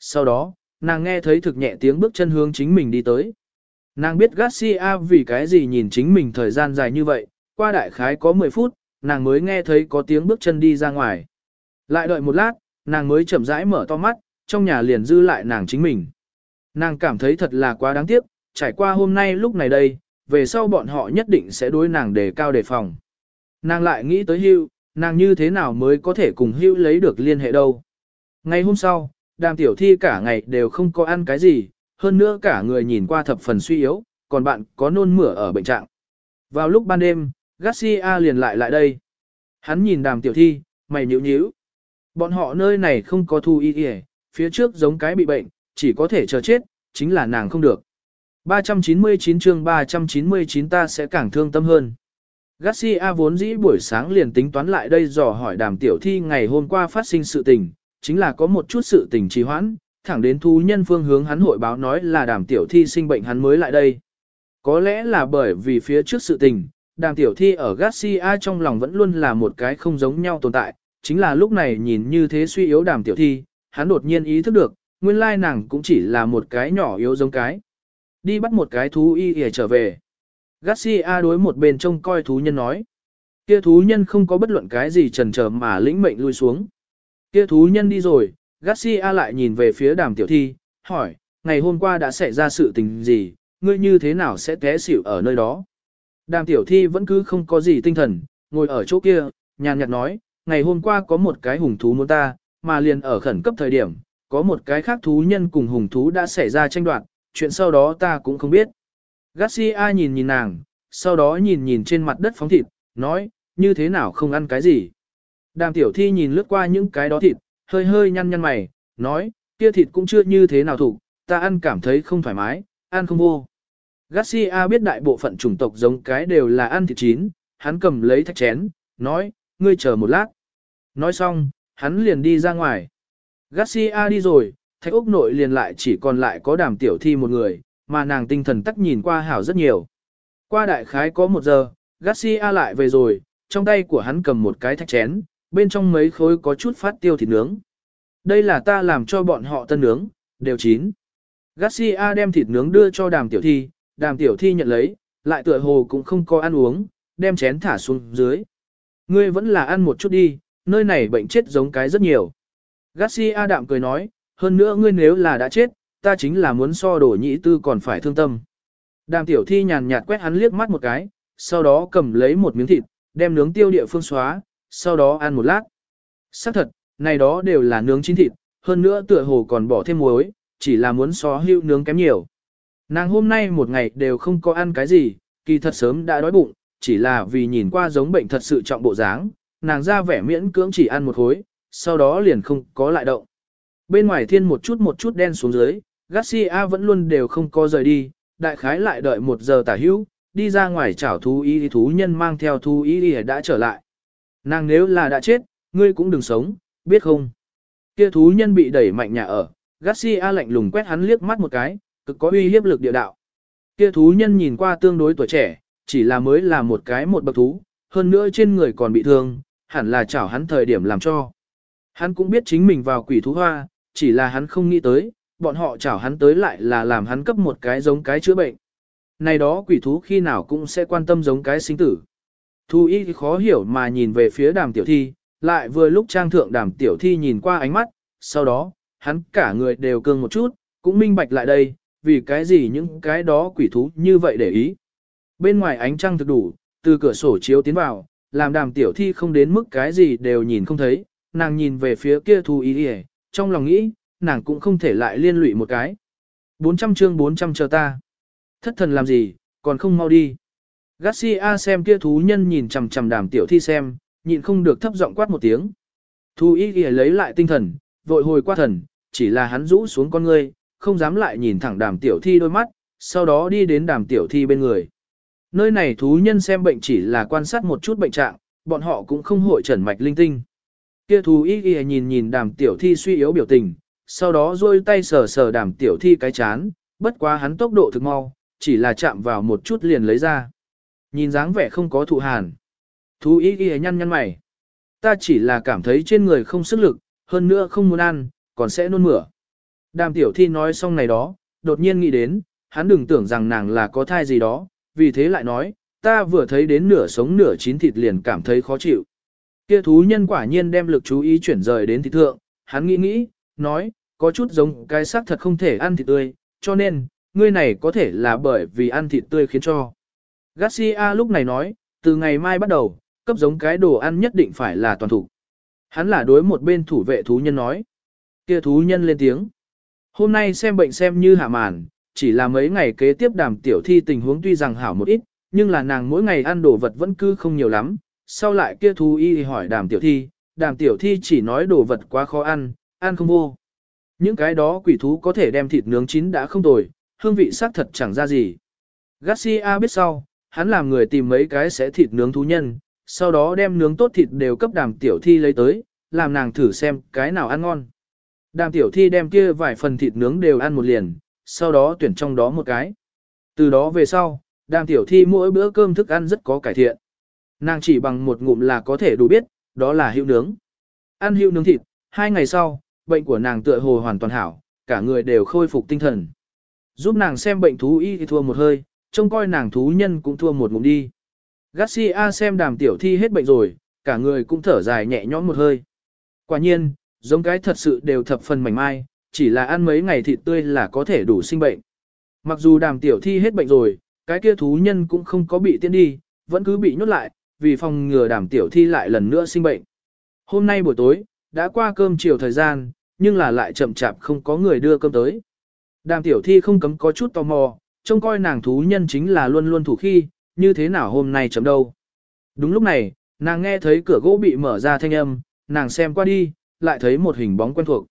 Sau đó, nàng nghe thấy thực nhẹ tiếng bước chân hướng chính mình đi tới. Nàng biết Garcia vì cái gì nhìn chính mình thời gian dài như vậy, qua đại khái có 10 phút, nàng mới nghe thấy có tiếng bước chân đi ra ngoài. Lại đợi một lát, nàng mới chậm rãi mở to mắt, trong nhà liền dư lại nàng chính mình. Nàng cảm thấy thật là quá đáng tiếc, trải qua hôm nay lúc này đây, về sau bọn họ nhất định sẽ đối nàng đề cao đề phòng. Nàng lại nghĩ tới hưu, nàng như thế nào mới có thể cùng hưu lấy được liên hệ đâu. Ngày hôm sau, đàm tiểu thi cả ngày đều không có ăn cái gì, hơn nữa cả người nhìn qua thập phần suy yếu, còn bạn có nôn mửa ở bệnh trạng. Vào lúc ban đêm, Garcia liền lại lại đây. Hắn nhìn đàm tiểu thi, mày nhíu nhíu. Bọn họ nơi này không có thu y y, phía trước giống cái bị bệnh, chỉ có thể chờ chết, chính là nàng không được. 399 chương 399 ta sẽ càng thương tâm hơn. Garcia vốn dĩ buổi sáng liền tính toán lại đây dò hỏi đàm tiểu thi ngày hôm qua phát sinh sự tình, chính là có một chút sự tình trì hoãn, thẳng đến thú nhân phương hướng hắn hội báo nói là đàm tiểu thi sinh bệnh hắn mới lại đây. Có lẽ là bởi vì phía trước sự tình, đàm tiểu thi ở Garcia trong lòng vẫn luôn là một cái không giống nhau tồn tại, chính là lúc này nhìn như thế suy yếu đàm tiểu thi, hắn đột nhiên ý thức được, nguyên lai nàng cũng chỉ là một cái nhỏ yếu giống cái. Đi bắt một cái thú y để trở về. Garcia đối một bên trông coi thú nhân nói. Kia thú nhân không có bất luận cái gì trần trở mà lĩnh mệnh lui xuống. Kia thú nhân đi rồi, Garcia lại nhìn về phía đàm tiểu thi, hỏi, ngày hôm qua đã xảy ra sự tình gì, ngươi như thế nào sẽ té xỉu ở nơi đó? Đàm tiểu thi vẫn cứ không có gì tinh thần, ngồi ở chỗ kia, nhàn nhạt nói, ngày hôm qua có một cái hùng thú muốn ta, mà liền ở khẩn cấp thời điểm, có một cái khác thú nhân cùng hùng thú đã xảy ra tranh đoạt, chuyện sau đó ta cũng không biết. Garcia nhìn nhìn nàng, sau đó nhìn nhìn trên mặt đất phóng thịt, nói, như thế nào không ăn cái gì. Đàm tiểu thi nhìn lướt qua những cái đó thịt, hơi hơi nhăn nhăn mày, nói, kia thịt cũng chưa như thế nào thủ, ta ăn cảm thấy không thoải mái, ăn không vô. Garcia biết đại bộ phận chủng tộc giống cái đều là ăn thịt chín, hắn cầm lấy thạch chén, nói, ngươi chờ một lát. Nói xong, hắn liền đi ra ngoài. Garcia đi rồi, thạch ốc nội liền lại chỉ còn lại có đàm tiểu thi một người, mà nàng tinh thần tắc nhìn qua hảo rất nhiều. Qua đại khái có một giờ, Garcia lại về rồi, trong tay của hắn cầm một cái thạch chén, bên trong mấy khối có chút phát tiêu thịt nướng. Đây là ta làm cho bọn họ tân nướng, đều chín. Garcia đem thịt nướng đưa cho đàm tiểu thi, đàm tiểu thi nhận lấy, lại tựa hồ cũng không có ăn uống, đem chén thả xuống dưới. Ngươi vẫn là ăn một chút đi, nơi này bệnh chết giống cái rất nhiều. Garcia đạm cười nói, hơn nữa ngươi nếu là đã chết, ta chính là muốn so đổ nhị tư còn phải thương tâm. Đàm tiểu thi nhàn nhạt quét hắn liếc mắt một cái, sau đó cầm lấy một miếng thịt, đem nướng tiêu địa phương xóa, sau đó ăn một lát. Xác thật, này đó đều là nướng chín thịt, hơn nữa tựa hồ còn bỏ thêm muối, chỉ là muốn so hưu nướng kém nhiều. Nàng hôm nay một ngày đều không có ăn cái gì, kỳ thật sớm đã đói bụng, chỉ là vì nhìn qua giống bệnh thật sự trọng bộ dáng, nàng ra vẻ miễn cưỡng chỉ ăn một khối, sau đó liền không có lại động. Bên ngoài thiên một chút một chút đen xuống dưới, Garcia vẫn luôn đều không có rời đi, đại khái lại đợi một giờ tả hữu, đi ra ngoài chảo thú y thú nhân mang theo thú y đã trở lại. Nàng nếu là đã chết, ngươi cũng đừng sống, biết không? Kia thú nhân bị đẩy mạnh nhà ở, Garcia lạnh lùng quét hắn liếc mắt một cái, cực có uy hiếp lực địa đạo. Kia thú nhân nhìn qua tương đối tuổi trẻ, chỉ là mới là một cái một bậc thú, hơn nữa trên người còn bị thương, hẳn là chảo hắn thời điểm làm cho. Hắn cũng biết chính mình vào quỷ thú hoa, chỉ là hắn không nghĩ tới, bọn họ chảo hắn tới lại là làm hắn cấp một cái giống cái chữa bệnh. Này đó quỷ thú khi nào cũng sẽ quan tâm giống cái sinh tử. Thu y khó hiểu mà nhìn về phía đàm tiểu thi, lại vừa lúc trang thượng đàm tiểu thi nhìn qua ánh mắt, sau đó, hắn cả người đều cương một chút, cũng minh bạch lại đây, vì cái gì những cái đó quỷ thú như vậy để ý. Bên ngoài ánh trăng thực đủ, từ cửa sổ chiếu tiến vào, làm đàm tiểu thi không đến mức cái gì đều nhìn không thấy, nàng nhìn về phía kia thu y đi trong lòng nghĩ, nàng cũng không thể lại liên lụy một cái. 400 chương 400 chờ ta. Thất thần làm gì, còn không mau đi. Garcia xem kia thú nhân nhìn chằm chằm đàm tiểu thi xem, nhịn không được thấp giọng quát một tiếng. Thu y ghi lấy lại tinh thần, vội hồi qua thần, chỉ là hắn rũ xuống con ngươi, không dám lại nhìn thẳng đàm tiểu thi đôi mắt, sau đó đi đến đàm tiểu thi bên người. Nơi này thú nhân xem bệnh chỉ là quan sát một chút bệnh trạng, bọn họ cũng không hội trần mạch linh tinh. Kia thú y ghi nhìn nhìn đàm tiểu thi suy yếu biểu tình, sau đó rôi tay sờ sờ đàm tiểu thi cái chán, bất quá hắn tốc độ thực mau, chỉ là chạm vào một chút liền lấy ra. Nhìn dáng vẻ không có thụ hàn. Thú ý ghi nhăn nhăn mày. Ta chỉ là cảm thấy trên người không sức lực, hơn nữa không muốn ăn, còn sẽ nôn mửa. Đàm tiểu thi nói xong này đó, đột nhiên nghĩ đến, hắn đừng tưởng rằng nàng là có thai gì đó, vì thế lại nói, ta vừa thấy đến nửa sống nửa chín thịt liền cảm thấy khó chịu. Kia thú nhân quả nhiên đem lực chú ý chuyển rời đến thịt thượng, hắn nghĩ nghĩ, nói, có chút giống cái xác thật không thể ăn thịt tươi, cho nên, ngươi này có thể là bởi vì ăn thịt tươi khiến cho. Garcia lúc này nói, từ ngày mai bắt đầu, cấp giống cái đồ ăn nhất định phải là toàn thủ. Hắn là đối một bên thủ vệ thú nhân nói. Kia thú nhân lên tiếng. Hôm nay xem bệnh xem như hạ màn, chỉ là mấy ngày kế tiếp đàm tiểu thi tình huống tuy rằng hảo một ít, nhưng là nàng mỗi ngày ăn đồ vật vẫn cứ không nhiều lắm. Sau lại kia thú y hỏi đàm tiểu thi, đàm tiểu thi chỉ nói đồ vật quá khó ăn, ăn không vô. Những cái đó quỷ thú có thể đem thịt nướng chín đã không tồi, hương vị xác thật chẳng ra gì. Garcia biết sau, hắn làm người tìm mấy cái sẽ thịt nướng thú nhân, sau đó đem nướng tốt thịt đều cấp đàm tiểu thi lấy tới, làm nàng thử xem cái nào ăn ngon. Đàm tiểu thi đem kia vài phần thịt nướng đều ăn một liền, sau đó tuyển trong đó một cái. Từ đó về sau, đàm tiểu thi mỗi bữa cơm thức ăn rất có cải thiện. Nàng chỉ bằng một ngụm là có thể đủ biết, đó là hữu nướng. Ăn hữu nướng thịt, hai ngày sau, bệnh của nàng tựa hồ hoàn toàn hảo, cả người đều khôi phục tinh thần. Giúp nàng xem bệnh thú y thì thua một hơi, trông coi nàng thú nhân cũng thua một ngụm đi. Garcia xem đàm tiểu thi hết bệnh rồi, cả người cũng thở dài nhẹ nhõm một hơi. Quả nhiên, giống cái thật sự đều thập phần mảnh mai, chỉ là ăn mấy ngày thịt tươi là có thể đủ sinh bệnh. Mặc dù đàm tiểu thi hết bệnh rồi, cái kia thú nhân cũng không có bị tiến đi, vẫn cứ bị nhốt lại, vì phòng ngừa đàm tiểu thi lại lần nữa sinh bệnh. Hôm nay buổi tối, đã qua cơm chiều thời gian, nhưng là lại chậm chạp không có người đưa cơm tới. Đàm tiểu thi không cấm có chút tò mò, trông coi nàng thú nhân chính là luôn luôn thủ khi, như thế nào hôm nay chấm đâu. Đúng lúc này, nàng nghe thấy cửa gỗ bị mở ra thanh âm, nàng xem qua đi, lại thấy một hình bóng quen thuộc.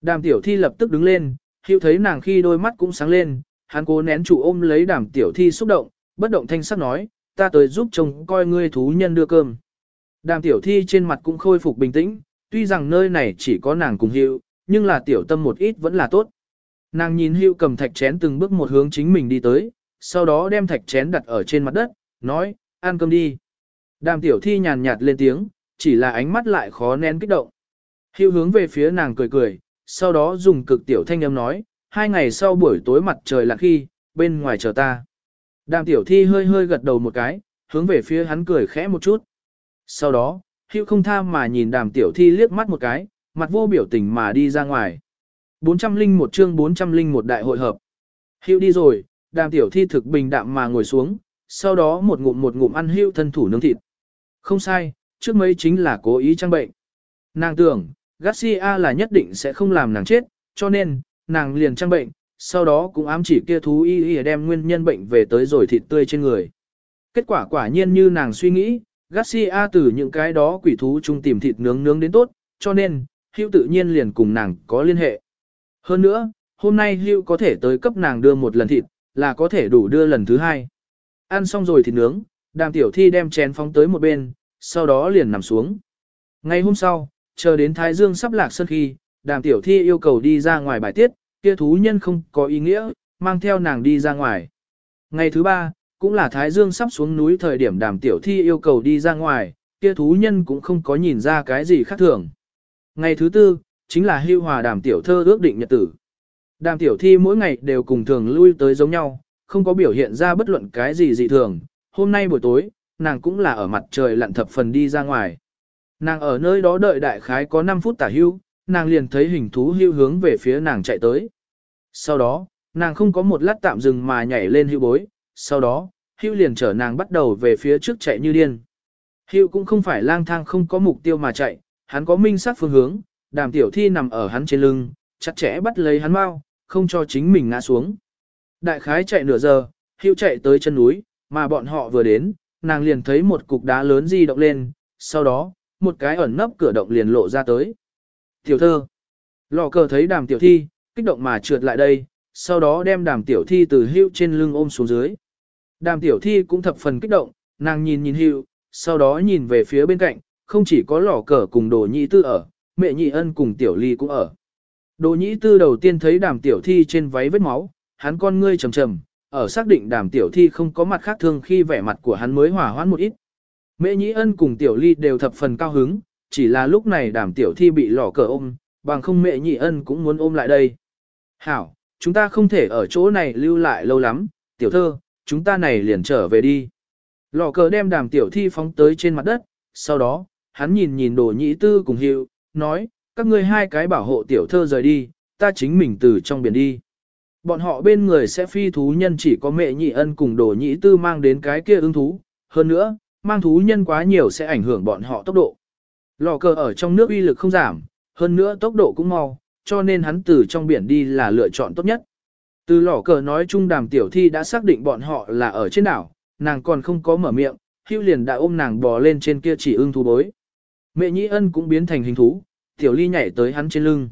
Đàm tiểu thi lập tức đứng lên, hiểu thấy nàng khi đôi mắt cũng sáng lên, hắn cố nén trụ ôm lấy đàm tiểu thi xúc động, bất động thanh sắc nói, ta tới giúp chồng coi ngươi thú nhân đưa cơm. Đàm tiểu thi trên mặt cũng khôi phục bình tĩnh, tuy rằng nơi này chỉ có nàng cùng hiệu, nhưng là tiểu tâm một ít vẫn là tốt. Nàng nhìn hưu cầm thạch chén từng bước một hướng chính mình đi tới, sau đó đem thạch chén đặt ở trên mặt đất, nói, ăn cơm đi. Đàm tiểu thi nhàn nhạt lên tiếng, chỉ là ánh mắt lại khó nén kích động. Hưu hướng về phía nàng cười cười, sau đó dùng cực tiểu thanh âm nói, hai ngày sau buổi tối mặt trời lặn khi, bên ngoài chờ ta. Đàm tiểu thi hơi hơi gật đầu một cái, hướng về phía hắn cười khẽ một chút. Sau đó, Hưu không tha mà nhìn đàm tiểu thi liếc mắt một cái, mặt vô biểu tình mà đi ra ngoài. 401 chương 401 đại hội hợp. Hưu đi rồi, đàm tiểu thi thực bình đạm mà ngồi xuống, sau đó một ngụm một ngụm ăn hưu thân thủ nướng thịt. Không sai, trước mấy chính là cố ý trang bệnh. Nàng tưởng, Garcia là nhất định sẽ không làm nàng chết, cho nên, nàng liền trang bệnh, sau đó cũng ám chỉ kia thú y y đem nguyên nhân bệnh về tới rồi thịt tươi trên người. Kết quả quả nhiên như nàng suy nghĩ, Garcia từ những cái đó quỷ thú chung tìm thịt nướng nướng đến tốt, cho nên, hữu tự nhiên liền cùng nàng có liên hệ. Hơn nữa, hôm nay hữu có thể tới cấp nàng đưa một lần thịt, là có thể đủ đưa lần thứ hai. Ăn xong rồi thịt nướng, đàm tiểu thi đem chén phóng tới một bên, sau đó liền nằm xuống. Ngày hôm sau, chờ đến Thái Dương sắp lạc sân khi, đàm tiểu thi yêu cầu đi ra ngoài bài tiết, kia thú nhân không có ý nghĩa, mang theo nàng đi ra ngoài. Ngày thứ ba, cũng là Thái Dương sắp xuống núi thời điểm đàm tiểu thi yêu cầu đi ra ngoài, kia thú nhân cũng không có nhìn ra cái gì khác thường. Ngày thứ tư, chính là hưu hòa đàm tiểu thơ ước định nhật tử. Đàm tiểu thi mỗi ngày đều cùng thường lui tới giống nhau, không có biểu hiện ra bất luận cái gì dị thường. Hôm nay buổi tối, nàng cũng là ở mặt trời lặn thập phần đi ra ngoài. Nàng ở nơi đó đợi đại khái có 5 phút tả hưu, nàng liền thấy hình thú hưu hướng về phía nàng chạy tới. Sau đó, nàng không có một lát tạm dừng mà nhảy lên hưu bối, sau đó, hưu liền chở nàng bắt đầu về phía trước chạy như điên. Hưu cũng không phải lang thang không có mục tiêu mà chạy, hắn có minh sát phương hướng, đàm tiểu thi nằm ở hắn trên lưng, chặt chẽ bắt lấy hắn mau, không cho chính mình ngã xuống. Đại khái chạy nửa giờ, hữu chạy tới chân núi, mà bọn họ vừa đến, nàng liền thấy một cục đá lớn di động lên, sau đó, một cái ẩn nấp cửa động liền lộ ra tới. Tiểu thơ, lò cờ thấy đàm tiểu thi, kích động mà trượt lại đây, sau đó đem đàm tiểu thi từ hữu trên lưng ôm xuống dưới. Đàm tiểu thi cũng thập phần kích động, nàng nhìn nhìn hữu, sau đó nhìn về phía bên cạnh, không chỉ có lò cờ cùng đồ nhị tư ở, mẹ nhị ân cùng tiểu ly cũng ở. Đồ Nhĩ tư đầu tiên thấy đàm tiểu thi trên váy vết máu, hắn con ngươi trầm trầm, ở xác định đàm tiểu thi không có mặt khác thường khi vẻ mặt của hắn mới hỏa hoãn một ít. Mẹ nhị ân cùng tiểu ly đều thập phần cao hứng, chỉ là lúc này đàm tiểu thi bị lỏ cờ ôm, bằng không mẹ nhị ân cũng muốn ôm lại đây. Hảo, chúng ta không thể ở chỗ này lưu lại lâu lắm, tiểu thơ, chúng ta này liền trở về đi. Lò cờ đem đàm tiểu thi phóng tới trên mặt đất, sau đó, hắn nhìn nhìn đồ nhĩ tư cùng hiệu, nói, các ngươi hai cái bảo hộ tiểu thơ rời đi, ta chính mình từ trong biển đi. Bọn họ bên người sẽ phi thú nhân chỉ có mẹ nhị ân cùng đồ nhị tư mang đến cái kia ưng thú, hơn nữa, mang thú nhân quá nhiều sẽ ảnh hưởng bọn họ tốc độ. Lò cờ ở trong nước uy lực không giảm, hơn nữa tốc độ cũng mau, cho nên hắn từ trong biển đi là lựa chọn tốt nhất. Từ lò cờ nói chung đàm tiểu thi đã xác định bọn họ là ở trên đảo, nàng còn không có mở miệng, hưu liền đã ôm nàng bò lên trên kia chỉ ưng thú bối. Mẹ nhĩ ân cũng biến thành hình thú, tiểu ly nhảy tới hắn trên lưng.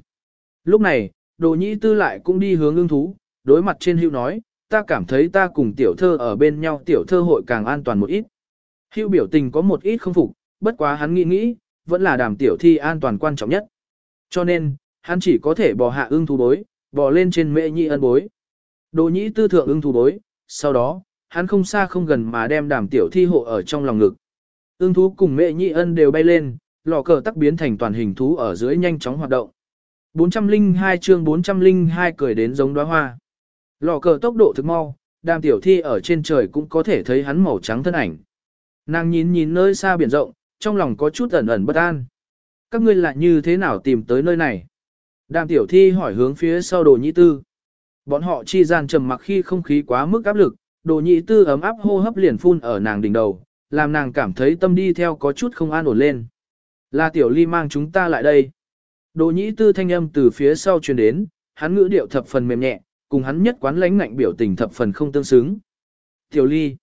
Lúc này, đồ nhĩ tư lại cũng đi hướng ưng thú, đối mặt trên hưu nói, ta cảm thấy ta cùng tiểu thơ ở bên nhau tiểu thơ hội càng an toàn một ít. Hưu biểu tình có một ít không phục, bất quá hắn nghĩ nghĩ, vẫn là đàm tiểu thi an toàn quan trọng nhất. Cho nên, hắn chỉ có thể bò hạ ưng thú bối, bò lên trên mẹ nhĩ ân bối. Đồ nhĩ tư thượng ưng thú bối, sau đó, hắn không xa không gần mà đem đàm tiểu thi hộ ở trong lòng ngực. Ưng thú cùng mẹ Nhĩ ân đều bay lên, lò cờ tắc biến thành toàn hình thú ở dưới nhanh chóng hoạt động. 402 chương 402 cười đến giống đóa hoa. Lò cờ tốc độ thực mau, đàm tiểu thi ở trên trời cũng có thể thấy hắn màu trắng thân ảnh. Nàng nhìn nhìn nơi xa biển rộng, trong lòng có chút ẩn ẩn bất an. Các ngươi lại như thế nào tìm tới nơi này? Đàm tiểu thi hỏi hướng phía sau đồ nhị tư. Bọn họ chi gian trầm mặc khi không khí quá mức áp lực, đồ nhị tư ấm áp hô hấp liền phun ở nàng đỉnh đầu, làm nàng cảm thấy tâm đi theo có chút không an ổn lên. Là tiểu ly mang chúng ta lại đây. Đồ Nhĩ tư thanh âm từ phía sau truyền đến, hắn ngữ điệu thập phần mềm nhẹ, cùng hắn nhất quán lãnh ngạnh biểu tình thập phần không tương xứng. Tiểu ly.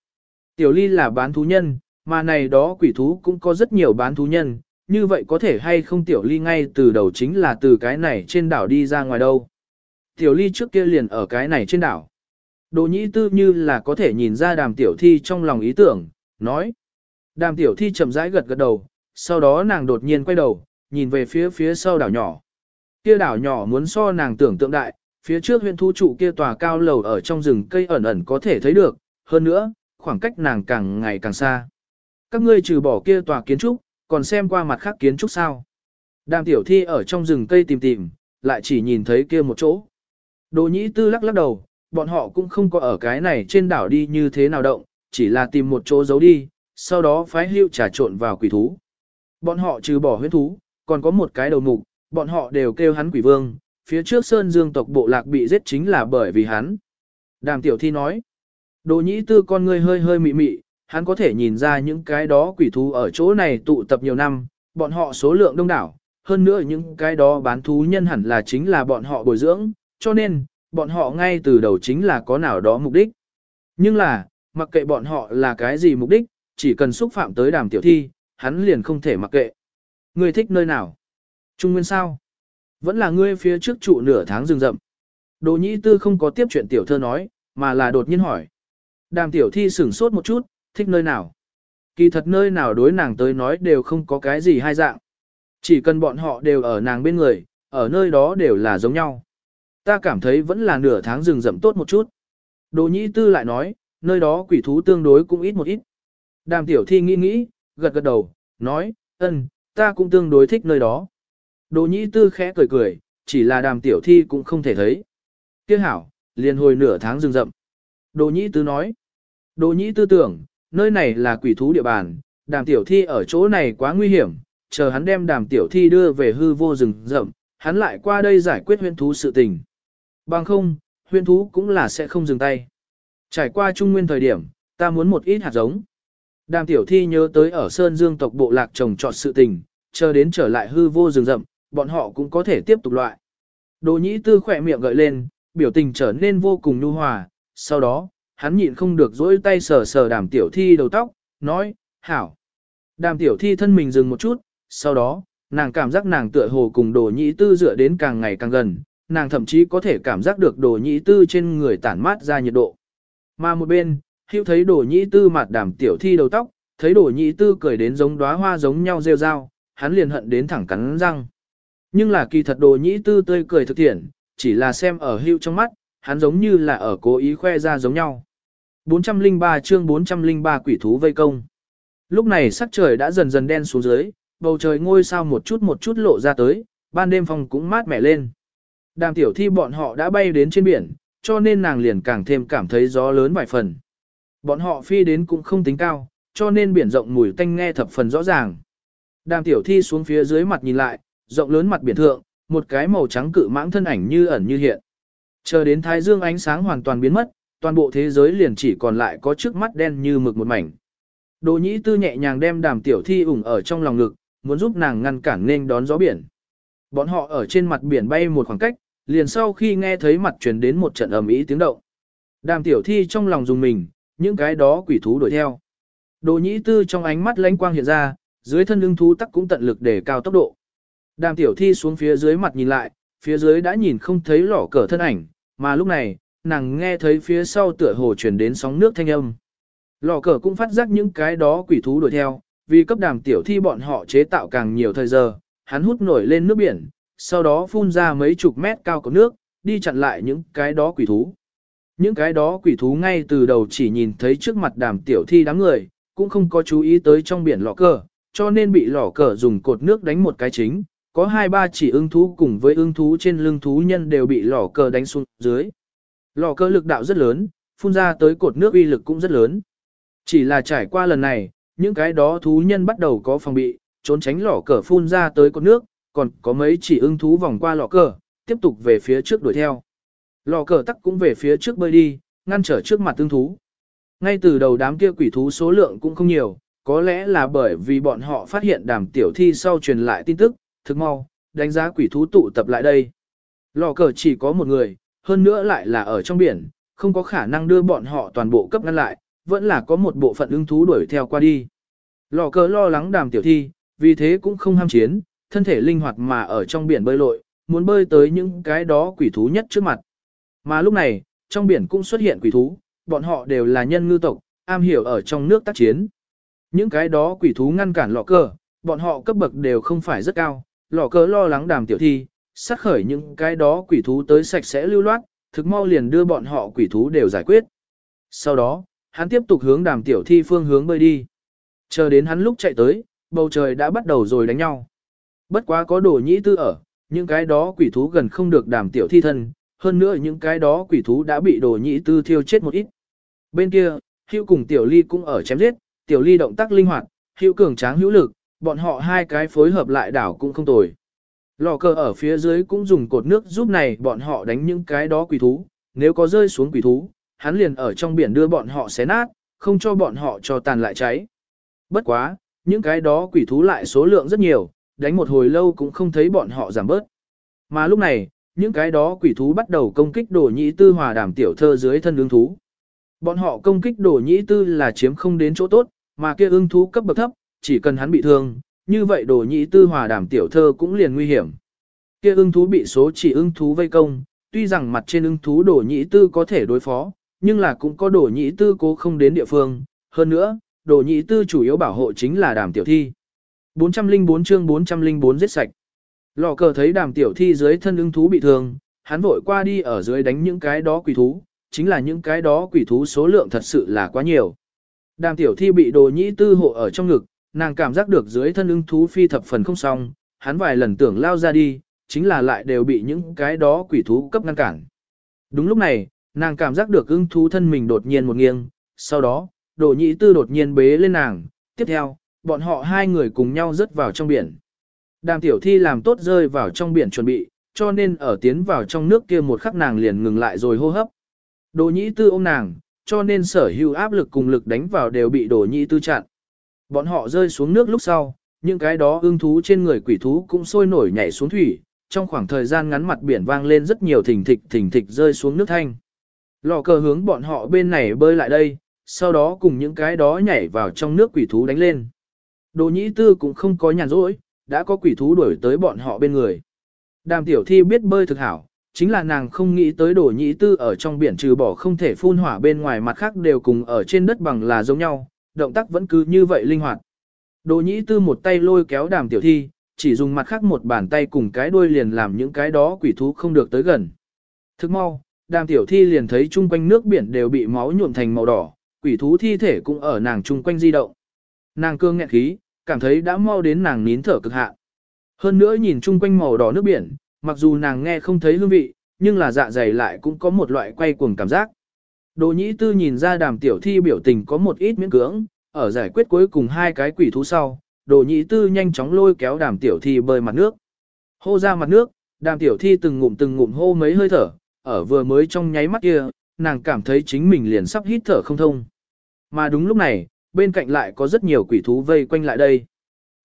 Tiểu ly là bán thú nhân, mà này đó quỷ thú cũng có rất nhiều bán thú nhân, như vậy có thể hay không tiểu ly ngay từ đầu chính là từ cái này trên đảo đi ra ngoài đâu. Tiểu ly trước kia liền ở cái này trên đảo. Đồ nhĩ tư như là có thể nhìn ra đàm tiểu thi trong lòng ý tưởng, nói. Đàm tiểu thi chậm rãi gật gật đầu, sau đó nàng đột nhiên quay đầu, nhìn về phía phía sau đảo nhỏ. Kia đảo nhỏ muốn so nàng tưởng tượng đại, phía trước huyện thu trụ kia tòa cao lầu ở trong rừng cây ẩn ẩn có thể thấy được, hơn nữa, khoảng cách nàng càng ngày càng xa. Các ngươi trừ bỏ kia tòa kiến trúc, còn xem qua mặt khác kiến trúc sao. Đàm tiểu thi ở trong rừng cây tìm tìm, lại chỉ nhìn thấy kia một chỗ. Đồ nhĩ tư lắc lắc đầu, bọn họ cũng không có ở cái này trên đảo đi như thế nào động, chỉ là tìm một chỗ giấu đi, sau đó phái hưu trà trộn vào quỷ thú. Bọn họ trừ bỏ huyết thú, còn có một cái đầu mục, bọn họ đều kêu hắn quỷ vương, phía trước Sơn Dương tộc bộ lạc bị giết chính là bởi vì hắn. Đàm tiểu thi nói, đồ nhĩ tư con ngươi hơi hơi mị mị, hắn có thể nhìn ra những cái đó quỷ thú ở chỗ này tụ tập nhiều năm, bọn họ số lượng đông đảo, hơn nữa những cái đó bán thú nhân hẳn là chính là bọn họ bồi dưỡng, cho nên, bọn họ ngay từ đầu chính là có nào đó mục đích. Nhưng là, mặc kệ bọn họ là cái gì mục đích, chỉ cần xúc phạm tới đàm tiểu thi, hắn liền không thể mặc kệ. Ngươi thích nơi nào? Trung nguyên sao? Vẫn là ngươi phía trước trụ nửa tháng rừng rậm. Đồ nhĩ tư không có tiếp chuyện tiểu thơ nói, mà là đột nhiên hỏi. Đàm tiểu thi sửng sốt một chút, thích nơi nào? Kỳ thật nơi nào đối nàng tới nói đều không có cái gì hai dạng. Chỉ cần bọn họ đều ở nàng bên người, ở nơi đó đều là giống nhau. Ta cảm thấy vẫn là nửa tháng rừng rậm tốt một chút. Đồ nhĩ tư lại nói, nơi đó quỷ thú tương đối cũng ít một ít. Đàm tiểu thi nghĩ nghĩ, gật gật đầu, nói, ân, ta cũng tương đối thích nơi đó. Đồ nhĩ tư khẽ cười cười, chỉ là đàm tiểu thi cũng không thể thấy. Tiếc hảo, liền hồi nửa tháng rừng rậm. Đồ nhĩ tư nói, đồ nhĩ tư tưởng, nơi này là quỷ thú địa bàn, đàm tiểu thi ở chỗ này quá nguy hiểm, chờ hắn đem đàm tiểu thi đưa về hư vô rừng rậm, hắn lại qua đây giải quyết huyên thú sự tình. Bằng không, huyên thú cũng là sẽ không dừng tay. Trải qua trung nguyên thời điểm, ta muốn một ít hạt giống. Đàm tiểu thi nhớ tới ở Sơn Dương tộc bộ lạc trồng trọt sự tình, chờ đến trở lại hư vô rừng rậm, bọn họ cũng có thể tiếp tục loại. Đồ nhĩ tư khỏe miệng gợi lên, biểu tình trở nên vô cùng nhu hòa, sau đó, hắn nhịn không được dỗi tay sờ sờ đàm tiểu thi đầu tóc, nói, hảo. Đàm tiểu thi thân mình dừng một chút, sau đó, nàng cảm giác nàng tựa hồ cùng đồ nhĩ tư dựa đến càng ngày càng gần, nàng thậm chí có thể cảm giác được đồ nhĩ tư trên người tản mát ra nhiệt độ. Mà một bên, hữu thấy đồ nhĩ tư mặt đàm tiểu thi đầu tóc, thấy đồ nhĩ tư cười đến giống đóa hoa giống nhau rêu rao, hắn liền hận đến thẳng cắn răng. Nhưng là kỳ thật đồ nhĩ tư tươi cười thực thiện, chỉ là xem ở hữu trong mắt, hắn giống như là ở cố ý khoe ra giống nhau. 403 chương 403 quỷ thú vây công. Lúc này sắc trời đã dần dần đen xuống dưới, bầu trời ngôi sao một chút một chút lộ ra tới, ban đêm phòng cũng mát mẻ lên. Đàm tiểu thi bọn họ đã bay đến trên biển, cho nên nàng liền càng thêm cảm thấy gió lớn vài phần. Bọn họ phi đến cũng không tính cao, cho nên biển rộng mùi tanh nghe thập phần rõ ràng. Đàm tiểu thi xuống phía dưới mặt nhìn lại, rộng lớn mặt biển thượng, một cái màu trắng cự mãng thân ảnh như ẩn như hiện. Chờ đến thái dương ánh sáng hoàn toàn biến mất, toàn bộ thế giới liền chỉ còn lại có trước mắt đen như mực một mảnh. Đồ nhĩ tư nhẹ nhàng đem đàm tiểu thi ủng ở trong lòng ngực, muốn giúp nàng ngăn cản nên đón gió biển. Bọn họ ở trên mặt biển bay một khoảng cách, liền sau khi nghe thấy mặt truyền đến một trận ầm ý tiếng động. Đàm tiểu thi trong lòng dùng mình, những cái đó quỷ thú đuổi theo. Đồ nhĩ tư trong ánh mắt lánh quang hiện ra, dưới thân lưng thú tắc cũng tận lực để cao tốc độ. Đàm tiểu thi xuống phía dưới mặt nhìn lại, phía dưới đã nhìn không thấy lỏ cờ thân ảnh, mà lúc này, nàng nghe thấy phía sau tựa hồ truyền đến sóng nước thanh âm. Lò cờ cũng phát giác những cái đó quỷ thú đuổi theo, vì cấp đàm tiểu thi bọn họ chế tạo càng nhiều thời giờ, hắn hút nổi lên nước biển, sau đó phun ra mấy chục mét cao của nước, đi chặn lại những cái đó quỷ thú. Những cái đó quỷ thú ngay từ đầu chỉ nhìn thấy trước mặt đàm tiểu thi đám người, cũng không có chú ý tới trong biển lò cờ, cho nên bị lò cờ dùng cột nước đánh một cái chính, có hai ba chỉ ưng thú cùng với ưng thú trên lưng thú nhân đều bị lò cờ đánh xuống dưới. Lò cờ lực đạo rất lớn, phun ra tới cột nước uy lực cũng rất lớn. Chỉ là trải qua lần này, những cái đó thú nhân bắt đầu có phòng bị, trốn tránh lò cờ phun ra tới cột nước, còn có mấy chỉ ưng thú vòng qua lò cờ, tiếp tục về phía trước đuổi theo. Lò cờ tắc cũng về phía trước bơi đi, ngăn trở trước mặt tương thú. Ngay từ đầu đám kia quỷ thú số lượng cũng không nhiều, có lẽ là bởi vì bọn họ phát hiện đàm tiểu thi sau truyền lại tin tức, thực mau, đánh giá quỷ thú tụ tập lại đây. Lò cờ chỉ có một người, hơn nữa lại là ở trong biển, không có khả năng đưa bọn họ toàn bộ cấp ngăn lại, vẫn là có một bộ phận ưng thú đuổi theo qua đi. Lò cờ lo lắng đàm tiểu thi, vì thế cũng không ham chiến, thân thể linh hoạt mà ở trong biển bơi lội, muốn bơi tới những cái đó quỷ thú nhất trước mặt. Mà lúc này, trong biển cũng xuất hiện quỷ thú, bọn họ đều là nhân ngư tộc, am hiểu ở trong nước tác chiến. Những cái đó quỷ thú ngăn cản lọ cờ, bọn họ cấp bậc đều không phải rất cao, lọ cờ lo lắng đàm tiểu thi, sát khởi những cái đó quỷ thú tới sạch sẽ lưu loát, thực mau liền đưa bọn họ quỷ thú đều giải quyết. Sau đó, hắn tiếp tục hướng đàm tiểu thi phương hướng bơi đi. Chờ đến hắn lúc chạy tới, bầu trời đã bắt đầu rồi đánh nhau. Bất quá có đồ nhĩ tư ở, những cái đó quỷ thú gần không được đàm tiểu thi thân, hơn nữa những cái đó quỷ thú đã bị đồ nhị tư thiêu chết một ít. Bên kia, hữu cùng tiểu ly cũng ở chém giết, tiểu ly động tác linh hoạt, hữu cường tráng hữu lực, bọn họ hai cái phối hợp lại đảo cũng không tồi. Lò cờ ở phía dưới cũng dùng cột nước giúp này bọn họ đánh những cái đó quỷ thú, nếu có rơi xuống quỷ thú, hắn liền ở trong biển đưa bọn họ xé nát, không cho bọn họ cho tàn lại cháy. Bất quá, những cái đó quỷ thú lại số lượng rất nhiều, đánh một hồi lâu cũng không thấy bọn họ giảm bớt. Mà lúc này, những cái đó quỷ thú bắt đầu công kích đồ nhĩ tư hòa đàm tiểu thơ dưới thân ương thú. Bọn họ công kích đồ nhĩ tư là chiếm không đến chỗ tốt, mà kia ương thú cấp bậc thấp, chỉ cần hắn bị thương, như vậy đồ nhĩ tư hòa đàm tiểu thơ cũng liền nguy hiểm. Kia ương thú bị số chỉ ương thú vây công, tuy rằng mặt trên ương thú đồ nhĩ tư có thể đối phó, nhưng là cũng có đồ nhĩ tư cố không đến địa phương. Hơn nữa, đồ nhĩ tư chủ yếu bảo hộ chính là đàm tiểu thi. 404 chương 404 giết sạch. Lò cờ thấy đàm tiểu thi dưới thân ưng thú bị thương, hắn vội qua đi ở dưới đánh những cái đó quỷ thú, chính là những cái đó quỷ thú số lượng thật sự là quá nhiều. Đàm tiểu thi bị đồ nhĩ tư hộ ở trong ngực, nàng cảm giác được dưới thân ưng thú phi thập phần không xong, hắn vài lần tưởng lao ra đi, chính là lại đều bị những cái đó quỷ thú cấp ngăn cản. Đúng lúc này, nàng cảm giác được ưng thú thân mình đột nhiên một nghiêng, sau đó, đồ nhĩ tư đột nhiên bế lên nàng, tiếp theo, bọn họ hai người cùng nhau rớt vào trong biển. Đàm tiểu thi làm tốt rơi vào trong biển chuẩn bị, cho nên ở tiến vào trong nước kia một khắc nàng liền ngừng lại rồi hô hấp. Đồ nhĩ tư ôm nàng, cho nên sở hữu áp lực cùng lực đánh vào đều bị đồ nhĩ tư chặn. Bọn họ rơi xuống nước lúc sau, những cái đó ưng thú trên người quỷ thú cũng sôi nổi nhảy xuống thủy, trong khoảng thời gian ngắn mặt biển vang lên rất nhiều thình thịch thình thịch rơi xuống nước thanh. Lò cờ hướng bọn họ bên này bơi lại đây, sau đó cùng những cái đó nhảy vào trong nước quỷ thú đánh lên. Đồ nhĩ tư cũng không có nhàn rỗi, đã có quỷ thú đuổi tới bọn họ bên người. Đàm tiểu thi biết bơi thực hảo, chính là nàng không nghĩ tới đồ nhĩ tư ở trong biển trừ bỏ không thể phun hỏa bên ngoài mặt khác đều cùng ở trên đất bằng là giống nhau, động tác vẫn cứ như vậy linh hoạt. Đồ nhĩ tư một tay lôi kéo đàm tiểu thi, chỉ dùng mặt khác một bàn tay cùng cái đuôi liền làm những cái đó quỷ thú không được tới gần. Thức mau, đàm tiểu thi liền thấy chung quanh nước biển đều bị máu nhuộm thành màu đỏ, quỷ thú thi thể cũng ở nàng chung quanh di động. Nàng cương nghẹn khí, cảm thấy đã mau đến nàng nín thở cực hạn. Hơn nữa nhìn chung quanh màu đỏ nước biển, mặc dù nàng nghe không thấy hương vị, nhưng là dạ dày lại cũng có một loại quay cuồng cảm giác. Đồ nhĩ tư nhìn ra đàm tiểu thi biểu tình có một ít miễn cưỡng, ở giải quyết cuối cùng hai cái quỷ thú sau, đồ nhĩ tư nhanh chóng lôi kéo đàm tiểu thi bơi mặt nước. Hô ra mặt nước, đàm tiểu thi từng ngụm từng ngụm hô mấy hơi thở, ở vừa mới trong nháy mắt kia, nàng cảm thấy chính mình liền sắp hít thở không thông. Mà đúng lúc này, bên cạnh lại có rất nhiều quỷ thú vây quanh lại đây.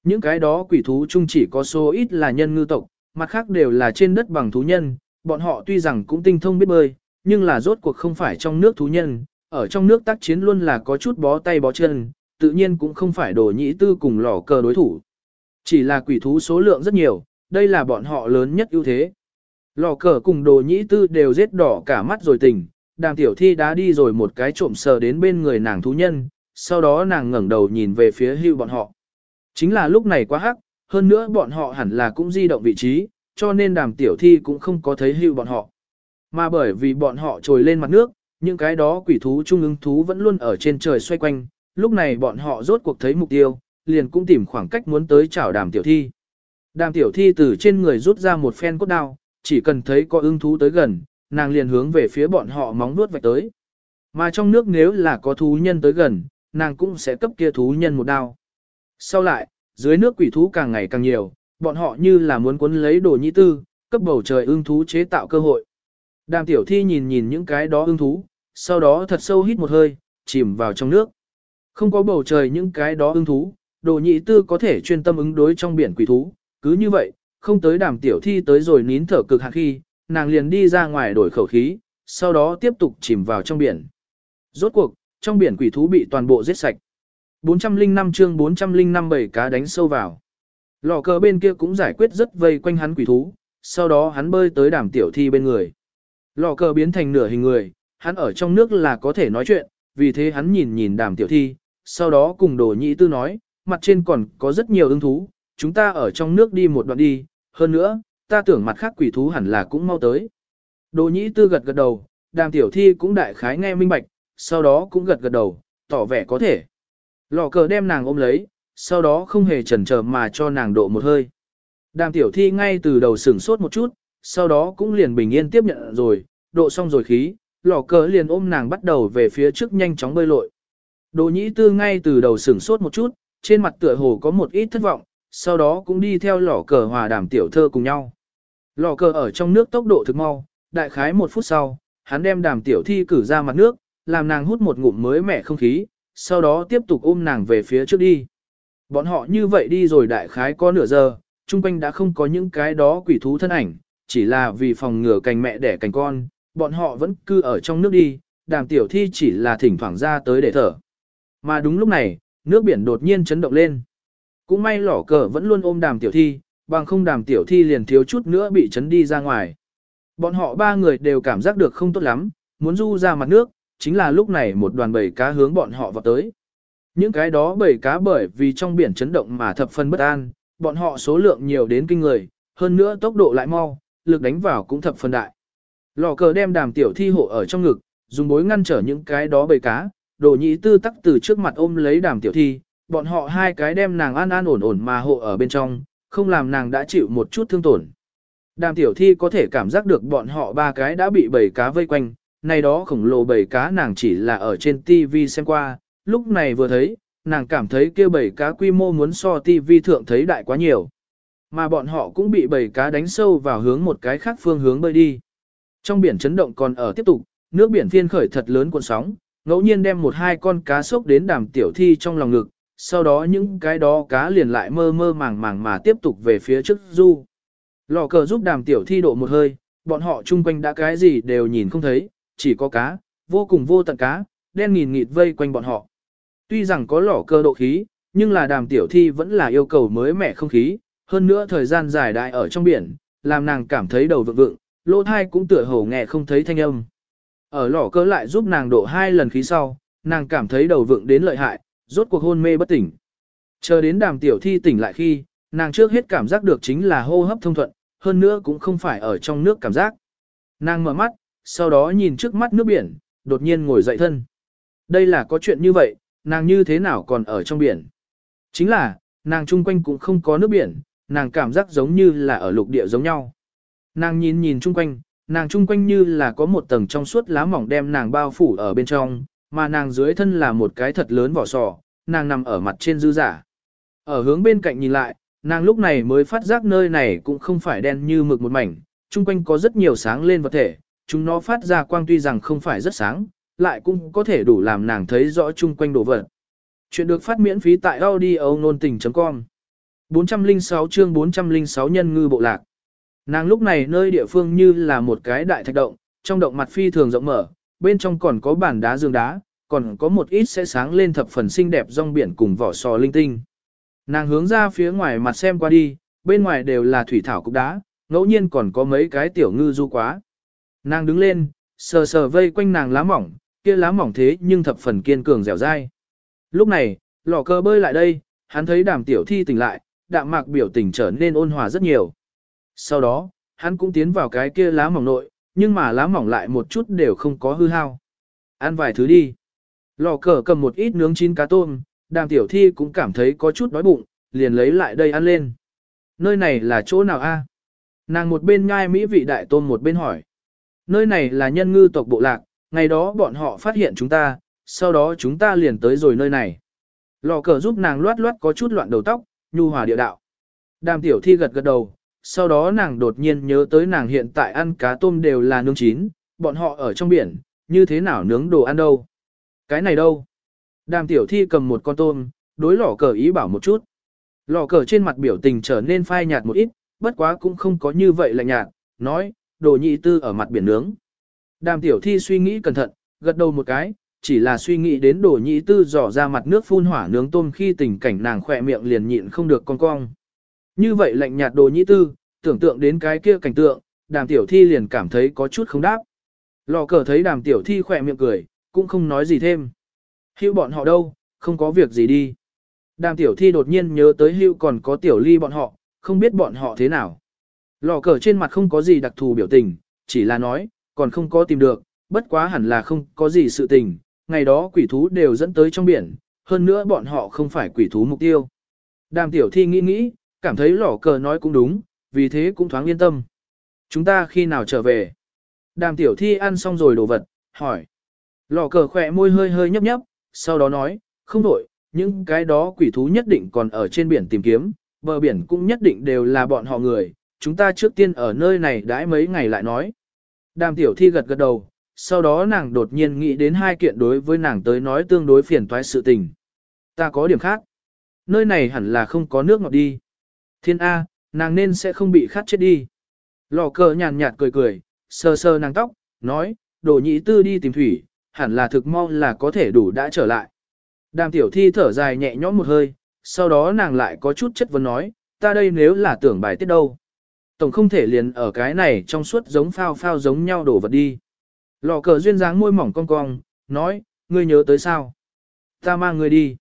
Những cái đó quỷ thú chung chỉ có số ít là nhân ngư tộc, mặt khác đều là trên đất bằng thú nhân, bọn họ tuy rằng cũng tinh thông biết bơi, nhưng là rốt cuộc không phải trong nước thú nhân, ở trong nước tác chiến luôn là có chút bó tay bó chân, tự nhiên cũng không phải đồ nhĩ tư cùng lò cờ đối thủ. Chỉ là quỷ thú số lượng rất nhiều, đây là bọn họ lớn nhất ưu thế. Lò cờ cùng đồ nhĩ tư đều giết đỏ cả mắt rồi tỉnh, đàm tiểu thi đã đi rồi một cái trộm sờ đến bên người nàng thú nhân, sau đó nàng ngẩng đầu nhìn về phía hưu bọn họ. Chính là lúc này quá hắc, hơn nữa bọn họ hẳn là cũng di động vị trí, cho nên đàm tiểu thi cũng không có thấy hưu bọn họ. Mà bởi vì bọn họ trồi lên mặt nước, những cái đó quỷ thú trung ương thú vẫn luôn ở trên trời xoay quanh, lúc này bọn họ rốt cuộc thấy mục tiêu, liền cũng tìm khoảng cách muốn tới chảo đàm tiểu thi. Đàm tiểu thi từ trên người rút ra một phen cốt đao, chỉ cần thấy có ưng thú tới gần, nàng liền hướng về phía bọn họ móng nuốt vạch tới. Mà trong nước nếu là có thú nhân tới gần, nàng cũng sẽ cấp kia thú nhân một đao. Sau lại, dưới nước quỷ thú càng ngày càng nhiều, bọn họ như là muốn cuốn lấy đồ nhĩ tư, cấp bầu trời ưng thú chế tạo cơ hội. Đàm tiểu thi nhìn nhìn những cái đó ưng thú, sau đó thật sâu hít một hơi, chìm vào trong nước. Không có bầu trời những cái đó ưng thú, đồ nhị tư có thể chuyên tâm ứng đối trong biển quỷ thú, cứ như vậy, không tới đàm tiểu thi tới rồi nín thở cực hạn khi, nàng liền đi ra ngoài đổi khẩu khí, sau đó tiếp tục chìm vào trong biển. Rốt cuộc, trong biển quỷ thú bị toàn bộ giết sạch. 405 chương 405 bảy cá đánh sâu vào. Lò cờ bên kia cũng giải quyết rất vây quanh hắn quỷ thú, sau đó hắn bơi tới đàm tiểu thi bên người. Lò cờ biến thành nửa hình người, hắn ở trong nước là có thể nói chuyện, vì thế hắn nhìn nhìn đàm tiểu thi, sau đó cùng đồ nhị tư nói, mặt trên còn có rất nhiều ưng thú, chúng ta ở trong nước đi một đoạn đi, hơn nữa, ta tưởng mặt khác quỷ thú hẳn là cũng mau tới. Đồ nhị tư gật gật đầu, đàm tiểu thi cũng đại khái nghe minh bạch, sau đó cũng gật gật đầu, tỏ vẻ có thể. Lò cờ đem nàng ôm lấy, sau đó không hề chần chờ mà cho nàng độ một hơi. Đàm tiểu thi ngay từ đầu sửng sốt một chút, sau đó cũng liền bình yên tiếp nhận rồi, độ xong rồi khí, lò cờ liền ôm nàng bắt đầu về phía trước nhanh chóng bơi lội. Đồ nhĩ tư ngay từ đầu sửng sốt một chút, trên mặt tựa hồ có một ít thất vọng, sau đó cũng đi theo lò cờ hòa đàm tiểu thơ cùng nhau. Lò cờ ở trong nước tốc độ thực mau, đại khái một phút sau, hắn đem đàm tiểu thi cử ra mặt nước, làm nàng hút một ngụm mới mẻ không khí, sau đó tiếp tục ôm nàng về phía trước đi. Bọn họ như vậy đi rồi đại khái có nửa giờ, chung quanh đã không có những cái đó quỷ thú thân ảnh, chỉ là vì phòng ngừa cành mẹ đẻ cành con, bọn họ vẫn cư ở trong nước đi, đàm tiểu thi chỉ là thỉnh thoảng ra tới để thở. Mà đúng lúc này, nước biển đột nhiên chấn động lên. Cũng may lỏ cờ vẫn luôn ôm đàm tiểu thi, bằng không đàm tiểu thi liền thiếu chút nữa bị chấn đi ra ngoài. Bọn họ ba người đều cảm giác được không tốt lắm, muốn du ra mặt nước, chính là lúc này một đoàn bầy cá hướng bọn họ vào tới. Những cái đó bầy cá bởi vì trong biển chấn động mà thập phân bất an, bọn họ số lượng nhiều đến kinh người, hơn nữa tốc độ lại mau, lực đánh vào cũng thập phân đại. Lò cờ đem đàm tiểu thi hộ ở trong ngực, dùng bối ngăn trở những cái đó bầy cá, đồ nhị tư tắc từ trước mặt ôm lấy đàm tiểu thi, bọn họ hai cái đem nàng an an ổn ổn mà hộ ở bên trong, không làm nàng đã chịu một chút thương tổn. Đàm tiểu thi có thể cảm giác được bọn họ ba cái đã bị bầy cá vây quanh, này đó khổng lồ bầy cá nàng chỉ là ở trên TV xem qua, lúc này vừa thấy, nàng cảm thấy kia bầy cá quy mô muốn so TV thượng thấy đại quá nhiều. Mà bọn họ cũng bị bầy cá đánh sâu vào hướng một cái khác phương hướng bơi đi. Trong biển chấn động còn ở tiếp tục, nước biển thiên khởi thật lớn cuộn sóng, ngẫu nhiên đem một hai con cá sốc đến đàm tiểu thi trong lòng ngực, sau đó những cái đó cá liền lại mơ mơ màng màng mà tiếp tục về phía trước du. Lò cờ giúp đàm tiểu thi độ một hơi, bọn họ chung quanh đã cái gì đều nhìn không thấy, chỉ có cá, vô cùng vô tận cá, đen nghìn nghịt vây quanh bọn họ. Tuy rằng có lỏ cơ độ khí, nhưng là đàm tiểu thi vẫn là yêu cầu mới mẻ không khí, hơn nữa thời gian dài đại ở trong biển, làm nàng cảm thấy đầu vượng vượng, lỗ thai cũng tựa hồ nghe không thấy thanh âm. Ở lỏ cơ lại giúp nàng độ hai lần khí sau, nàng cảm thấy đầu vượng đến lợi hại, rốt cuộc hôn mê bất tỉnh. Chờ đến đàm tiểu thi tỉnh lại khi, nàng trước hết cảm giác được chính là hô hấp thông thuận, hơn nữa cũng không phải ở trong nước cảm giác. Nàng mở mắt, sau đó nhìn trước mắt nước biển, đột nhiên ngồi dậy thân. Đây là có chuyện như vậy, nàng như thế nào còn ở trong biển? Chính là, nàng chung quanh cũng không có nước biển, nàng cảm giác giống như là ở lục địa giống nhau. Nàng nhìn nhìn chung quanh, nàng chung quanh như là có một tầng trong suốt lá mỏng đem nàng bao phủ ở bên trong, mà nàng dưới thân là một cái thật lớn vỏ sò, nàng nằm ở mặt trên dư giả. Ở hướng bên cạnh nhìn lại, nàng lúc này mới phát giác nơi này cũng không phải đen như mực một mảnh, chung quanh có rất nhiều sáng lên vật thể, chúng nó phát ra quang tuy rằng không phải rất sáng, lại cũng có thể đủ làm nàng thấy rõ chung quanh đồ vật. Chuyện được phát miễn phí tại audio nôn tình.com 406 chương 406 nhân ngư bộ lạc. Nàng lúc này nơi địa phương như là một cái đại thạch động, trong động mặt phi thường rộng mở, bên trong còn có bản đá dương đá, còn có một ít sẽ sáng lên thập phần xinh đẹp rong biển cùng vỏ sò linh tinh. Nàng hướng ra phía ngoài mặt xem qua đi, bên ngoài đều là thủy thảo cục đá, ngẫu nhiên còn có mấy cái tiểu ngư du quá. Nàng đứng lên, sờ sờ vây quanh nàng lá mỏng, kia lá mỏng thế nhưng thập phần kiên cường dẻo dai. Lúc này, lò cơ bơi lại đây, hắn thấy đàm tiểu thi tỉnh lại, đạm mạc biểu tình trở nên ôn hòa rất nhiều. Sau đó, hắn cũng tiến vào cái kia lá mỏng nội, nhưng mà lá mỏng lại một chút đều không có hư hao. Ăn vài thứ đi. Lò cờ cầm một ít nướng chín cá tôm, đàm tiểu thi cũng cảm thấy có chút đói bụng, liền lấy lại đây ăn lên. Nơi này là chỗ nào a? Nàng một bên nhai mỹ vị đại tôm một bên hỏi. Nơi này là nhân ngư tộc bộ lạc, ngày đó bọn họ phát hiện chúng ta, sau đó chúng ta liền tới rồi nơi này. Lò cờ giúp nàng loát loát có chút loạn đầu tóc, nhu hòa địa đạo. Đàm tiểu thi gật gật đầu, sau đó nàng đột nhiên nhớ tới nàng hiện tại ăn cá tôm đều là nướng chín, bọn họ ở trong biển, như thế nào nướng đồ ăn đâu. Cái này đâu? Đàm tiểu thi cầm một con tôm, đối lò cờ ý bảo một chút. Lò cờ trên mặt biểu tình trở nên phai nhạt một ít, bất quá cũng không có như vậy lạnh nhạt, nói, đồ nhị tư ở mặt biển nướng. Đàm tiểu thi suy nghĩ cẩn thận, gật đầu một cái, chỉ là suy nghĩ đến đồ nhị tư dò ra mặt nước phun hỏa nướng tôm khi tình cảnh nàng khỏe miệng liền nhịn không được con cong. Như vậy lạnh nhạt đồ nhị tư, tưởng tượng đến cái kia cảnh tượng, đàm tiểu thi liền cảm thấy có chút không đáp. Lò cờ thấy đàm tiểu thi khỏe miệng cười, cũng không nói gì thêm. Hữu bọn họ đâu, không có việc gì đi. Đàm tiểu thi đột nhiên nhớ tới hữu còn có tiểu ly bọn họ, không biết bọn họ thế nào. Lò cờ trên mặt không có gì đặc thù biểu tình, chỉ là nói, còn không có tìm được, bất quá hẳn là không có gì sự tình, ngày đó quỷ thú đều dẫn tới trong biển, hơn nữa bọn họ không phải quỷ thú mục tiêu. Đàm tiểu thi nghĩ nghĩ, cảm thấy lò cờ nói cũng đúng, vì thế cũng thoáng yên tâm. Chúng ta khi nào trở về? Đàm tiểu thi ăn xong rồi đồ vật, hỏi. Lò cờ khỏe môi hơi hơi nhấp nhấp, sau đó nói, không đổi, những cái đó quỷ thú nhất định còn ở trên biển tìm kiếm, bờ biển cũng nhất định đều là bọn họ người, chúng ta trước tiên ở nơi này đãi mấy ngày lại nói. Đàm tiểu thi gật gật đầu, sau đó nàng đột nhiên nghĩ đến hai kiện đối với nàng tới nói tương đối phiền toái sự tình. Ta có điểm khác. Nơi này hẳn là không có nước ngọt đi. Thiên A, nàng nên sẽ không bị khát chết đi. Lò cờ nhàn nhạt cười cười, sờ sờ nàng tóc, nói, đồ nhị tư đi tìm thủy, hẳn là thực mong là có thể đủ đã trở lại. Đàm tiểu thi thở dài nhẹ nhõm một hơi, sau đó nàng lại có chút chất vấn nói, ta đây nếu là tưởng bài tiết đâu. Tổng không thể liền ở cái này trong suốt giống phao phao giống nhau đổ vật đi. Lò cờ duyên dáng môi mỏng cong cong, nói, ngươi nhớ tới sao? Ta mang ngươi đi.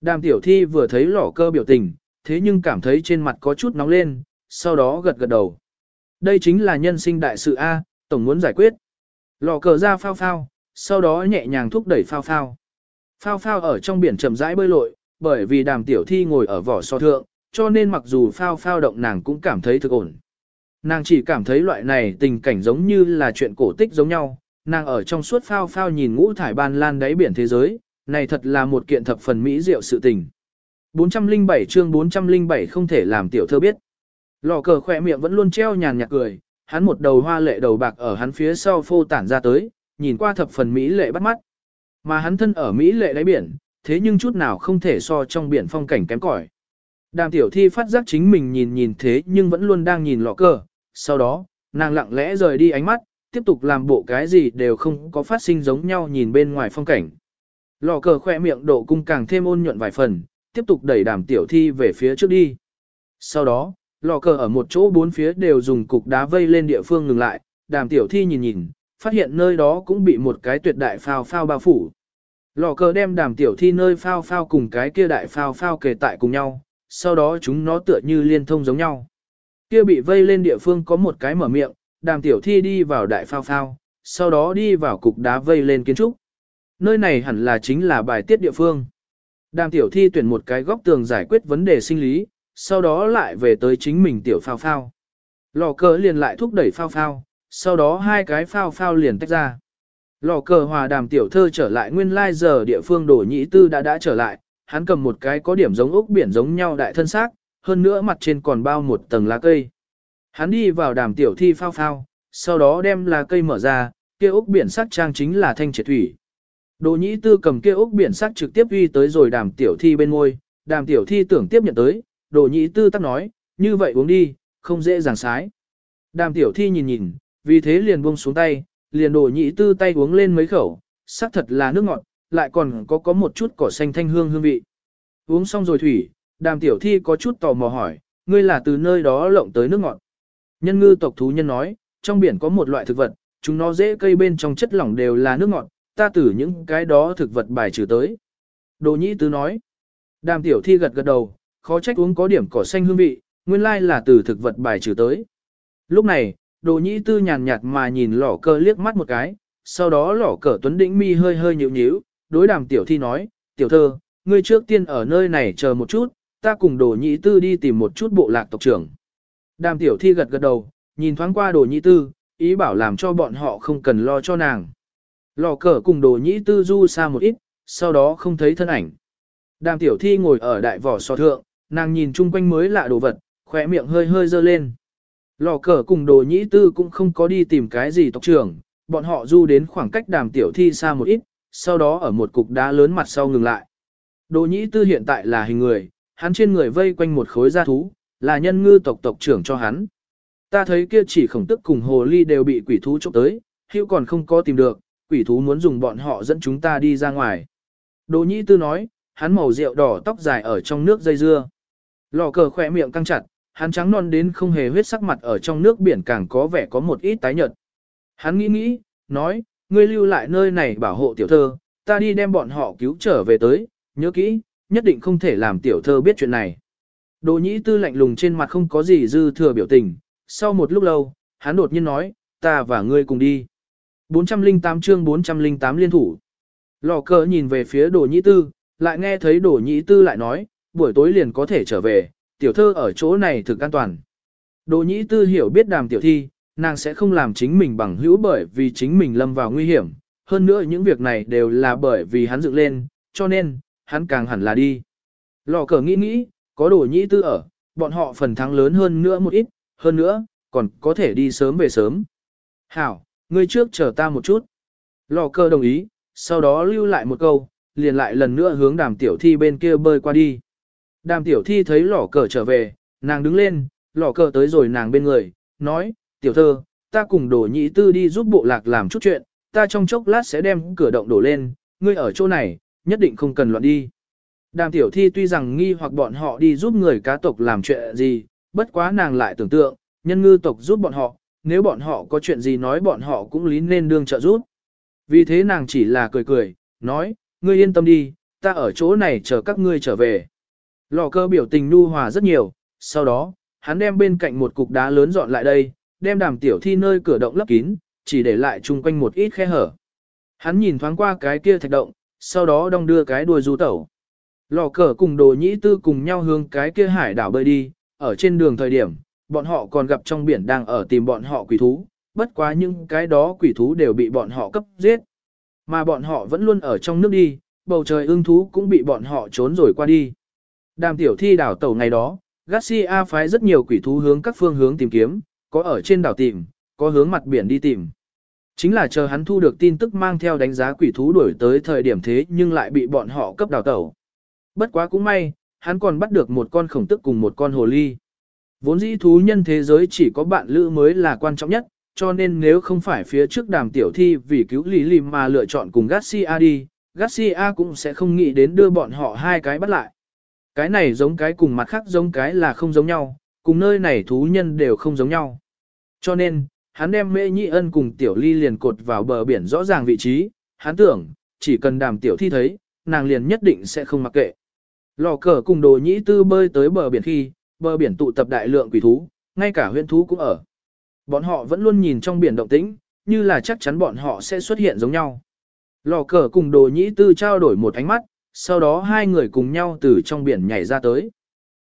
Đàm tiểu thi vừa thấy lò cơ biểu tình, thế nhưng cảm thấy trên mặt có chút nóng lên, sau đó gật gật đầu. Đây chính là nhân sinh đại sự A, tổng muốn giải quyết. Lò cờ ra phao phao, sau đó nhẹ nhàng thúc đẩy phao phao. Phao phao ở trong biển chậm rãi bơi lội, bởi vì đàm tiểu thi ngồi ở vỏ so thượng, cho nên mặc dù phao phao động nàng cũng cảm thấy thực ổn. Nàng chỉ cảm thấy loại này tình cảnh giống như là chuyện cổ tích giống nhau, nàng ở trong suốt phao phao nhìn ngũ thải ban lan đáy biển thế giới, này thật là một kiện thập phần mỹ diệu sự tình. 407 chương 407 không thể làm tiểu thơ biết. Lò cờ khỏe miệng vẫn luôn treo nhàn nhạt cười, hắn một đầu hoa lệ đầu bạc ở hắn phía sau phô tản ra tới, nhìn qua thập phần mỹ lệ bắt mắt. Mà hắn thân ở mỹ lệ đáy biển, thế nhưng chút nào không thể so trong biển phong cảnh kém cỏi. Đàm tiểu thi phát giác chính mình nhìn nhìn thế nhưng vẫn luôn đang nhìn lọ cờ, sau đó, nàng lặng lẽ rời đi ánh mắt, tiếp tục làm bộ cái gì đều không có phát sinh giống nhau nhìn bên ngoài phong cảnh. Lò cờ khỏe miệng độ cung càng thêm ôn nhuận vài phần, tiếp tục đẩy đàm tiểu thi về phía trước đi. Sau đó, lò cờ ở một chỗ bốn phía đều dùng cục đá vây lên địa phương ngừng lại, đàm tiểu thi nhìn nhìn, phát hiện nơi đó cũng bị một cái tuyệt đại phao phao bao phủ. Lò cờ đem đàm tiểu thi nơi phao phao cùng cái kia đại phao phao kề tại cùng nhau, sau đó chúng nó tựa như liên thông giống nhau. Kia bị vây lên địa phương có một cái mở miệng, đàm tiểu thi đi vào đại phao phao, sau đó đi vào cục đá vây lên kiến trúc. Nơi này hẳn là chính là bài tiết địa phương. Đàm tiểu thi tuyển một cái góc tường giải quyết vấn đề sinh lý, sau đó lại về tới chính mình tiểu phao phao. Lò cờ liền lại thúc đẩy phao phao, sau đó hai cái phao phao liền tách ra. Lò cờ hòa đàm tiểu thơ trở lại nguyên lai giờ địa phương đổ nhĩ tư đã đã trở lại, hắn cầm một cái có điểm giống ốc biển giống nhau đại thân xác, hơn nữa mặt trên còn bao một tầng lá cây. Hắn đi vào đàm tiểu thi phao phao, sau đó đem lá cây mở ra, kia ốc biển sắc trang chính là thanh triệt thủy. Đồ nhĩ tư cầm kia ốc biển sắc trực tiếp uy tới rồi đàm tiểu thi bên ngôi, đàm tiểu thi tưởng tiếp nhận tới, đồ nhĩ tư tắc nói, như vậy uống đi, không dễ dàng sái. Đàm tiểu thi nhìn nhìn, vì thế liền buông xuống tay, liền đồ nhĩ tư tay uống lên mấy khẩu, sắc thật là nước ngọt, lại còn có có một chút cỏ xanh thanh hương hương vị. Uống xong rồi thủy, đàm tiểu thi có chút tò mò hỏi, ngươi là từ nơi đó lộng tới nước ngọt. Nhân ngư tộc thú nhân nói, trong biển có một loại thực vật, chúng nó dễ cây bên trong chất lỏng đều là nước ngọt, ta từ những cái đó thực vật bài trừ tới. Đồ nhĩ tứ nói, đàm tiểu thi gật gật đầu, khó trách uống có điểm cỏ xanh hương vị, nguyên lai là từ thực vật bài trừ tới. Lúc này, đồ nhĩ tư nhàn nhạt mà nhìn lỏ cơ liếc mắt một cái, sau đó lỏ cờ tuấn đĩnh mi hơi hơi nhíu nhíu, đối đàm tiểu thi nói, tiểu thơ, ngươi trước tiên ở nơi này chờ một chút, ta cùng đồ nhị tư đi tìm một chút bộ lạc tộc trưởng. Đàm tiểu thi gật gật đầu, nhìn thoáng qua đồ nhị tư, ý bảo làm cho bọn họ không cần lo cho nàng. Lò cờ cùng đồ nhị tư du xa một ít, sau đó không thấy thân ảnh. Đàm tiểu thi ngồi ở đại vỏ so thượng, nàng nhìn chung quanh mới lạ đồ vật, khỏe miệng hơi hơi dơ lên. Lò cờ cùng đồ nhĩ tư cũng không có đi tìm cái gì tộc trưởng, bọn họ du đến khoảng cách đàm tiểu thi xa một ít, sau đó ở một cục đá lớn mặt sau ngừng lại. Đồ nhĩ tư hiện tại là hình người, hắn trên người vây quanh một khối da thú, là nhân ngư tộc tộc trưởng cho hắn. Ta thấy kia chỉ khổng tức cùng hồ ly đều bị quỷ thú chụp tới, hữu còn không có tìm được, quỷ thú muốn dùng bọn họ dẫn chúng ta đi ra ngoài. Đồ nhĩ tư nói, hắn màu rượu đỏ tóc dài ở trong nước dây dưa. Lò cờ khỏe miệng căng chặt, hắn trắng non đến không hề huyết sắc mặt ở trong nước biển càng có vẻ có một ít tái nhợt. Hắn nghĩ nghĩ, nói, ngươi lưu lại nơi này bảo hộ tiểu thơ, ta đi đem bọn họ cứu trở về tới, nhớ kỹ, nhất định không thể làm tiểu thơ biết chuyện này. Đồ nhĩ tư lạnh lùng trên mặt không có gì dư thừa biểu tình, sau một lúc lâu, hắn đột nhiên nói, ta và ngươi cùng đi. 408 chương 408 liên thủ. Lò cờ nhìn về phía đồ nhĩ tư, lại nghe thấy đồ nhĩ tư lại nói, buổi tối liền có thể trở về, tiểu thơ ở chỗ này thực an toàn. Đồ nhĩ tư hiểu biết đàm tiểu thi, nàng sẽ không làm chính mình bằng hữu bởi vì chính mình lâm vào nguy hiểm. Hơn nữa những việc này đều là bởi vì hắn dựng lên, cho nên, hắn càng hẳn là đi. Lò cờ nghĩ nghĩ, có đồ nhĩ tư ở, bọn họ phần thắng lớn hơn nữa một ít, hơn nữa, còn có thể đi sớm về sớm. Hảo, ngươi trước chờ ta một chút. Lò cờ đồng ý, sau đó lưu lại một câu, liền lại lần nữa hướng đàm tiểu thi bên kia bơi qua đi. Đàm tiểu thi thấy lò cờ trở về, nàng đứng lên, lò cờ tới rồi nàng bên người, nói, tiểu thơ, ta cùng đồ nhĩ tư đi giúp bộ lạc làm chút chuyện, ta trong chốc lát sẽ đem cửa động đổ lên, ngươi ở chỗ này, nhất định không cần loạn đi. Đàm tiểu thi tuy rằng nghi hoặc bọn họ đi giúp người cá tộc làm chuyện gì, bất quá nàng lại tưởng tượng, nhân ngư tộc giúp bọn họ, nếu bọn họ có chuyện gì nói bọn họ cũng lý nên đương trợ giúp. Vì thế nàng chỉ là cười cười, nói, ngươi yên tâm đi, ta ở chỗ này chờ các ngươi trở về. Lò cơ biểu tình nu hòa rất nhiều, sau đó, hắn đem bên cạnh một cục đá lớn dọn lại đây, đem đàm tiểu thi nơi cửa động lấp kín, chỉ để lại chung quanh một ít khe hở. Hắn nhìn thoáng qua cái kia thạch động, sau đó đong đưa cái đuôi du tẩu. Lò cờ cùng đồ nhĩ tư cùng nhau hướng cái kia hải đảo bơi đi, ở trên đường thời điểm, bọn họ còn gặp trong biển đang ở tìm bọn họ quỷ thú, bất quá những cái đó quỷ thú đều bị bọn họ cấp giết. Mà bọn họ vẫn luôn ở trong nước đi, bầu trời ưng thú cũng bị bọn họ trốn rồi qua đi. Đàm tiểu thi đảo tàu ngày đó, Garcia phái rất nhiều quỷ thú hướng các phương hướng tìm kiếm, có ở trên đảo tìm, có hướng mặt biển đi tìm. Chính là chờ hắn thu được tin tức mang theo đánh giá quỷ thú đuổi tới thời điểm thế nhưng lại bị bọn họ cấp đào tẩu. Bất quá cũng may, hắn còn bắt được một con khổng tức cùng một con hồ ly. Vốn dĩ thú nhân thế giới chỉ có bạn lữ mới là quan trọng nhất, cho nên nếu không phải phía trước đàm tiểu thi vì cứu lý lì mà lựa chọn cùng Garcia đi, Garcia cũng sẽ không nghĩ đến đưa bọn họ hai cái bắt lại. Cái này giống cái cùng mặt khác giống cái là không giống nhau, cùng nơi này thú nhân đều không giống nhau. Cho nên, hắn đem mê nhị ân cùng tiểu ly liền cột vào bờ biển rõ ràng vị trí, hắn tưởng, chỉ cần đàm tiểu thi thấy, nàng liền nhất định sẽ không mặc kệ. Lò cờ cùng đồ nhĩ tư bơi tới bờ biển khi, bờ biển tụ tập đại lượng quỷ thú, ngay cả huyên thú cũng ở. Bọn họ vẫn luôn nhìn trong biển động tĩnh, như là chắc chắn bọn họ sẽ xuất hiện giống nhau. Lò cờ cùng đồ nhĩ tư trao đổi một ánh mắt, sau đó hai người cùng nhau từ trong biển nhảy ra tới.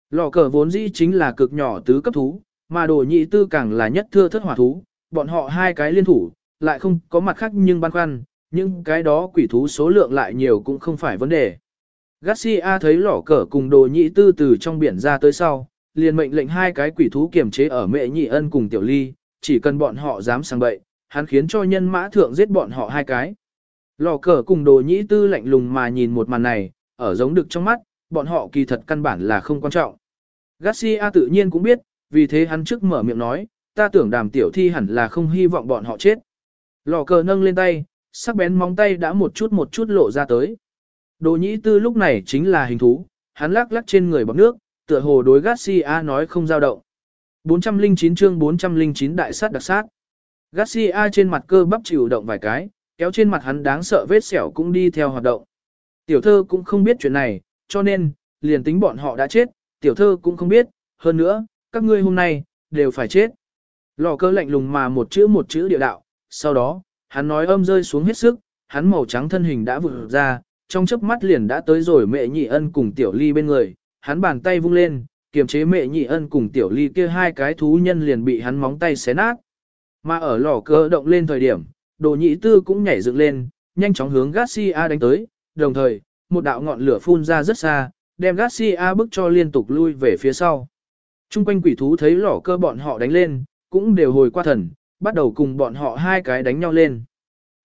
Lò cờ vốn dĩ chính là cực nhỏ tứ cấp thú, Mà đồ Nhĩ tư càng là nhất thưa thất hỏa thú, bọn họ hai cái liên thủ, lại không có mặt khác nhưng băn khoăn, nhưng cái đó quỷ thú số lượng lại nhiều cũng không phải vấn đề. Garcia thấy lỏ cờ cùng đồ nhị tư từ trong biển ra tới sau, liền mệnh lệnh hai cái quỷ thú kiềm chế ở mẹ nhị ân cùng tiểu ly, chỉ cần bọn họ dám sang bậy, hắn khiến cho nhân mã thượng giết bọn họ hai cái. Lò cờ cùng đồ nhĩ tư lạnh lùng mà nhìn một màn này, ở giống được trong mắt, bọn họ kỳ thật căn bản là không quan trọng. Garcia tự nhiên cũng biết, vì thế hắn trước mở miệng nói, ta tưởng đàm tiểu thi hẳn là không hy vọng bọn họ chết. Lò cờ nâng lên tay, sắc bén móng tay đã một chút một chút lộ ra tới. Đồ nhĩ tư lúc này chính là hình thú, hắn lắc lắc trên người bọc nước, tựa hồ đối Garcia nói không giao động. 409 chương 409 đại sát đặc sát. Garcia trên mặt cơ bắp chịu động vài cái, kéo trên mặt hắn đáng sợ vết sẹo cũng đi theo hoạt động. Tiểu thơ cũng không biết chuyện này, cho nên, liền tính bọn họ đã chết, tiểu thơ cũng không biết, hơn nữa, các ngươi hôm nay, đều phải chết. Lò cơ lạnh lùng mà một chữ một chữ địa đạo, sau đó, hắn nói âm rơi xuống hết sức, hắn màu trắng thân hình đã vụt ra, trong chớp mắt liền đã tới rồi mẹ nhị ân cùng tiểu ly bên người, hắn bàn tay vung lên, kiềm chế mẹ nhị ân cùng tiểu ly kia hai cái thú nhân liền bị hắn móng tay xé nát. Mà ở lò cơ động lên thời điểm, đồ nhị tư cũng nhảy dựng lên, nhanh chóng hướng Garcia đánh tới, đồng thời, một đạo ngọn lửa phun ra rất xa, đem Garcia bức cho liên tục lui về phía sau. Trung quanh quỷ thú thấy lỏ cơ bọn họ đánh lên, cũng đều hồi qua thần, bắt đầu cùng bọn họ hai cái đánh nhau lên.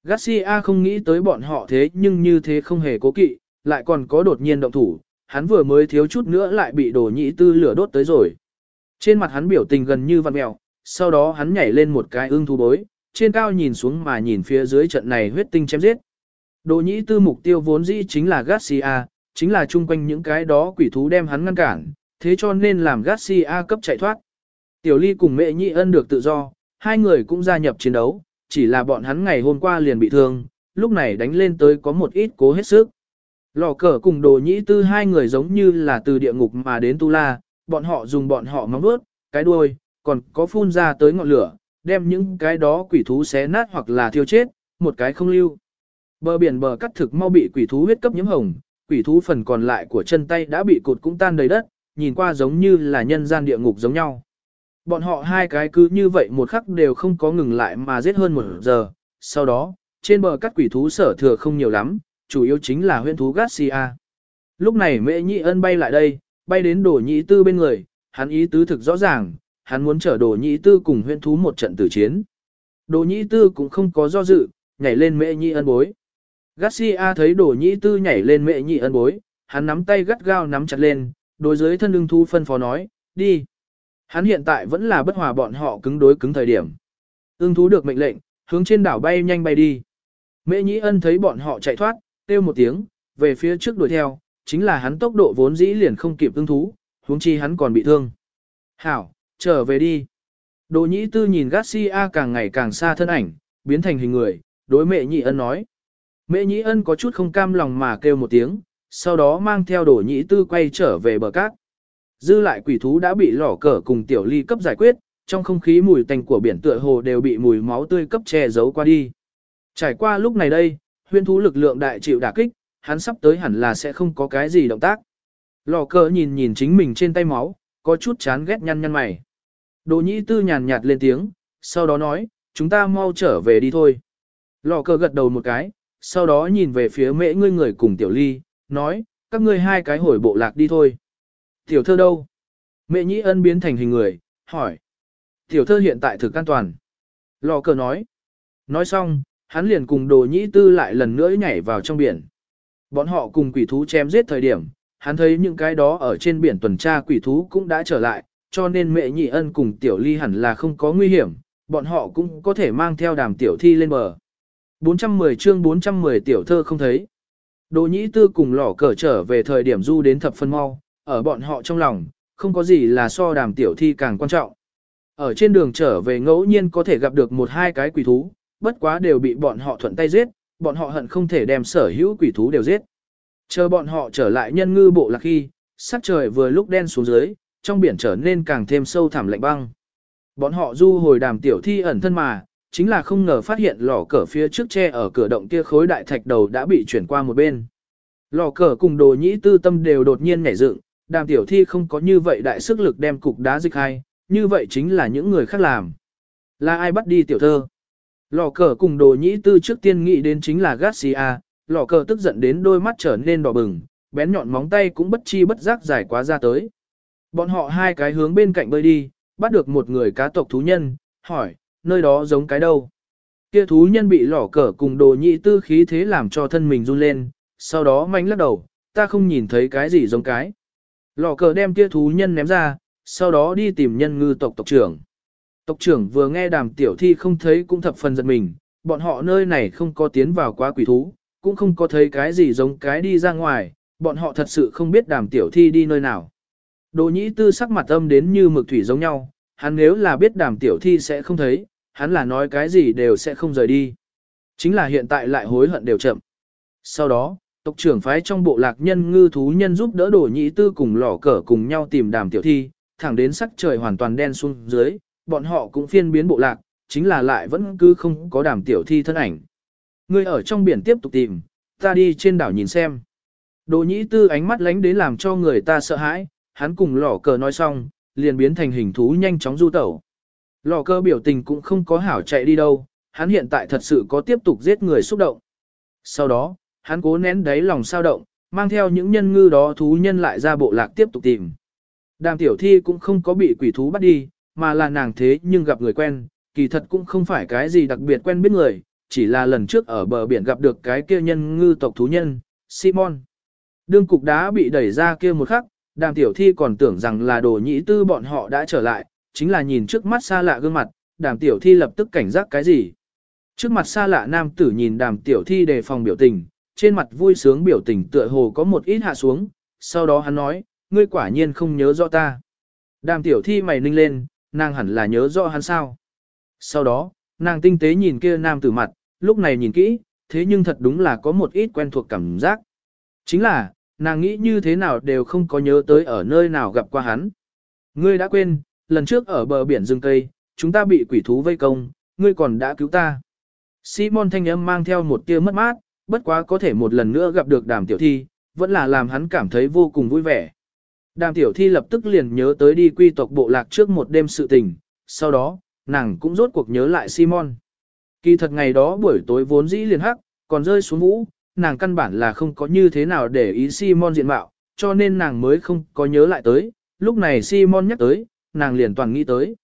Garcia không nghĩ tới bọn họ thế nhưng như thế không hề cố kỵ, lại còn có đột nhiên động thủ, hắn vừa mới thiếu chút nữa lại bị đồ nhị tư lửa đốt tới rồi. Trên mặt hắn biểu tình gần như văn mèo, sau đó hắn nhảy lên một cái ưng thú bối, trên cao nhìn xuống mà nhìn phía dưới trận này huyết tinh chém giết. Đồ nhị tư mục tiêu vốn dĩ chính là Garcia, chính là chung quanh những cái đó quỷ thú đem hắn ngăn cản, thế cho nên làm Garcia cấp chạy thoát. Tiểu Ly cùng mẹ nhị ân được tự do, hai người cũng gia nhập chiến đấu, chỉ là bọn hắn ngày hôm qua liền bị thương, lúc này đánh lên tới có một ít cố hết sức. Lò cờ cùng đồ nhĩ tư hai người giống như là từ địa ngục mà đến Tu La, bọn họ dùng bọn họ móng vuốt, cái đuôi, còn có phun ra tới ngọn lửa, đem những cái đó quỷ thú xé nát hoặc là thiêu chết, một cái không lưu. Bờ biển bờ cắt thực mau bị quỷ thú huyết cấp nhiễm hồng, quỷ thú phần còn lại của chân tay đã bị cột cũng tan đầy đất, nhìn qua giống như là nhân gian địa ngục giống nhau. Bọn họ hai cái cứ như vậy một khắc đều không có ngừng lại mà giết hơn một giờ, sau đó, trên bờ các quỷ thú sở thừa không nhiều lắm, chủ yếu chính là huyên thú Garcia. Lúc này mẹ nhị ân bay lại đây, bay đến đổ nhị tư bên người, hắn ý tứ thực rõ ràng, hắn muốn chở đổ nhị tư cùng huyên thú một trận tử chiến. đổ nhị tư cũng không có do dự, nhảy lên mẹ nhị ân bối. Garcia thấy đổ nhị tư nhảy lên mẹ nhị ân bối, hắn nắm tay gắt gao nắm chặt lên, đối dưới thân lưng thu phân phó nói, đi. Hắn hiện tại vẫn là bất hòa bọn họ cứng đối cứng thời điểm. Ưng thú được mệnh lệnh, hướng trên đảo bay nhanh bay đi. Mễ Nhĩ Ân thấy bọn họ chạy thoát, kêu một tiếng, về phía trước đuổi theo, chính là hắn tốc độ vốn dĩ liền không kịp ưng thú, huống chi hắn còn bị thương. Hảo, trở về đi. Đồ Nhĩ Tư nhìn Garcia càng ngày càng xa thân ảnh, biến thành hình người, đối Mễ Nhĩ Ân nói. Mễ Nhĩ Ân có chút không cam lòng mà kêu một tiếng, sau đó mang theo Đồ Nhĩ Tư quay trở về bờ cát. Dư lại quỷ thú đã bị lỏ cờ cùng tiểu ly cấp giải quyết, trong không khí mùi tanh của biển tựa hồ đều bị mùi máu tươi cấp che giấu qua đi. Trải qua lúc này đây, huyên thú lực lượng đại chịu đả kích, hắn sắp tới hẳn là sẽ không có cái gì động tác. Lò cờ nhìn nhìn chính mình trên tay máu, có chút chán ghét nhăn nhăn mày. Đồ nhĩ tư nhàn nhạt lên tiếng, sau đó nói, chúng ta mau trở về đi thôi. Lò cờ gật đầu một cái, sau đó nhìn về phía mễ ngươi người cùng tiểu ly, nói, các ngươi hai cái hồi bộ lạc đi thôi. Tiểu thơ đâu? Mẹ nhĩ ân biến thành hình người, hỏi. Tiểu thơ hiện tại thực an toàn. Lò cờ nói. Nói xong, hắn liền cùng đồ nhĩ tư lại lần nữa nhảy vào trong biển. Bọn họ cùng quỷ thú chém giết thời điểm, hắn thấy những cái đó ở trên biển tuần tra quỷ thú cũng đã trở lại, cho nên mẹ nhị ân cùng tiểu ly hẳn là không có nguy hiểm, bọn họ cũng có thể mang theo đàm tiểu thi lên bờ. 410 chương 410 tiểu thơ không thấy. Đồ nhĩ tư cùng lỏ cờ trở về thời điểm du đến thập phân mau, ở bọn họ trong lòng, không có gì là so đàm tiểu thi càng quan trọng. Ở trên đường trở về ngẫu nhiên có thể gặp được một hai cái quỷ thú, bất quá đều bị bọn họ thuận tay giết, bọn họ hận không thể đem sở hữu quỷ thú đều giết. Chờ bọn họ trở lại nhân ngư bộ lạc khi, sắc trời vừa lúc đen xuống dưới, trong biển trở nên càng thêm sâu thẳm lạnh băng. Bọn họ du hồi đàm tiểu thi ẩn thân mà, chính là không ngờ phát hiện lò cờ phía trước tre ở cửa động kia khối đại thạch đầu đã bị chuyển qua một bên. Lò cờ cùng đồ nhĩ tư tâm đều đột nhiên nhảy dựng, đàm tiểu thi không có như vậy đại sức lực đem cục đá dịch hay như vậy chính là những người khác làm. Là ai bắt đi tiểu thơ? Lò cờ cùng đồ nhĩ tư trước tiên nghĩ đến chính là Garcia, lò cờ tức giận đến đôi mắt trở nên đỏ bừng, bén nhọn móng tay cũng bất chi bất giác dài quá ra tới. Bọn họ hai cái hướng bên cạnh bơi đi, bắt được một người cá tộc thú nhân, hỏi, nơi đó giống cái đâu? Kia thú nhân bị lỏ cờ cùng đồ nhị tư khí thế làm cho thân mình run lên, sau đó manh lắc đầu, ta không nhìn thấy cái gì giống cái lò cờ đem kia thú nhân ném ra, sau đó đi tìm nhân ngư tộc tộc trưởng. Tộc trưởng vừa nghe đàm tiểu thi không thấy cũng thập phần giật mình, bọn họ nơi này không có tiến vào quá quỷ thú, cũng không có thấy cái gì giống cái đi ra ngoài, bọn họ thật sự không biết đàm tiểu thi đi nơi nào. Đồ nhĩ tư sắc mặt âm đến như mực thủy giống nhau, hắn nếu là biết đàm tiểu thi sẽ không thấy, hắn là nói cái gì đều sẽ không rời đi. Chính là hiện tại lại hối hận đều chậm. Sau đó, tộc trưởng phái trong bộ lạc nhân ngư thú nhân giúp đỡ đổ nhĩ tư cùng lỏ cờ cùng nhau tìm đàm tiểu thi, thẳng đến sắc trời hoàn toàn đen xuống dưới, bọn họ cũng phiên biến bộ lạc, chính là lại vẫn cứ không có đàm tiểu thi thân ảnh. Người ở trong biển tiếp tục tìm, ta đi trên đảo nhìn xem. Đồ nhĩ tư ánh mắt lánh đến làm cho người ta sợ hãi, hắn cùng lỏ cờ nói xong, liền biến thành hình thú nhanh chóng du tẩu. Lò cờ biểu tình cũng không có hảo chạy đi đâu, hắn hiện tại thật sự có tiếp tục giết người xúc động. Sau đó, hắn cố nén đáy lòng sao động, mang theo những nhân ngư đó thú nhân lại ra bộ lạc tiếp tục tìm. Đàm tiểu thi cũng không có bị quỷ thú bắt đi, mà là nàng thế nhưng gặp người quen, kỳ thật cũng không phải cái gì đặc biệt quen biết người, chỉ là lần trước ở bờ biển gặp được cái kia nhân ngư tộc thú nhân, Simon. Đương cục đá bị đẩy ra kia một khắc, đàm tiểu thi còn tưởng rằng là đồ nhĩ tư bọn họ đã trở lại, chính là nhìn trước mắt xa lạ gương mặt, đàm tiểu thi lập tức cảnh giác cái gì. Trước mặt xa lạ nam tử nhìn đàm tiểu thi đề phòng biểu tình, trên mặt vui sướng biểu tình tựa hồ có một ít hạ xuống, sau đó hắn nói, ngươi quả nhiên không nhớ rõ ta. Đàm tiểu thi mày ninh lên, nàng hẳn là nhớ rõ hắn sao. Sau đó, nàng tinh tế nhìn kia nam tử mặt, lúc này nhìn kỹ, thế nhưng thật đúng là có một ít quen thuộc cảm giác. Chính là, nàng nghĩ như thế nào đều không có nhớ tới ở nơi nào gặp qua hắn. Ngươi đã quên, lần trước ở bờ biển rừng cây, chúng ta bị quỷ thú vây công, ngươi còn đã cứu ta. Simon thanh âm mang theo một tia mất mát, bất quá có thể một lần nữa gặp được đàm tiểu thi, vẫn là làm hắn cảm thấy vô cùng vui vẻ. Đàm tiểu thi lập tức liền nhớ tới đi quy tộc bộ lạc trước một đêm sự tình, sau đó, nàng cũng rốt cuộc nhớ lại Simon. Kỳ thật ngày đó buổi tối vốn dĩ liền hắc, còn rơi xuống vũ, nàng căn bản là không có như thế nào để ý Simon diện mạo, cho nên nàng mới không có nhớ lại tới, lúc này Simon nhắc tới, nàng liền toàn nghĩ tới.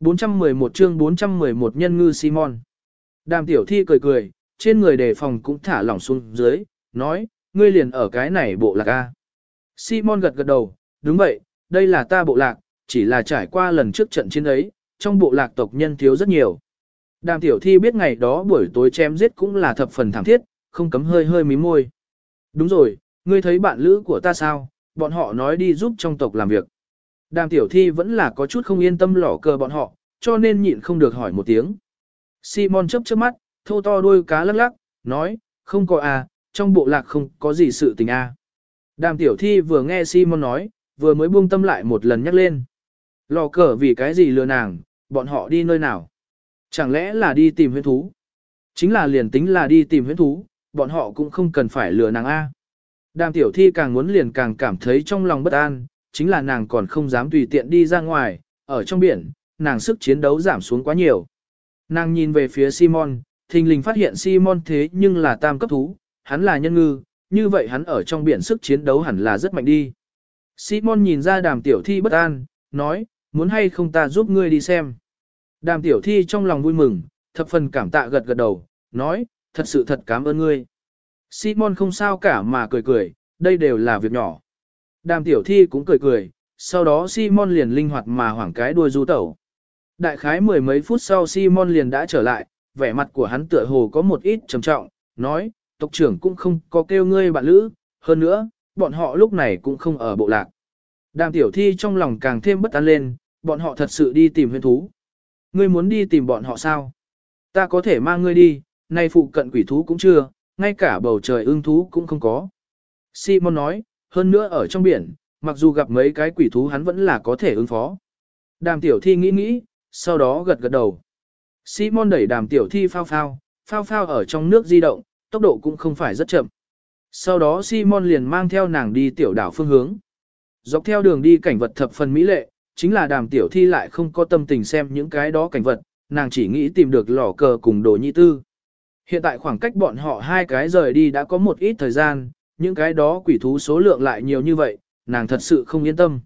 411 chương 411 nhân ngư Simon. Đàm tiểu thi cười cười, trên người đề phòng cũng thả lỏng xuống dưới, nói, ngươi liền ở cái này bộ lạc A. Simon gật gật đầu, đúng vậy, đây là ta bộ lạc, chỉ là trải qua lần trước trận chiến ấy, trong bộ lạc tộc nhân thiếu rất nhiều. Đàm tiểu thi biết ngày đó buổi tối chém giết cũng là thập phần thảm thiết, không cấm hơi hơi mím môi. Đúng rồi, ngươi thấy bạn lữ của ta sao, bọn họ nói đi giúp trong tộc làm việc. Đàm tiểu thi vẫn là có chút không yên tâm lỏ cờ bọn họ, cho nên nhịn không được hỏi một tiếng. Simon chớp chớp mắt, thô to đuôi cá lắc lắc, nói, không có à, trong bộ lạc không có gì sự tình à. Đàm tiểu thi vừa nghe Simon nói, vừa mới buông tâm lại một lần nhắc lên. Lò cờ vì cái gì lừa nàng, bọn họ đi nơi nào? Chẳng lẽ là đi tìm huyết thú? Chính là liền tính là đi tìm huyết thú, bọn họ cũng không cần phải lừa nàng A. Đàm tiểu thi càng muốn liền càng cảm thấy trong lòng bất an, chính là nàng còn không dám tùy tiện đi ra ngoài, ở trong biển, nàng sức chiến đấu giảm xuống quá nhiều. Nàng nhìn về phía Simon, thình lình phát hiện Simon thế nhưng là tam cấp thú, hắn là nhân ngư, như vậy hắn ở trong biển sức chiến đấu hẳn là rất mạnh đi. Simon nhìn ra đàm tiểu thi bất an, nói, muốn hay không ta giúp ngươi đi xem. Đàm tiểu thi trong lòng vui mừng, thập phần cảm tạ gật gật đầu, nói, thật sự thật cảm ơn ngươi. Simon không sao cả mà cười cười, đây đều là việc nhỏ. Đàm tiểu thi cũng cười cười, sau đó Simon liền linh hoạt mà hoảng cái đuôi du tẩu. Đại khái mười mấy phút sau Simon liền đã trở lại, vẻ mặt của hắn tựa hồ có một ít trầm trọng, nói, tộc trưởng cũng không có kêu ngươi bạn lữ, hơn nữa, bọn họ lúc này cũng không ở bộ lạc. Đàm tiểu thi trong lòng càng thêm bất an lên, bọn họ thật sự đi tìm huyên thú. Ngươi muốn đi tìm bọn họ sao? Ta có thể mang ngươi đi, nay phụ cận quỷ thú cũng chưa, ngay cả bầu trời ương thú cũng không có. Simon nói, hơn nữa ở trong biển, mặc dù gặp mấy cái quỷ thú hắn vẫn là có thể ứng phó. Đàm tiểu thi nghĩ nghĩ, sau đó gật gật đầu. Simon đẩy đàm tiểu thi phao phao, phao phao ở trong nước di động, tốc độ cũng không phải rất chậm. Sau đó Simon liền mang theo nàng đi tiểu đảo phương hướng. Dọc theo đường đi cảnh vật thập phần mỹ lệ, chính là đàm tiểu thi lại không có tâm tình xem những cái đó cảnh vật, nàng chỉ nghĩ tìm được lò cờ cùng đồ nhi tư. Hiện tại khoảng cách bọn họ hai cái rời đi đã có một ít thời gian, những cái đó quỷ thú số lượng lại nhiều như vậy, nàng thật sự không yên tâm.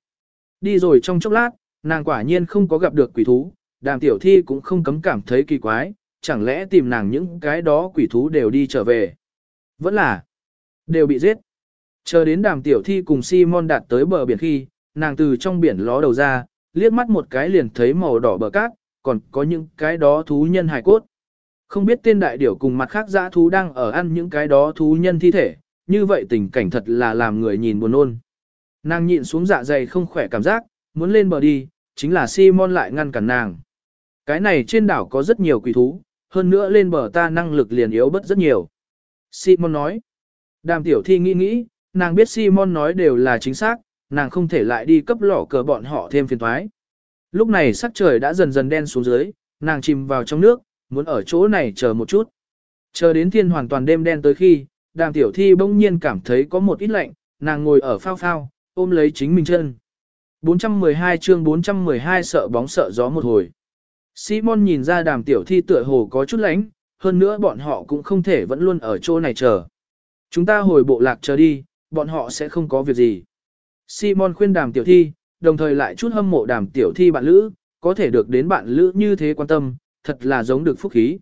Đi rồi trong chốc lát, nàng quả nhiên không có gặp được quỷ thú, đàm tiểu thi cũng không cấm cảm thấy kỳ quái, chẳng lẽ tìm nàng những cái đó quỷ thú đều đi trở về. Vẫn là, đều bị giết. Chờ đến đàm tiểu thi cùng Simon đạt tới bờ biển khi, nàng từ trong biển ló đầu ra, liếc mắt một cái liền thấy màu đỏ bờ cát, còn có những cái đó thú nhân hài cốt. Không biết tên đại điểu cùng mặt khác dã thú đang ở ăn những cái đó thú nhân thi thể, như vậy tình cảnh thật là làm người nhìn buồn nôn. Nàng nhịn xuống dạ dày không khỏe cảm giác, muốn lên bờ đi, chính là Simon lại ngăn cản nàng. Cái này trên đảo có rất nhiều quỷ thú, hơn nữa lên bờ ta năng lực liền yếu bất rất nhiều. Simon nói. Đàm tiểu thi nghĩ nghĩ, nàng biết Simon nói đều là chính xác, nàng không thể lại đi cấp lỏ cờ bọn họ thêm phiền thoái. Lúc này sắc trời đã dần dần đen xuống dưới, nàng chìm vào trong nước, muốn ở chỗ này chờ một chút. Chờ đến thiên hoàn toàn đêm đen tới khi, đàm tiểu thi bỗng nhiên cảm thấy có một ít lạnh, nàng ngồi ở phao phao, ôm lấy chính mình chân. 412 chương 412 sợ bóng sợ gió một hồi. Simon nhìn ra đàm tiểu thi tựa hồ có chút lánh, hơn nữa bọn họ cũng không thể vẫn luôn ở chỗ này chờ. Chúng ta hồi bộ lạc chờ đi, bọn họ sẽ không có việc gì. Simon khuyên đàm tiểu thi, đồng thời lại chút hâm mộ đàm tiểu thi bạn lữ, có thể được đến bạn lữ như thế quan tâm, thật là giống được phúc khí.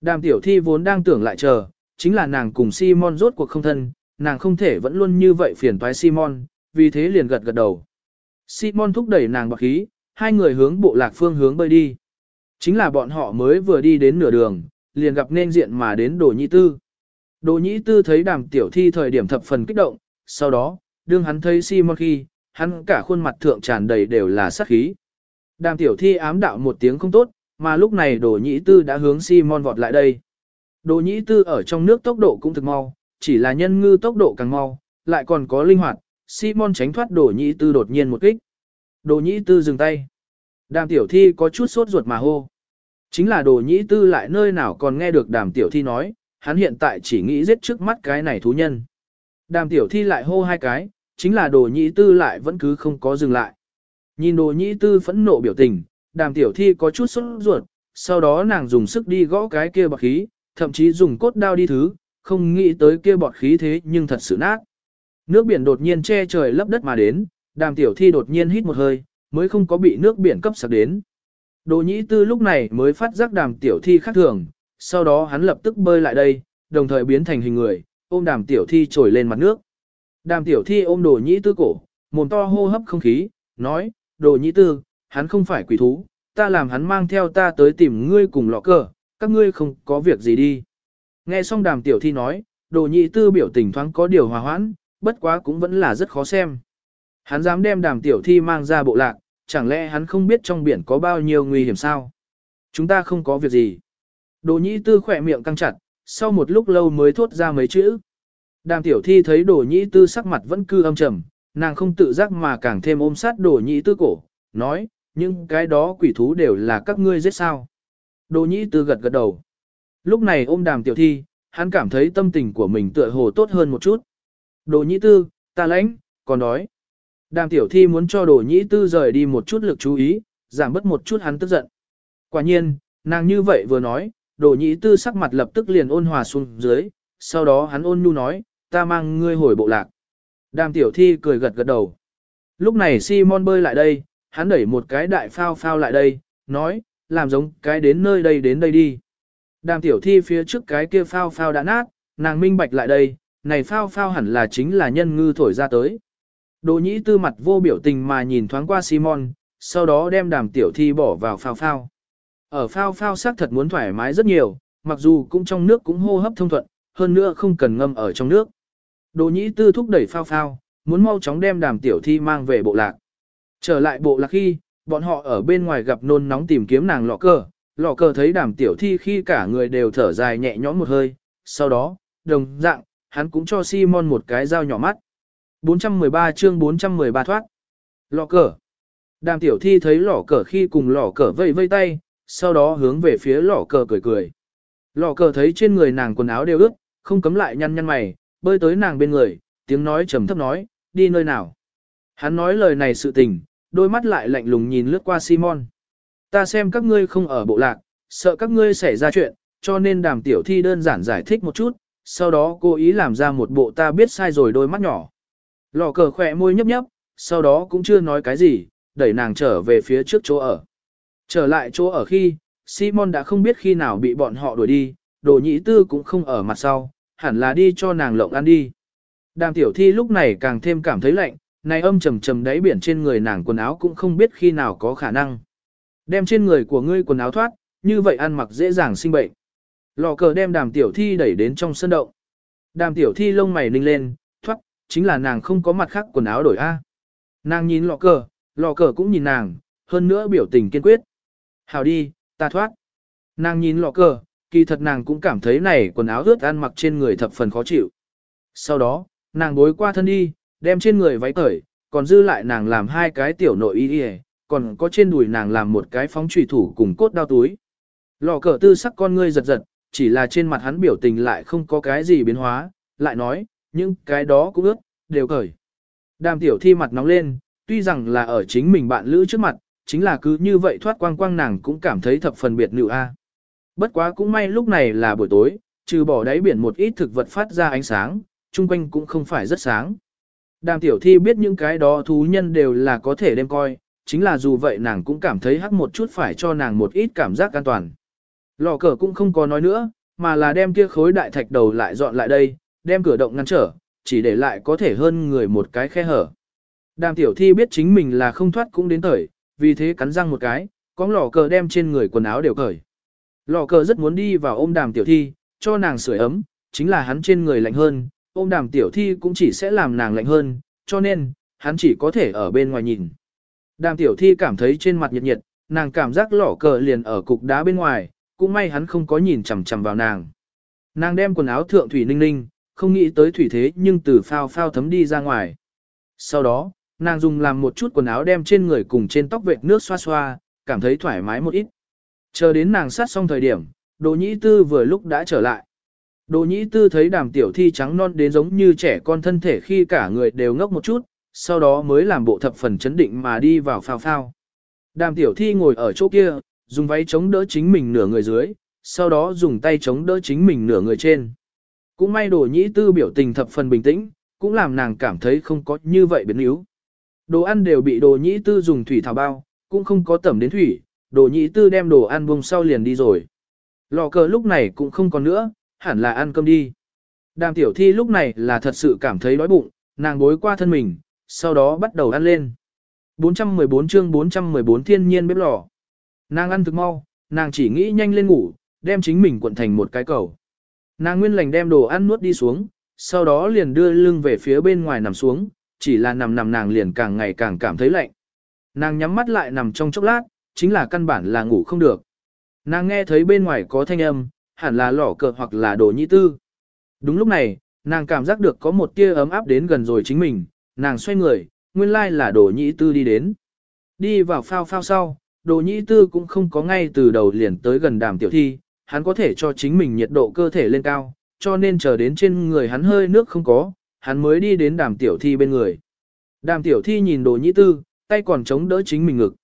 Đàm tiểu thi vốn đang tưởng lại chờ, chính là nàng cùng Simon rốt cuộc không thân, nàng không thể vẫn luôn như vậy phiền toái Simon, vì thế liền gật gật đầu. Simon thúc đẩy nàng bạc khí, hai người hướng bộ lạc phương hướng bơi đi. Chính là bọn họ mới vừa đi đến nửa đường, liền gặp nên diện mà đến Đồ Nhĩ Tư. Đồ Nhĩ Tư thấy đàm tiểu thi thời điểm thập phần kích động, sau đó, đương hắn thấy Simon khi, hắn cả khuôn mặt thượng tràn đầy đều là sát khí. Đàm tiểu thi ám đạo một tiếng không tốt, mà lúc này Đồ Nhĩ Tư đã hướng Simon vọt lại đây. Đồ Nhĩ Tư ở trong nước tốc độ cũng thực mau, chỉ là nhân ngư tốc độ càng mau, lại còn có linh hoạt, Simon tránh thoát Đồ Nhĩ Tư đột nhiên một kích. Đồ Nhĩ Tư dừng tay. Đàm tiểu thi có chút sốt ruột mà hô. Chính là Đồ Nhĩ Tư lại nơi nào còn nghe được đàm tiểu thi nói, hắn hiện tại chỉ nghĩ giết trước mắt cái này thú nhân. Đàm tiểu thi lại hô hai cái, chính là Đồ Nhĩ Tư lại vẫn cứ không có dừng lại. Nhìn Đồ Nhĩ Tư phẫn nộ biểu tình, đàm tiểu thi có chút sốt ruột, sau đó nàng dùng sức đi gõ cái kia bọt khí, thậm chí dùng cốt đao đi thứ, không nghĩ tới kia bọt khí thế nhưng thật sự nát. Nước biển đột nhiên che trời lấp đất mà đến, đàm tiểu thi đột nhiên hít một hơi, mới không có bị nước biển cấp sạc đến. Đồ nhĩ tư lúc này mới phát giác đàm tiểu thi khác thường, sau đó hắn lập tức bơi lại đây, đồng thời biến thành hình người, ôm đàm tiểu thi trồi lên mặt nước. Đàm tiểu thi ôm đồ nhĩ tư cổ, mồm to hô hấp không khí, nói, đồ nhĩ tư, hắn không phải quỷ thú, ta làm hắn mang theo ta tới tìm ngươi cùng lọ cờ, các ngươi không có việc gì đi. Nghe xong đàm tiểu thi nói, đồ nhị tư biểu tình thoáng có điều hòa hoãn, bất quá cũng vẫn là rất khó xem. Hắn dám đem đàm tiểu thi mang ra bộ lạc, chẳng lẽ hắn không biết trong biển có bao nhiêu nguy hiểm sao? Chúng ta không có việc gì. Đồ Nhĩ tư khỏe miệng căng chặt, sau một lúc lâu mới thốt ra mấy chữ. Đàm tiểu thi thấy đồ Nhĩ tư sắc mặt vẫn cư âm trầm, nàng không tự giác mà càng thêm ôm sát đồ Nhĩ tư cổ, nói, những cái đó quỷ thú đều là các ngươi giết sao. Đồ Nhĩ tư gật gật đầu. Lúc này ôm đàm tiểu thi, hắn cảm thấy tâm tình của mình tựa hồ tốt hơn một chút. Đồ Nhĩ tư, ta lãnh, còn đói. Đàm tiểu thi muốn cho đồ Nhĩ tư rời đi một chút lực chú ý, giảm bớt một chút hắn tức giận. Quả nhiên, nàng như vậy vừa nói, đồ Nhĩ tư sắc mặt lập tức liền ôn hòa xuống dưới, sau đó hắn ôn nhu nói, ta mang ngươi hồi bộ lạc. Đàm tiểu thi cười gật gật đầu. Lúc này Simon bơi lại đây, hắn đẩy một cái đại phao phao lại đây, nói, làm giống cái đến nơi đây đến đây đi. Đàm tiểu thi phía trước cái kia phao phao đã nát, nàng minh bạch lại đây, này phao phao hẳn là chính là nhân ngư thổi ra tới. Đồ nhĩ tư mặt vô biểu tình mà nhìn thoáng qua Simon, sau đó đem đàm tiểu thi bỏ vào phao phao. Ở phao phao xác thật muốn thoải mái rất nhiều, mặc dù cũng trong nước cũng hô hấp thông thuận, hơn nữa không cần ngâm ở trong nước. Đồ nhĩ tư thúc đẩy phao phao, muốn mau chóng đem đàm tiểu thi mang về bộ lạc. Trở lại bộ lạc khi, bọn họ ở bên ngoài gặp nôn nóng tìm kiếm nàng lọ cờ, lọ cờ thấy đàm tiểu thi khi cả người đều thở dài nhẹ nhõm một hơi, sau đó, đồng dạng, hắn cũng cho Simon một cái dao nhỏ mắt. 413 chương 413 thoát. Lọ cờ. Đàm tiểu thi thấy lọ cờ khi cùng lọ cờ vây vây tay, sau đó hướng về phía lọ cờ cười cười. Lọ cờ thấy trên người nàng quần áo đều ướt, không cấm lại nhăn nhăn mày, bơi tới nàng bên người, tiếng nói trầm thấp nói, đi nơi nào. Hắn nói lời này sự tình, đôi mắt lại lạnh lùng nhìn lướt qua Simon. Ta xem các ngươi không ở bộ lạc, sợ các ngươi xảy ra chuyện, cho nên đàm tiểu thi đơn giản giải thích một chút, sau đó cố ý làm ra một bộ ta biết sai rồi đôi mắt nhỏ. Lò cờ khỏe môi nhấp nhấp, sau đó cũng chưa nói cái gì, đẩy nàng trở về phía trước chỗ ở. Trở lại chỗ ở khi, Simon đã không biết khi nào bị bọn họ đuổi đi, đồ nhị tư cũng không ở mặt sau, hẳn là đi cho nàng lộng ăn đi. Đàm tiểu thi lúc này càng thêm cảm thấy lạnh, này âm trầm trầm đáy biển trên người nàng quần áo cũng không biết khi nào có khả năng. Đem trên người của ngươi quần áo thoát, như vậy ăn mặc dễ dàng sinh bệnh. Lò cờ đem đàm tiểu thi đẩy đến trong sân động. Đàm tiểu thi lông mày ninh lên, chính là nàng không có mặt khác quần áo đổi a. Nàng nhìn lọ cờ, lọ cờ cũng nhìn nàng, hơn nữa biểu tình kiên quyết. Hào đi, ta thoát. Nàng nhìn lọ cờ, kỳ thật nàng cũng cảm thấy này quần áo ướt ăn mặc trên người thập phần khó chịu. Sau đó, nàng bối qua thân đi, đem trên người váy cởi, còn dư lại nàng làm hai cái tiểu nội y y, còn có trên đùi nàng làm một cái phóng trùy thủ cùng cốt đao túi. Lò cờ tư sắc con ngươi giật giật, chỉ là trên mặt hắn biểu tình lại không có cái gì biến hóa, lại nói, những cái đó cũng ướt, đều cởi. Đàm tiểu thi mặt nóng lên, tuy rằng là ở chính mình bạn lữ trước mặt, chính là cứ như vậy thoát quang quang nàng cũng cảm thấy thập phần biệt nữ a. Bất quá cũng may lúc này là buổi tối, trừ bỏ đáy biển một ít thực vật phát ra ánh sáng, chung quanh cũng không phải rất sáng. Đàm tiểu thi biết những cái đó thú nhân đều là có thể đem coi, chính là dù vậy nàng cũng cảm thấy hắc một chút phải cho nàng một ít cảm giác an toàn. Lò cờ cũng không có nói nữa, mà là đem kia khối đại thạch đầu lại dọn lại đây, đem cửa động ngăn trở, chỉ để lại có thể hơn người một cái khe hở. Đàm tiểu thi biết chính mình là không thoát cũng đến thời, vì thế cắn răng một cái, con lò cờ đem trên người quần áo đều cởi. Lò cờ rất muốn đi vào ôm đàm tiểu thi, cho nàng sưởi ấm, chính là hắn trên người lạnh hơn, ôm đàm tiểu thi cũng chỉ sẽ làm nàng lạnh hơn, cho nên, hắn chỉ có thể ở bên ngoài nhìn. Đàm tiểu thi cảm thấy trên mặt nhiệt nhiệt, nàng cảm giác lỏ cờ liền ở cục đá bên ngoài, cũng may hắn không có nhìn chằm chằm vào nàng. Nàng đem quần áo thượng thủy ninh ninh, không nghĩ tới thủy thế nhưng từ phao phao thấm đi ra ngoài. Sau đó, nàng dùng làm một chút quần áo đem trên người cùng trên tóc vệt nước xoa xoa, cảm thấy thoải mái một ít. Chờ đến nàng sát xong thời điểm, Đồ Nhĩ Tư vừa lúc đã trở lại. Đồ Nhĩ Tư thấy đàm tiểu thi trắng non đến giống như trẻ con thân thể khi cả người đều ngốc một chút, sau đó mới làm bộ thập phần chấn định mà đi vào phao phao. Đàm tiểu thi ngồi ở chỗ kia, dùng váy chống đỡ chính mình nửa người dưới, sau đó dùng tay chống đỡ chính mình nửa người trên. Cũng may đồ nhĩ tư biểu tình thập phần bình tĩnh, cũng làm nàng cảm thấy không có như vậy biến yếu. Đồ ăn đều bị đồ nhĩ tư dùng thủy thảo bao, cũng không có tẩm đến thủy, đồ nhĩ tư đem đồ ăn buông sau liền đi rồi. Lò cờ lúc này cũng không còn nữa, hẳn là ăn cơm đi. Đàm tiểu thi lúc này là thật sự cảm thấy đói bụng, nàng bối qua thân mình, sau đó bắt đầu ăn lên. 414 chương 414 thiên nhiên bếp lò. Nàng ăn thực mau, nàng chỉ nghĩ nhanh lên ngủ, đem chính mình cuộn thành một cái cầu. Nàng nguyên lành đem đồ ăn nuốt đi xuống, sau đó liền đưa lưng về phía bên ngoài nằm xuống, chỉ là nằm nằm nàng liền càng ngày càng cảm thấy lạnh. Nàng nhắm mắt lại nằm trong chốc lát, chính là căn bản là ngủ không được. Nàng nghe thấy bên ngoài có thanh âm, hẳn là lỏ cờ hoặc là đồ nhĩ tư. Đúng lúc này, nàng cảm giác được có một tia ấm áp đến gần rồi chính mình, nàng xoay người, nguyên lai là đồ nhĩ tư đi đến. Đi vào phao phao sau, đồ nhĩ tư cũng không có ngay từ đầu liền tới gần đàm tiểu thi, hắn có thể cho chính mình nhiệt độ cơ thể lên cao, cho nên chờ đến trên người hắn hơi nước không có, hắn mới đi đến đàm tiểu thi bên người. Đàm tiểu thi nhìn đồ nhĩ tư, tay còn chống đỡ chính mình ngực.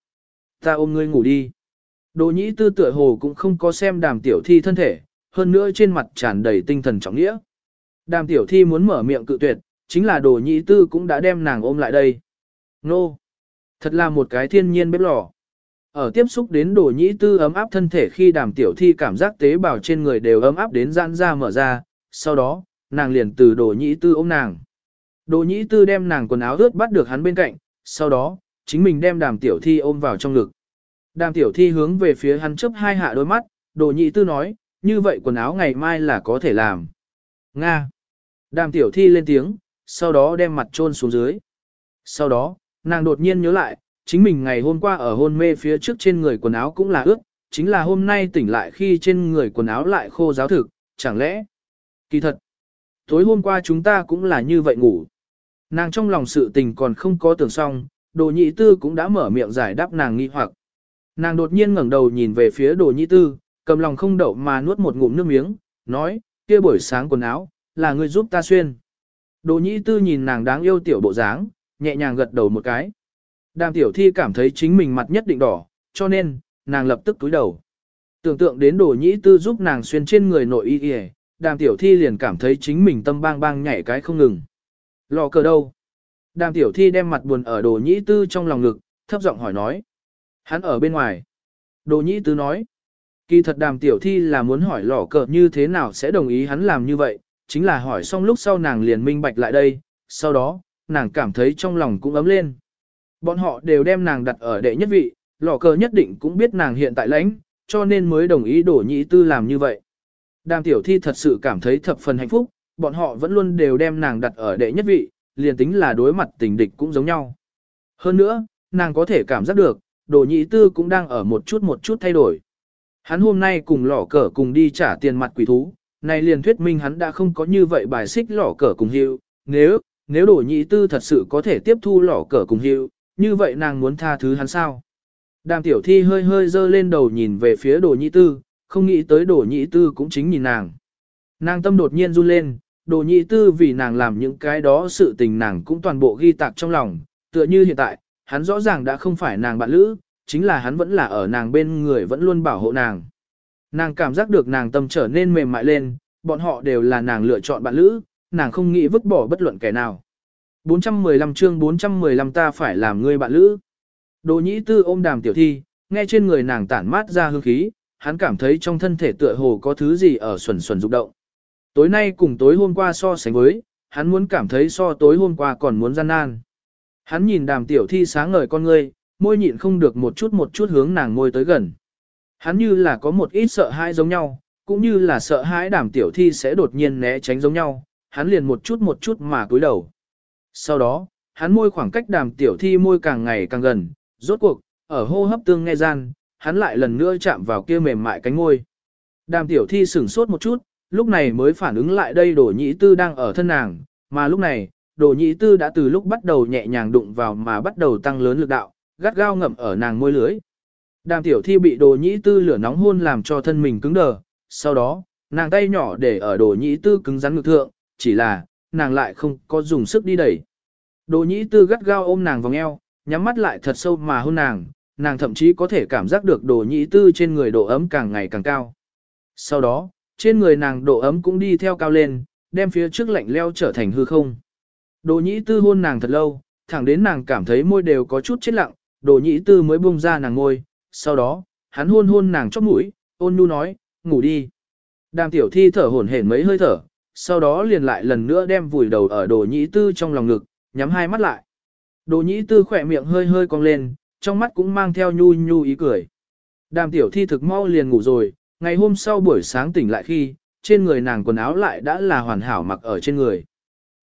Ta ôm ngươi ngủ đi. Đồ nhĩ tư tựa hồ cũng không có xem đàm tiểu thi thân thể, hơn nữa trên mặt tràn đầy tinh thần trọng nghĩa. Đàm tiểu thi muốn mở miệng cự tuyệt, chính là đồ nhĩ tư cũng đã đem nàng ôm lại đây. Nô! Thật là một cái thiên nhiên bếp lò. Ở tiếp xúc đến đồ nhĩ tư ấm áp thân thể khi đàm tiểu thi cảm giác tế bào trên người đều ấm áp đến giãn ra mở ra, sau đó, nàng liền từ đồ nhĩ tư ôm nàng. Đồ nhĩ tư đem nàng quần áo ướt bắt được hắn bên cạnh, sau đó, chính mình đem đàm tiểu thi ôm vào trong ngực. Đàm tiểu thi hướng về phía hắn chớp hai hạ đôi mắt, đồ nhĩ tư nói, như vậy quần áo ngày mai là có thể làm. Nga. Đàm tiểu thi lên tiếng, sau đó đem mặt trôn xuống dưới. Sau đó, nàng đột nhiên nhớ lại, chính mình ngày hôm qua ở hôn mê phía trước trên người quần áo cũng là ướt, chính là hôm nay tỉnh lại khi trên người quần áo lại khô giáo thực, chẳng lẽ? Kỳ thật, tối hôm qua chúng ta cũng là như vậy ngủ. Nàng trong lòng sự tình còn không có tưởng xong, đồ nhị tư cũng đã mở miệng giải đáp nàng nghi hoặc. Nàng đột nhiên ngẩng đầu nhìn về phía đồ nhị tư, cầm lòng không đậu mà nuốt một ngụm nước miếng, nói, kia buổi sáng quần áo, là người giúp ta xuyên. Đồ nhị tư nhìn nàng đáng yêu tiểu bộ dáng, nhẹ nhàng gật đầu một cái. Đàm tiểu thi cảm thấy chính mình mặt nhất định đỏ, cho nên, nàng lập tức túi đầu. Tưởng tượng đến đồ nhĩ tư giúp nàng xuyên trên người nội y y, đàm tiểu thi liền cảm thấy chính mình tâm bang bang nhảy cái không ngừng. Lò cờ đâu? Đàm tiểu thi đem mặt buồn ở đồ nhĩ tư trong lòng ngực, thấp giọng hỏi nói. Hắn ở bên ngoài. Đồ nhĩ tư nói. Kỳ thật đàm tiểu thi là muốn hỏi lò cờ như thế nào sẽ đồng ý hắn làm như vậy, chính là hỏi xong lúc sau nàng liền minh bạch lại đây, sau đó, nàng cảm thấy trong lòng cũng ấm lên. Bọn họ đều đem nàng đặt ở đệ nhất vị, lò cờ nhất định cũng biết nàng hiện tại lãnh, cho nên mới đồng ý đổ nhị tư làm như vậy. Đàm tiểu thi thật sự cảm thấy thập phần hạnh phúc, bọn họ vẫn luôn đều đem nàng đặt ở đệ nhất vị, liền tính là đối mặt tình địch cũng giống nhau. Hơn nữa, nàng có thể cảm giác được, đồ nhị tư cũng đang ở một chút một chút thay đổi. Hắn hôm nay cùng lỏ cờ cùng đi trả tiền mặt quỷ thú, này liền thuyết minh hắn đã không có như vậy bài xích lỏ cờ cùng hiệu, nếu, nếu đồ nhị tư thật sự có thể tiếp thu lỏ cờ cùng hiệu, như vậy nàng muốn tha thứ hắn sao? Đàm tiểu thi hơi hơi dơ lên đầu nhìn về phía đồ nhị tư, không nghĩ tới đồ nhị tư cũng chính nhìn nàng. Nàng tâm đột nhiên run lên, đồ nhị tư vì nàng làm những cái đó sự tình nàng cũng toàn bộ ghi tạc trong lòng, tựa như hiện tại, hắn rõ ràng đã không phải nàng bạn lữ, chính là hắn vẫn là ở nàng bên người vẫn luôn bảo hộ nàng. Nàng cảm giác được nàng tâm trở nên mềm mại lên, bọn họ đều là nàng lựa chọn bạn lữ, nàng không nghĩ vứt bỏ bất luận kẻ nào. 415 chương 415 ta phải làm ngươi bạn lữ. Đồ nhĩ tư ôm đàm tiểu thi, nghe trên người nàng tản mát ra hương khí, hắn cảm thấy trong thân thể tựa hồ có thứ gì ở xuẩn xuẩn rụng động. Tối nay cùng tối hôm qua so sánh với, hắn muốn cảm thấy so tối hôm qua còn muốn gian nan. Hắn nhìn đàm tiểu thi sáng ngời con ngươi, môi nhịn không được một chút một chút hướng nàng môi tới gần. Hắn như là có một ít sợ hãi giống nhau, cũng như là sợ hãi đàm tiểu thi sẽ đột nhiên né tránh giống nhau, hắn liền một chút một chút mà cúi đầu. Sau đó, hắn môi khoảng cách đàm tiểu thi môi càng ngày càng gần, rốt cuộc, ở hô hấp tương nghe gian, hắn lại lần nữa chạm vào kia mềm mại cánh môi. Đàm tiểu thi sửng sốt một chút, lúc này mới phản ứng lại đây đồ nhĩ tư đang ở thân nàng, mà lúc này, đồ nhĩ tư đã từ lúc bắt đầu nhẹ nhàng đụng vào mà bắt đầu tăng lớn lực đạo, gắt gao ngậm ở nàng môi lưới. Đàm tiểu thi bị đồ nhĩ tư lửa nóng hôn làm cho thân mình cứng đờ, sau đó, nàng tay nhỏ để ở đồ nhĩ tư cứng rắn ngực thượng, chỉ là, nàng lại không có dùng sức đi đẩy. Đồ nhĩ tư gắt gao ôm nàng vòng eo, nhắm mắt lại thật sâu mà hôn nàng, nàng thậm chí có thể cảm giác được đồ nhĩ tư trên người độ ấm càng ngày càng cao. Sau đó, trên người nàng độ ấm cũng đi theo cao lên, đem phía trước lạnh leo trở thành hư không. Đồ nhĩ tư hôn nàng thật lâu, thẳng đến nàng cảm thấy môi đều có chút chết lặng, đồ nhĩ tư mới buông ra nàng ngôi, sau đó, hắn hôn hôn nàng chóp mũi, ôn nhu nói, ngủ đi. Đàm tiểu thi thở hổn hển mấy hơi thở, sau đó liền lại lần nữa đem vùi đầu ở đồ nhĩ tư trong lòng ngực, nhắm hai mắt lại. Đồ nhĩ tư khỏe miệng hơi hơi cong lên, trong mắt cũng mang theo nhu nhu ý cười. Đàm tiểu thi thực mau liền ngủ rồi, ngày hôm sau buổi sáng tỉnh lại khi, trên người nàng quần áo lại đã là hoàn hảo mặc ở trên người.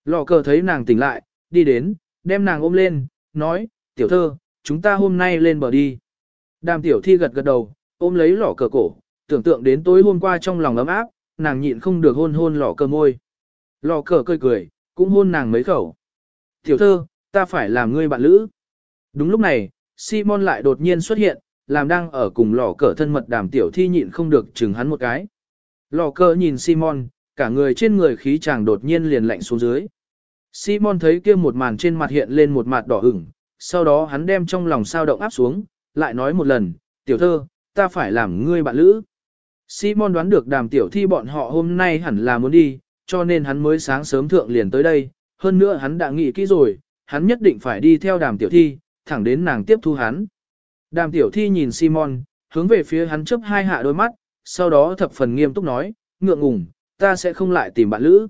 Lò cờ thấy nàng tỉnh lại, đi đến, đem nàng ôm lên, nói, tiểu thơ, chúng ta hôm nay lên bờ đi. Đàm tiểu thi gật gật đầu, ôm lấy lò cờ cổ, tưởng tượng đến tối hôm qua trong lòng ấm áp, nàng nhịn không được hôn hôn lò cờ môi. Lò cờ cười cười, cũng hôn nàng mấy khẩu. Tiểu thơ, ta phải làm ngươi bạn lữ. Đúng lúc này, Simon lại đột nhiên xuất hiện, làm đang ở cùng lò cờ thân mật đàm tiểu thi nhịn không được chừng hắn một cái. Lò cờ nhìn Simon, cả người trên người khí chàng đột nhiên liền lạnh xuống dưới. Simon thấy kia một màn trên mặt hiện lên một mặt đỏ ửng, sau đó hắn đem trong lòng sao động áp xuống, lại nói một lần, tiểu thơ, ta phải làm ngươi bạn lữ. Simon đoán được đàm tiểu thi bọn họ hôm nay hẳn là muốn đi, cho nên hắn mới sáng sớm thượng liền tới đây, hơn nữa hắn đã nghĩ kỹ rồi, hắn nhất định phải đi theo đàm tiểu thi, thẳng đến nàng tiếp thu hắn. Đàm tiểu thi nhìn Simon, hướng về phía hắn chớp hai hạ đôi mắt, sau đó thập phần nghiêm túc nói, ngượng ngùng, ta sẽ không lại tìm bạn lữ.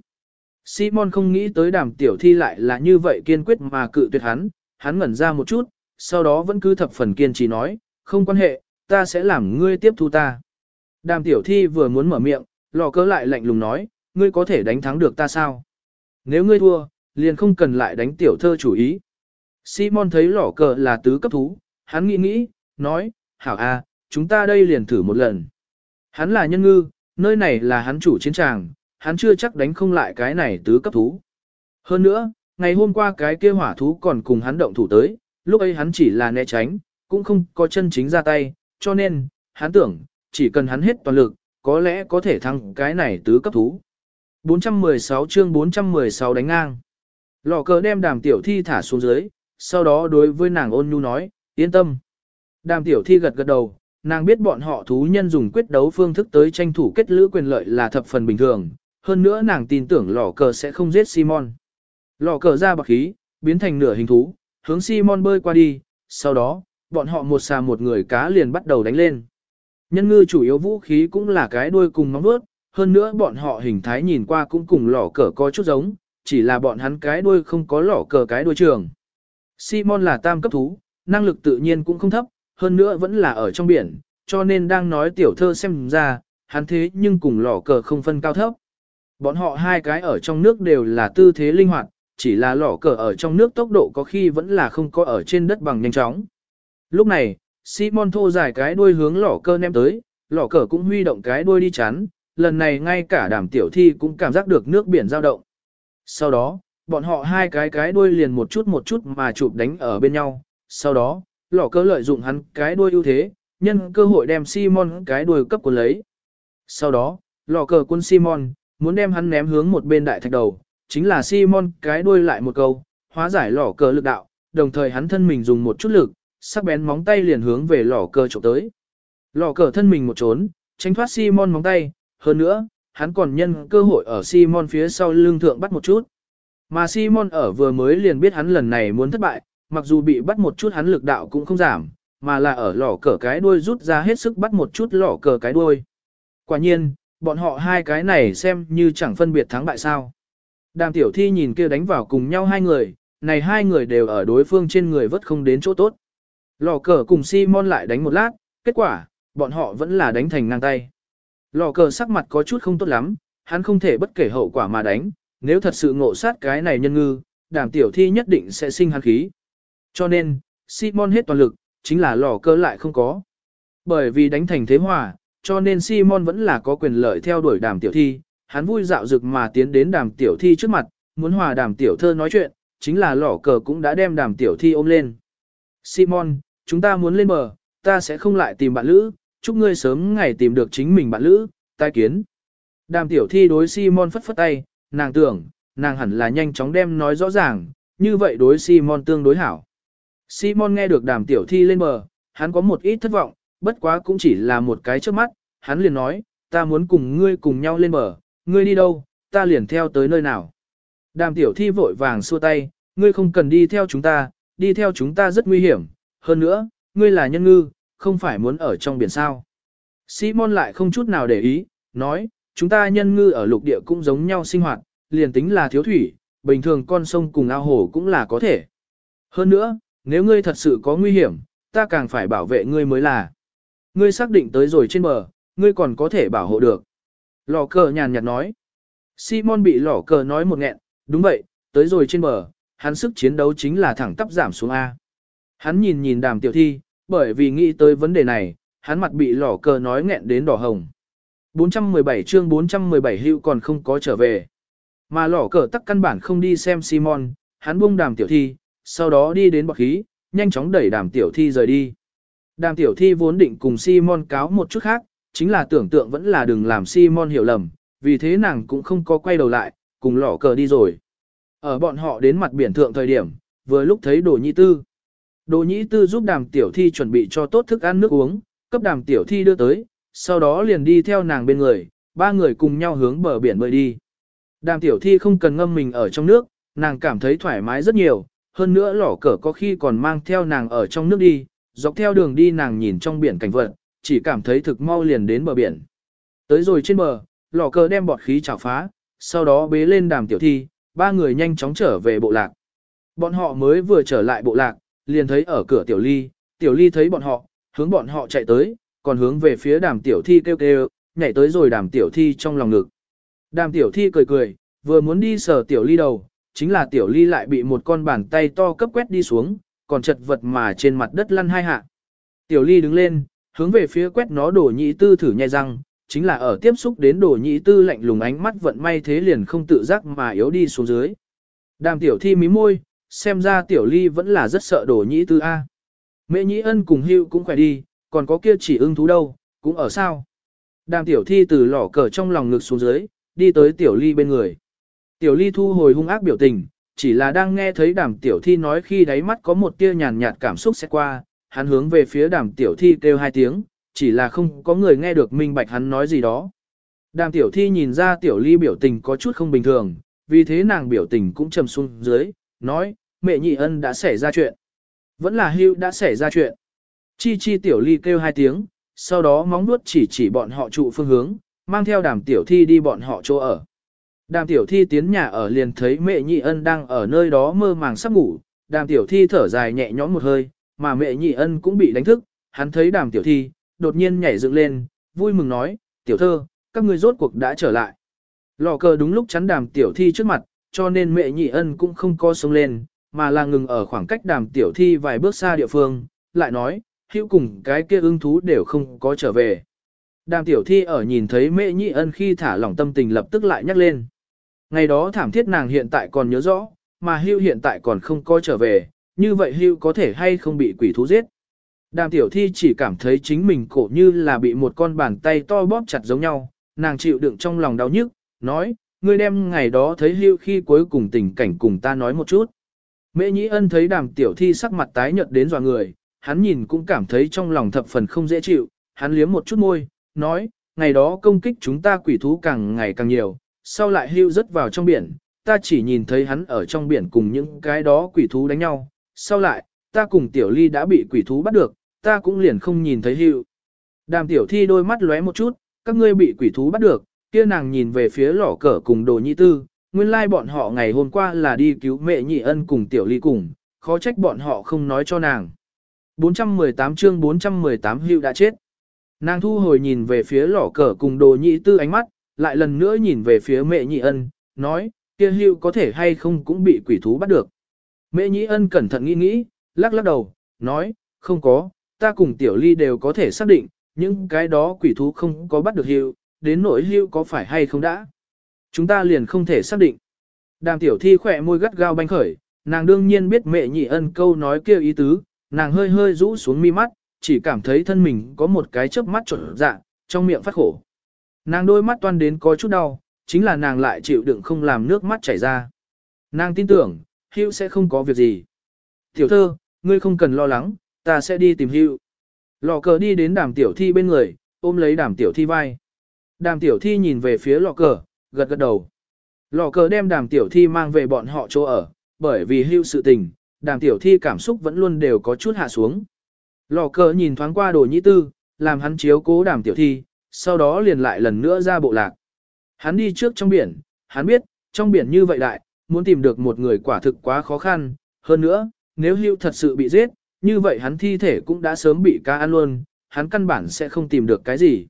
Simon không nghĩ tới đàm tiểu thi lại là như vậy kiên quyết mà cự tuyệt hắn, hắn ngẩn ra một chút, sau đó vẫn cứ thập phần kiên trì nói, không quan hệ, ta sẽ làm ngươi tiếp thu ta. Đàm tiểu thi vừa muốn mở miệng, lò cớ lại lạnh lùng nói, ngươi có thể đánh thắng được ta sao? Nếu ngươi thua, liền không cần lại đánh tiểu thơ chủ ý. Simon thấy lỏ cờ là tứ cấp thú, hắn nghĩ nghĩ, nói, hảo a, chúng ta đây liền thử một lần. Hắn là nhân ngư, nơi này là hắn chủ chiến tràng, hắn chưa chắc đánh không lại cái này tứ cấp thú. Hơn nữa, ngày hôm qua cái kia hỏa thú còn cùng hắn động thủ tới, lúc ấy hắn chỉ là né tránh, cũng không có chân chính ra tay, cho nên, hắn tưởng, chỉ cần hắn hết toàn lực, có lẽ có thể thắng cái này tứ cấp thú. 416 chương 416 đánh ngang. Lò cờ đem đàm tiểu thi thả xuống dưới, sau đó đối với nàng ôn nhu nói, yên tâm. Đàm tiểu thi gật gật đầu, nàng biết bọn họ thú nhân dùng quyết đấu phương thức tới tranh thủ kết lữ quyền lợi là thập phần bình thường, hơn nữa nàng tin tưởng lò cờ sẽ không giết Simon. Lò cờ ra bạc khí, biến thành nửa hình thú, hướng Simon bơi qua đi, sau đó, bọn họ một xà một người cá liền bắt đầu đánh lên. Nhân ngư chủ yếu vũ khí cũng là cái đuôi cùng móng vuốt, hơn nữa bọn họ hình thái nhìn qua cũng cùng lỏ cờ có chút giống, chỉ là bọn hắn cái đuôi không có lỏ cờ cái đuôi trường. Simon là tam cấp thú, năng lực tự nhiên cũng không thấp, hơn nữa vẫn là ở trong biển, cho nên đang nói tiểu thơ xem ra, hắn thế nhưng cùng lỏ cờ không phân cao thấp. Bọn họ hai cái ở trong nước đều là tư thế linh hoạt, chỉ là lỏ cờ ở trong nước tốc độ có khi vẫn là không có ở trên đất bằng nhanh chóng. Lúc này, Simon thô dài cái đuôi hướng lò cơ ném tới, lò cờ cũng huy động cái đuôi đi chắn, lần này ngay cả đàm tiểu thi cũng cảm giác được nước biển dao động. Sau đó, bọn họ hai cái cái đuôi liền một chút một chút mà chụp đánh ở bên nhau, sau đó, lò cờ lợi dụng hắn cái đuôi ưu thế, nhân cơ hội đem Simon cái đuôi cấp của lấy. Sau đó, lò cờ quân Simon, muốn đem hắn ném hướng một bên đại thạch đầu, chính là Simon cái đuôi lại một câu, hóa giải lò cờ lực đạo, đồng thời hắn thân mình dùng một chút lực, sắc bén móng tay liền hướng về lò cờ trộm tới. Lò cờ thân mình một trốn, tránh thoát Simon móng tay, hơn nữa, hắn còn nhân cơ hội ở Simon phía sau lưng thượng bắt một chút. Mà Simon ở vừa mới liền biết hắn lần này muốn thất bại, mặc dù bị bắt một chút hắn lực đạo cũng không giảm, mà là ở lò cờ cái đuôi rút ra hết sức bắt một chút lò cờ cái đuôi. Quả nhiên, bọn họ hai cái này xem như chẳng phân biệt thắng bại sao. Đàm tiểu thi nhìn kia đánh vào cùng nhau hai người, này hai người đều ở đối phương trên người vất không đến chỗ tốt. Lò cờ cùng Simon lại đánh một lát, kết quả, bọn họ vẫn là đánh thành ngang tay. Lò cờ sắc mặt có chút không tốt lắm, hắn không thể bất kể hậu quả mà đánh, nếu thật sự ngộ sát cái này nhân ngư, đàm tiểu thi nhất định sẽ sinh hắn khí. Cho nên, Simon hết toàn lực, chính là lò cờ lại không có. Bởi vì đánh thành thế hòa, cho nên Simon vẫn là có quyền lợi theo đuổi đàm tiểu thi, hắn vui dạo dực mà tiến đến đàm tiểu thi trước mặt, muốn hòa đàm tiểu thơ nói chuyện, chính là Lò cờ cũng đã đem đàm tiểu thi ôm lên. Simon, chúng ta muốn lên bờ, ta sẽ không lại tìm bạn lữ, chúc ngươi sớm ngày tìm được chính mình bạn lữ, tai kiến. Đàm tiểu thi đối Simon phất phất tay, nàng tưởng, nàng hẳn là nhanh chóng đem nói rõ ràng, như vậy đối Simon tương đối hảo. Simon nghe được đàm tiểu thi lên bờ, hắn có một ít thất vọng, bất quá cũng chỉ là một cái trước mắt, hắn liền nói, ta muốn cùng ngươi cùng nhau lên bờ, ngươi đi đâu, ta liền theo tới nơi nào. Đàm tiểu thi vội vàng xua tay, ngươi không cần đi theo chúng ta, đi theo chúng ta rất nguy hiểm, hơn nữa, ngươi là nhân ngư, không phải muốn ở trong biển sao. Simon lại không chút nào để ý, nói, chúng ta nhân ngư ở lục địa cũng giống nhau sinh hoạt, liền tính là thiếu thủy, bình thường con sông cùng ao hồ cũng là có thể. Hơn nữa, nếu ngươi thật sự có nguy hiểm, ta càng phải bảo vệ ngươi mới là. Ngươi xác định tới rồi trên bờ, ngươi còn có thể bảo hộ được. Lò cờ nhàn nhạt nói. Simon bị lò cờ nói một nghẹn, đúng vậy, tới rồi trên bờ, hắn sức chiến đấu chính là thẳng tắp giảm xuống A. Hắn nhìn nhìn đàm tiểu thi, bởi vì nghĩ tới vấn đề này, hắn mặt bị lỏ cờ nói nghẹn đến đỏ hồng. 417 chương 417 hữu còn không có trở về. Mà lỏ cờ tắc căn bản không đi xem Simon, hắn buông đàm tiểu thi, sau đó đi đến bọc khí, nhanh chóng đẩy đàm tiểu thi rời đi. Đàm tiểu thi vốn định cùng Simon cáo một chút khác, chính là tưởng tượng vẫn là đừng làm Simon hiểu lầm, vì thế nàng cũng không có quay đầu lại, cùng lỏ cờ đi rồi. Ở bọn họ đến mặt biển thượng thời điểm, vừa lúc thấy đồ nhị tư. Đồ Nhĩ tư giúp đàm tiểu thi chuẩn bị cho tốt thức ăn nước uống, cấp đàm tiểu thi đưa tới, sau đó liền đi theo nàng bên người, ba người cùng nhau hướng bờ biển bơi đi. Đàm tiểu thi không cần ngâm mình ở trong nước, nàng cảm thấy thoải mái rất nhiều, hơn nữa lỏ cờ có khi còn mang theo nàng ở trong nước đi, dọc theo đường đi nàng nhìn trong biển cảnh vật, chỉ cảm thấy thực mau liền đến bờ biển. Tới rồi trên bờ, lò cờ đem bọt khí chảo phá, sau đó bế lên đàm tiểu thi, ba người nhanh chóng trở về bộ lạc. Bọn họ mới vừa trở lại bộ lạc, liền thấy ở cửa tiểu ly, tiểu ly thấy bọn họ, hướng bọn họ chạy tới, còn hướng về phía đàm tiểu thi kêu kêu, nhảy tới rồi đàm tiểu thi trong lòng ngực. Đàm tiểu thi cười cười, vừa muốn đi sờ tiểu ly đầu, chính là tiểu ly lại bị một con bàn tay to cấp quét đi xuống, còn chật vật mà trên mặt đất lăn hai hạ. Tiểu ly đứng lên, hướng về phía quét nó đổ nhị tư thử nhai răng, chính là ở tiếp xúc đến đổ nhị tư lạnh lùng ánh mắt vận may thế liền không tự giác mà yếu đi xuống dưới. Đàm tiểu thi mí môi, xem ra tiểu ly vẫn là rất sợ đổ nhĩ tư A. Mẹ nhĩ ân cùng hưu cũng khỏe đi, còn có kia chỉ ưng thú đâu, cũng ở sao. Đàm tiểu thi từ lỏ cờ trong lòng ngực xuống dưới, đi tới tiểu ly bên người. Tiểu ly thu hồi hung ác biểu tình, chỉ là đang nghe thấy đàm tiểu thi nói khi đáy mắt có một tia nhàn nhạt cảm xúc sẽ qua, hắn hướng về phía đàm tiểu thi kêu hai tiếng, chỉ là không có người nghe được minh bạch hắn nói gì đó. Đàm tiểu thi nhìn ra tiểu ly biểu tình có chút không bình thường, vì thế nàng biểu tình cũng trầm xuống dưới, nói, mẹ nhị ân đã xảy ra chuyện. Vẫn là hưu đã xảy ra chuyện. Chi chi tiểu ly kêu hai tiếng, sau đó móng nuốt chỉ chỉ bọn họ trụ phương hướng, mang theo đàm tiểu thi đi bọn họ chỗ ở. Đàm tiểu thi tiến nhà ở liền thấy mẹ nhị ân đang ở nơi đó mơ màng sắp ngủ, đàm tiểu thi thở dài nhẹ nhõm một hơi, mà mẹ nhị ân cũng bị đánh thức, hắn thấy đàm tiểu thi, đột nhiên nhảy dựng lên, vui mừng nói, tiểu thơ, các ngươi rốt cuộc đã trở lại. Lò cờ đúng lúc chắn đàm tiểu thi trước mặt, cho nên mẹ nhị ân cũng không co sống lên, mà là ngừng ở khoảng cách đàm tiểu thi vài bước xa địa phương, lại nói, hữu cùng cái kia ưng thú đều không có trở về. Đàm tiểu thi ở nhìn thấy mẹ nhị ân khi thả lỏng tâm tình lập tức lại nhắc lên. Ngày đó thảm thiết nàng hiện tại còn nhớ rõ, mà hưu hiện tại còn không có trở về, như vậy hưu có thể hay không bị quỷ thú giết. Đàm tiểu thi chỉ cảm thấy chính mình cổ như là bị một con bàn tay to bóp chặt giống nhau, nàng chịu đựng trong lòng đau nhức, nói, ngươi đem ngày đó thấy hưu khi cuối cùng tình cảnh cùng ta nói một chút. Mễ nhĩ ân thấy đàm tiểu thi sắc mặt tái nhợt đến dò người, hắn nhìn cũng cảm thấy trong lòng thập phần không dễ chịu, hắn liếm một chút môi, nói, ngày đó công kích chúng ta quỷ thú càng ngày càng nhiều, sau lại hưu rớt vào trong biển, ta chỉ nhìn thấy hắn ở trong biển cùng những cái đó quỷ thú đánh nhau, sau lại, ta cùng tiểu ly đã bị quỷ thú bắt được, ta cũng liền không nhìn thấy hưu. Đàm tiểu thi đôi mắt lóe một chút, các ngươi bị quỷ thú bắt được, kia nàng nhìn về phía lỏ cờ cùng đồ Nhi tư, nguyên lai bọn họ ngày hôm qua là đi cứu mẹ nhị ân cùng tiểu ly cùng, khó trách bọn họ không nói cho nàng. 418 chương 418 hưu đã chết. Nàng thu hồi nhìn về phía lỏ cờ cùng đồ nhị tư ánh mắt, lại lần nữa nhìn về phía mẹ nhị ân, nói, kia hưu có thể hay không cũng bị quỷ thú bắt được. Mẹ nhị ân cẩn thận nghĩ nghĩ, lắc lắc đầu, nói, không có, ta cùng tiểu ly đều có thể xác định, những cái đó quỷ thú không có bắt được hưu, đến nỗi hưu có phải hay không đã. Chúng ta liền không thể xác định. Đàm tiểu thi khỏe môi gắt gao banh khởi, nàng đương nhiên biết mẹ nhị ân câu nói kia ý tứ, nàng hơi hơi rũ xuống mi mắt, chỉ cảm thấy thân mình có một cái chớp mắt trộn dạ, trong miệng phát khổ. Nàng đôi mắt toan đến có chút đau, chính là nàng lại chịu đựng không làm nước mắt chảy ra. Nàng tin tưởng, Hữu sẽ không có việc gì. Tiểu thơ, ngươi không cần lo lắng, ta sẽ đi tìm Hữu. Lò cờ đi đến đàm tiểu thi bên người, ôm lấy đàm tiểu thi vai. Đàm tiểu thi nhìn về phía lò cờ, gật gật đầu. Lò cờ đem đàm tiểu thi mang về bọn họ chỗ ở, bởi vì hưu sự tình, đàm tiểu thi cảm xúc vẫn luôn đều có chút hạ xuống. Lò cờ nhìn thoáng qua đồ nhĩ tư, làm hắn chiếu cố đàm tiểu thi, sau đó liền lại lần nữa ra bộ lạc. Hắn đi trước trong biển, hắn biết, trong biển như vậy đại, muốn tìm được một người quả thực quá khó khăn, hơn nữa, nếu hưu thật sự bị giết, như vậy hắn thi thể cũng đã sớm bị cá ăn luôn, hắn căn bản sẽ không tìm được cái gì.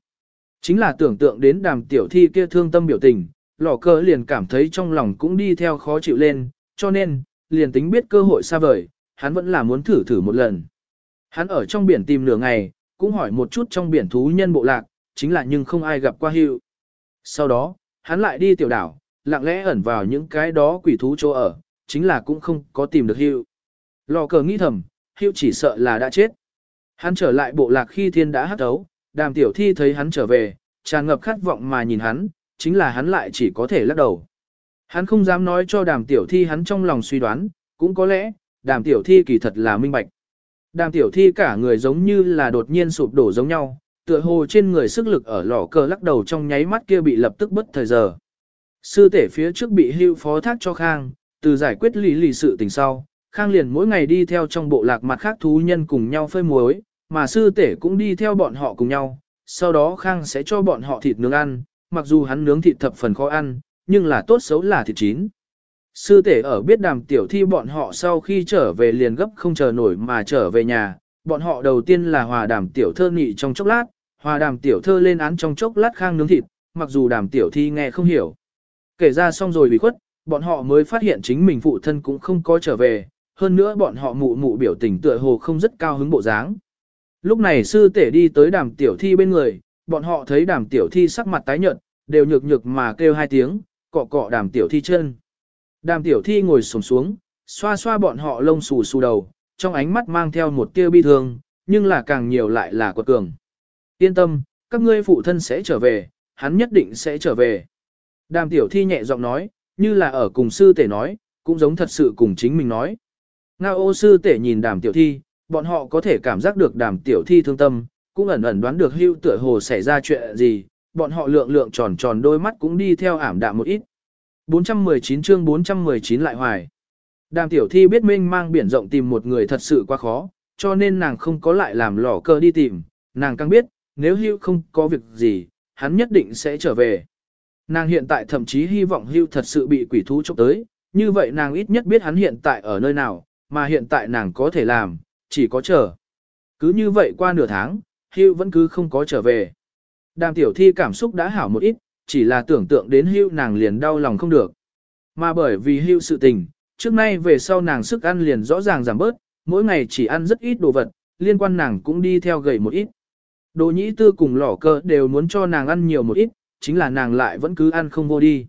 Chính là tưởng tượng đến đàm tiểu thi kia thương tâm biểu tình, lò Cờ liền cảm thấy trong lòng cũng đi theo khó chịu lên, cho nên, liền tính biết cơ hội xa vời, hắn vẫn là muốn thử thử một lần. Hắn ở trong biển tìm nửa ngày, cũng hỏi một chút trong biển thú nhân bộ lạc, chính là nhưng không ai gặp qua hiệu. Sau đó, hắn lại đi tiểu đảo, lặng lẽ ẩn vào những cái đó quỷ thú chỗ ở, chính là cũng không có tìm được hiệu. Lò cờ nghĩ thầm, hiệu chỉ sợ là đã chết. Hắn trở lại bộ lạc khi thiên đã hắt ấu, đàm tiểu thi thấy hắn trở về, tràn ngập khát vọng mà nhìn hắn, chính là hắn lại chỉ có thể lắc đầu. Hắn không dám nói cho đàm tiểu thi hắn trong lòng suy đoán, cũng có lẽ, đàm tiểu thi kỳ thật là minh bạch. Đàm tiểu thi cả người giống như là đột nhiên sụp đổ giống nhau, tựa hồ trên người sức lực ở lò cờ lắc đầu trong nháy mắt kia bị lập tức bất thời giờ. Sư tể phía trước bị hưu phó thác cho Khang, từ giải quyết lý lì sự tình sau, Khang liền mỗi ngày đi theo trong bộ lạc mặt khác thú nhân cùng nhau phơi muối, mà sư tể cũng đi theo bọn họ cùng nhau, sau đó Khang sẽ cho bọn họ thịt nướng ăn, mặc dù hắn nướng thịt thập phần khó ăn, nhưng là tốt xấu là thịt chín. Sư tể ở biết đàm tiểu thi bọn họ sau khi trở về liền gấp không chờ nổi mà trở về nhà, bọn họ đầu tiên là hòa đàm tiểu thơ nghị trong chốc lát, hòa đàm tiểu thơ lên án trong chốc lát khang nướng thịt, mặc dù đàm tiểu thi nghe không hiểu. Kể ra xong rồi bị khuất, bọn họ mới phát hiện chính mình phụ thân cũng không có trở về, hơn nữa bọn họ mụ mụ biểu tình tựa hồ không rất cao hứng bộ dáng. Lúc này sư tể đi tới đàm tiểu thi bên người, bọn họ thấy đàm tiểu thi sắc mặt tái nhợt, đều nhược nhược mà kêu hai tiếng, cọ cọ đàm tiểu thi chân. Đàm tiểu thi ngồi sổng xuống, xoa xoa bọn họ lông xù xù đầu, trong ánh mắt mang theo một tia bi thương, nhưng là càng nhiều lại là quật cường. Yên tâm, các ngươi phụ thân sẽ trở về, hắn nhất định sẽ trở về. Đàm tiểu thi nhẹ giọng nói, như là ở cùng sư tể nói, cũng giống thật sự cùng chính mình nói. Ngao ô sư tể nhìn đàm tiểu thi, bọn họ có thể cảm giác được đàm tiểu thi thương tâm, cũng ẩn ẩn đoán được hưu tựa hồ xảy ra chuyện gì, bọn họ lượng lượng tròn tròn đôi mắt cũng đi theo ảm đạm một ít. 419 chương 419 lại hoài. Đàm tiểu thi biết minh mang biển rộng tìm một người thật sự quá khó, cho nên nàng không có lại làm lò cơ đi tìm, nàng càng biết, nếu hưu không có việc gì, hắn nhất định sẽ trở về. Nàng hiện tại thậm chí hy vọng hưu thật sự bị quỷ thú chốc tới, như vậy nàng ít nhất biết hắn hiện tại ở nơi nào, mà hiện tại nàng có thể làm, chỉ có chờ. Cứ như vậy qua nửa tháng, hưu vẫn cứ không có trở về. Đàm tiểu thi cảm xúc đã hảo một ít, chỉ là tưởng tượng đến hưu nàng liền đau lòng không được. Mà bởi vì hưu sự tình, trước nay về sau nàng sức ăn liền rõ ràng giảm bớt, mỗi ngày chỉ ăn rất ít đồ vật, liên quan nàng cũng đi theo gầy một ít. Đồ nhĩ tư cùng lỏ cơ đều muốn cho nàng ăn nhiều một ít, chính là nàng lại vẫn cứ ăn không vô đi.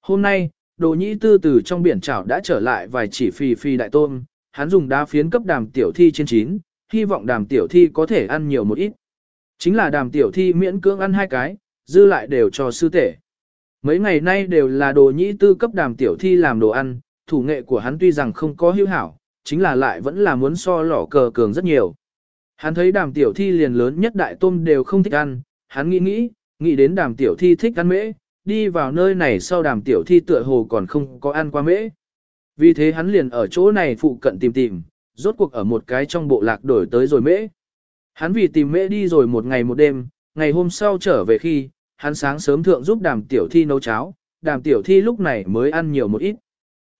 Hôm nay, đồ nhĩ tư từ trong biển chảo đã trở lại vài chỉ phì phì đại tôm, hắn dùng đá phiến cấp đàm tiểu thi trên chín, hy vọng đàm tiểu thi có thể ăn nhiều một ít. Chính là đàm tiểu thi miễn cưỡng ăn hai cái, dư lại đều cho sư tể. Mấy ngày nay đều là đồ nhĩ tư cấp đàm tiểu thi làm đồ ăn, thủ nghệ của hắn tuy rằng không có hữu hảo, chính là lại vẫn là muốn so lỏ cờ cường rất nhiều. Hắn thấy đàm tiểu thi liền lớn nhất đại tôm đều không thích ăn, hắn nghĩ nghĩ, nghĩ đến đàm tiểu thi thích ăn mễ, đi vào nơi này sau đàm tiểu thi tựa hồ còn không có ăn qua mễ. Vì thế hắn liền ở chỗ này phụ cận tìm tìm, rốt cuộc ở một cái trong bộ lạc đổi tới rồi mễ. Hắn vì tìm mễ đi rồi một ngày một đêm, ngày hôm sau trở về khi, hắn sáng sớm thượng giúp đàm tiểu thi nấu cháo, đàm tiểu thi lúc này mới ăn nhiều một ít.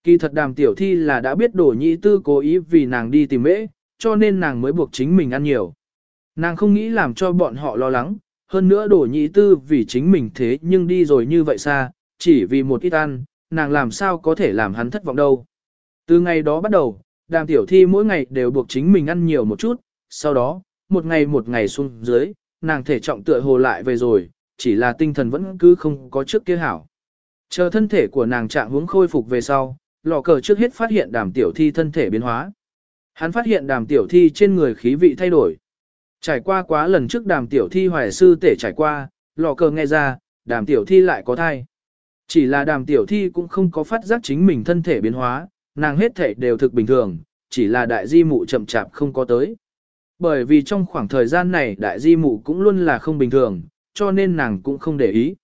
Kỳ thật đàm tiểu thi là đã biết đổ nhị tư cố ý vì nàng đi tìm mễ, cho nên nàng mới buộc chính mình ăn nhiều. Nàng không nghĩ làm cho bọn họ lo lắng, hơn nữa đổ nhị tư vì chính mình thế nhưng đi rồi như vậy xa, chỉ vì một ít ăn, nàng làm sao có thể làm hắn thất vọng đâu. Từ ngày đó bắt đầu, đàm tiểu thi mỗi ngày đều buộc chính mình ăn nhiều một chút, sau đó, một ngày một ngày xuống dưới, nàng thể trọng tựa hồ lại về rồi, chỉ là tinh thần vẫn cứ không có trước kia hảo. Chờ thân thể của nàng trạng hướng khôi phục về sau, lò cờ trước hết phát hiện đàm tiểu thi thân thể biến hóa. Hắn phát hiện đàm tiểu thi trên người khí vị thay đổi. Trải qua quá lần trước đàm tiểu thi hoài sư tể trải qua, lò cờ nghe ra, đàm tiểu thi lại có thai. Chỉ là đàm tiểu thi cũng không có phát giác chính mình thân thể biến hóa, nàng hết thể đều thực bình thường, chỉ là đại di mụ chậm chạp không có tới. Bởi vì trong khoảng thời gian này đại di mụ cũng luôn là không bình thường, cho nên nàng cũng không để ý.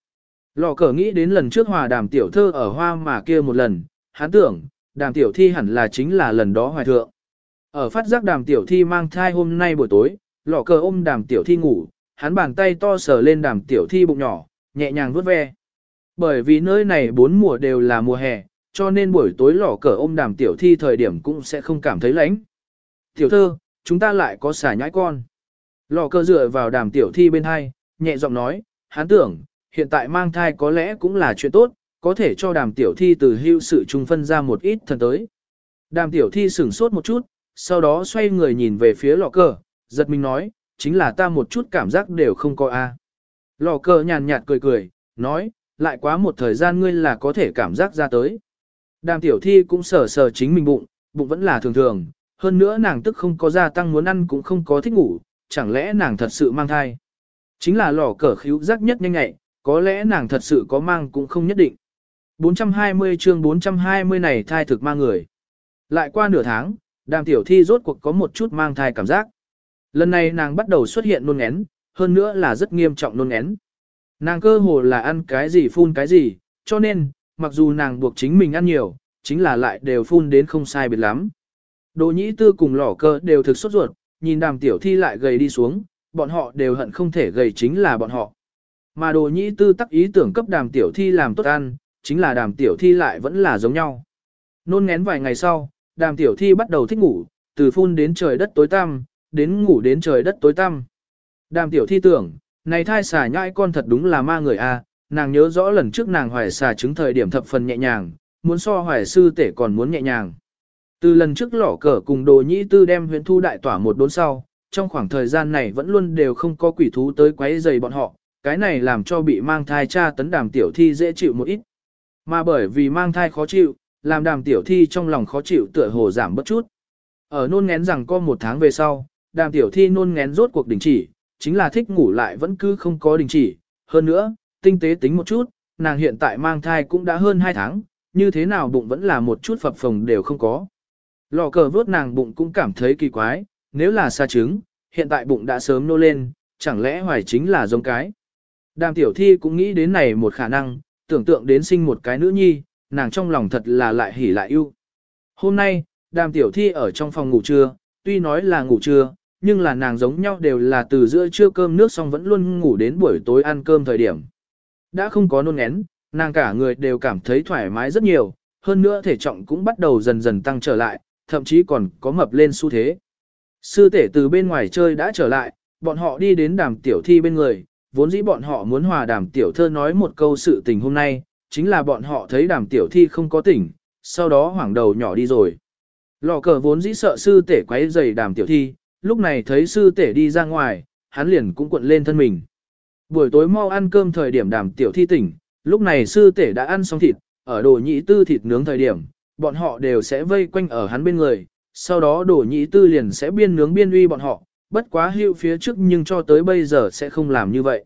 Lò cờ nghĩ đến lần trước hòa đàm tiểu thơ ở hoa mà kia một lần, hắn tưởng, đàm tiểu thi hẳn là chính là lần đó hoài thượng. Ở phát giác đàm tiểu thi mang thai hôm nay buổi tối, lò cờ ôm đàm tiểu thi ngủ, hắn bàn tay to sờ lên đàm tiểu thi bụng nhỏ, nhẹ nhàng vuốt ve. Bởi vì nơi này bốn mùa đều là mùa hè, cho nên buổi tối lò cờ ôm đàm tiểu thi thời điểm cũng sẽ không cảm thấy lạnh. Tiểu thơ, chúng ta lại có xả nhãi con. Lò cờ dựa vào đàm tiểu thi bên hai, nhẹ giọng nói, hắn tưởng, hiện tại mang thai có lẽ cũng là chuyện tốt, có thể cho đàm tiểu thi từ hưu sự trung phân ra một ít thần tới. Đàm tiểu thi sửng sốt một chút, sau đó xoay người nhìn về phía lò cờ, giật mình nói, chính là ta một chút cảm giác đều không có a. Lò cờ nhàn nhạt cười cười, nói, lại quá một thời gian ngươi là có thể cảm giác ra tới. Đàm tiểu thi cũng sờ sờ chính mình bụng, bụng vẫn là thường thường, hơn nữa nàng tức không có gia tăng muốn ăn cũng không có thích ngủ, chẳng lẽ nàng thật sự mang thai. Chính là lò cờ khíu giác nhất nhanh nhẹ, có lẽ nàng thật sự có mang cũng không nhất định. 420 chương 420 này thai thực mang người. Lại qua nửa tháng, đàm tiểu thi rốt cuộc có một chút mang thai cảm giác. Lần này nàng bắt đầu xuất hiện nôn ngén, hơn nữa là rất nghiêm trọng nôn ngén. Nàng cơ hồ là ăn cái gì phun cái gì, cho nên, mặc dù nàng buộc chính mình ăn nhiều, chính là lại đều phun đến không sai biệt lắm. Đồ nhĩ tư cùng lỏ cơ đều thực sốt ruột, nhìn đàm tiểu thi lại gầy đi xuống, bọn họ đều hận không thể gầy chính là bọn họ. Mà đồ nhĩ tư tắc ý tưởng cấp đàm tiểu thi làm tốt ăn, chính là đàm tiểu thi lại vẫn là giống nhau. Nôn ngén vài ngày sau, đàm tiểu thi bắt đầu thích ngủ, từ phun đến trời đất tối tăm, đến ngủ đến trời đất tối tăm. Đàm tiểu thi tưởng, này thai xả nhãi con thật đúng là ma người a, nàng nhớ rõ lần trước nàng hoài xà trứng thời điểm thập phần nhẹ nhàng, muốn so hoài sư tể còn muốn nhẹ nhàng. Từ lần trước lỏ cờ cùng đồ nhĩ tư đem huyện thu đại tỏa một đốn sau, trong khoảng thời gian này vẫn luôn đều không có quỷ thú tới quấy rầy bọn họ, cái này làm cho bị mang thai cha tấn đàm tiểu thi dễ chịu một ít. Mà bởi vì mang thai khó chịu, làm đàm tiểu thi trong lòng khó chịu tựa hồ giảm bất chút. Ở nôn ngén rằng có một tháng về sau, đàm tiểu thi nôn ngén rốt cuộc đình chỉ, chính là thích ngủ lại vẫn cứ không có đình chỉ. Hơn nữa, tinh tế tính một chút, nàng hiện tại mang thai cũng đã hơn 2 tháng, như thế nào bụng vẫn là một chút phập phồng đều không có. Lò cờ vớt nàng bụng cũng cảm thấy kỳ quái, nếu là xa trứng, hiện tại bụng đã sớm nô lên, chẳng lẽ hoài chính là giống cái. Đàm tiểu thi cũng nghĩ đến này một khả năng, tưởng tượng đến sinh một cái nữ nhi, nàng trong lòng thật là lại hỉ lại yêu. Hôm nay, đàm tiểu thi ở trong phòng ngủ trưa, tuy nói là ngủ trưa, nhưng là nàng giống nhau đều là từ giữa trưa cơm nước xong vẫn luôn ngủ đến buổi tối ăn cơm thời điểm. Đã không có nôn ngén, nàng cả người đều cảm thấy thoải mái rất nhiều, hơn nữa thể trọng cũng bắt đầu dần dần tăng trở lại, thậm chí còn có mập lên xu thế. Sư tể từ bên ngoài chơi đã trở lại, bọn họ đi đến đàm tiểu thi bên người, vốn dĩ bọn họ muốn hòa đàm tiểu thơ nói một câu sự tình hôm nay, chính là bọn họ thấy đàm tiểu thi không có tỉnh, sau đó hoảng đầu nhỏ đi rồi. Lò cờ vốn dĩ sợ sư tể quấy dày đàm tiểu thi, lúc này thấy sư tể đi ra ngoài, hắn liền cũng cuộn lên thân mình. Buổi tối mau ăn cơm thời điểm đàm tiểu thi tỉnh, lúc này sư tể đã ăn xong thịt, ở đồ nhị tư thịt nướng thời điểm, bọn họ đều sẽ vây quanh ở hắn bên người, sau đó đồ nhị tư liền sẽ biên nướng biên uy bọn họ, bất quá hữu phía trước nhưng cho tới bây giờ sẽ không làm như vậy.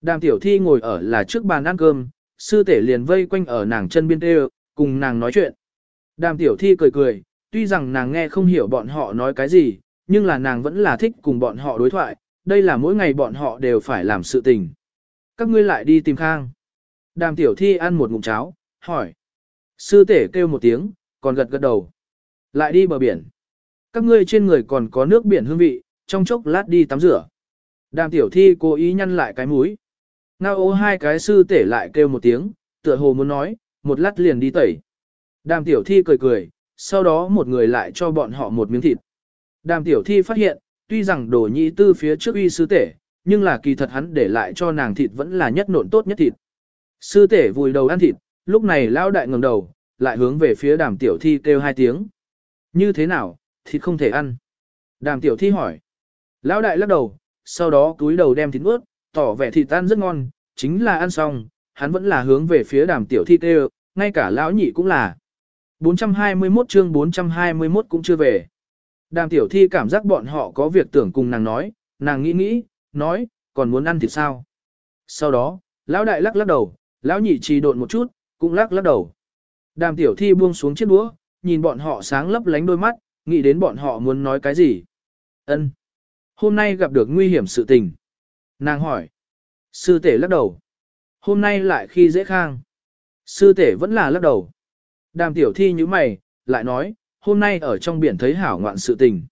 Đàm tiểu thi ngồi ở là trước bàn ăn cơm, sư tể liền vây quanh ở nàng chân biên tê cùng nàng nói chuyện. Đàm tiểu thi cười cười, tuy rằng nàng nghe không hiểu bọn họ nói cái gì, nhưng là nàng vẫn là thích cùng bọn họ đối thoại, đây là mỗi ngày bọn họ đều phải làm sự tình. Các ngươi lại đi tìm Khang. Đàm tiểu thi ăn một ngụm cháo, hỏi. Sư tể kêu một tiếng, còn gật gật đầu. Lại đi bờ biển. Các ngươi trên người còn có nước biển hương vị, trong chốc lát đi tắm rửa. Đàm tiểu thi cố ý nhăn lại cái mũi. Ngao ô hai cái sư tể lại kêu một tiếng, tựa hồ muốn nói, một lát liền đi tẩy. Đàm tiểu thi cười cười, sau đó một người lại cho bọn họ một miếng thịt. Đàm tiểu thi phát hiện, tuy rằng đồ nhị tư phía trước uy sư tể, nhưng là kỳ thật hắn để lại cho nàng thịt vẫn là nhất nộn tốt nhất thịt. Sư tể vùi đầu ăn thịt, lúc này lão đại ngẩng đầu, lại hướng về phía đàm tiểu thi kêu hai tiếng. Như thế nào, thịt không thể ăn. Đàm tiểu thi hỏi. Lão đại lắc đầu, sau đó túi đầu đem thịt ướt, tỏ vẻ thịt tan rất ngon, chính là ăn xong, hắn vẫn là hướng về phía đàm tiểu thi kêu, ngay cả lão nhị cũng là. 421 chương 421 cũng chưa về. Đàm tiểu thi cảm giác bọn họ có việc tưởng cùng nàng nói, nàng nghĩ nghĩ, nói, còn muốn ăn thịt sao. Sau đó, lão đại lắc lắc đầu, lão nhị trì độn một chút, cũng lắc lắc đầu. Đàm tiểu thi buông xuống chiếc đũa, nhìn bọn họ sáng lấp lánh đôi mắt, nghĩ đến bọn họ muốn nói cái gì. Ân, Hôm nay gặp được nguy hiểm sự tình. Nàng hỏi. Sư tể lắc đầu. Hôm nay lại khi dễ khang. Sư tể vẫn là lắc đầu. Đàm tiểu thi như mày, lại nói, hôm nay ở trong biển thấy hảo ngoạn sự tình.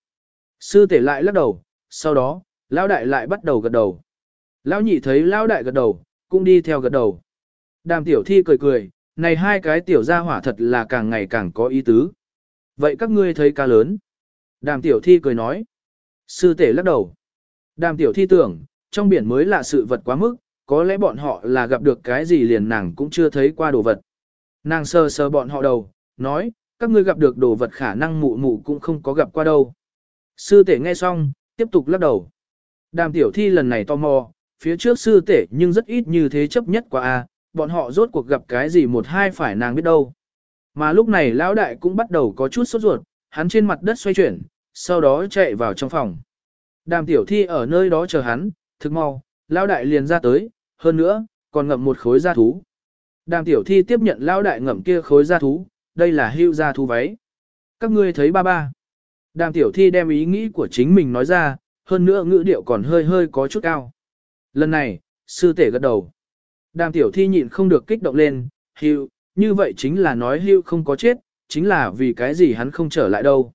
Sư tể lại lắc đầu, sau đó, lão đại lại bắt đầu gật đầu. Lão nhị thấy lão đại gật đầu, cũng đi theo gật đầu. Đàm tiểu thi cười cười, này hai cái tiểu gia hỏa thật là càng ngày càng có ý tứ. Vậy các ngươi thấy ca lớn. Đàm tiểu thi cười nói. Sư tể lắc đầu. Đàm tiểu thi tưởng, trong biển mới là sự vật quá mức, có lẽ bọn họ là gặp được cái gì liền nàng cũng chưa thấy qua đồ vật. Nàng sơ sơ bọn họ đầu, nói, các ngươi gặp được đồ vật khả năng mụ mụ cũng không có gặp qua đâu. Sư tể nghe xong, tiếp tục lắc đầu. Đàm tiểu thi lần này tò mò, phía trước sư tể nhưng rất ít như thế chấp nhất quá a, bọn họ rốt cuộc gặp cái gì một hai phải nàng biết đâu. Mà lúc này lão đại cũng bắt đầu có chút sốt ruột, hắn trên mặt đất xoay chuyển, sau đó chạy vào trong phòng. Đàm tiểu thi ở nơi đó chờ hắn, thực mau, lão đại liền ra tới, hơn nữa, còn ngậm một khối da thú. Đàm tiểu thi tiếp nhận lão đại ngậm kia khối da thú, đây là hưu gia thu váy. Các ngươi thấy ba ba. Đàm tiểu thi đem ý nghĩ của chính mình nói ra, hơn nữa ngữ điệu còn hơi hơi có chút cao. Lần này, sư tể gật đầu. Đàm tiểu thi nhịn không được kích động lên, hưu, như vậy chính là nói hưu không có chết, chính là vì cái gì hắn không trở lại đâu.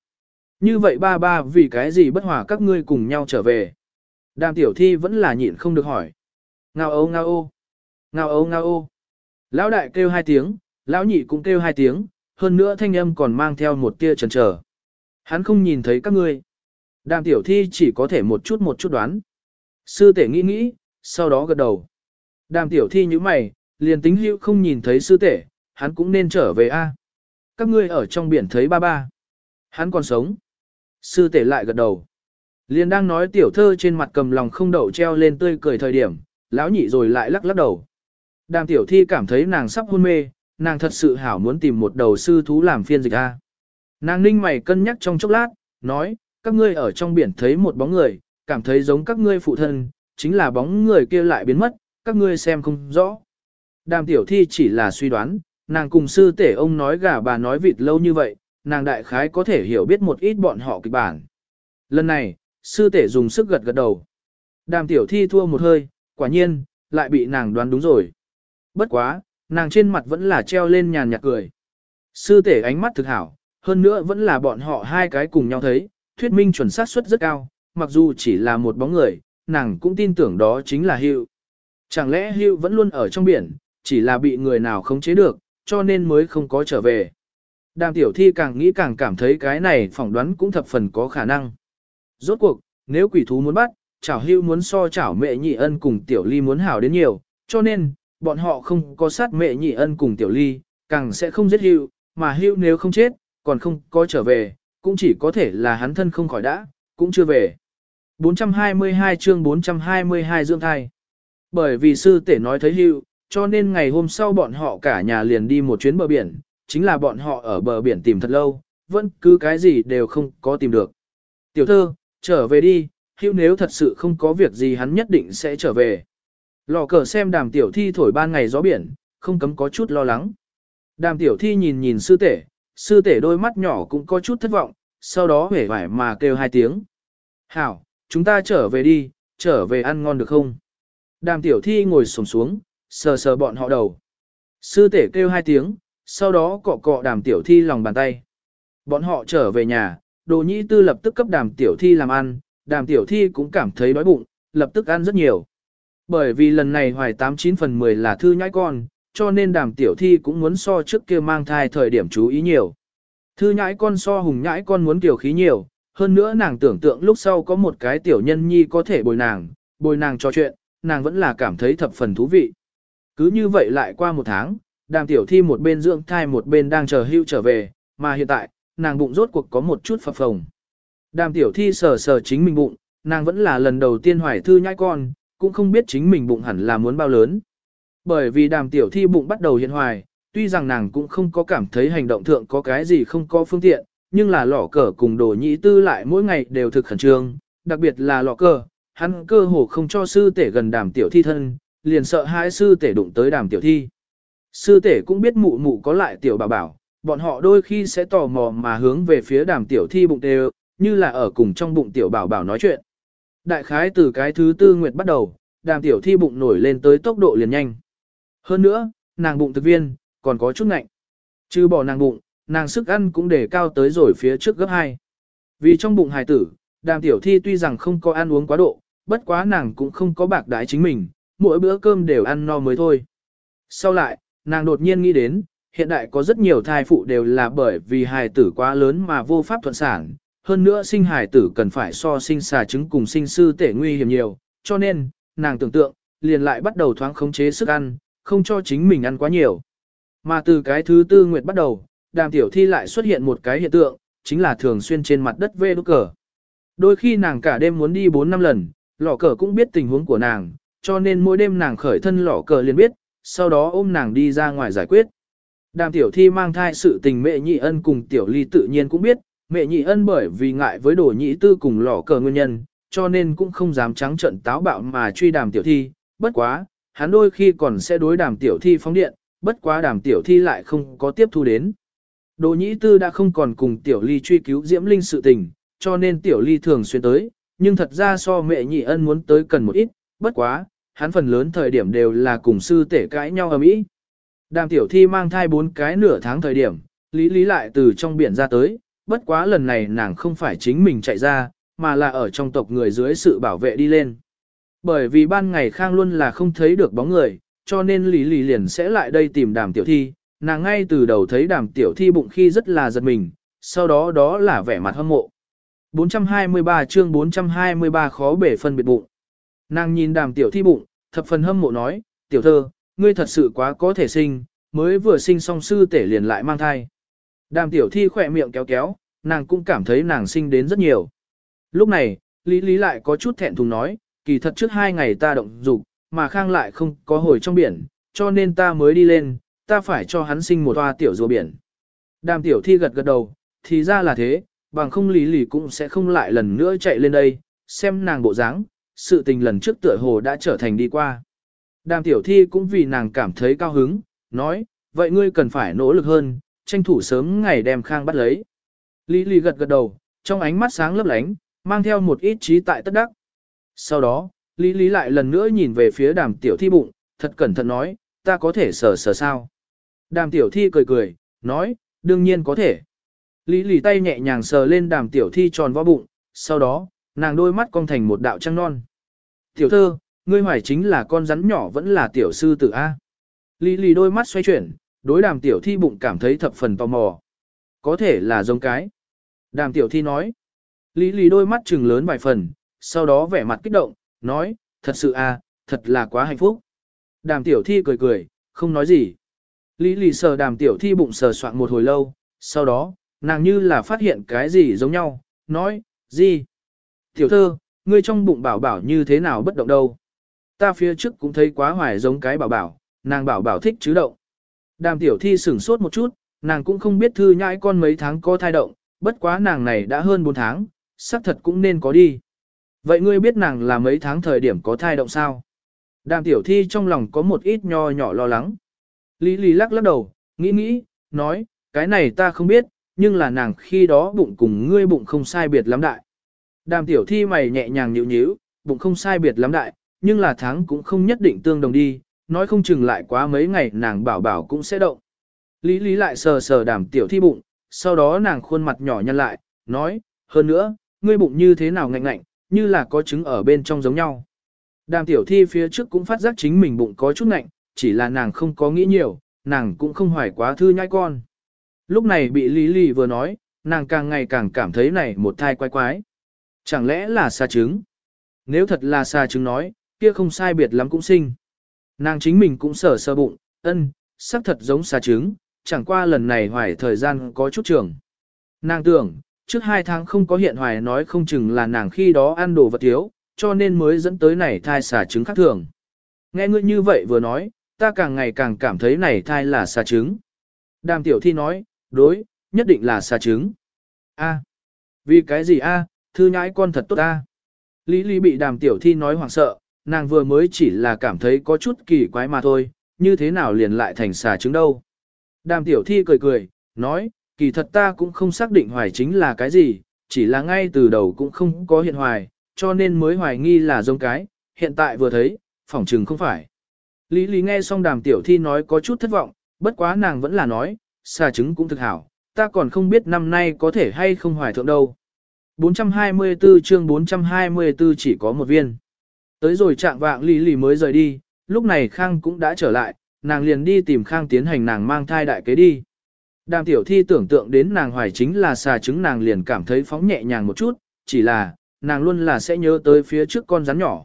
Như vậy ba ba vì cái gì bất hòa các ngươi cùng nhau trở về. Đàm tiểu thi vẫn là nhịn không được hỏi. Ngao ô ngao ô. Ngao ô ngao ô. Lão đại kêu hai tiếng, lão nhị cũng kêu hai tiếng, hơn nữa thanh âm còn mang theo một tia chần chờ. Hắn không nhìn thấy các ngươi. Đàm tiểu thi chỉ có thể một chút một chút đoán. Sư tể nghĩ nghĩ, sau đó gật đầu. Đàm tiểu thi như mày, liền tính hữu không nhìn thấy sư tể, hắn cũng nên trở về a. Các ngươi ở trong biển thấy ba ba. Hắn còn sống. Sư tể lại gật đầu. Liền đang nói tiểu thơ trên mặt cầm lòng không đậu treo lên tươi cười thời điểm, lão nhị rồi lại lắc lắc đầu. Đàm tiểu thi cảm thấy nàng sắp hôn mê, nàng thật sự hảo muốn tìm một đầu sư thú làm phiên dịch a. Nàng ninh mày cân nhắc trong chốc lát, nói, các ngươi ở trong biển thấy một bóng người, cảm thấy giống các ngươi phụ thân, chính là bóng người kia lại biến mất, các ngươi xem không rõ. Đàm tiểu thi chỉ là suy đoán, nàng cùng sư tể ông nói gà bà nói vịt lâu như vậy, nàng đại khái có thể hiểu biết một ít bọn họ kịch bản. Lần này, sư tể dùng sức gật gật đầu. Đàm tiểu thi thua một hơi, quả nhiên, lại bị nàng đoán đúng rồi. Bất quá, nàng trên mặt vẫn là treo lên nhàn nhạt cười. Sư tể ánh mắt thực hảo, hơn nữa vẫn là bọn họ hai cái cùng nhau thấy, thuyết minh chuẩn xác suất rất cao, mặc dù chỉ là một bóng người, nàng cũng tin tưởng đó chính là Hữu. Chẳng lẽ Hữu vẫn luôn ở trong biển, chỉ là bị người nào khống chế được, cho nên mới không có trở về. Đàm tiểu thi càng nghĩ càng cảm thấy cái này phỏng đoán cũng thập phần có khả năng. Rốt cuộc, nếu quỷ thú muốn bắt, chảo hưu muốn so chảo mẹ nhị ân cùng tiểu ly muốn hảo đến nhiều, cho nên, bọn họ không có sát mẹ nhị ân cùng tiểu ly, càng sẽ không giết hưu, mà hưu nếu không chết, còn không có trở về, cũng chỉ có thể là hắn thân không khỏi đã, cũng chưa về. 422 chương 422 dương thai. Bởi vì sư tể nói thấy hưu, cho nên ngày hôm sau bọn họ cả nhà liền đi một chuyến bờ biển, chính là bọn họ ở bờ biển tìm thật lâu, vẫn cứ cái gì đều không có tìm được. Tiểu thơ, trở về đi, hưu nếu thật sự không có việc gì hắn nhất định sẽ trở về. Lò cờ xem đàm tiểu thi thổi ban ngày gió biển, không cấm có chút lo lắng. Đàm tiểu thi nhìn nhìn sư tể, sư tể đôi mắt nhỏ cũng có chút thất vọng, sau đó hể vải mà kêu hai tiếng. Hảo, chúng ta trở về đi, trở về ăn ngon được không? Đàm tiểu thi ngồi sổng xuống, sờ sờ bọn họ đầu. Sư tể kêu hai tiếng, sau đó cọ cọ đàm tiểu thi lòng bàn tay. Bọn họ trở về nhà, đồ nhĩ tư lập tức cấp đàm tiểu thi làm ăn, đàm tiểu thi cũng cảm thấy đói bụng, lập tức ăn rất nhiều. Bởi vì lần này hoài 89 phần 10 là thư nhãi con, cho nên đàm tiểu thi cũng muốn so trước kia mang thai thời điểm chú ý nhiều. Thư nhãi con so hùng nhãi con muốn tiểu khí nhiều, hơn nữa nàng tưởng tượng lúc sau có một cái tiểu nhân nhi có thể bồi nàng, bồi nàng trò chuyện, nàng vẫn là cảm thấy thập phần thú vị. Cứ như vậy lại qua một tháng, đàm tiểu thi một bên dưỡng thai một bên đang chờ hưu trở về, mà hiện tại, nàng bụng rốt cuộc có một chút phập phồng. Đàm tiểu thi sờ sờ chính mình bụng, nàng vẫn là lần đầu tiên hoài thư nhãi con, cũng không biết chính mình bụng hẳn là muốn bao lớn. Bởi vì đàm tiểu thi bụng bắt đầu hiện hoài, tuy rằng nàng cũng không có cảm thấy hành động thượng có cái gì không có phương tiện, nhưng là lọ cờ cùng đồ nhĩ tư lại mỗi ngày đều thực khẩn trương, đặc biệt là lọ cờ, hắn cơ hồ không cho sư tể gần đàm tiểu thi thân, liền sợ hai sư tể đụng tới đàm tiểu thi. Sư tể cũng biết mụ mụ có lại tiểu bảo bảo, bọn họ đôi khi sẽ tò mò mà hướng về phía đàm tiểu thi bụng đều, như là ở cùng trong bụng tiểu bảo bảo nói chuyện. Đại khái từ cái thứ tư nguyệt bắt đầu, đàm tiểu thi bụng nổi lên tới tốc độ liền nhanh. Hơn nữa, nàng bụng thực viên, còn có chút ngạnh. Chứ bỏ nàng bụng, nàng sức ăn cũng để cao tới rồi phía trước gấp 2. Vì trong bụng hài tử, đàm tiểu thi tuy rằng không có ăn uống quá độ, bất quá nàng cũng không có bạc đái chính mình, mỗi bữa cơm đều ăn no mới thôi. Sau lại, nàng đột nhiên nghĩ đến, hiện đại có rất nhiều thai phụ đều là bởi vì hài tử quá lớn mà vô pháp thuận sản, hơn nữa sinh hài tử cần phải so sinh xà trứng cùng sinh sư tể nguy hiểm nhiều, cho nên, nàng tưởng tượng, liền lại bắt đầu thoáng khống chế sức ăn, không cho chính mình ăn quá nhiều. Mà từ cái thứ tư nguyệt bắt đầu, đàm tiểu thi lại xuất hiện một cái hiện tượng, chính là thường xuyên trên mặt đất vê đốt cờ. Đôi khi nàng cả đêm muốn đi 4 năm lần, lỏ cờ cũng biết tình huống của nàng, cho nên mỗi đêm nàng khởi thân lỏ cờ liền biết, sau đó ôm nàng đi ra ngoài giải quyết. Đàm tiểu thi mang thai sự tình mẹ nhị ân cùng tiểu ly tự nhiên cũng biết, mẹ nhị ân bởi vì ngại với đồ nhị tư cùng lỏ cờ nguyên nhân, cho nên cũng không dám trắng trận táo bạo mà truy đàm tiểu thi, bất quá, hắn đôi khi còn sẽ đối đàm tiểu thi phóng điện, bất quá đàm tiểu thi lại không có tiếp thu đến. Đồ nhĩ tư đã không còn cùng tiểu ly truy cứu diễm linh sự tình, cho nên tiểu ly thường xuyên tới, nhưng thật ra so mẹ nhị ân muốn tới cần một ít, bất quá, hắn phần lớn thời điểm đều là cùng sư tể cãi nhau ở mỹ. Đàm tiểu thi mang thai bốn cái nửa tháng thời điểm, lý lý lại từ trong biển ra tới, bất quá lần này nàng không phải chính mình chạy ra, mà là ở trong tộc người dưới sự bảo vệ đi lên. Bởi vì ban ngày khang luôn là không thấy được bóng người, cho nên lý lý liền sẽ lại đây tìm đàm tiểu thi, nàng ngay từ đầu thấy đàm tiểu thi bụng khi rất là giật mình, sau đó đó là vẻ mặt hâm mộ. 423 chương 423 khó bể phân biệt bụng. Nàng nhìn đàm tiểu thi bụng, thập phần hâm mộ nói, tiểu thơ, ngươi thật sự quá có thể sinh, mới vừa sinh xong sư tể liền lại mang thai. Đàm tiểu thi khỏe miệng kéo kéo, nàng cũng cảm thấy nàng sinh đến rất nhiều. Lúc này, Lý Lý lại có chút thẹn thùng nói, kỳ thật trước hai ngày ta động dục, mà Khang lại không có hồi trong biển, cho nên ta mới đi lên, ta phải cho hắn sinh một toa tiểu rùa biển. Đàm tiểu thi gật gật đầu, thì ra là thế, bằng không Lý Lý cũng sẽ không lại lần nữa chạy lên đây, xem nàng bộ dáng, sự tình lần trước tựa hồ đã trở thành đi qua. Đàm tiểu thi cũng vì nàng cảm thấy cao hứng, nói, vậy ngươi cần phải nỗ lực hơn, tranh thủ sớm ngày đem Khang bắt lấy. Lý Lý gật gật đầu, trong ánh mắt sáng lấp lánh, mang theo một ít trí tại tất đắc. Sau đó, Lý Lý lại lần nữa nhìn về phía đàm tiểu thi bụng, thật cẩn thận nói, ta có thể sờ sờ sao. Đàm tiểu thi cười cười, nói, đương nhiên có thể. Lý Lý tay nhẹ nhàng sờ lên đàm tiểu thi tròn vo bụng, sau đó, nàng đôi mắt cong thành một đạo trăng non. Tiểu thơ, ngươi hoài chính là con rắn nhỏ vẫn là tiểu sư tử A. Lý Lý đôi mắt xoay chuyển, đối đàm tiểu thi bụng cảm thấy thập phần tò mò. Có thể là giống cái. Đàm tiểu thi nói. Lý Lý đôi mắt trừng lớn vài phần, sau đó vẻ mặt kích động, nói, thật sự a, thật là quá hạnh phúc. Đàm tiểu thi cười cười, không nói gì. Lý Lý sờ đàm tiểu thi bụng sờ soạn một hồi lâu, sau đó, nàng như là phát hiện cái gì giống nhau, nói, gì? Tiểu thơ, ngươi trong bụng bảo bảo như thế nào bất động đâu? Ta phía trước cũng thấy quá hoài giống cái bảo bảo, nàng bảo bảo thích chứ động. Đàm tiểu thi sửng sốt một chút, nàng cũng không biết thư nhãi con mấy tháng có thai động, bất quá nàng này đã hơn 4 tháng, xác thật cũng nên có đi. Vậy ngươi biết nàng là mấy tháng thời điểm có thai động sao? Đàm tiểu thi trong lòng có một ít nho nhỏ lo lắng. Lý lý lắc lắc đầu, nghĩ nghĩ, nói, cái này ta không biết, nhưng là nàng khi đó bụng cùng ngươi bụng không sai biệt lắm đại. Đàm tiểu thi mày nhẹ nhàng nhịu nhíu, bụng không sai biệt lắm đại, nhưng là tháng cũng không nhất định tương đồng đi, nói không chừng lại quá mấy ngày nàng bảo bảo cũng sẽ động. Lý lý lại sờ sờ đàm tiểu thi bụng, sau đó nàng khuôn mặt nhỏ nhăn lại, nói, hơn nữa, ngươi bụng như thế nào ngạnh ngạnh, như là có trứng ở bên trong giống nhau. Đàm tiểu thi phía trước cũng phát giác chính mình bụng có chút ngạnh, chỉ là nàng không có nghĩ nhiều, nàng cũng không hoài quá thư nhai con. Lúc này bị Lý Lý vừa nói, nàng càng ngày càng cảm thấy này một thai quái quái. Chẳng lẽ là xa trứng? Nếu thật là xa trứng nói, kia không sai biệt lắm cũng sinh. Nàng chính mình cũng sở sơ bụng, ân, sắc thật giống xà trứng, chẳng qua lần này hoài thời gian có chút trường. Nàng tưởng, trước hai tháng không có hiện hoài nói không chừng là nàng khi đó ăn đồ vật thiếu, cho nên mới dẫn tới này thai xà trứng khác thường. Nghe ngươi như vậy vừa nói, ta càng ngày càng cảm thấy này thai là xà trứng. Đàm tiểu thi nói, đối, nhất định là xà trứng. A, vì cái gì a? thư nhãi con thật tốt a. Lý Lý bị đàm tiểu thi nói hoảng sợ, nàng vừa mới chỉ là cảm thấy có chút kỳ quái mà thôi, như thế nào liền lại thành xà trứng đâu. Đàm tiểu thi cười cười, nói, kỳ thật ta cũng không xác định hoài chính là cái gì, chỉ là ngay từ đầu cũng không có hiện hoài, cho nên mới hoài nghi là giống cái, hiện tại vừa thấy, phỏng chừng không phải. Lý Lý nghe xong đàm tiểu thi nói có chút thất vọng, bất quá nàng vẫn là nói, xà trứng cũng thực hảo, ta còn không biết năm nay có thể hay không hoài thượng đâu. 424 chương 424 chỉ có một viên. Tới rồi trạng vạng Lý Lý mới rời đi, lúc này Khang cũng đã trở lại, nàng liền đi tìm Khang tiến hành nàng mang thai đại kế đi. Đàm tiểu thi tưởng tượng đến nàng hoài chính là xà trứng nàng liền cảm thấy phóng nhẹ nhàng một chút, chỉ là, nàng luôn là sẽ nhớ tới phía trước con rắn nhỏ.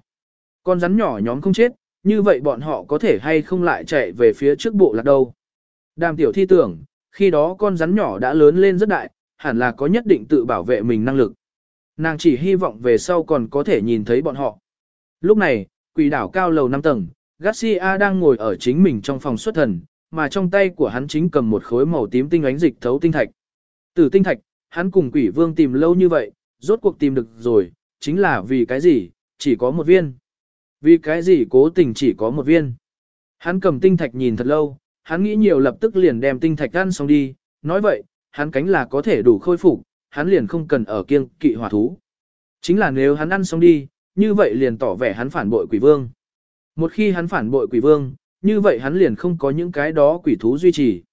Con rắn nhỏ nhóm không chết, như vậy bọn họ có thể hay không lại chạy về phía trước bộ lạc đâu. Đàm tiểu thi tưởng, khi đó con rắn nhỏ đã lớn lên rất đại, hẳn là có nhất định tự bảo vệ mình năng lực. Nàng chỉ hy vọng về sau còn có thể nhìn thấy bọn họ. Lúc này, quỷ đảo cao lầu 5 tầng, Garcia đang ngồi ở chính mình trong phòng xuất thần, mà trong tay của hắn chính cầm một khối màu tím tinh ánh dịch thấu tinh thạch. Từ tinh thạch, hắn cùng quỷ vương tìm lâu như vậy, rốt cuộc tìm được rồi, chính là vì cái gì, chỉ có một viên. Vì cái gì cố tình chỉ có một viên. Hắn cầm tinh thạch nhìn thật lâu, hắn nghĩ nhiều lập tức liền đem tinh thạch ăn xong đi, nói vậy, hắn cánh là có thể đủ khôi phục, hắn liền không cần ở kiêng kỵ hỏa thú. Chính là nếu hắn ăn xong đi, như vậy liền tỏ vẻ hắn phản bội quỷ vương. Một khi hắn phản bội quỷ vương, như vậy hắn liền không có những cái đó quỷ thú duy trì.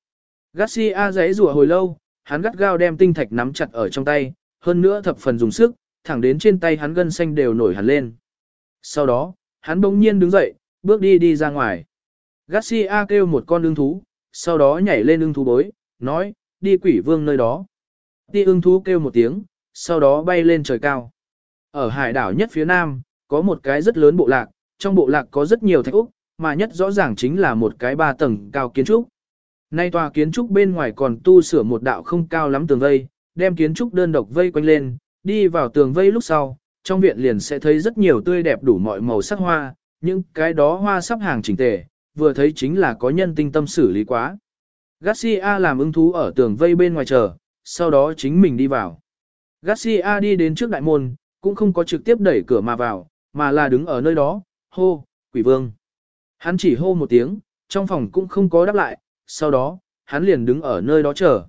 Garcia giấy rùa hồi lâu, hắn gắt gao đem tinh thạch nắm chặt ở trong tay, hơn nữa thập phần dùng sức, thẳng đến trên tay hắn gân xanh đều nổi hẳn lên. Sau đó, hắn bỗng nhiên đứng dậy, bước đi đi ra ngoài. Garcia kêu một con ưng thú, sau đó nhảy lên ưng thú bối, nói, đi quỷ vương nơi đó. Đi ưng thú kêu một tiếng, sau đó bay lên trời cao. Ở hải đảo nhất phía nam, có một cái rất lớn bộ lạc, trong bộ lạc có rất nhiều thạch úc, mà nhất rõ ràng chính là một cái ba tầng cao kiến trúc. Nay tòa kiến trúc bên ngoài còn tu sửa một đạo không cao lắm tường vây, đem kiến trúc đơn độc vây quanh lên, đi vào tường vây lúc sau, trong viện liền sẽ thấy rất nhiều tươi đẹp đủ mọi màu sắc hoa, những cái đó hoa sắp hàng chỉnh tề, vừa thấy chính là có nhân tinh tâm xử lý quá. Garcia làm ứng thú ở tường vây bên ngoài chờ, sau đó chính mình đi vào. Garcia đi đến trước đại môn, cũng không có trực tiếp đẩy cửa mà vào, mà là đứng ở nơi đó, hô, quỷ vương. Hắn chỉ hô một tiếng, trong phòng cũng không có đáp lại, sau đó, hắn liền đứng ở nơi đó chờ.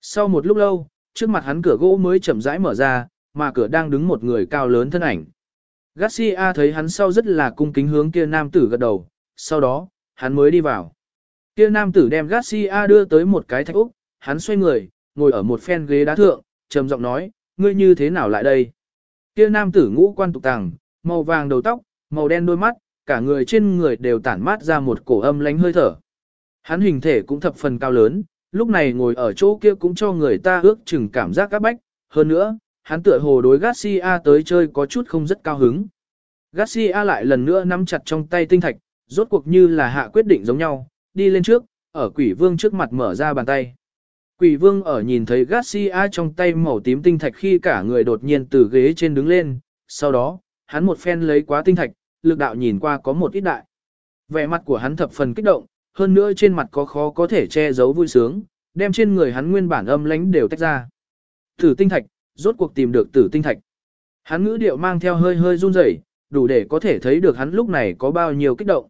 Sau một lúc lâu, trước mặt hắn cửa gỗ mới chậm rãi mở ra, mà cửa đang đứng một người cao lớn thân ảnh. Garcia thấy hắn sau rất là cung kính hướng kia nam tử gật đầu, sau đó, hắn mới đi vào. Kia nam tử đem Garcia đưa tới một cái thạch úc, hắn xoay người, ngồi ở một phen ghế đá thượng, trầm giọng nói, ngươi như thế nào lại đây? Kia nam tử ngũ quan tục tàng, màu vàng đầu tóc, màu đen đôi mắt, cả người trên người đều tản mát ra một cổ âm lánh hơi thở. Hắn hình thể cũng thập phần cao lớn, lúc này ngồi ở chỗ kia cũng cho người ta ước chừng cảm giác các bách, hơn nữa, hắn tựa hồ đối Garcia tới chơi có chút không rất cao hứng. Garcia lại lần nữa nắm chặt trong tay tinh thạch, rốt cuộc như là hạ quyết định giống nhau, đi lên trước, ở quỷ vương trước mặt mở ra bàn tay. Quỷ vương ở nhìn thấy Garcia trong tay màu tím tinh thạch khi cả người đột nhiên từ ghế trên đứng lên, sau đó, hắn một phen lấy quá tinh thạch, lực đạo nhìn qua có một ít đại. Vẻ mặt của hắn thập phần kích động, hơn nữa trên mặt có khó có thể che giấu vui sướng, đem trên người hắn nguyên bản âm lãnh đều tách ra. Tử tinh thạch, rốt cuộc tìm được tử tinh thạch. Hắn ngữ điệu mang theo hơi hơi run rẩy, đủ để có thể thấy được hắn lúc này có bao nhiêu kích động.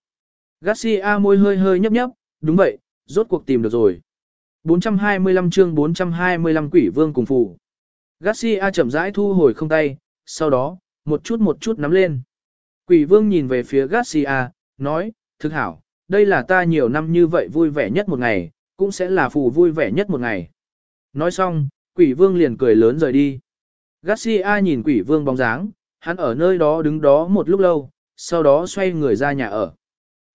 Garcia môi hơi hơi nhấp nhấp, đúng vậy, rốt cuộc tìm được rồi. 425 chương 425 quỷ vương cùng phù. Garcia chậm rãi thu hồi không tay, sau đó, một chút một chút nắm lên. Quỷ vương nhìn về phía Garcia, nói, thức hảo, đây là ta nhiều năm như vậy vui vẻ nhất một ngày, cũng sẽ là phù vui vẻ nhất một ngày. Nói xong, quỷ vương liền cười lớn rời đi. Garcia nhìn quỷ vương bóng dáng, hắn ở nơi đó đứng đó một lúc lâu, sau đó xoay người ra nhà ở.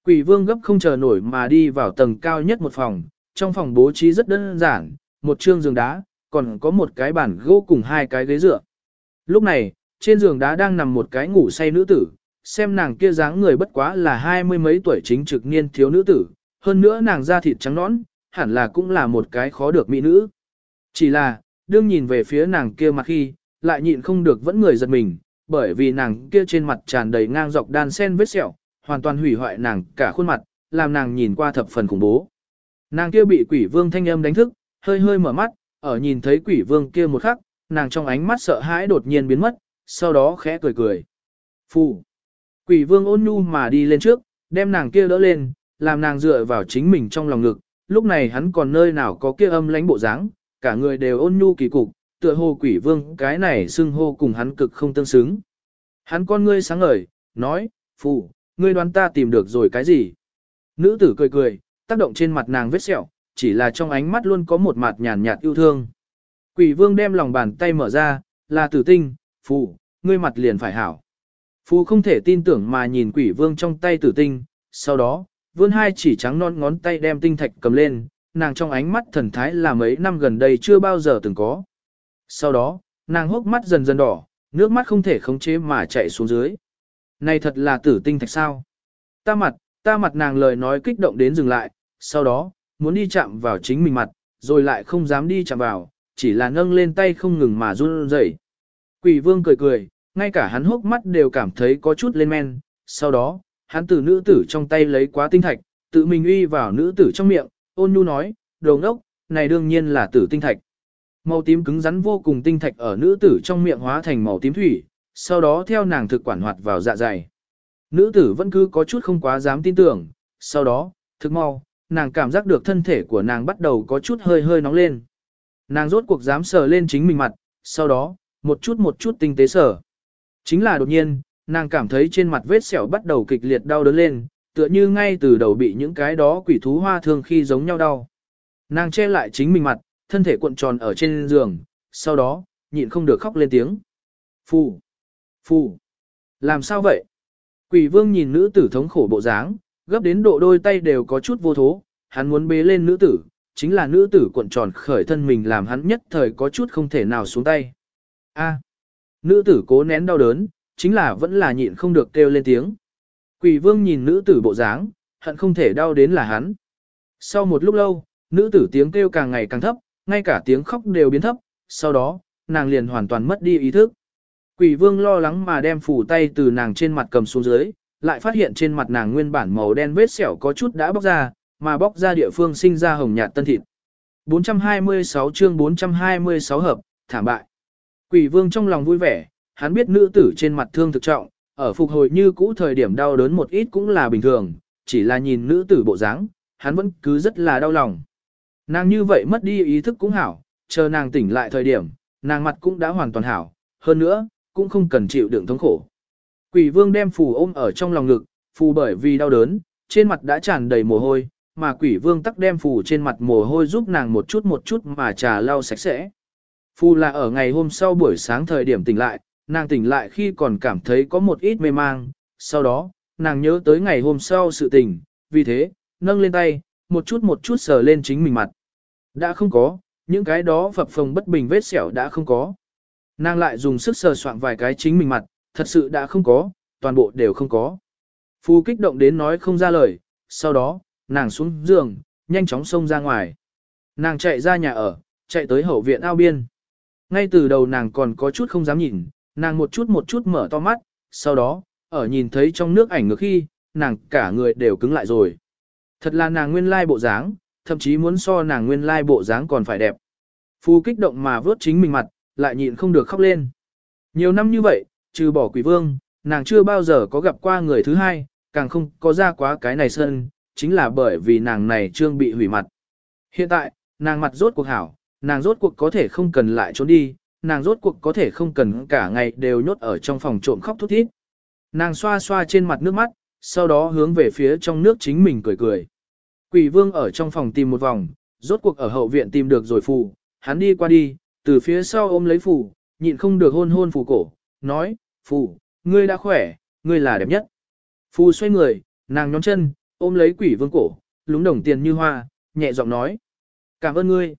Quỷ vương gấp không chờ nổi mà đi vào tầng cao nhất một phòng, trong phòng bố trí rất đơn giản, một trương giường đá, còn có một cái bàn gỗ cùng hai cái ghế dựa. Lúc này, trên giường đá đang nằm một cái ngủ say nữ tử, xem nàng kia dáng người bất quá là hai mươi mấy tuổi chính trực niên thiếu nữ tử, hơn nữa nàng da thịt trắng nõn, hẳn là cũng là một cái khó được mỹ nữ. Chỉ là, đương nhìn về phía nàng kia mặt khi, lại nhịn không được vẫn người giật mình, bởi vì nàng kia trên mặt tràn đầy ngang dọc đan sen vết sẹo, hoàn toàn hủy hoại nàng cả khuôn mặt, làm nàng nhìn qua thập phần khủng bố. Nàng kia bị quỷ vương thanh âm đánh thức, hơi hơi mở mắt, ở nhìn thấy quỷ vương kia một khắc, nàng trong ánh mắt sợ hãi đột nhiên biến mất, sau đó khẽ cười cười. Phù. Quỷ vương ôn nhu mà đi lên trước, đem nàng kia đỡ lên, làm nàng dựa vào chính mình trong lòng ngực, lúc này hắn còn nơi nào có kia âm lãnh bộ dáng, cả người đều ôn nhu kỳ cục, tựa hồ quỷ vương cái này xưng hô cùng hắn cực không tương xứng. Hắn con ngươi sáng ngời, nói, phù, ngươi đoán ta tìm được rồi cái gì? Nữ tử cười cười, tác động trên mặt nàng vết sẹo, chỉ là trong ánh mắt luôn có một mặt nhàn nhạt yêu thương. Quỷ vương đem lòng bàn tay mở ra, là tử tinh, phù, ngươi mặt liền phải hảo. Phù không thể tin tưởng mà nhìn quỷ vương trong tay tử tinh, sau đó, vươn hai chỉ trắng non ngón tay đem tinh thạch cầm lên, nàng trong ánh mắt thần thái là mấy năm gần đây chưa bao giờ từng có. Sau đó, nàng hốc mắt dần dần đỏ, nước mắt không thể khống chế mà chạy xuống dưới. Này thật là tử tinh thạch sao? Ta mặt, ta mặt nàng lời nói kích động đến dừng lại, sau đó, muốn đi chạm vào chính mình mặt, rồi lại không dám đi chạm vào, chỉ là nâng lên tay không ngừng mà run rẩy. Quỷ vương cười cười, ngay cả hắn hốc mắt đều cảm thấy có chút lên men, sau đó, hắn từ nữ tử trong tay lấy quá tinh thạch, tự mình uy vào nữ tử trong miệng, ôn nhu nói, đồ ngốc, này đương nhiên là tử tinh thạch. Màu tím cứng rắn vô cùng tinh thạch ở nữ tử trong miệng hóa thành màu tím thủy, sau đó theo nàng thực quản hoạt vào dạ dày. Nữ tử vẫn cứ có chút không quá dám tin tưởng, sau đó, thực mau, nàng cảm giác được thân thể của nàng bắt đầu có chút hơi hơi nóng lên. Nàng rốt cuộc dám sờ lên chính mình mặt, sau đó, một chút một chút tinh tế sờ. Chính là đột nhiên, nàng cảm thấy trên mặt vết sẹo bắt đầu kịch liệt đau đớn lên, tựa như ngay từ đầu bị những cái đó quỷ thú hoa thương khi giống nhau đau. Nàng che lại chính mình mặt, thân thể cuộn tròn ở trên giường, sau đó, nhịn không được khóc lên tiếng. Phù! Phù! Làm sao vậy? Quỷ vương nhìn nữ tử thống khổ bộ dáng, gấp đến độ đôi tay đều có chút vô thố, hắn muốn bế lên nữ tử, chính là nữ tử cuộn tròn khởi thân mình làm hắn nhất thời có chút không thể nào xuống tay. A. Nữ tử cố nén đau đớn, chính là vẫn là nhịn không được kêu lên tiếng. Quỷ vương nhìn nữ tử bộ dáng, hận không thể đau đến là hắn. Sau một lúc lâu, nữ tử tiếng kêu càng ngày càng thấp, ngay cả tiếng khóc đều biến thấp, sau đó, nàng liền hoàn toàn mất đi ý thức. Quỷ vương lo lắng mà đem phủ tay từ nàng trên mặt cầm xuống dưới, lại phát hiện trên mặt nàng nguyên bản màu đen vết sẹo có chút đã bóc ra, mà bóc ra địa phương sinh ra hồng nhạt tân thịt. 426 chương 426 hợp, thảm bại. Quỷ vương trong lòng vui vẻ, hắn biết nữ tử trên mặt thương thực trọng, ở phục hồi như cũ thời điểm đau đớn một ít cũng là bình thường, chỉ là nhìn nữ tử bộ dáng, hắn vẫn cứ rất là đau lòng. Nàng như vậy mất đi ý thức cũng hảo, chờ nàng tỉnh lại thời điểm, nàng mặt cũng đã hoàn toàn hảo, hơn nữa, cũng không cần chịu đựng thống khổ. Quỷ vương đem phù ôm ở trong lòng ngực, phù bởi vì đau đớn, trên mặt đã tràn đầy mồ hôi, mà quỷ vương tắc đem phù trên mặt mồ hôi giúp nàng một chút một chút mà trà lau sạch sẽ. Phù là ở ngày hôm sau buổi sáng thời điểm tỉnh lại, nàng tỉnh lại khi còn cảm thấy có một ít mê mang, sau đó, nàng nhớ tới ngày hôm sau sự tình, vì thế, nâng lên tay, một chút một chút sờ lên chính mình mặt. Đã không có, những cái đó phập phồng bất bình vết sẹo đã không có. Nàng lại dùng sức sờ soạn vài cái chính mình mặt, thật sự đã không có, toàn bộ đều không có. Phu kích động đến nói không ra lời, sau đó, nàng xuống giường, nhanh chóng xông ra ngoài. Nàng chạy ra nhà ở, chạy tới hậu viện ao biên. Ngay từ đầu nàng còn có chút không dám nhìn, nàng một chút một chút mở to mắt, sau đó, ở nhìn thấy trong nước ảnh ngược khi, nàng cả người đều cứng lại rồi. Thật là nàng nguyên lai bộ dáng, thậm chí muốn so nàng nguyên lai bộ dáng còn phải đẹp. Phu kích động mà vớt chính mình mặt, lại nhịn không được khóc lên. Nhiều năm như vậy, trừ bỏ quỷ vương, nàng chưa bao giờ có gặp qua người thứ hai, càng không có ra quá cái này sân, chính là bởi vì nàng này trương bị hủy mặt. Hiện tại, nàng mặt rốt cuộc hảo, nàng rốt cuộc có thể không cần lại trốn đi, nàng rốt cuộc có thể không cần cả ngày đều nhốt ở trong phòng trộm khóc thút thít. Nàng xoa xoa trên mặt nước mắt, sau đó hướng về phía trong nước chính mình cười cười. Quỷ vương ở trong phòng tìm một vòng, rốt cuộc ở hậu viện tìm được rồi phù, hắn đi qua đi, từ phía sau ôm lấy phù, nhịn không được hôn hôn phù cổ, nói, phù, ngươi đã khỏe, ngươi là đẹp nhất. Phù xoay người, nàng nhón chân, ôm lấy quỷ vương cổ, lúng đồng tiền như hoa, nhẹ giọng nói. Cảm ơn ngươi.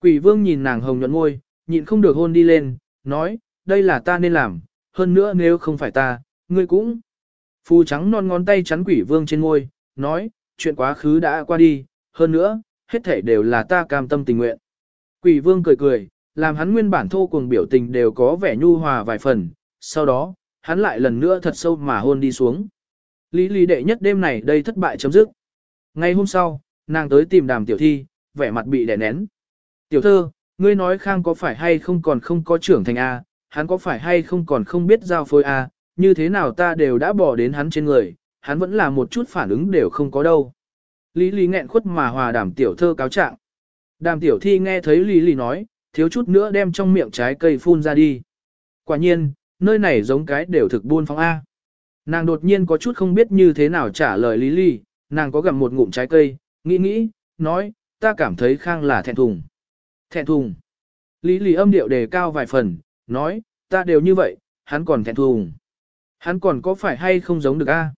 Quỷ vương nhìn nàng hồng nhuận môi, nhịn không được hôn đi lên, nói, đây là ta nên làm, hơn nữa nếu không phải ta, ngươi cũng. Phù trắng non ngón tay chắn quỷ vương trên môi, nói, chuyện quá khứ đã qua đi, hơn nữa, hết thể đều là ta cam tâm tình nguyện. Quỷ vương cười cười, làm hắn nguyên bản thô cuồng biểu tình đều có vẻ nhu hòa vài phần, sau đó, hắn lại lần nữa thật sâu mà hôn đi xuống. Lý lý đệ nhất đêm này đây thất bại chấm dứt. Ngay hôm sau, nàng tới tìm đàm tiểu thi, vẻ mặt bị đè nén. Tiểu thơ, ngươi nói Khang có phải hay không còn không có trưởng thành A, hắn có phải hay không còn không biết giao phối A, như thế nào ta đều đã bỏ đến hắn trên người, hắn vẫn là một chút phản ứng đều không có đâu. Lý Lý nghẹn khuất mà hòa đàm tiểu thơ cáo trạng. Đàm tiểu thi nghe thấy Lý Lý nói, thiếu chút nữa đem trong miệng trái cây phun ra đi. Quả nhiên, nơi này giống cái đều thực buôn phóng A. Nàng đột nhiên có chút không biết như thế nào trả lời Lý Lý, nàng có gặm một ngụm trái cây, nghĩ nghĩ, nói, ta cảm thấy Khang là thẹn thùng. Thẹn thùng. Lý Lý âm điệu đề cao vài phần, nói, ta đều như vậy, hắn còn thẹn thùng. Hắn còn có phải hay không giống được a?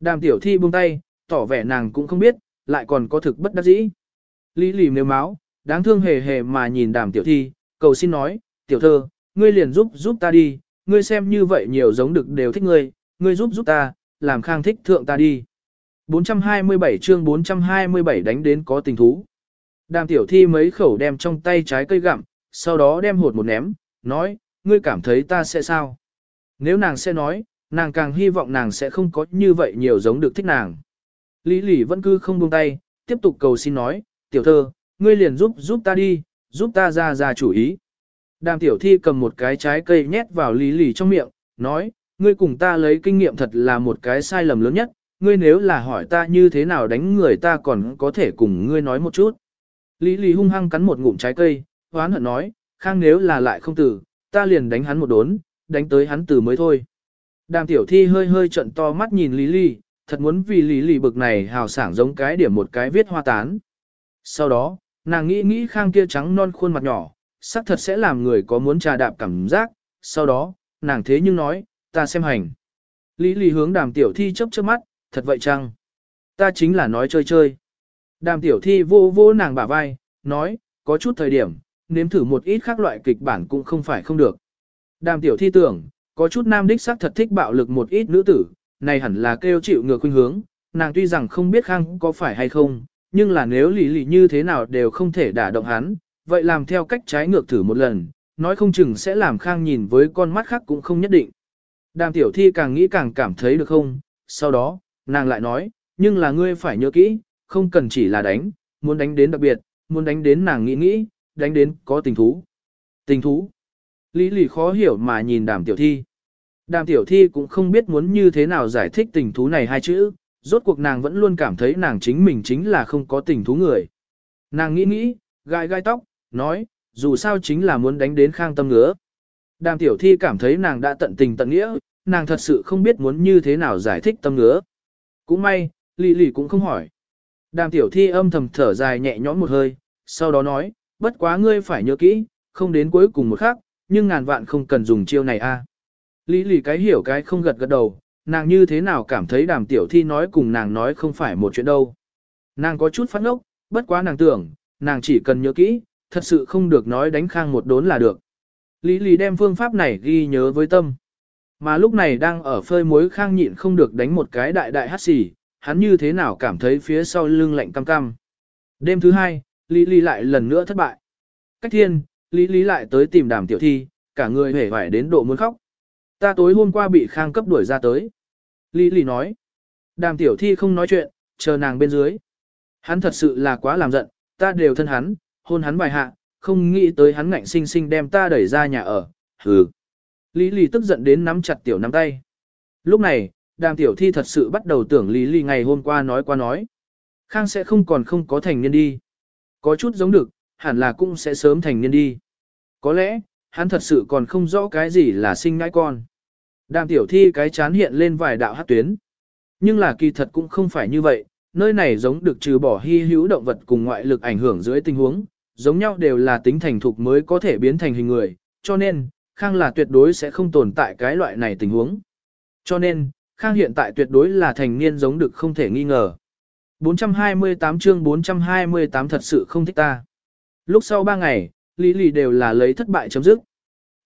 Đàm tiểu thi buông tay, tỏ vẻ nàng cũng không biết, lại còn có thực bất đắc dĩ. Lý lì nếu máu, đáng thương hề hề mà nhìn đàm tiểu thi, cầu xin nói, tiểu thơ, ngươi liền giúp giúp ta đi, ngươi xem như vậy nhiều giống được đều thích ngươi, ngươi giúp giúp ta, làm khang thích thượng ta đi. 427 chương 427 đánh đến có tình thú. Đàm tiểu thi mấy khẩu đem trong tay trái cây gặm, sau đó đem hột một ném, nói, ngươi cảm thấy ta sẽ sao? Nếu nàng sẽ nói, nàng càng hy vọng nàng sẽ không có như vậy nhiều giống được thích nàng. Lý lỉ vẫn cứ không buông tay, tiếp tục cầu xin nói, tiểu thơ, ngươi liền giúp giúp ta đi, giúp ta ra ra chủ ý. Đàm tiểu thi cầm một cái trái cây nhét vào lý Lì trong miệng, nói, ngươi cùng ta lấy kinh nghiệm thật là một cái sai lầm lớn nhất, ngươi nếu là hỏi ta như thế nào đánh người ta còn có thể cùng ngươi nói một chút. Lý lì hung hăng cắn một ngụm trái cây, hoán hận nói, khang nếu là lại không tử, ta liền đánh hắn một đốn, đánh tới hắn tử mới thôi. Đàm tiểu thi hơi hơi trận to mắt nhìn Lý Lì, thật muốn vì Lý Lì bực này hào sảng giống cái điểm một cái viết hoa tán. Sau đó, nàng nghĩ nghĩ khang kia trắng non khuôn mặt nhỏ, xác thật sẽ làm người có muốn trà đạp cảm giác, sau đó, nàng thế nhưng nói, ta xem hành. Lý Lý hướng đàm tiểu thi chớp chớp mắt, thật vậy chăng? Ta chính là nói chơi chơi. Đàm tiểu thi vô vô nàng bả vai, nói, có chút thời điểm, nếm thử một ít khác loại kịch bản cũng không phải không được. Đàm tiểu thi tưởng, có chút nam đích xác thật thích bạo lực một ít nữ tử, này hẳn là kêu chịu ngược khuynh hướng, nàng tuy rằng không biết khang có phải hay không, nhưng là nếu lý lý như thế nào đều không thể đả động hắn, vậy làm theo cách trái ngược thử một lần, nói không chừng sẽ làm khang nhìn với con mắt khác cũng không nhất định. Đàm tiểu thi càng nghĩ càng cảm thấy được không, sau đó, nàng lại nói, nhưng là ngươi phải nhớ kỹ, không cần chỉ là đánh, muốn đánh đến đặc biệt, muốn đánh đến nàng nghĩ nghĩ, đánh đến có tình thú. Tình thú. Lý lì khó hiểu mà nhìn đàm tiểu thi. Đàm tiểu thi cũng không biết muốn như thế nào giải thích tình thú này hai chữ, rốt cuộc nàng vẫn luôn cảm thấy nàng chính mình chính là không có tình thú người. Nàng nghĩ nghĩ, gai gai tóc, nói, dù sao chính là muốn đánh đến khang tâm ngứa. Đàm tiểu thi cảm thấy nàng đã tận tình tận nghĩa, nàng thật sự không biết muốn như thế nào giải thích tâm ngứa. Cũng may, lì lì cũng không hỏi. Đàm tiểu thi âm thầm thở dài nhẹ nhõm một hơi, sau đó nói, bất quá ngươi phải nhớ kỹ, không đến cuối cùng một khắc, nhưng ngàn vạn không cần dùng chiêu này a. À. Lý lì cái hiểu cái không gật gật đầu, nàng như thế nào cảm thấy đàm tiểu thi nói cùng nàng nói không phải một chuyện đâu. Nàng có chút phát ngốc, bất quá nàng tưởng, nàng chỉ cần nhớ kỹ, thật sự không được nói đánh khang một đốn là được. Lý Lý đem phương pháp này ghi nhớ với tâm. Mà lúc này đang ở phơi muối khang nhịn không được đánh một cái đại đại hát xì, hắn như thế nào cảm thấy phía sau lưng lạnh cam cam. Đêm thứ hai, Lý Lý lại lần nữa thất bại. Cách thiên, Lý Lý lại tới tìm đàm tiểu thi, cả người hể vải đến độ muốn khóc. Ta tối hôm qua bị khang cấp đuổi ra tới. Lý Lý nói. Đàm tiểu thi không nói chuyện, chờ nàng bên dưới. Hắn thật sự là quá làm giận, ta đều thân hắn, hôn hắn vài hạ, không nghĩ tới hắn ngạnh sinh sinh đem ta đẩy ra nhà ở, hừ. Lý Lý tức giận đến nắm chặt tiểu nắm tay. Lúc này, đàm tiểu thi thật sự bắt đầu tưởng Lý Lý ngày hôm qua nói qua nói. Khang sẽ không còn không có thành niên đi. Có chút giống được, hẳn là cũng sẽ sớm thành niên đi. Có lẽ, hắn thật sự còn không rõ cái gì là sinh ngãi con. Đàm tiểu thi cái chán hiện lên vài đạo hát tuyến. Nhưng là kỳ thật cũng không phải như vậy, nơi này giống được trừ bỏ hy hữu động vật cùng ngoại lực ảnh hưởng dưới tình huống, giống nhau đều là tính thành thục mới có thể biến thành hình người, cho nên, Khang là tuyệt đối sẽ không tồn tại cái loại này tình huống. Cho nên, Khang hiện tại tuyệt đối là thành niên giống được không thể nghi ngờ. 428 chương 428 thật sự không thích ta. Lúc sau 3 ngày, Lý Lì đều là lấy thất bại chấm dứt.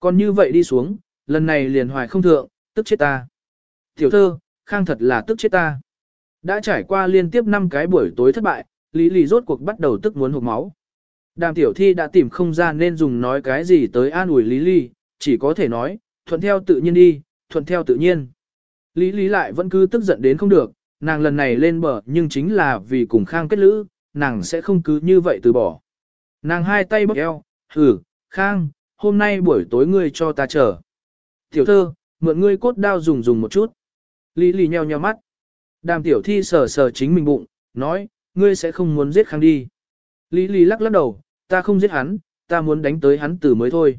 Còn như vậy đi xuống, lần này liền hoài không thượng, tức chết ta. Tiểu thơ, Khang thật là tức chết ta. Đã trải qua liên tiếp 5 cái buổi tối thất bại, Lý Lì rốt cuộc bắt đầu tức muốn hụt máu. Đàm tiểu thi đã tìm không ra nên dùng nói cái gì tới an ủi Lý Lì, chỉ có thể nói, thuận theo tự nhiên đi, thuận theo tự nhiên. Lý Lý lại vẫn cứ tức giận đến không được, nàng lần này lên bờ nhưng chính là vì cùng Khang kết lữ, nàng sẽ không cứ như vậy từ bỏ. Nàng hai tay bóp eo, hử, Khang, hôm nay buổi tối ngươi cho ta chờ. Tiểu thơ, mượn ngươi cốt đao dùng dùng một chút. Lý Lý nheo nheo mắt. Đàm tiểu thi sờ sờ chính mình bụng, nói, ngươi sẽ không muốn giết Khang đi. Lý Lý lắc lắc đầu, ta không giết hắn, ta muốn đánh tới hắn từ mới thôi.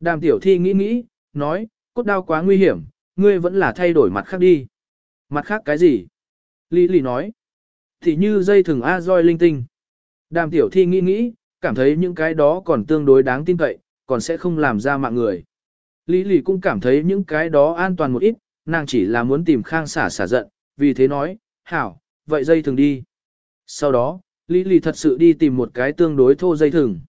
Đàm tiểu thi nghĩ nghĩ, nói, cốt đao quá nguy hiểm, ngươi vẫn là thay đổi mặt khác đi. Mặt khác cái gì? Lý Lý nói, thì như dây thừng A roi linh tinh. Đàm tiểu thi nghĩ nghĩ, cảm thấy những cái đó còn tương đối đáng tin cậy, còn sẽ không làm ra mạng người. Lý Lý cũng cảm thấy những cái đó an toàn một ít, nàng chỉ là muốn tìm khang xả xả giận, vì thế nói, hảo, vậy dây thừng đi. Sau đó, Lý Lý thật sự đi tìm một cái tương đối thô dây thừng.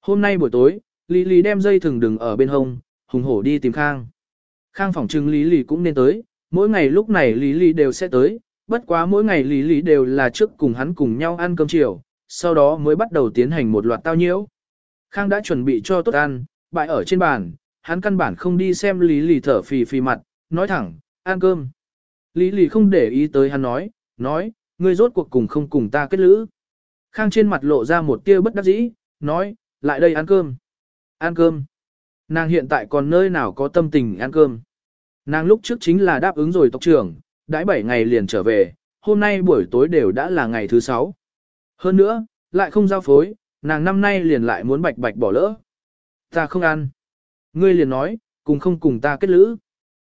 Hôm nay buổi tối, Lý Lý đem dây thừng đừng ở bên hông, hùng hổ đi tìm Khang. Khang phỏng chừng Lý Lý cũng nên tới, mỗi ngày lúc này Lý Lý đều sẽ tới, bất quá mỗi ngày Lý Lý đều là trước cùng hắn cùng nhau ăn cơm chiều, sau đó mới bắt đầu tiến hành một loạt tao nhiễu. Khang đã chuẩn bị cho tốt ăn, bại ở trên bàn, hắn căn bản không đi xem Lý Lý thở phì phì mặt, nói thẳng, ăn cơm. Lý Lì không để ý tới hắn nói, nói, ngươi rốt cuộc cùng không cùng ta kết lữ. Khang trên mặt lộ ra một tia bất đắc dĩ, nói, lại đây ăn cơm. Ăn cơm. Nàng hiện tại còn nơi nào có tâm tình ăn cơm. Nàng lúc trước chính là đáp ứng rồi tộc trưởng, đãi 7 ngày liền trở về, hôm nay buổi tối đều đã là ngày thứ 6. Hơn nữa, lại không giao phối, nàng năm nay liền lại muốn bạch bạch bỏ lỡ. Ta không ăn. Ngươi liền nói, cùng không cùng ta kết lữ.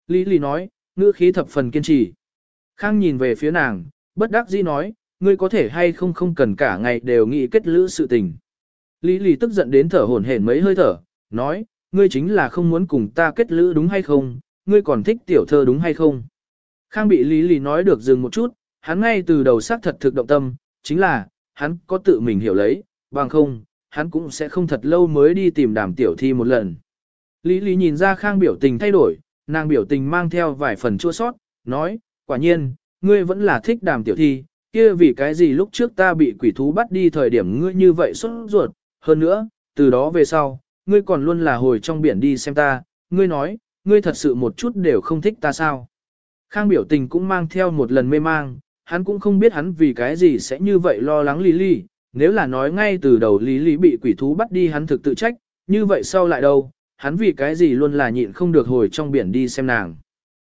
Lý Lý nói, ngữ khí thập phần kiên trì. Khang nhìn về phía nàng, bất đắc dĩ nói, ngươi có thể hay không không cần cả ngày đều nghĩ kết lữ sự tình. Lý Lý tức giận đến thở hổn hển mấy hơi thở, nói, ngươi chính là không muốn cùng ta kết lữ đúng hay không, ngươi còn thích tiểu thơ đúng hay không. Khang bị Lý Lý nói được dừng một chút, hắn ngay từ đầu xác thật thực động tâm, chính là, hắn có tự mình hiểu lấy, bằng không, hắn cũng sẽ không thật lâu mới đi tìm đàm tiểu thi một lần. Lý Lý nhìn ra Khang biểu tình thay đổi, nàng biểu tình mang theo vài phần chua sót, nói, quả nhiên, ngươi vẫn là thích đàm tiểu thi, kia vì cái gì lúc trước ta bị quỷ thú bắt đi thời điểm ngươi như vậy xuất ruột, hơn nữa, từ đó về sau, ngươi còn luôn là hồi trong biển đi xem ta, ngươi nói, ngươi thật sự một chút đều không thích ta sao. Khang biểu tình cũng mang theo một lần mê mang, hắn cũng không biết hắn vì cái gì sẽ như vậy lo lắng Lý Lý, nếu là nói ngay từ đầu Lý Lý bị quỷ thú bắt đi hắn thực tự trách, như vậy sau lại đâu, hắn vì cái gì luôn là nhịn không được hồi trong biển đi xem nàng.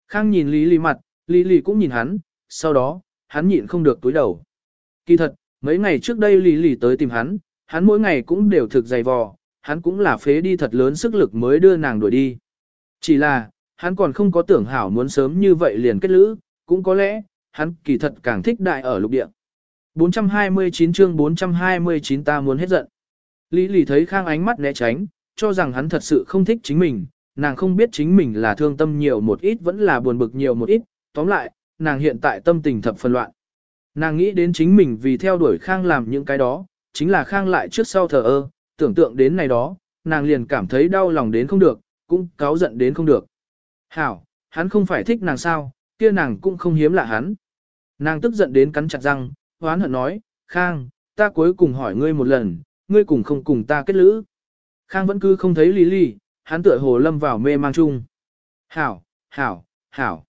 Khang nhìn Lý Lý mặt, Lý Lý cũng nhìn hắn, sau đó, hắn nhịn không được túi đầu. Kỳ thật, mấy ngày trước đây Lý Lý tới tìm hắn, hắn mỗi ngày cũng đều thực dày vò, hắn cũng là phế đi thật lớn sức lực mới đưa nàng đuổi đi. Chỉ là, hắn còn không có tưởng hảo muốn sớm như vậy liền kết lữ, cũng có lẽ, hắn kỳ thật càng thích đại ở lục địa. 429 chương 429 ta muốn hết giận. Lý Lý thấy Khang ánh mắt né tránh, cho rằng hắn thật sự không thích chính mình, nàng không biết chính mình là thương tâm nhiều một ít vẫn là buồn bực nhiều một ít, tóm lại, nàng hiện tại tâm tình thập phân loạn. Nàng nghĩ đến chính mình vì theo đuổi Khang làm những cái đó, chính là Khang lại trước sau thờ ơ, tưởng tượng đến này đó, nàng liền cảm thấy đau lòng đến không được, cũng cáu giận đến không được. Hảo, hắn không phải thích nàng sao, kia nàng cũng không hiếm lạ hắn. Nàng tức giận đến cắn chặt răng, hoán hận nói, Khang, ta cuối cùng hỏi ngươi một lần, ngươi cùng không cùng ta kết lữ. Khang vẫn cứ không thấy Lý Lý, hắn tựa hồ lâm vào mê mang chung. Hảo, hảo, hảo.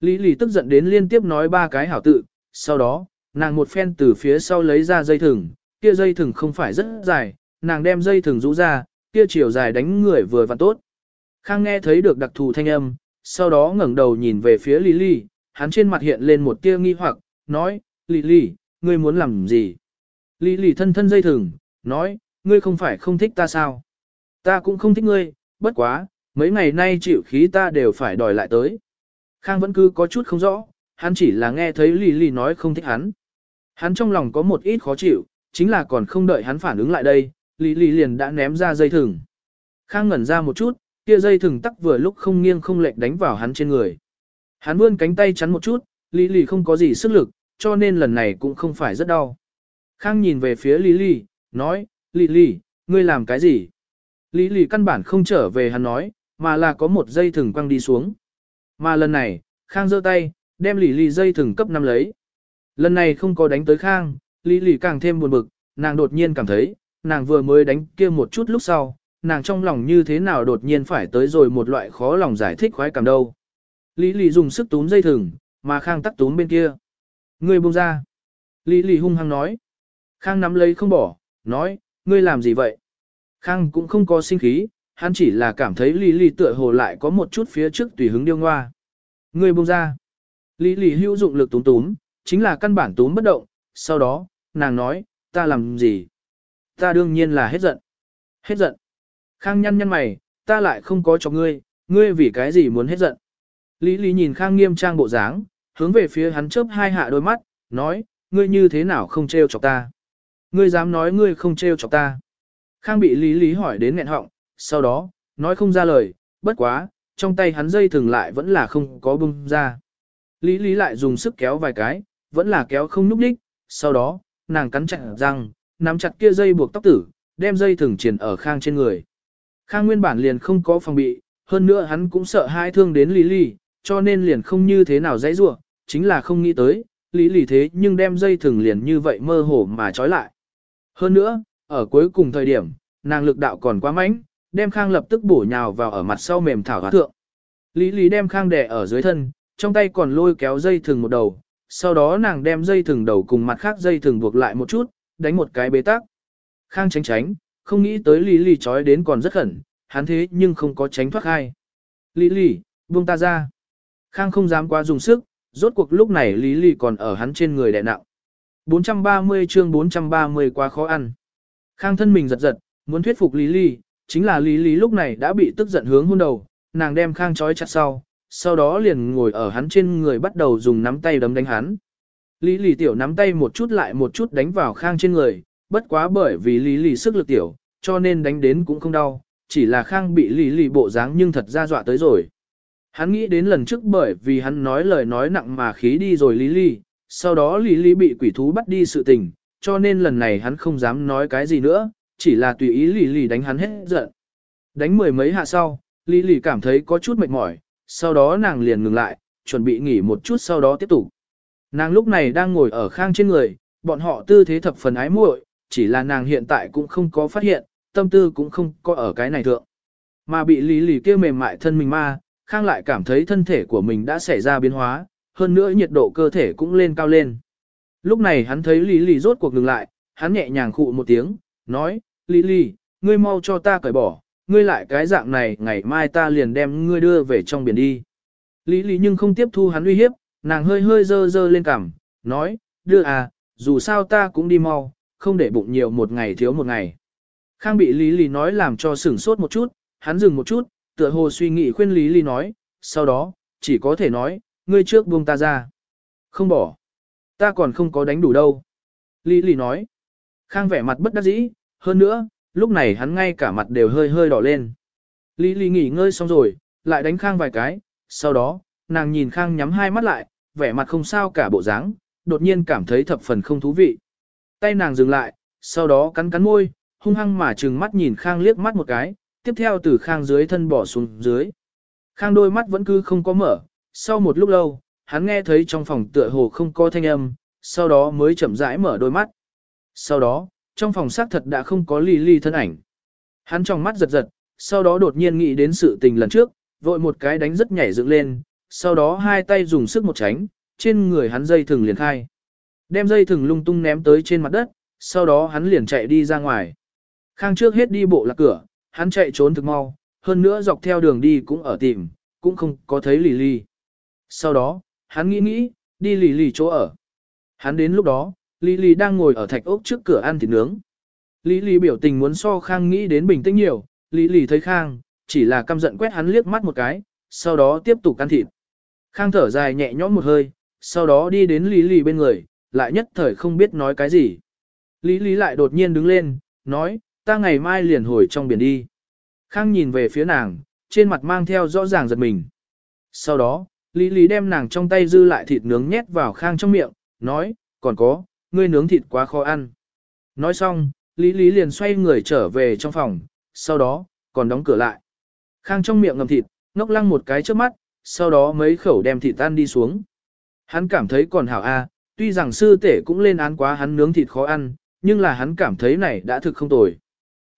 Lý Lý tức giận đến liên tiếp nói ba cái hảo tự, sau đó, nàng một phen từ phía sau lấy ra dây thừng, kia dây thừng không phải rất dài, nàng đem dây thừng rũ ra, kia chiều dài đánh người vừa vặn tốt. Khang nghe thấy được đặc thù thanh âm, sau đó ngẩng đầu nhìn về phía Lý Lý, hắn trên mặt hiện lên một tia nghi hoặc, nói, Lý Lý, ngươi muốn làm gì? Lý Lý thân thân dây thừng, nói, ngươi không phải không thích ta sao? Ta cũng không thích ngươi, bất quá, mấy ngày nay chịu khí ta đều phải đòi lại tới. Khang vẫn cứ có chút không rõ, hắn chỉ là nghe thấy Lý Lý nói không thích hắn. Hắn trong lòng có một ít khó chịu, chính là còn không đợi hắn phản ứng lại đây, Lý Lý liền đã ném ra dây thừng. Khang ngẩn ra một chút, kia dây thừng tắc vừa lúc không nghiêng không lệch đánh vào hắn trên người. Hắn vươn cánh tay chắn một chút, Lý Lý không có gì sức lực, cho nên lần này cũng không phải rất đau. Khang nhìn về phía Lý Lý, nói, Lý Lý, ngươi làm cái gì? Lý lì căn bản không trở về hắn nói, mà là có một dây thừng quăng đi xuống. Mà lần này, Khang giơ tay, đem Lý lì dây thừng cấp năm lấy. Lần này không có đánh tới Khang, Lý lì càng thêm buồn bực, nàng đột nhiên cảm thấy, nàng vừa mới đánh kia một chút lúc sau, nàng trong lòng như thế nào đột nhiên phải tới rồi một loại khó lòng giải thích khoái cảm đâu. Lý lì dùng sức túm dây thừng, mà Khang tắt túm bên kia. Ngươi buông ra. Lý lì hung hăng nói. Khang nắm lấy không bỏ, nói, ngươi làm gì vậy? Khang cũng không có sinh khí, hắn chỉ là cảm thấy Lý Lý tựa hồ lại có một chút phía trước tùy hứng điêu ngoa. Ngươi buông ra. Lý Lý hữu dụng lực túm túm, chính là căn bản túm bất động, sau đó, nàng nói, ta làm gì? Ta đương nhiên là hết giận. Hết giận. Khang nhăn nhăn mày, ta lại không có cho ngươi, ngươi vì cái gì muốn hết giận. Lý Lý nhìn Khang nghiêm trang bộ dáng, hướng về phía hắn chớp hai hạ đôi mắt, nói, ngươi như thế nào không trêu chọc ta. Ngươi dám nói ngươi không trêu chọc ta. Khang bị Lý Lý hỏi đến nghẹn họng, sau đó, nói không ra lời, bất quá, trong tay hắn dây thừng lại vẫn là không có bung ra. Lý Lý lại dùng sức kéo vài cái, vẫn là kéo không núp đích, sau đó, nàng cắn chặt răng, nắm chặt kia dây buộc tóc tử, đem dây thừng triển ở Khang trên người. Khang nguyên bản liền không có phòng bị, hơn nữa hắn cũng sợ hai thương đến Lý Lý, cho nên liền không như thế nào dãy rủa, chính là không nghĩ tới, Lý Lý thế nhưng đem dây thừng liền như vậy mơ hồ mà trói lại. Hơn nữa, ở cuối cùng thời điểm, nàng lực đạo còn quá mạnh, đem Khang lập tức bổ nhào vào ở mặt sau mềm thảo hóa thượng. Lý Lý đem Khang đè ở dưới thân, trong tay còn lôi kéo dây thừng một đầu, sau đó nàng đem dây thừng đầu cùng mặt khác dây thừng buộc lại một chút, đánh một cái bế tắc. Khang tránh tránh, không nghĩ tới Lý Lý trói đến còn rất khẩn, hắn thế nhưng không có tránh thoát ai. Lý Lý, buông ta ra. Khang không dám quá dùng sức, rốt cuộc lúc này Lý Lý còn ở hắn trên người đè nặng. 430 chương 430 quá khó ăn. Khang thân mình giật giật, muốn thuyết phục Lý Lý, chính là Lý Lý lúc này đã bị tức giận hướng hôn đầu, nàng đem Khang trói chặt sau, sau đó liền ngồi ở hắn trên người bắt đầu dùng nắm tay đấm đánh hắn. Lý Lý tiểu nắm tay một chút lại một chút đánh vào Khang trên người, bất quá bởi vì Lý Lý sức lực tiểu, cho nên đánh đến cũng không đau, chỉ là Khang bị Lý Lý bộ dáng nhưng thật ra dọa tới rồi. Hắn nghĩ đến lần trước bởi vì hắn nói lời nói nặng mà khí đi rồi Lý Lý, sau đó Lý Lý bị quỷ thú bắt đi sự tình, cho nên lần này hắn không dám nói cái gì nữa, chỉ là tùy ý lì lì đánh hắn hết giận. Đánh mười mấy hạ sau, lì lì cảm thấy có chút mệt mỏi, sau đó nàng liền ngừng lại, chuẩn bị nghỉ một chút sau đó tiếp tục. Nàng lúc này đang ngồi ở khang trên người, bọn họ tư thế thập phần ái muội, chỉ là nàng hiện tại cũng không có phát hiện, tâm tư cũng không có ở cái này thượng. Mà bị lì lì kia mềm mại thân mình ma, khang lại cảm thấy thân thể của mình đã xảy ra biến hóa, hơn nữa nhiệt độ cơ thể cũng lên cao lên. Lúc này hắn thấy lý lì rốt cuộc ngừng lại, hắn nhẹ nhàng khụ một tiếng, nói, lý lì, ngươi mau cho ta cởi bỏ, ngươi lại cái dạng này ngày mai ta liền đem ngươi đưa về trong biển đi. Lý lý nhưng không tiếp thu hắn uy hiếp, nàng hơi hơi dơ dơ lên cằm, nói, đưa à, dù sao ta cũng đi mau, không để bụng nhiều một ngày thiếu một ngày. Khang bị Lý Lý nói làm cho sửng sốt một chút, hắn dừng một chút, tựa hồ suy nghĩ khuyên Lý Lý nói, sau đó, chỉ có thể nói, ngươi trước buông ta ra. Không bỏ. Ta còn không có đánh đủ đâu. Lý Lý nói. Khang vẻ mặt bất đắc dĩ, hơn nữa, lúc này hắn ngay cả mặt đều hơi hơi đỏ lên. Lý Lý nghỉ ngơi xong rồi, lại đánh Khang vài cái, sau đó, nàng nhìn Khang nhắm hai mắt lại, vẻ mặt không sao cả bộ dáng, đột nhiên cảm thấy thập phần không thú vị. Tay nàng dừng lại, sau đó cắn cắn môi, hung hăng mà trừng mắt nhìn Khang liếc mắt một cái, tiếp theo từ Khang dưới thân bỏ xuống dưới. Khang đôi mắt vẫn cứ không có mở, sau một lúc lâu, hắn nghe thấy trong phòng tựa hồ không có thanh âm, sau đó mới chậm rãi mở đôi mắt. Sau đó, trong phòng xác thật đã không có ly ly thân ảnh. Hắn trong mắt giật giật, sau đó đột nhiên nghĩ đến sự tình lần trước, vội một cái đánh rất nhảy dựng lên, sau đó hai tay dùng sức một tránh, trên người hắn dây thừng liền khai. Đem dây thừng lung tung ném tới trên mặt đất, sau đó hắn liền chạy đi ra ngoài. Khang trước hết đi bộ lạc cửa, hắn chạy trốn thực mau, hơn nữa dọc theo đường đi cũng ở tìm, cũng không có thấy lì. Sau đó, hắn nghĩ nghĩ, đi lì lì chỗ ở. Hắn đến lúc đó, lì lì đang ngồi ở thạch ốc trước cửa ăn thịt nướng. Lý lì biểu tình muốn so Khang nghĩ đến bình tĩnh nhiều, Lý lì thấy Khang, chỉ là căm giận quét hắn liếc mắt một cái, sau đó tiếp tục ăn thịt. Khang thở dài nhẹ nhõm một hơi, sau đó đi đến Lý lì bên người, lại nhất thời không biết nói cái gì. Lý lý lại đột nhiên đứng lên, nói, ta ngày mai liền hồi trong biển đi. Khang nhìn về phía nàng, trên mặt mang theo rõ ràng giật mình. Sau đó, Lý Lý đem nàng trong tay dư lại thịt nướng nhét vào Khang trong miệng, nói, còn có, ngươi nướng thịt quá khó ăn. Nói xong, Lý Lý liền xoay người trở về trong phòng, sau đó, còn đóng cửa lại. Khang trong miệng ngầm thịt, ngốc lăng một cái trước mắt, sau đó mấy khẩu đem thịt tan đi xuống. Hắn cảm thấy còn hảo a, tuy rằng sư tể cũng lên án quá hắn nướng thịt khó ăn, nhưng là hắn cảm thấy này đã thực không tồi.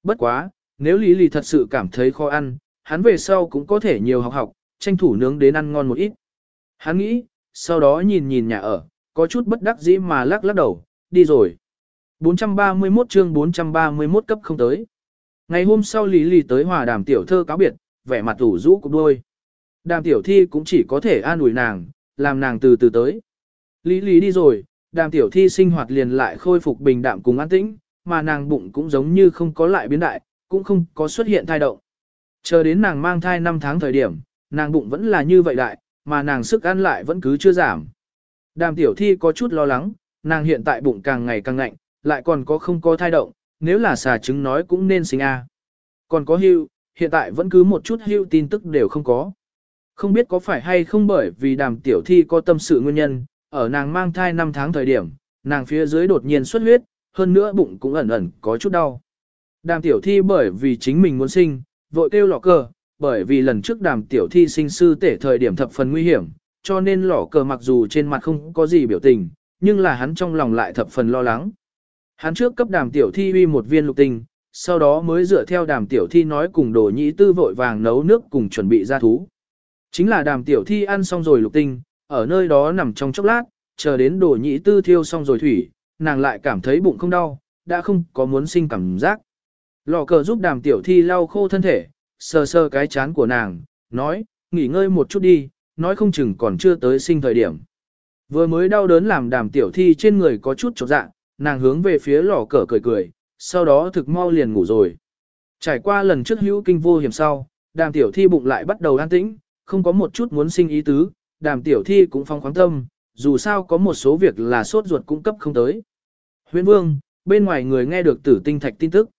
Bất quá, nếu Lý Lý thật sự cảm thấy khó ăn, hắn về sau cũng có thể nhiều học học, tranh thủ nướng đến ăn ngon một ít. Hắn nghĩ, sau đó nhìn nhìn nhà ở, có chút bất đắc dĩ mà lắc lắc đầu, đi rồi. 431 chương 431 cấp không tới. Ngày hôm sau Lý Lý tới hòa đàm tiểu thơ cáo biệt, vẻ mặt ủ rũ cục đôi. Đàm tiểu thi cũng chỉ có thể an ủi nàng, làm nàng từ từ tới. Lý Lý đi rồi, đàm tiểu thi sinh hoạt liền lại khôi phục bình đạm cùng an tĩnh, mà nàng bụng cũng giống như không có lại biến đại, cũng không có xuất hiện thai động. Chờ đến nàng mang thai 5 tháng thời điểm, nàng bụng vẫn là như vậy đại, mà nàng sức ăn lại vẫn cứ chưa giảm. Đàm tiểu thi có chút lo lắng, nàng hiện tại bụng càng ngày càng ngạnh, lại còn có không có thai động, nếu là xà trứng nói cũng nên sinh A. Còn có hưu, hiện tại vẫn cứ một chút hưu tin tức đều không có. Không biết có phải hay không bởi vì đàm tiểu thi có tâm sự nguyên nhân, ở nàng mang thai 5 tháng thời điểm, nàng phía dưới đột nhiên xuất huyết, hơn nữa bụng cũng ẩn ẩn có chút đau. Đàm tiểu thi bởi vì chính mình muốn sinh, vội kêu lọ cờ, bởi vì lần trước đàm tiểu thi sinh sư tể thời điểm thập phần nguy hiểm, cho nên lọ cờ mặc dù trên mặt không có gì biểu tình, nhưng là hắn trong lòng lại thập phần lo lắng. Hắn trước cấp đàm tiểu thi uy một viên lục tinh, sau đó mới dựa theo đàm tiểu thi nói cùng đồ nhĩ tư vội vàng nấu nước cùng chuẩn bị ra thú. Chính là đàm tiểu thi ăn xong rồi lục tinh, ở nơi đó nằm trong chốc lát, chờ đến đồ nhĩ tư thiêu xong rồi thủy, nàng lại cảm thấy bụng không đau, đã không có muốn sinh cảm giác. Lò cờ giúp đàm tiểu thi lau khô thân thể, sờ sờ cái chán của nàng, nói, nghỉ ngơi một chút đi, nói không chừng còn chưa tới sinh thời điểm. Vừa mới đau đớn làm đàm tiểu thi trên người có chút chột dạ, nàng hướng về phía lò cờ cười cười, sau đó thực mau liền ngủ rồi. Trải qua lần trước hữu kinh vô hiểm sau, đàm tiểu thi bụng lại bắt đầu an tĩnh, không có một chút muốn sinh ý tứ, đàm tiểu thi cũng phong khoáng tâm, dù sao có một số việc là sốt ruột cung cấp không tới. Huyễn Vương, bên ngoài người nghe được tử tinh thạch tin tức.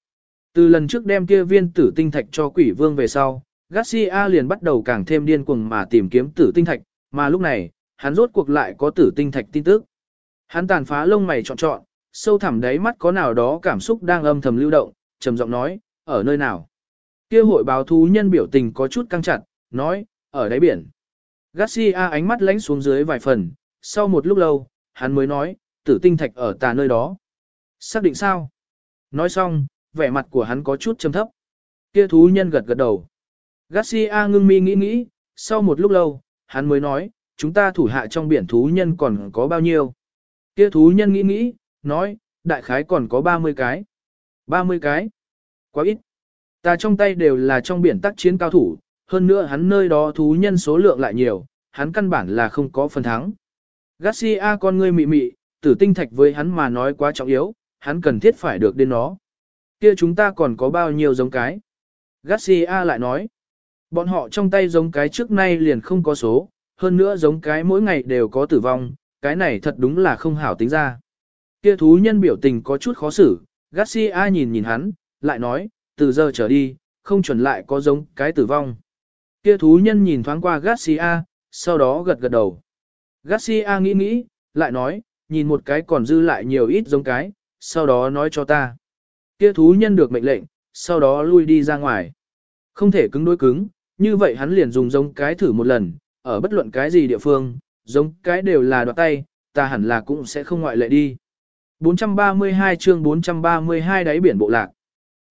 Từ lần trước đem kia viên tử tinh thạch cho quỷ vương về sau, Garcia liền bắt đầu càng thêm điên cuồng mà tìm kiếm tử tinh thạch, mà lúc này, hắn rốt cuộc lại có tử tinh thạch tin tức. Hắn tàn phá lông mày trọn trọn, sâu thẳm đáy mắt có nào đó cảm xúc đang âm thầm lưu động, trầm giọng nói, ở nơi nào? Kia hội báo thú nhân biểu tình có chút căng chặt, nói, ở đáy biển. Garcia ánh mắt lánh xuống dưới vài phần, sau một lúc lâu, hắn mới nói, tử tinh thạch ở tà nơi đó. Xác định sao? Nói xong, vẻ mặt của hắn có chút trầm thấp. Kia thú nhân gật gật đầu. Garcia ngưng mi nghĩ nghĩ, sau một lúc lâu, hắn mới nói, chúng ta thủ hạ trong biển thú nhân còn có bao nhiêu? Kia thú nhân nghĩ nghĩ, nói, đại khái còn có 30 cái. 30 cái? Quá ít. Ta trong tay đều là trong biển tác chiến cao thủ, hơn nữa hắn nơi đó thú nhân số lượng lại nhiều, hắn căn bản là không có phần thắng. Garcia con ngươi mị mị, tử tinh thạch với hắn mà nói quá trọng yếu, hắn cần thiết phải được đến nó. Kia chúng ta còn có bao nhiêu giống cái? Garcia lại nói, bọn họ trong tay giống cái trước nay liền không có số, hơn nữa giống cái mỗi ngày đều có tử vong, cái này thật đúng là không hảo tính ra. Kia thú nhân biểu tình có chút khó xử, Garcia nhìn nhìn hắn, lại nói, từ giờ trở đi, không chuẩn lại có giống cái tử vong. Kia thú nhân nhìn thoáng qua Garcia, sau đó gật gật đầu. Garcia nghĩ nghĩ, lại nói, nhìn một cái còn dư lại nhiều ít giống cái, sau đó nói cho ta. Kia thú nhân được mệnh lệnh, sau đó lui đi ra ngoài. Không thể cứng đối cứng, như vậy hắn liền dùng giống cái thử một lần, ở bất luận cái gì địa phương, giống cái đều là đoạt tay, ta hẳn là cũng sẽ không ngoại lệ đi. 432 chương 432 đáy biển bộ lạc.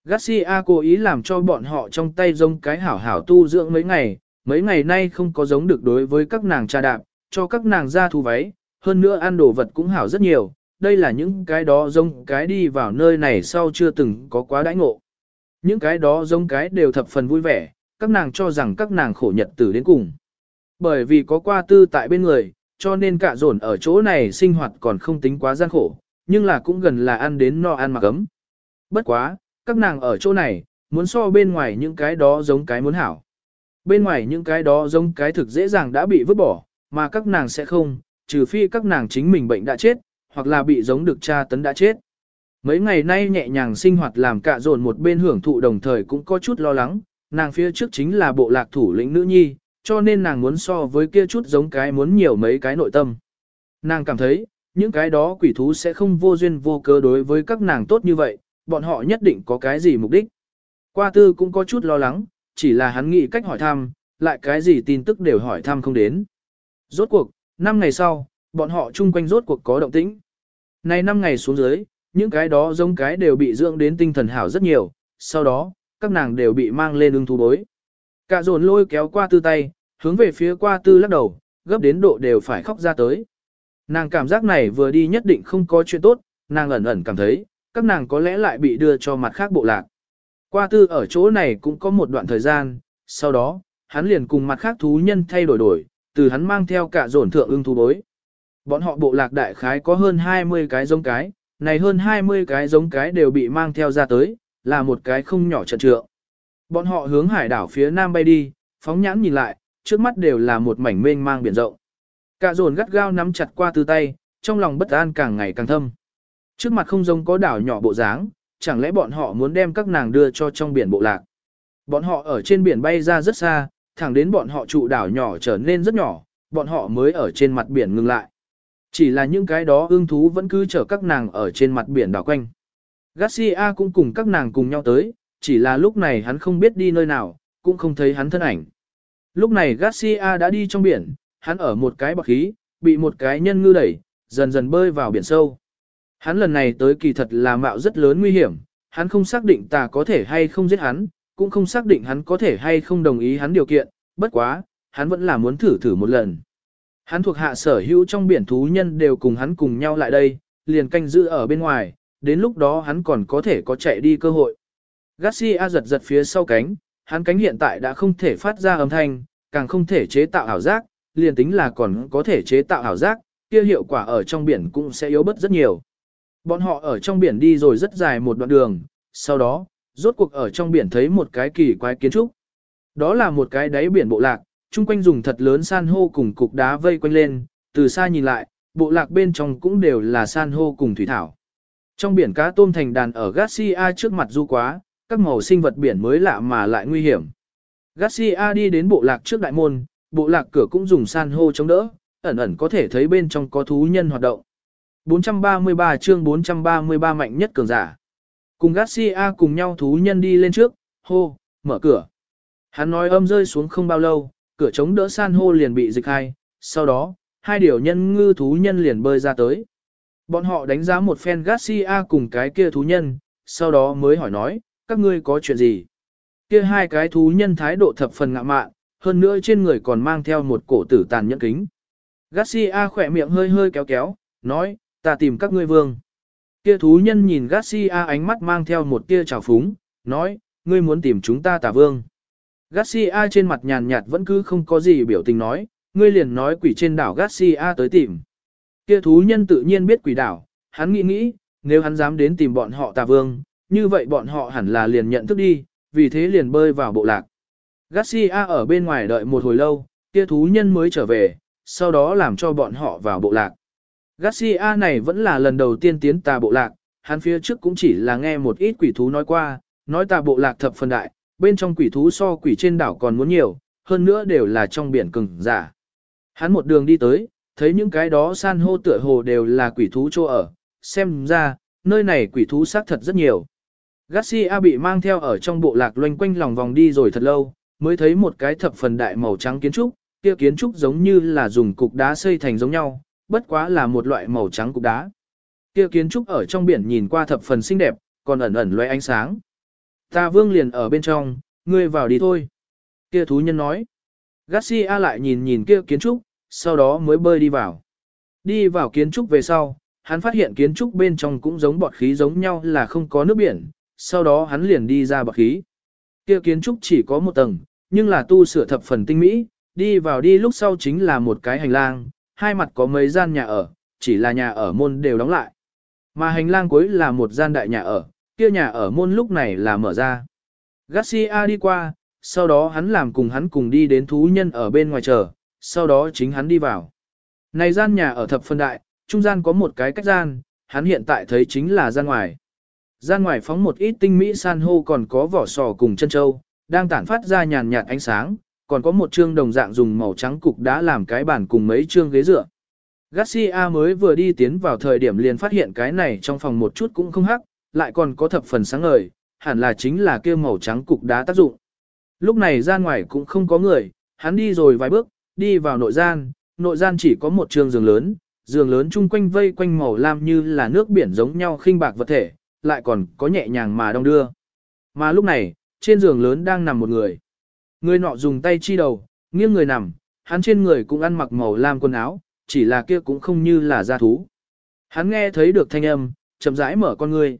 Garcia cố ý làm cho bọn họ trong tay giống cái hảo hảo tu dưỡng mấy ngày, mấy ngày nay không có giống được đối với các nàng cha đạp, cho các nàng ra thu váy, hơn nữa ăn đồ vật cũng hảo rất nhiều, đây là những cái đó giống cái đi vào nơi này sau chưa từng có quá đãi ngộ. Những cái đó giống cái đều thập phần vui vẻ, các nàng cho rằng các nàng khổ nhật tử đến cùng. Bởi vì có qua tư tại bên người, cho nên cả dồn ở chỗ này sinh hoạt còn không tính quá gian khổ, nhưng là cũng gần là ăn đến no ăn mặc ấm. Bất quá, các nàng ở chỗ này, muốn so bên ngoài những cái đó giống cái muốn hảo. Bên ngoài những cái đó giống cái thực dễ dàng đã bị vứt bỏ, mà các nàng sẽ không, trừ phi các nàng chính mình bệnh đã chết, hoặc là bị giống được cha tấn đã chết. Mấy ngày nay nhẹ nhàng sinh hoạt làm cả dồn một bên hưởng thụ đồng thời cũng có chút lo lắng, nàng phía trước chính là bộ lạc thủ lĩnh nữ nhi, cho nên nàng muốn so với kia chút giống cái muốn nhiều mấy cái nội tâm. Nàng cảm thấy, những cái đó quỷ thú sẽ không vô duyên vô cớ đối với các nàng tốt như vậy, bọn họ nhất định có cái gì mục đích. Qua tư cũng có chút lo lắng, chỉ là hắn nghĩ cách hỏi thăm, lại cái gì tin tức đều hỏi thăm không đến. Rốt cuộc, 5 ngày sau, bọn họ chung quanh rốt cuộc có động tĩnh. Này 5 ngày xuống dưới, những cái đó giống cái đều bị dưỡng đến tinh thần hảo rất nhiều, sau đó, các nàng đều bị mang lên ưng thú bối. Cả dồn lôi kéo qua tư tay, hướng về phía qua tư lắc đầu, gấp đến độ đều phải khóc ra tới. Nàng cảm giác này vừa đi nhất định không có chuyện tốt, nàng ẩn ẩn cảm thấy, các nàng có lẽ lại bị đưa cho mặt khác bộ lạc. Qua tư ở chỗ này cũng có một đoạn thời gian, sau đó, hắn liền cùng mặt khác thú nhân thay đổi đổi, từ hắn mang theo cả dồn thượng ưng thú bối. Bọn họ bộ lạc đại khái có hơn 20 cái giống cái, này hơn 20 cái giống cái đều bị mang theo ra tới, là một cái không nhỏ trận trượng. Bọn họ hướng hải đảo phía nam bay đi, phóng nhãn nhìn lại, trước mắt đều là một mảnh mênh mang biển rộng. Cả dồn gắt gao nắm chặt qua từ tay, trong lòng bất an càng ngày càng thâm. Trước mặt không giống có đảo nhỏ bộ dáng, chẳng lẽ bọn họ muốn đem các nàng đưa cho trong biển bộ lạc. Bọn họ ở trên biển bay ra rất xa, thẳng đến bọn họ trụ đảo nhỏ trở nên rất nhỏ, bọn họ mới ở trên mặt biển ngừng lại. Chỉ là những cái đó ương thú vẫn cứ chở các nàng ở trên mặt biển đảo quanh. Garcia cũng cùng các nàng cùng nhau tới, chỉ là lúc này hắn không biết đi nơi nào, cũng không thấy hắn thân ảnh. Lúc này Garcia đã đi trong biển, hắn ở một cái bọc khí, bị một cái nhân ngư đẩy, dần dần bơi vào biển sâu. Hắn lần này tới kỳ thật là mạo rất lớn nguy hiểm, hắn không xác định ta có thể hay không giết hắn, cũng không xác định hắn có thể hay không đồng ý hắn điều kiện, bất quá, hắn vẫn là muốn thử thử một lần. Hắn thuộc hạ sở hữu trong biển thú nhân đều cùng hắn cùng nhau lại đây, liền canh giữ ở bên ngoài, đến lúc đó hắn còn có thể có chạy đi cơ hội. Garcia giật giật phía sau cánh, hắn cánh hiện tại đã không thể phát ra âm thanh, càng không thể chế tạo ảo giác, liền tính là còn có thể chế tạo ảo giác, kia hiệu quả ở trong biển cũng sẽ yếu bớt rất nhiều. Bọn họ ở trong biển đi rồi rất dài một đoạn đường, sau đó, rốt cuộc ở trong biển thấy một cái kỳ quái kiến trúc. Đó là một cái đáy biển bộ lạc, chung quanh dùng thật lớn san hô cùng cục đá vây quanh lên, từ xa nhìn lại, bộ lạc bên trong cũng đều là san hô cùng thủy thảo. Trong biển cá tôm thành đàn ở Garcia trước mặt du quá, các màu sinh vật biển mới lạ mà lại nguy hiểm. Garcia đi đến bộ lạc trước đại môn, bộ lạc cửa cũng dùng san hô chống đỡ, ẩn ẩn có thể thấy bên trong có thú nhân hoạt động. 433 chương 433 mạnh nhất cường giả. Cùng Garcia cùng nhau thú nhân đi lên trước, hô, mở cửa. Hắn nói âm rơi xuống không bao lâu, cửa chống đỡ san hô liền bị dịch hai, sau đó, hai điều nhân ngư thú nhân liền bơi ra tới. Bọn họ đánh giá một phen Garcia cùng cái kia thú nhân, sau đó mới hỏi nói, các ngươi có chuyện gì? Kia hai cái thú nhân thái độ thập phần ngạ mạn, hơn nữa trên người còn mang theo một cổ tử tàn nhẫn kính. Garcia khỏe miệng hơi hơi kéo kéo, nói, ta tìm các ngươi vương. Kia thú nhân nhìn Garcia ánh mắt mang theo một tia trào phúng, nói, ngươi muốn tìm chúng ta tà vương. Garcia trên mặt nhàn nhạt vẫn cứ không có gì biểu tình nói, ngươi liền nói quỷ trên đảo Garcia tới tìm. Kia thú nhân tự nhiên biết quỷ đảo, hắn nghĩ nghĩ, nếu hắn dám đến tìm bọn họ tà vương, như vậy bọn họ hẳn là liền nhận thức đi, vì thế liền bơi vào bộ lạc. Garcia ở bên ngoài đợi một hồi lâu, kia thú nhân mới trở về, sau đó làm cho bọn họ vào bộ lạc. Garcia này vẫn là lần đầu tiên tiến tà bộ lạc, hắn phía trước cũng chỉ là nghe một ít quỷ thú nói qua, nói tà bộ lạc thập phần đại, bên trong quỷ thú so quỷ trên đảo còn muốn nhiều, hơn nữa đều là trong biển cứng giả. Hắn một đường đi tới, thấy những cái đó san hô tựa hồ đều là quỷ thú chỗ ở, xem ra, nơi này quỷ thú xác thật rất nhiều. Garcia bị mang theo ở trong bộ lạc loanh quanh lòng vòng đi rồi thật lâu, mới thấy một cái thập phần đại màu trắng kiến trúc, kia kiến trúc giống như là dùng cục đá xây thành giống nhau, bất quá là một loại màu trắng cục đá. Kia kiến trúc ở trong biển nhìn qua thập phần xinh đẹp, còn ẩn ẩn loé ánh sáng. Ta vương liền ở bên trong, ngươi vào đi thôi. Kia thú nhân nói. Garcia lại nhìn nhìn kia kiến trúc, sau đó mới bơi đi vào. Đi vào kiến trúc về sau, hắn phát hiện kiến trúc bên trong cũng giống bọt khí giống nhau là không có nước biển, sau đó hắn liền đi ra bọt khí. Kia kiến trúc chỉ có một tầng, nhưng là tu sửa thập phần tinh mỹ, đi vào đi lúc sau chính là một cái hành lang, hai mặt có mấy gian nhà ở, chỉ là nhà ở môn đều đóng lại. Mà hành lang cuối là một gian đại nhà ở, kia nhà ở môn lúc này là mở ra. Garcia đi qua, sau đó hắn làm cùng hắn cùng đi đến thú nhân ở bên ngoài chờ, sau đó chính hắn đi vào. Này gian nhà ở thập phân đại, trung gian có một cái cách gian, hắn hiện tại thấy chính là gian ngoài. Gian ngoài phóng một ít tinh mỹ san hô còn có vỏ sò cùng chân châu, đang tản phát ra nhàn nhạt ánh sáng, còn có một chương đồng dạng dùng màu trắng cục đã làm cái bàn cùng mấy chương ghế dựa. Garcia mới vừa đi tiến vào thời điểm liền phát hiện cái này trong phòng một chút cũng không hắc, lại còn có thập phần sáng ngời, hẳn là chính là kia màu trắng cục đá tác dụng. Lúc này gian ngoài cũng không có người, hắn đi rồi vài bước, đi vào nội gian, nội gian chỉ có một trường giường lớn, giường lớn chung quanh vây quanh màu lam như là nước biển giống nhau khinh bạc vật thể, lại còn có nhẹ nhàng mà đong đưa. Mà lúc này, trên giường lớn đang nằm một người. Người nọ dùng tay chi đầu, nghiêng người nằm, hắn trên người cũng ăn mặc màu lam quần áo, chỉ là kia cũng không như là gia thú. Hắn nghe thấy được thanh âm, chậm rãi mở con ngươi.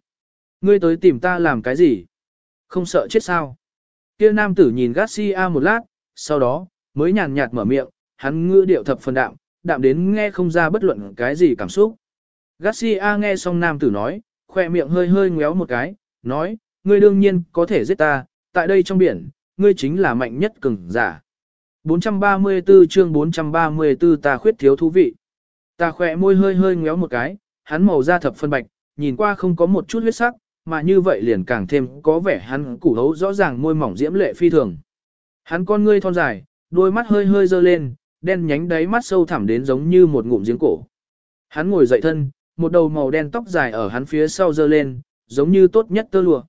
Ngươi tới tìm ta làm cái gì? Không sợ chết sao? Kia nam tử nhìn Garcia một lát, sau đó, mới nhàn nhạt mở miệng, hắn ngữ điệu thập phần đạm, đạm đến nghe không ra bất luận cái gì cảm xúc. Garcia nghe xong nam tử nói, khoe miệng hơi hơi ngéo một cái, nói, ngươi đương nhiên có thể giết ta, tại đây trong biển, ngươi chính là mạnh nhất cường giả. 434 chương 434 ta khuyết thiếu thú vị. Ta khỏe môi hơi hơi ngéo một cái, hắn màu da thập phân bạch, nhìn qua không có một chút huyết sắc, mà như vậy liền càng thêm có vẻ hắn củ hấu rõ ràng môi mỏng diễm lệ phi thường. Hắn con ngươi thon dài, đôi mắt hơi hơi dơ lên, đen nhánh đáy mắt sâu thẳm đến giống như một ngụm giếng cổ. Hắn ngồi dậy thân, một đầu màu đen tóc dài ở hắn phía sau dơ lên, giống như tốt nhất tơ lụa.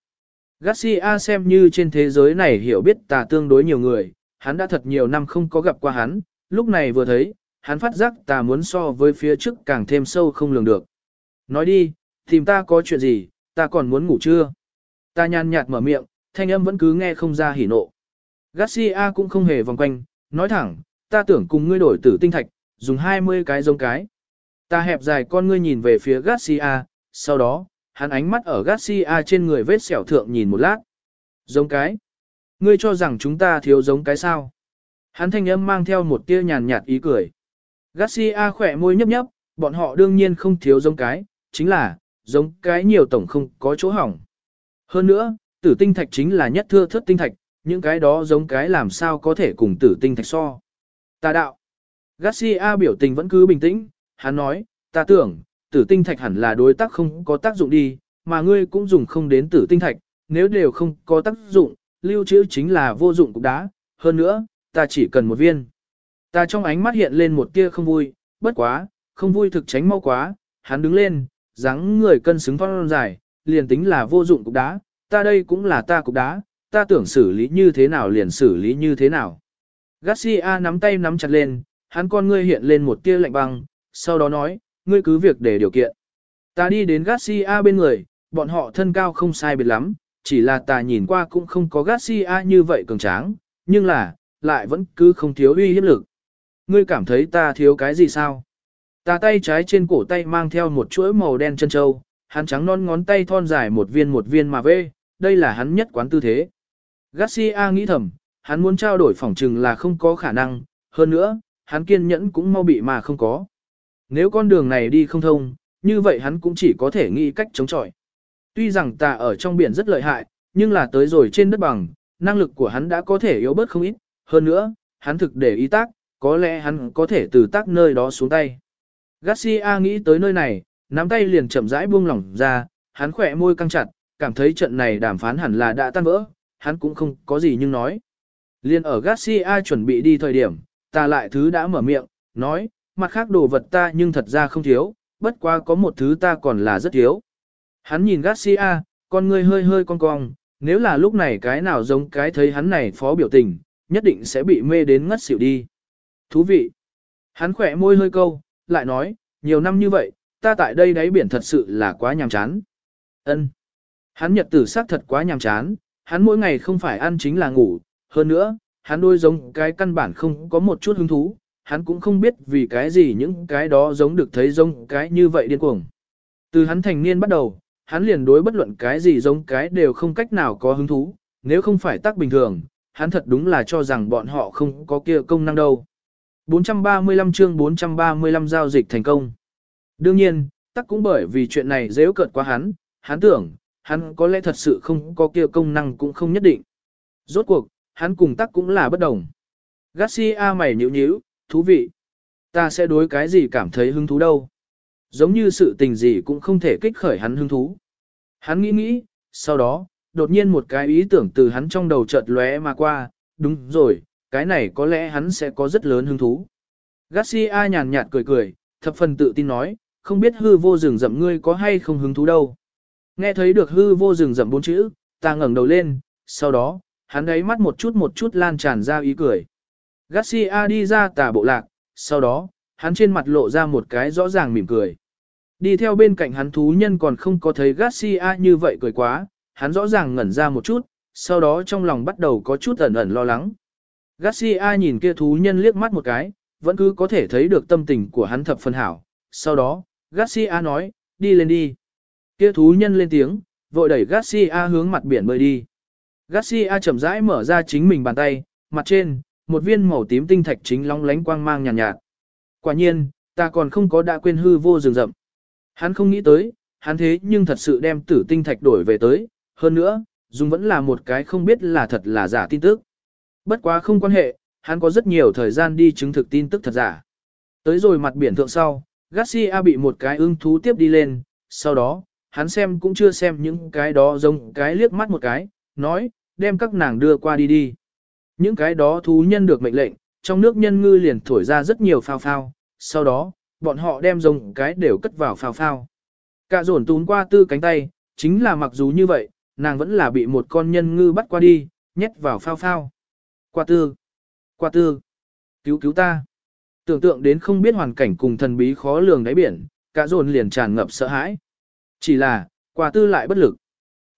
Garcia xem như trên thế giới này hiểu biết tà tương đối nhiều người, hắn đã thật nhiều năm không có gặp qua hắn, lúc này vừa thấy, hắn phát giác tà muốn so với phía trước càng thêm sâu không lường được. Nói đi, tìm ta có chuyện gì, ta còn muốn ngủ chưa? Ta nhàn nhạt mở miệng, thanh âm vẫn cứ nghe không ra hỉ nộ. Garcia cũng không hề vòng quanh, nói thẳng, ta tưởng cùng ngươi đổi tử tinh thạch, dùng 20 cái giống cái. Ta hẹp dài con ngươi nhìn về phía Garcia, sau đó, hắn ánh mắt ở Garcia trên người vết sẹo thượng nhìn một lát. Giống cái. Ngươi cho rằng chúng ta thiếu giống cái sao? Hắn thanh âm mang theo một tia nhàn nhạt ý cười. Garcia khỏe môi nhấp nhấp, bọn họ đương nhiên không thiếu giống cái, chính là, giống cái nhiều tổng không có chỗ hỏng. Hơn nữa, tử tinh thạch chính là nhất thưa thất tinh thạch, những cái đó giống cái làm sao có thể cùng tử tinh thạch so. Ta đạo. Garcia biểu tình vẫn cứ bình tĩnh, hắn nói, ta tưởng, tử tinh thạch hẳn là đối tác không có tác dụng đi, mà ngươi cũng dùng không đến tử tinh thạch, nếu đều không có tác dụng, lưu trữ chính là vô dụng cục đá, hơn nữa, ta chỉ cần một viên. Ta trong ánh mắt hiện lên một tia không vui, bất quá, không vui thực tránh mau quá, hắn đứng lên, dáng người cân xứng phong dài, liền tính là vô dụng cục đá, ta đây cũng là ta cục đá, ta tưởng xử lý như thế nào liền xử lý như thế nào. Garcia nắm tay nắm chặt lên, hắn con ngươi hiện lên một tia lạnh băng, sau đó nói, ngươi cứ việc để điều kiện. Ta đi đến Garcia bên người, bọn họ thân cao không sai biệt lắm, chỉ là ta nhìn qua cũng không có Garcia như vậy cường tráng, nhưng là, lại vẫn cứ không thiếu uy hiếp lực. Ngươi cảm thấy ta thiếu cái gì sao? Ta tay trái trên cổ tay mang theo một chuỗi màu đen chân châu, hắn trắng non ngón tay thon dài một viên một viên mà vê, đây là hắn nhất quán tư thế. Garcia nghĩ thầm, hắn muốn trao đổi phỏng trừng là không có khả năng, hơn nữa, hắn kiên nhẫn cũng mau bị mà không có. Nếu con đường này đi không thông, như vậy hắn cũng chỉ có thể nghĩ cách chống chọi. Tuy rằng tà ở trong biển rất lợi hại, nhưng là tới rồi trên đất bằng, năng lực của hắn đã có thể yếu bớt không ít, hơn nữa, hắn thực để ý tác, có lẽ hắn có thể từ tác nơi đó xuống tay. Garcia nghĩ tới nơi này, nắm tay liền chậm rãi buông lỏng ra, hắn khỏe môi căng chặt, cảm thấy trận này đàm phán hẳn là đã tan vỡ, hắn cũng không có gì nhưng nói. Liên ở Garcia chuẩn bị đi thời điểm, ta lại thứ đã mở miệng, nói, mặt khác đồ vật ta nhưng thật ra không thiếu, bất quá có một thứ ta còn là rất thiếu. Hắn nhìn Garcia, con người hơi hơi cong cong, nếu là lúc này cái nào giống cái thấy hắn này phó biểu tình, nhất định sẽ bị mê đến ngất xỉu đi. Thú vị. Hắn khỏe môi hơi câu, lại nói, nhiều năm như vậy, ta tại đây đáy biển thật sự là quá nhàm chán. Ân. Hắn nhật tử xác thật quá nhàm chán, hắn mỗi ngày không phải ăn chính là ngủ, hơn nữa, hắn đôi giống cái căn bản không có một chút hứng thú, hắn cũng không biết vì cái gì những cái đó giống được thấy giống cái như vậy điên cuồng. Từ hắn thành niên bắt đầu, hắn liền đối bất luận cái gì giống cái đều không cách nào có hứng thú, nếu không phải tác bình thường, hắn thật đúng là cho rằng bọn họ không có kia công năng đâu. 435 chương 435 giao dịch thành công. Đương nhiên, tắc cũng bởi vì chuyện này dễ cợt quá hắn, hắn tưởng, hắn có lẽ thật sự không có kia công năng cũng không nhất định. Rốt cuộc, hắn cùng tắc cũng là bất đồng. Garcia mày nhíu nhíu, thú vị. Ta sẽ đối cái gì cảm thấy hứng thú đâu. Giống như sự tình gì cũng không thể kích khởi hắn hứng thú. Hắn nghĩ nghĩ, sau đó, đột nhiên một cái ý tưởng từ hắn trong đầu chợt lóe mà qua, đúng rồi, cái này có lẽ hắn sẽ có rất lớn hứng thú. Garcia nhàn nhạt cười cười, thập phần tự tin nói, không biết hư vô rừng rậm ngươi có hay không hứng thú đâu. Nghe thấy được hư vô rừng rậm bốn chữ, ta ngẩng đầu lên, sau đó, hắn đáy mắt một chút một chút lan tràn ra ý cười. Garcia đi ra tà bộ lạc, sau đó, hắn trên mặt lộ ra một cái rõ ràng mỉm cười. Đi theo bên cạnh hắn thú nhân còn không có thấy Garcia như vậy cười quá, hắn rõ ràng ngẩn ra một chút, sau đó trong lòng bắt đầu có chút ẩn ẩn lo lắng. Garcia nhìn kia thú nhân liếc mắt một cái, vẫn cứ có thể thấy được tâm tình của hắn thập phân hảo. Sau đó, Garcia nói, đi lên đi. Kia thú nhân lên tiếng, vội đẩy Garcia hướng mặt biển bơi đi. Garcia chậm rãi mở ra chính mình bàn tay, mặt trên, một viên màu tím tinh thạch chính long lánh quang mang nhàn nhạt, nhạt. Quả nhiên, ta còn không có đã quên hư vô rừng rậm. Hắn không nghĩ tới, hắn thế nhưng thật sự đem tử tinh thạch đổi về tới, hơn nữa, dùng vẫn là một cái không biết là thật là giả tin tức. Bất quá không quan hệ, hắn có rất nhiều thời gian đi chứng thực tin tức thật giả. Tới rồi mặt biển thượng sau, Garcia bị một cái ưng thú tiếp đi lên, sau đó, hắn xem cũng chưa xem những cái đó giống cái liếc mắt một cái, nói, đem các nàng đưa qua đi đi. Những cái đó thú nhân được mệnh lệnh, trong nước nhân ngư liền thổi ra rất nhiều phao phao, sau đó, bọn họ đem giống cái đều cất vào phao phao. Cả dồn tún qua tư cánh tay, chính là mặc dù như vậy, nàng vẫn là bị một con nhân ngư bắt qua đi, nhét vào phao phao. Qua tư, qua tư, cứu cứu ta. Tưởng tượng đến không biết hoàn cảnh cùng thần bí khó lường đáy biển, cả dồn liền tràn ngập sợ hãi. Chỉ là, qua tư lại bất lực.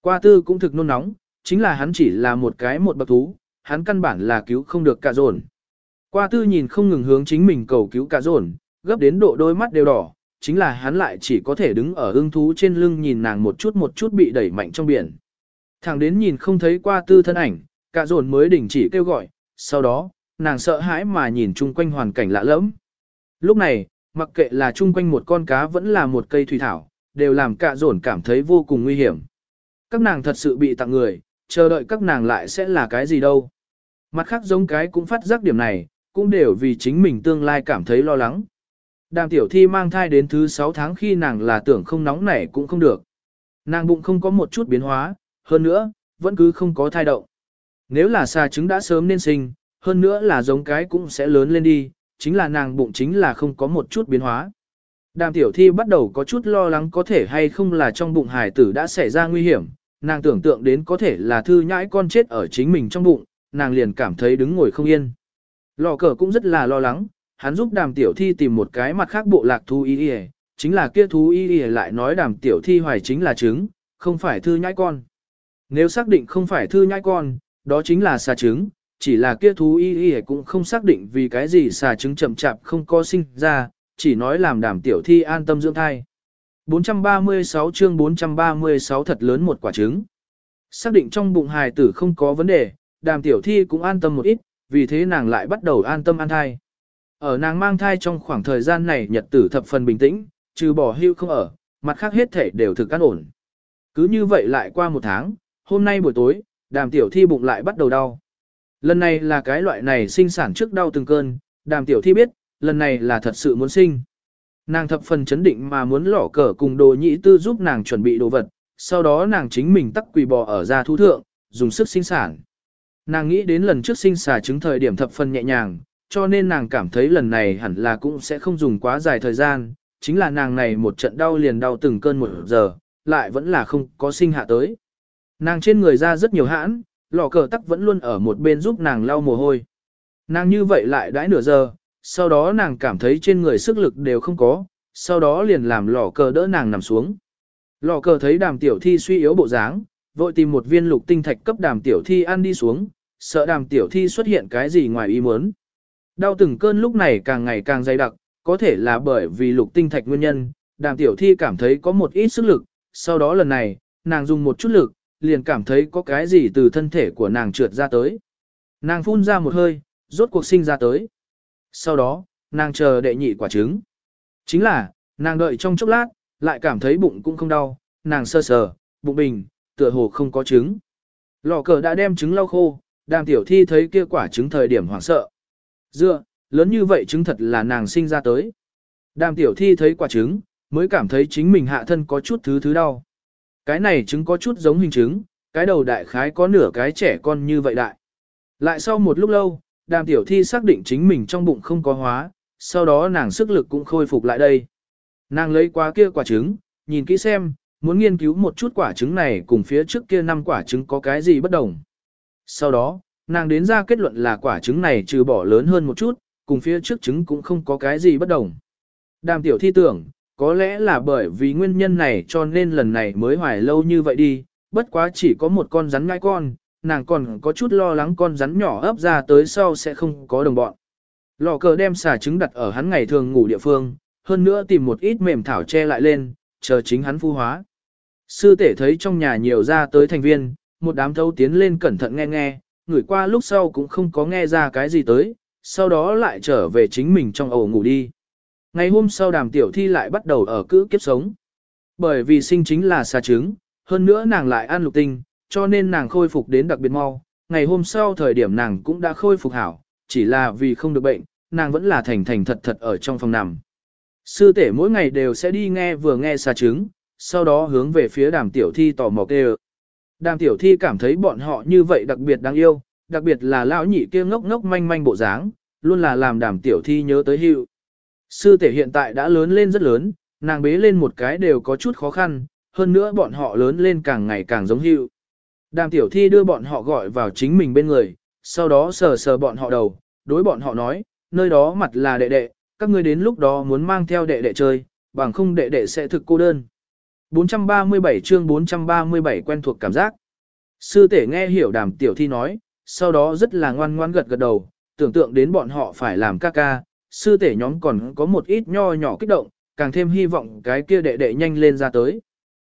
Qua tư cũng thực nôn nóng, chính là hắn chỉ là một cái một bậc thú, hắn căn bản là cứu không được cả dồn. Qua tư nhìn không ngừng hướng chính mình cầu cứu cả dồn, gấp đến độ đôi mắt đều đỏ, chính là hắn lại chỉ có thể đứng ở ưng thú trên lưng nhìn nàng một chút một chút bị đẩy mạnh trong biển. Thẳng đến nhìn không thấy qua tư thân ảnh, cả dồn mới đình chỉ kêu gọi, sau đó, nàng sợ hãi mà nhìn chung quanh hoàn cảnh lạ lẫm. Lúc này, mặc kệ là chung quanh một con cá vẫn là một cây thủy thảo, đều làm cả dồn cảm thấy vô cùng nguy hiểm. Các nàng thật sự bị tặng người, chờ đợi các nàng lại sẽ là cái gì đâu. Mặt khác giống cái cũng phát giác điểm này, cũng đều vì chính mình tương lai cảm thấy lo lắng. Đàm tiểu thi mang thai đến thứ 6 tháng khi nàng là tưởng không nóng nảy cũng không được. Nàng bụng không có một chút biến hóa, hơn nữa, vẫn cứ không có thai động. Nếu là xà trứng đã sớm nên sinh, hơn nữa là giống cái cũng sẽ lớn lên đi, chính là nàng bụng chính là không có một chút biến hóa. Đàm tiểu thi bắt đầu có chút lo lắng có thể hay không là trong bụng hải tử đã xảy ra nguy hiểm, nàng tưởng tượng đến có thể là thư nhãi con chết ở chính mình trong bụng, nàng liền cảm thấy đứng ngồi không yên. Lò cờ cũng rất là lo lắng, hắn giúp đàm tiểu thi tìm một cái mặt khác bộ lạc thú y y chính là kia thú y y lại nói đàm tiểu thi hoài chính là trứng, không phải thư nhãi con. Nếu xác định không phải thư nhãi con, đó chính là xà trứng, chỉ là kia thú y y cũng không xác định vì cái gì xà trứng chậm chạp không có sinh ra, chỉ nói làm đảm tiểu thi an tâm dưỡng thai. 436 chương 436 thật lớn một quả trứng. Xác định trong bụng hài tử không có vấn đề, đàm tiểu thi cũng an tâm một ít, vì thế nàng lại bắt đầu an tâm an thai. Ở nàng mang thai trong khoảng thời gian này nhật tử thập phần bình tĩnh, trừ bỏ hưu không ở, mặt khác hết thể đều thực an ổn. Cứ như vậy lại qua một tháng, hôm nay buổi tối, đàm tiểu thi bụng lại bắt đầu đau. Lần này là cái loại này sinh sản trước đau từng cơn, đàm tiểu thi biết, lần này là thật sự muốn sinh. Nàng thập phần chấn định mà muốn lỏ cờ cùng đồ nhị tư giúp nàng chuẩn bị đồ vật, sau đó nàng chính mình tắc quỳ bò ở ra thu thượng, dùng sức sinh sản. Nàng nghĩ đến lần trước sinh xà trứng thời điểm thập phần nhẹ nhàng, cho nên nàng cảm thấy lần này hẳn là cũng sẽ không dùng quá dài thời gian, chính là nàng này một trận đau liền đau từng cơn một giờ, lại vẫn là không có sinh hạ tới. Nàng trên người ra rất nhiều hãn, lò cờ tắc vẫn luôn ở một bên giúp nàng lau mồ hôi. Nàng như vậy lại đãi nửa giờ, sau đó nàng cảm thấy trên người sức lực đều không có, sau đó liền làm lò cờ đỡ nàng nằm xuống. Lò cờ thấy đàm tiểu thi suy yếu bộ dáng, vội tìm một viên lục tinh thạch cấp đàm tiểu thi ăn đi xuống, sợ đàm tiểu thi xuất hiện cái gì ngoài ý muốn. Đau từng cơn lúc này càng ngày càng dày đặc, có thể là bởi vì lục tinh thạch nguyên nhân, đàm tiểu thi cảm thấy có một ít sức lực, sau đó lần này, nàng dùng một chút lực, liền cảm thấy có cái gì từ thân thể của nàng trượt ra tới. Nàng phun ra một hơi, rốt cuộc sinh ra tới. Sau đó, nàng chờ đệ nhị quả trứng. Chính là, nàng đợi trong chốc lát, lại cảm thấy bụng cũng không đau, nàng sơ sờ, bụng bình, tựa hồ không có trứng. Lò cờ đã đem trứng lau khô, đàm tiểu thi thấy kia quả trứng thời điểm hoảng sợ. Dựa, lớn như vậy trứng thật là nàng sinh ra tới. Đàm tiểu thi thấy quả trứng, mới cảm thấy chính mình hạ thân có chút thứ thứ đau. Cái này trứng có chút giống hình trứng, cái đầu đại khái có nửa cái trẻ con như vậy đại. Lại sau một lúc lâu, đàm tiểu thi xác định chính mình trong bụng không có hóa, sau đó nàng sức lực cũng khôi phục lại đây. Nàng lấy qua kia quả trứng, nhìn kỹ xem, muốn nghiên cứu một chút quả trứng này cùng phía trước kia năm quả trứng có cái gì bất đồng. Sau đó, nàng đến ra kết luận là quả trứng này trừ bỏ lớn hơn một chút, cùng phía trước trứng cũng không có cái gì bất đồng. Đàm tiểu thi tưởng, có lẽ là bởi vì nguyên nhân này cho nên lần này mới hoài lâu như vậy đi, bất quá chỉ có một con rắn ngai con, nàng còn có chút lo lắng con rắn nhỏ ấp ra tới sau sẽ không có đồng bọn. Lò cờ đem xà trứng đặt ở hắn ngày thường ngủ địa phương, hơn nữa tìm một ít mềm thảo che lại lên, chờ chính hắn phu hóa. Sư tể thấy trong nhà nhiều ra tới thành viên, một đám thâu tiến lên cẩn thận nghe nghe, ngửi qua lúc sau cũng không có nghe ra cái gì tới, sau đó lại trở về chính mình trong ổ ngủ đi. Ngày hôm sau đàm tiểu thi lại bắt đầu ở cữ kiếp sống. Bởi vì sinh chính là xà trứng, hơn nữa nàng lại ăn lục tinh, cho nên nàng khôi phục đến đặc biệt mau. Ngày hôm sau thời điểm nàng cũng đã khôi phục hảo, chỉ là vì không được bệnh, nàng vẫn là thành thành thật thật ở trong phòng nằm. Sư tể mỗi ngày đều sẽ đi nghe vừa nghe xà trứng, sau đó hướng về phía đàm tiểu thi tò mò kêu. Đàm tiểu thi cảm thấy bọn họ như vậy đặc biệt đáng yêu, đặc biệt là lão nhị kia ngốc ngốc manh manh bộ dáng, luôn là làm đàm tiểu thi nhớ tới hữu. Sư tể hiện tại đã lớn lên rất lớn, nàng bế lên một cái đều có chút khó khăn, hơn nữa bọn họ lớn lên càng ngày càng giống hữu. Đàm tiểu thi đưa bọn họ gọi vào chính mình bên người, sau đó sờ sờ bọn họ đầu, đối bọn họ nói, nơi đó mặt là đệ đệ, các ngươi đến lúc đó muốn mang theo đệ đệ chơi, bằng không đệ đệ sẽ thực cô đơn. 437 chương 437 quen thuộc cảm giác. Sư tể nghe hiểu đàm tiểu thi nói, sau đó rất là ngoan ngoan gật gật đầu, tưởng tượng đến bọn họ phải làm ca ca, sư tể nhóm còn có một ít nho nhỏ kích động, càng thêm hy vọng cái kia đệ đệ nhanh lên ra tới.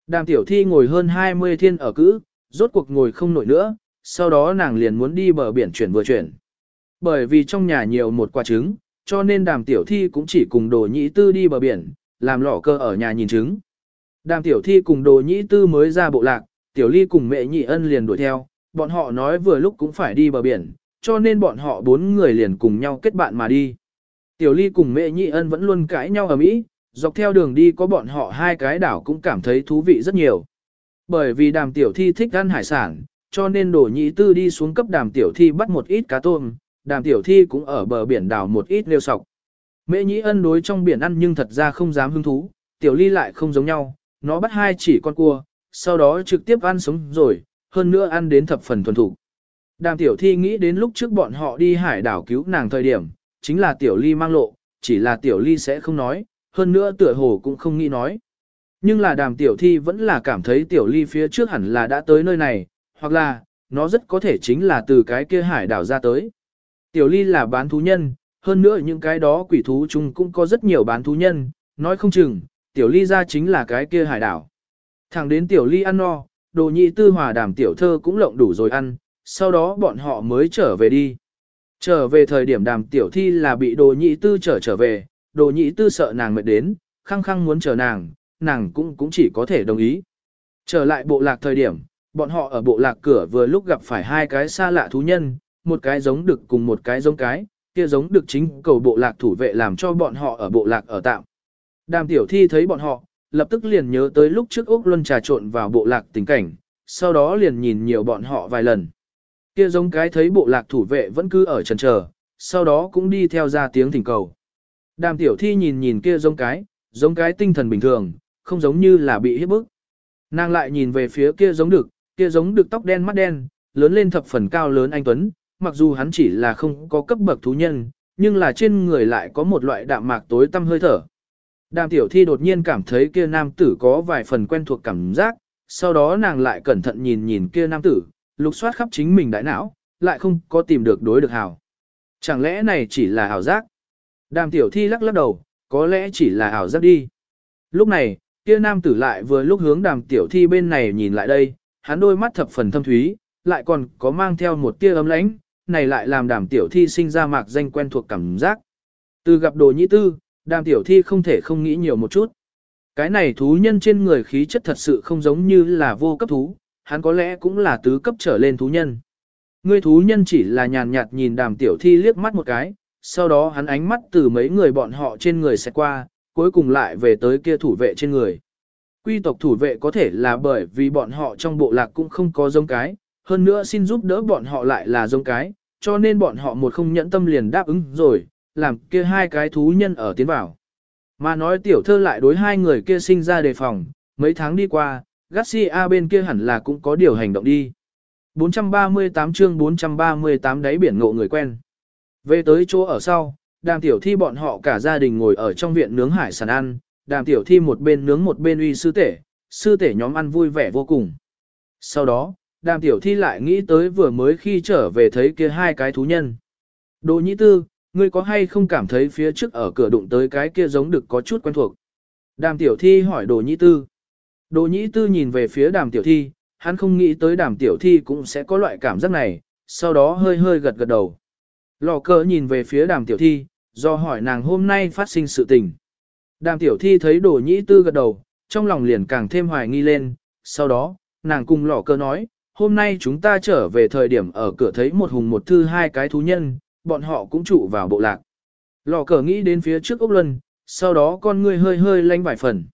Đàm tiểu thi ngồi hơn 20 thiên ở cữ, rốt cuộc ngồi không nổi nữa, sau đó nàng liền muốn đi bờ biển chuyển vừa chuyển. Bởi vì trong nhà nhiều một quả trứng, cho nên đàm tiểu thi cũng chỉ cùng đồ nhĩ tư đi bờ biển, làm lỏ cơ ở nhà nhìn trứng. Đàm tiểu thi cùng đồ nhĩ tư mới ra bộ lạc, tiểu ly cùng mẹ nhị ân liền đuổi theo, bọn họ nói vừa lúc cũng phải đi bờ biển, cho nên bọn họ bốn người liền cùng nhau kết bạn mà đi. Tiểu ly cùng mẹ nhị ân vẫn luôn cãi nhau ở Mỹ, dọc theo đường đi có bọn họ hai cái đảo cũng cảm thấy thú vị rất nhiều. Bởi vì đàm tiểu thi thích ăn hải sản, cho nên đổ nhị tư đi xuống cấp đàm tiểu thi bắt một ít cá tôm, đàm tiểu thi cũng ở bờ biển đảo một ít nêu sọc. Mẹ nhị ân đối trong biển ăn nhưng thật ra không dám hứng thú, tiểu ly lại không giống nhau, nó bắt hai chỉ con cua, sau đó trực tiếp ăn sống rồi, hơn nữa ăn đến thập phần thuần thủ. Đàm tiểu thi nghĩ đến lúc trước bọn họ đi hải đảo cứu nàng thời điểm, chính là tiểu ly mang lộ, chỉ là tiểu ly sẽ không nói, hơn nữa tựa hồ cũng không nghĩ nói. Nhưng là đàm tiểu thi vẫn là cảm thấy tiểu ly phía trước hẳn là đã tới nơi này, hoặc là, nó rất có thể chính là từ cái kia hải đảo ra tới. Tiểu ly là bán thú nhân, hơn nữa những cái đó quỷ thú chung cũng có rất nhiều bán thú nhân, nói không chừng, tiểu ly ra chính là cái kia hải đảo. Thẳng đến tiểu ly ăn no, đồ nhị tư hòa đàm tiểu thơ cũng lộng đủ rồi ăn, sau đó bọn họ mới trở về đi. Trở về thời điểm đàm tiểu thi là bị đồ nhị tư trở trở về, đồ nhị tư sợ nàng mệt đến, khăng khăng muốn chờ nàng, nàng cũng cũng chỉ có thể đồng ý. Trở lại bộ lạc thời điểm, bọn họ ở bộ lạc cửa vừa lúc gặp phải hai cái xa lạ thú nhân, một cái giống đực cùng một cái giống cái, kia giống đực chính cầu bộ lạc thủ vệ làm cho bọn họ ở bộ lạc ở tạm. Đàm tiểu thi thấy bọn họ, lập tức liền nhớ tới lúc trước Úc Luân trà trộn vào bộ lạc tình cảnh, sau đó liền nhìn nhiều bọn họ vài lần. Kia giống cái thấy bộ lạc thủ vệ vẫn cứ ở trần chờ, sau đó cũng đi theo ra tiếng thỉnh cầu. Đàm tiểu thi nhìn nhìn kia giống cái, giống cái tinh thần bình thường, không giống như là bị hiếp bức. Nàng lại nhìn về phía kia giống đực, kia giống đực tóc đen mắt đen, lớn lên thập phần cao lớn anh Tuấn, mặc dù hắn chỉ là không có cấp bậc thú nhân, nhưng là trên người lại có một loại đạm mạc tối tăm hơi thở. Đàm tiểu thi đột nhiên cảm thấy kia nam tử có vài phần quen thuộc cảm giác, sau đó nàng lại cẩn thận nhìn nhìn kia nam tử, lục soát khắp chính mình đại não, lại không có tìm được đối được hảo. Chẳng lẽ này chỉ là ảo giác? Đàm tiểu thi lắc lắc đầu, có lẽ chỉ là ảo giác đi. Lúc này, kia nam tử lại vừa lúc hướng đàm tiểu thi bên này nhìn lại đây, hắn đôi mắt thập phần thâm thúy, lại còn có mang theo một tia ấm lãnh, này lại làm đàm tiểu thi sinh ra mạc danh quen thuộc cảm giác. Từ gặp đồ nhĩ tư, đàm tiểu thi không thể không nghĩ nhiều một chút. Cái này thú nhân trên người khí chất thật sự không giống như là vô cấp thú, hắn có lẽ cũng là tứ cấp trở lên thú nhân. Người thú nhân chỉ là nhàn nhạt nhìn đàm tiểu thi liếc mắt một cái, sau đó hắn ánh mắt từ mấy người bọn họ trên người sẽ qua, cuối cùng lại về tới kia thủ vệ trên người. Quy tộc thủ vệ có thể là bởi vì bọn họ trong bộ lạc cũng không có giống cái, hơn nữa xin giúp đỡ bọn họ lại là giống cái, cho nên bọn họ một không nhẫn tâm liền đáp ứng rồi, làm kia hai cái thú nhân ở tiến vào. Mà nói tiểu thơ lại đối hai người kia sinh ra đề phòng, mấy tháng đi qua, Garcia bên kia hẳn là cũng có điều hành động đi. 438 chương 438 đáy biển ngộ người quen. Về tới chỗ ở sau, đàm tiểu thi bọn họ cả gia đình ngồi ở trong viện nướng hải sản ăn, đàm tiểu thi một bên nướng một bên uy sư tể, sư tể nhóm ăn vui vẻ vô cùng. Sau đó, đàm tiểu thi lại nghĩ tới vừa mới khi trở về thấy kia hai cái thú nhân. Đồ nhĩ tư, ngươi có hay không cảm thấy phía trước ở cửa đụng tới cái kia giống được có chút quen thuộc? Đàm tiểu thi hỏi đồ nhĩ tư. Đồ nhĩ tư nhìn về phía đàm tiểu thi, hắn không nghĩ tới đàm tiểu thi cũng sẽ có loại cảm giác này, sau đó hơi hơi gật gật đầu. Lò cờ nhìn về phía đàm tiểu thi, do hỏi nàng hôm nay phát sinh sự tình. Đàm tiểu thi thấy đồ nhĩ tư gật đầu, trong lòng liền càng thêm hoài nghi lên, sau đó, nàng cùng lò cờ nói, hôm nay chúng ta trở về thời điểm ở cửa thấy một hùng một thư hai cái thú nhân, bọn họ cũng trụ vào bộ lạc. Lò cờ nghĩ đến phía trước ốc luân, sau đó con ngươi hơi hơi lanh vài phần.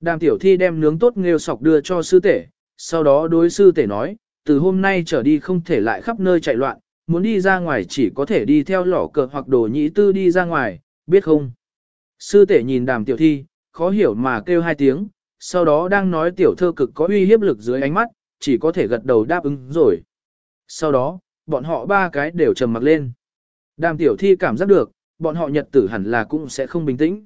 Đàm tiểu thi đem nướng tốt nghêu sọc đưa cho sư tể, sau đó đối sư tể nói, từ hôm nay trở đi không thể lại khắp nơi chạy loạn, muốn đi ra ngoài chỉ có thể đi theo lỏ cờ hoặc đồ nhĩ tư đi ra ngoài, biết không? Sư tể nhìn đàm tiểu thi, khó hiểu mà kêu hai tiếng, sau đó đang nói tiểu thơ cực có uy hiếp lực dưới ánh mắt, chỉ có thể gật đầu đáp ứng rồi. Sau đó, bọn họ ba cái đều trầm mặc lên. Đàm tiểu thi cảm giác được, bọn họ nhật tử hẳn là cũng sẽ không bình tĩnh.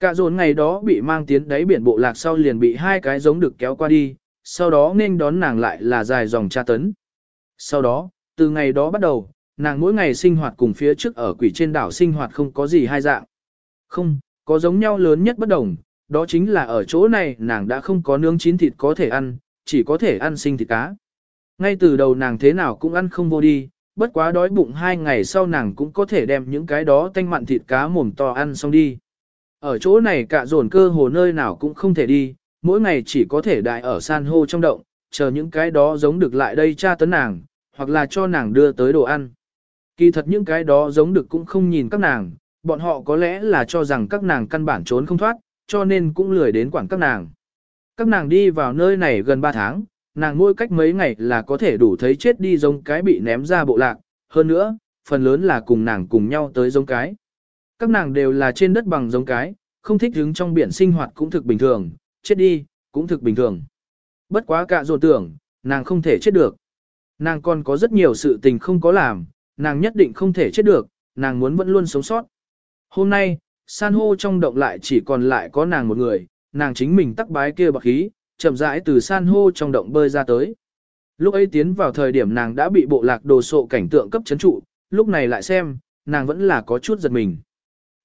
Cả dồn ngày đó bị mang tiến đáy biển bộ lạc sau liền bị hai cái giống được kéo qua đi, sau đó nên đón nàng lại là dài dòng tra tấn. Sau đó, từ ngày đó bắt đầu, nàng mỗi ngày sinh hoạt cùng phía trước ở quỷ trên đảo sinh hoạt không có gì hai dạng. Không, có giống nhau lớn nhất bất đồng, đó chính là ở chỗ này nàng đã không có nướng chín thịt có thể ăn, chỉ có thể ăn sinh thịt cá. Ngay từ đầu nàng thế nào cũng ăn không vô đi, bất quá đói bụng hai ngày sau nàng cũng có thể đem những cái đó tanh mặn thịt cá mồm to ăn xong đi. Ở chỗ này cả dồn cơ hồ nơi nào cũng không thể đi, mỗi ngày chỉ có thể đại ở san hô trong động, chờ những cái đó giống được lại đây tra tấn nàng, hoặc là cho nàng đưa tới đồ ăn. Kỳ thật những cái đó giống được cũng không nhìn các nàng, bọn họ có lẽ là cho rằng các nàng căn bản trốn không thoát, cho nên cũng lười đến quản các nàng. Các nàng đi vào nơi này gần 3 tháng, nàng mỗi cách mấy ngày là có thể đủ thấy chết đi giống cái bị ném ra bộ lạc, hơn nữa, phần lớn là cùng nàng cùng nhau tới giống cái. Các nàng đều là trên đất bằng giống cái, không thích đứng trong biển sinh hoạt cũng thực bình thường, chết đi, cũng thực bình thường. Bất quá cả dồn tưởng, nàng không thể chết được. Nàng còn có rất nhiều sự tình không có làm, nàng nhất định không thể chết được, nàng muốn vẫn luôn sống sót. Hôm nay, san hô trong động lại chỉ còn lại có nàng một người, nàng chính mình tắc bái kia bạc khí, chậm rãi từ san hô trong động bơi ra tới. Lúc ấy tiến vào thời điểm nàng đã bị bộ lạc đồ sộ cảnh tượng cấp chấn trụ, lúc này lại xem, nàng vẫn là có chút giật mình.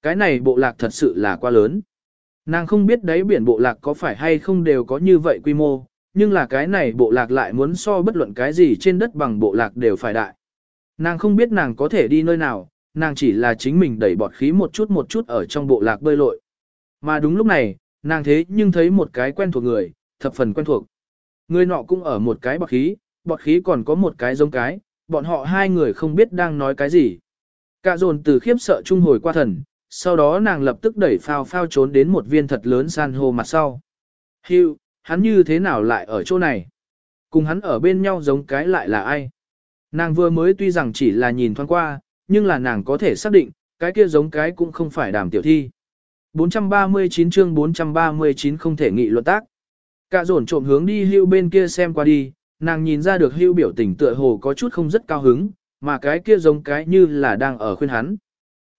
Cái này bộ lạc thật sự là quá lớn. Nàng không biết đấy biển bộ lạc có phải hay không đều có như vậy quy mô, nhưng là cái này bộ lạc lại muốn so bất luận cái gì trên đất bằng bộ lạc đều phải đại. Nàng không biết nàng có thể đi nơi nào, nàng chỉ là chính mình đẩy bọt khí một chút một chút ở trong bộ lạc bơi lội. Mà đúng lúc này, nàng thế nhưng thấy một cái quen thuộc người, thập phần quen thuộc. Người nọ cũng ở một cái bọt khí, bọt khí còn có một cái giống cái, bọn họ hai người không biết đang nói cái gì. Cả dồn từ khiếp sợ trung hồi qua thần, sau đó nàng lập tức đẩy phao phao trốn đến một viên thật lớn san hô mặt sau. Hưu, hắn như thế nào lại ở chỗ này? Cùng hắn ở bên nhau giống cái lại là ai? Nàng vừa mới tuy rằng chỉ là nhìn thoáng qua, nhưng là nàng có thể xác định, cái kia giống cái cũng không phải đàm tiểu thi. 439 chương 439 không thể nghị luận tác. Cả dồn trộm hướng đi hưu bên kia xem qua đi, nàng nhìn ra được hưu biểu tình tựa hồ có chút không rất cao hứng, mà cái kia giống cái như là đang ở khuyên hắn.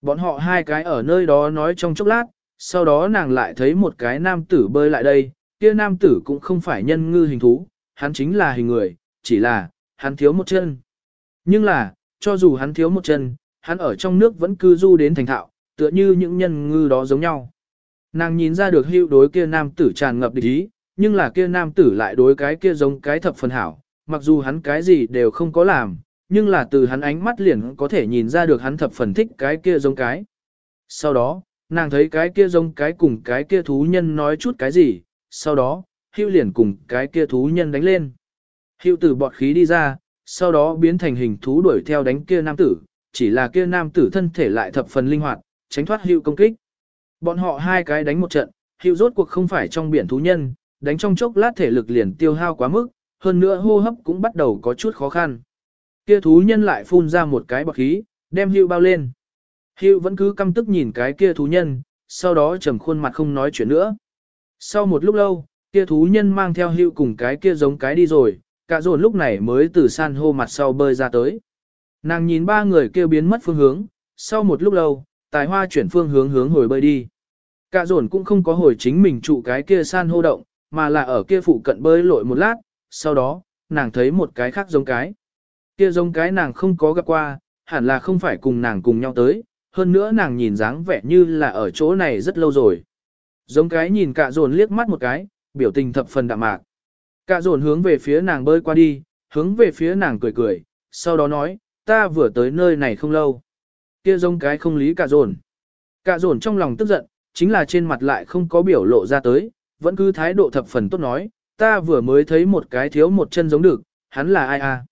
Bọn họ hai cái ở nơi đó nói trong chốc lát, sau đó nàng lại thấy một cái nam tử bơi lại đây, kia nam tử cũng không phải nhân ngư hình thú, hắn chính là hình người, chỉ là, hắn thiếu một chân. Nhưng là, cho dù hắn thiếu một chân, hắn ở trong nước vẫn cư du đến thành thạo, tựa như những nhân ngư đó giống nhau. Nàng nhìn ra được hưu đối kia nam tử tràn ngập địch ý, nhưng là kia nam tử lại đối cái kia giống cái thập phần hảo, mặc dù hắn cái gì đều không có làm, nhưng là từ hắn ánh mắt liền có thể nhìn ra được hắn thập phần thích cái kia giống cái. Sau đó, nàng thấy cái kia giống cái cùng cái kia thú nhân nói chút cái gì, sau đó, hưu liền cùng cái kia thú nhân đánh lên. Hưu từ bọt khí đi ra, sau đó biến thành hình thú đuổi theo đánh kia nam tử, chỉ là kia nam tử thân thể lại thập phần linh hoạt, tránh thoát hưu công kích. Bọn họ hai cái đánh một trận, hưu rốt cuộc không phải trong biển thú nhân, đánh trong chốc lát thể lực liền tiêu hao quá mức, hơn nữa hô hấp cũng bắt đầu có chút khó khăn. Kia thú nhân lại phun ra một cái bọc khí, đem hưu bao lên. Hưu vẫn cứ căm tức nhìn cái kia thú nhân, sau đó trầm khuôn mặt không nói chuyện nữa. Sau một lúc lâu, kia thú nhân mang theo hưu cùng cái kia giống cái đi rồi, cả dồn lúc này mới từ san hô mặt sau bơi ra tới. Nàng nhìn ba người kia biến mất phương hướng, sau một lúc lâu, tài hoa chuyển phương hướng hướng hồi bơi đi. Cả dồn cũng không có hồi chính mình trụ cái kia san hô động, mà là ở kia phụ cận bơi lội một lát, sau đó, nàng thấy một cái khác giống cái. Kia giống cái nàng không có gặp qua, hẳn là không phải cùng nàng cùng nhau tới, hơn nữa nàng nhìn dáng vẻ như là ở chỗ này rất lâu rồi. Giống cái nhìn cả dồn liếc mắt một cái, biểu tình thập phần đạm mạc. Cả dồn hướng về phía nàng bơi qua đi, hướng về phía nàng cười cười, sau đó nói, ta vừa tới nơi này không lâu. Kia giống cái không lý cả dồn. Cả dồn trong lòng tức giận, chính là trên mặt lại không có biểu lộ ra tới, vẫn cứ thái độ thập phần tốt nói, ta vừa mới thấy một cái thiếu một chân giống được, hắn là ai à?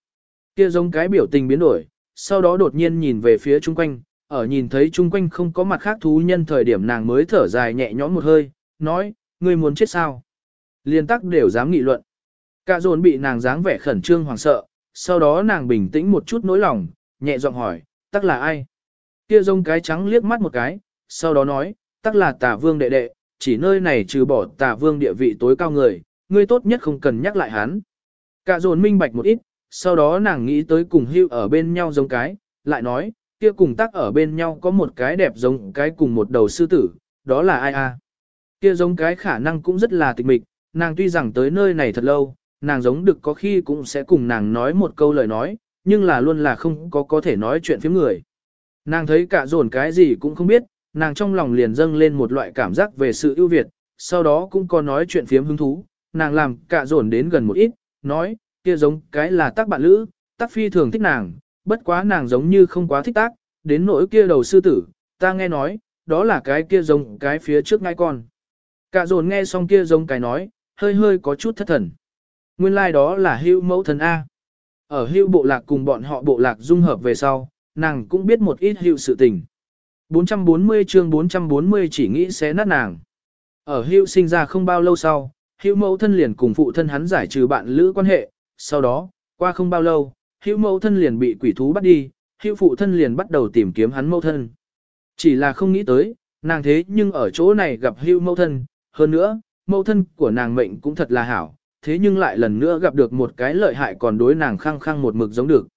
Kia giống cái biểu tình biến đổi, sau đó đột nhiên nhìn về phía chung quanh, ở nhìn thấy chung quanh không có mặt khác thú nhân thời điểm nàng mới thở dài nhẹ nhõm một hơi, nói, ngươi muốn chết sao? Liên tắc đều dám nghị luận. Cả dồn bị nàng dáng vẻ khẩn trương hoảng sợ, sau đó nàng bình tĩnh một chút nỗi lòng, nhẹ giọng hỏi, tắc là ai? Kia rông cái trắng liếc mắt một cái, sau đó nói, tắc là tả vương đệ đệ, chỉ nơi này trừ bỏ tả vương địa vị tối cao người, ngươi tốt nhất không cần nhắc lại hắn. Cả dồn minh bạch một ít, sau đó nàng nghĩ tới cùng hưu ở bên nhau giống cái, lại nói, kia cùng tắc ở bên nhau có một cái đẹp giống cái cùng một đầu sư tử, đó là ai a? Kia giống cái khả năng cũng rất là tịch mịch, nàng tuy rằng tới nơi này thật lâu, nàng giống được có khi cũng sẽ cùng nàng nói một câu lời nói, nhưng là luôn là không có có thể nói chuyện phía người. Nàng thấy cả dồn cái gì cũng không biết, nàng trong lòng liền dâng lên một loại cảm giác về sự ưu việt, sau đó cũng có nói chuyện phiếm hứng thú, nàng làm cả dồn đến gần một ít, nói, kia giống cái là tác bạn lữ, tác phi thường thích nàng, bất quá nàng giống như không quá thích tác, đến nỗi kia đầu sư tử, ta nghe nói, đó là cái kia giống cái phía trước ngai con. Cả dồn nghe xong kia giống cái nói, hơi hơi có chút thất thần. Nguyên lai like đó là hưu mẫu thần A. Ở hưu bộ lạc cùng bọn họ bộ lạc dung hợp về sau, nàng cũng biết một ít hưu sự tình. 440 chương 440 chỉ nghĩ sẽ nát nàng. Ở hưu sinh ra không bao lâu sau, hưu mẫu thân liền cùng phụ thân hắn giải trừ bạn lữ quan hệ, sau đó, qua không bao lâu, hữu mẫu thân liền bị quỷ thú bắt đi, hữu phụ thân liền bắt đầu tìm kiếm hắn mẫu thân. Chỉ là không nghĩ tới, nàng thế nhưng ở chỗ này gặp hữu mẫu thân, hơn nữa, mẫu thân của nàng mệnh cũng thật là hảo, thế nhưng lại lần nữa gặp được một cái lợi hại còn đối nàng khăng khăng một mực giống được.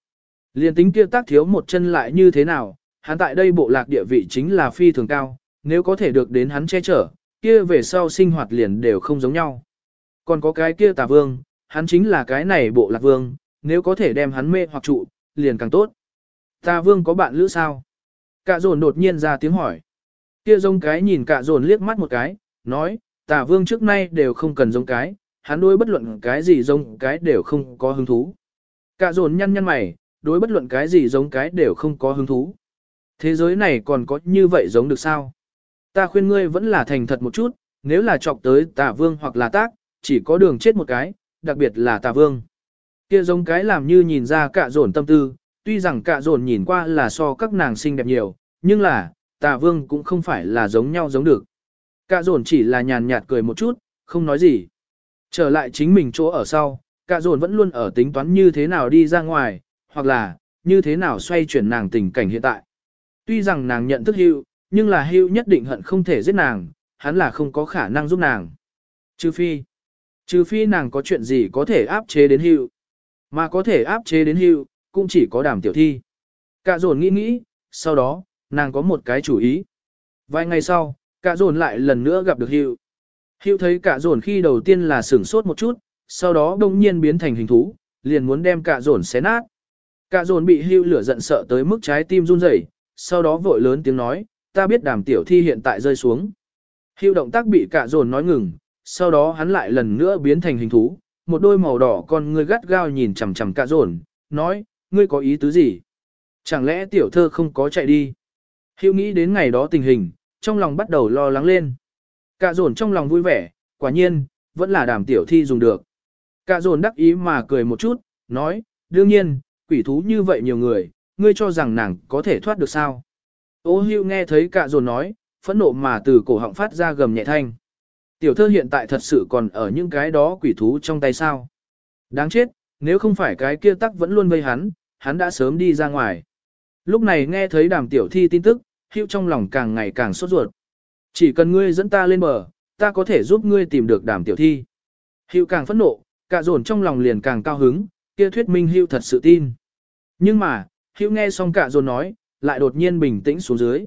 Liên tính kia tác thiếu một chân lại như thế nào, hắn tại đây bộ lạc địa vị chính là phi thường cao, nếu có thể được đến hắn che chở, kia về sau sinh hoạt liền đều không giống nhau. Còn có cái kia tà vương, hắn chính là cái này bộ lạc vương, nếu có thể đem hắn mê hoặc trụ, liền càng tốt. Ta vương có bạn lữ sao? Cạ dồn đột nhiên ra tiếng hỏi. Kia giống cái nhìn cạ dồn liếc mắt một cái, nói, tà vương trước nay đều không cần giống cái, hắn đối bất luận cái gì giống cái đều không có hứng thú. Cả dồn nhăn nhăn mày, đối bất luận cái gì giống cái đều không có hứng thú. Thế giới này còn có như vậy giống được sao? Ta khuyên ngươi vẫn là thành thật một chút, nếu là chọc tới tà vương hoặc là tác, chỉ có đường chết một cái, đặc biệt là tà vương. Kia giống cái làm như nhìn ra cả dồn tâm tư, tuy rằng cả dồn nhìn qua là so các nàng xinh đẹp nhiều, nhưng là, tà vương cũng không phải là giống nhau giống được. Cả dồn chỉ là nhàn nhạt cười một chút, không nói gì. Trở lại chính mình chỗ ở sau, cả dồn vẫn luôn ở tính toán như thế nào đi ra ngoài, hoặc là, như thế nào xoay chuyển nàng tình cảnh hiện tại. Tuy rằng nàng nhận thức hữu, nhưng là hữu nhất định hận không thể giết nàng, hắn là không có khả năng giúp nàng. Trừ phi, trừ phi nàng có chuyện gì có thể áp chế đến hưu, mà có thể áp chế đến hưu, cũng chỉ có đàm tiểu thi. Cả dồn nghĩ nghĩ, sau đó, nàng có một cái chủ ý. Vài ngày sau, cả dồn lại lần nữa gặp được hưu. Hưu thấy cả dồn khi đầu tiên là sửng sốt một chút, sau đó đông nhiên biến thành hình thú, liền muốn đem cả dồn xé nát. Cả dồn bị hưu lửa giận sợ tới mức trái tim run rẩy, sau đó vội lớn tiếng nói, ta biết đàm tiểu thi hiện tại rơi xuống. Hưu động tác bị cả dồn nói ngừng, sau đó hắn lại lần nữa biến thành hình thú, một đôi màu đỏ con ngươi gắt gao nhìn chằm chằm cả dồn, nói, ngươi có ý tứ gì? Chẳng lẽ tiểu thơ không có chạy đi? Hiệu nghĩ đến ngày đó tình hình, trong lòng bắt đầu lo lắng lên. Cả dồn trong lòng vui vẻ, quả nhiên, vẫn là đàm tiểu thi dùng được. Cả dồn đắc ý mà cười một chút, nói, đương nhiên, quỷ thú như vậy nhiều người, ngươi cho rằng nàng có thể thoát được sao? Ô hưu nghe thấy cả dồn nói, phẫn nộ mà từ cổ họng phát ra gầm nhẹ thanh. Tiểu thơ hiện tại thật sự còn ở những cái đó quỷ thú trong tay sao. Đáng chết, nếu không phải cái kia tắc vẫn luôn vây hắn, hắn đã sớm đi ra ngoài. Lúc này nghe thấy đàm tiểu thi tin tức, hữu trong lòng càng ngày càng sốt ruột. Chỉ cần ngươi dẫn ta lên bờ, ta có thể giúp ngươi tìm được đàm tiểu thi. Hữu càng phẫn nộ, cả dồn trong lòng liền càng cao hứng, kia thuyết minh hữu thật sự tin. Nhưng mà, hữu nghe xong cả dồn nói, lại đột nhiên bình tĩnh xuống dưới.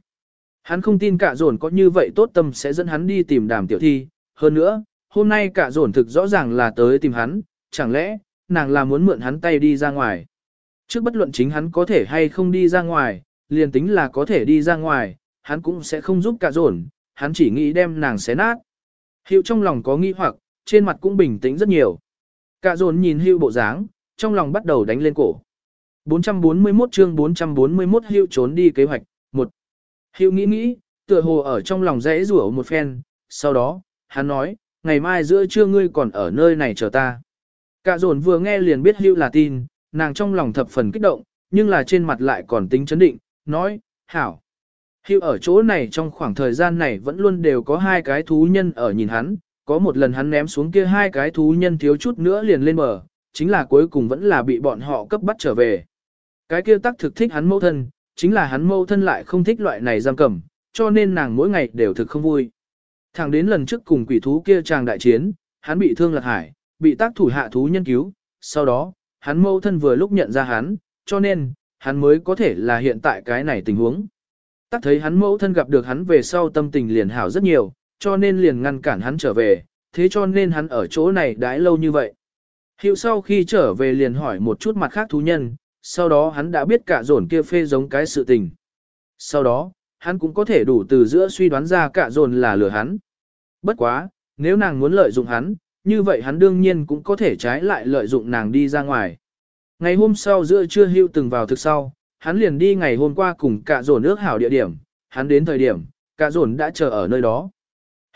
Hắn không tin cả dồn có như vậy tốt tâm sẽ dẫn hắn đi tìm đàm tiểu thi, hơn nữa, hôm nay cả dồn thực rõ ràng là tới tìm hắn, chẳng lẽ, nàng là muốn mượn hắn tay đi ra ngoài. Trước bất luận chính hắn có thể hay không đi ra ngoài, liền tính là có thể đi ra ngoài, hắn cũng sẽ không giúp cả dồn, hắn chỉ nghĩ đem nàng xé nát. Hiệu trong lòng có nghi hoặc, trên mặt cũng bình tĩnh rất nhiều. Cả dồn nhìn Hiệu bộ dáng, trong lòng bắt đầu đánh lên cổ. 441 chương 441 Hiệu trốn đi kế hoạch, một Hiệu nghĩ nghĩ, tựa hồ ở trong lòng rẽ rủa một phen, sau đó, hắn nói, ngày mai giữa trưa ngươi còn ở nơi này chờ ta. Cả dồn vừa nghe liền biết hưu là tin, nàng trong lòng thập phần kích động, nhưng là trên mặt lại còn tính chấn định, nói, hảo. Hưu ở chỗ này trong khoảng thời gian này vẫn luôn đều có hai cái thú nhân ở nhìn hắn, có một lần hắn ném xuống kia hai cái thú nhân thiếu chút nữa liền lên bờ, chính là cuối cùng vẫn là bị bọn họ cấp bắt trở về. Cái kia tắc thực thích hắn mâu thân, chính là hắn mâu thân lại không thích loại này giam cầm, cho nên nàng mỗi ngày đều thực không vui. Thẳng đến lần trước cùng quỷ thú kia chàng đại chiến, hắn bị thương lạc hải, bị tác thủ hạ thú nhân cứu, sau đó, hắn mâu thân vừa lúc nhận ra hắn, cho nên, hắn mới có thể là hiện tại cái này tình huống. Tắc thấy hắn mẫu thân gặp được hắn về sau tâm tình liền hảo rất nhiều, cho nên liền ngăn cản hắn trở về, thế cho nên hắn ở chỗ này đãi lâu như vậy. Hiệu sau khi trở về liền hỏi một chút mặt khác thú nhân, sau đó hắn đã biết cả dồn kia phê giống cái sự tình. Sau đó, hắn cũng có thể đủ từ giữa suy đoán ra cả dồn là lừa hắn. Bất quá, nếu nàng muốn lợi dụng hắn, như vậy hắn đương nhiên cũng có thể trái lại lợi dụng nàng đi ra ngoài. Ngày hôm sau giữa trưa hưu từng vào thực sau, hắn liền đi ngày hôm qua cùng cả dồn nước hảo địa điểm, hắn đến thời điểm, cả dồn đã chờ ở nơi đó.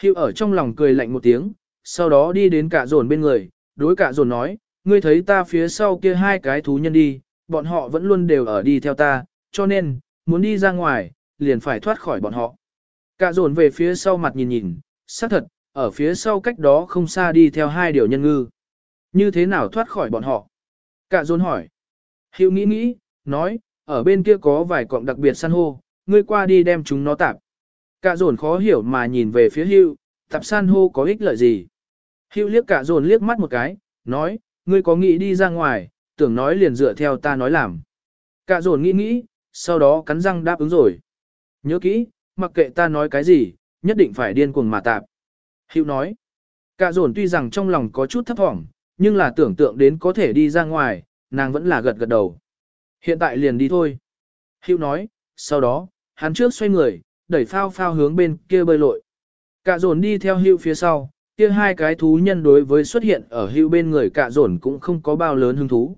Hưu ở trong lòng cười lạnh một tiếng, sau đó đi đến cả dồn bên người, đối cả dồn nói, ngươi thấy ta phía sau kia hai cái thú nhân đi, bọn họ vẫn luôn đều ở đi theo ta, cho nên, muốn đi ra ngoài, liền phải thoát khỏi bọn họ. Cả dồn về phía sau mặt nhìn nhìn, xác thật, ở phía sau cách đó không xa đi theo hai điều nhân ngư. Như thế nào thoát khỏi bọn họ? Cả dồn hỏi. Hiệu nghĩ nghĩ, nói, ở bên kia có vài cọng đặc biệt san hô, ngươi qua đi đem chúng nó tạp. Cả dồn khó hiểu mà nhìn về phía hưu, tạp san hô có ích lợi gì? Hưu liếc cả dồn liếc mắt một cái, nói, ngươi có nghĩ đi ra ngoài, tưởng nói liền dựa theo ta nói làm. Cả dồn nghĩ nghĩ, sau đó cắn răng đáp ứng rồi. Nhớ kỹ, mặc kệ ta nói cái gì, nhất định phải điên cuồng mà tạp. Hữu nói, cả dồn tuy rằng trong lòng có chút thấp thỏm, nhưng là tưởng tượng đến có thể đi ra ngoài, nàng vẫn là gật gật đầu. Hiện tại liền đi thôi. Hữu nói, sau đó, hắn trước xoay người, đẩy phao phao hướng bên kia bơi lội. Cả dồn đi theo hữu phía sau, kia hai cái thú nhân đối với xuất hiện ở hữu bên người cả dồn cũng không có bao lớn hứng thú.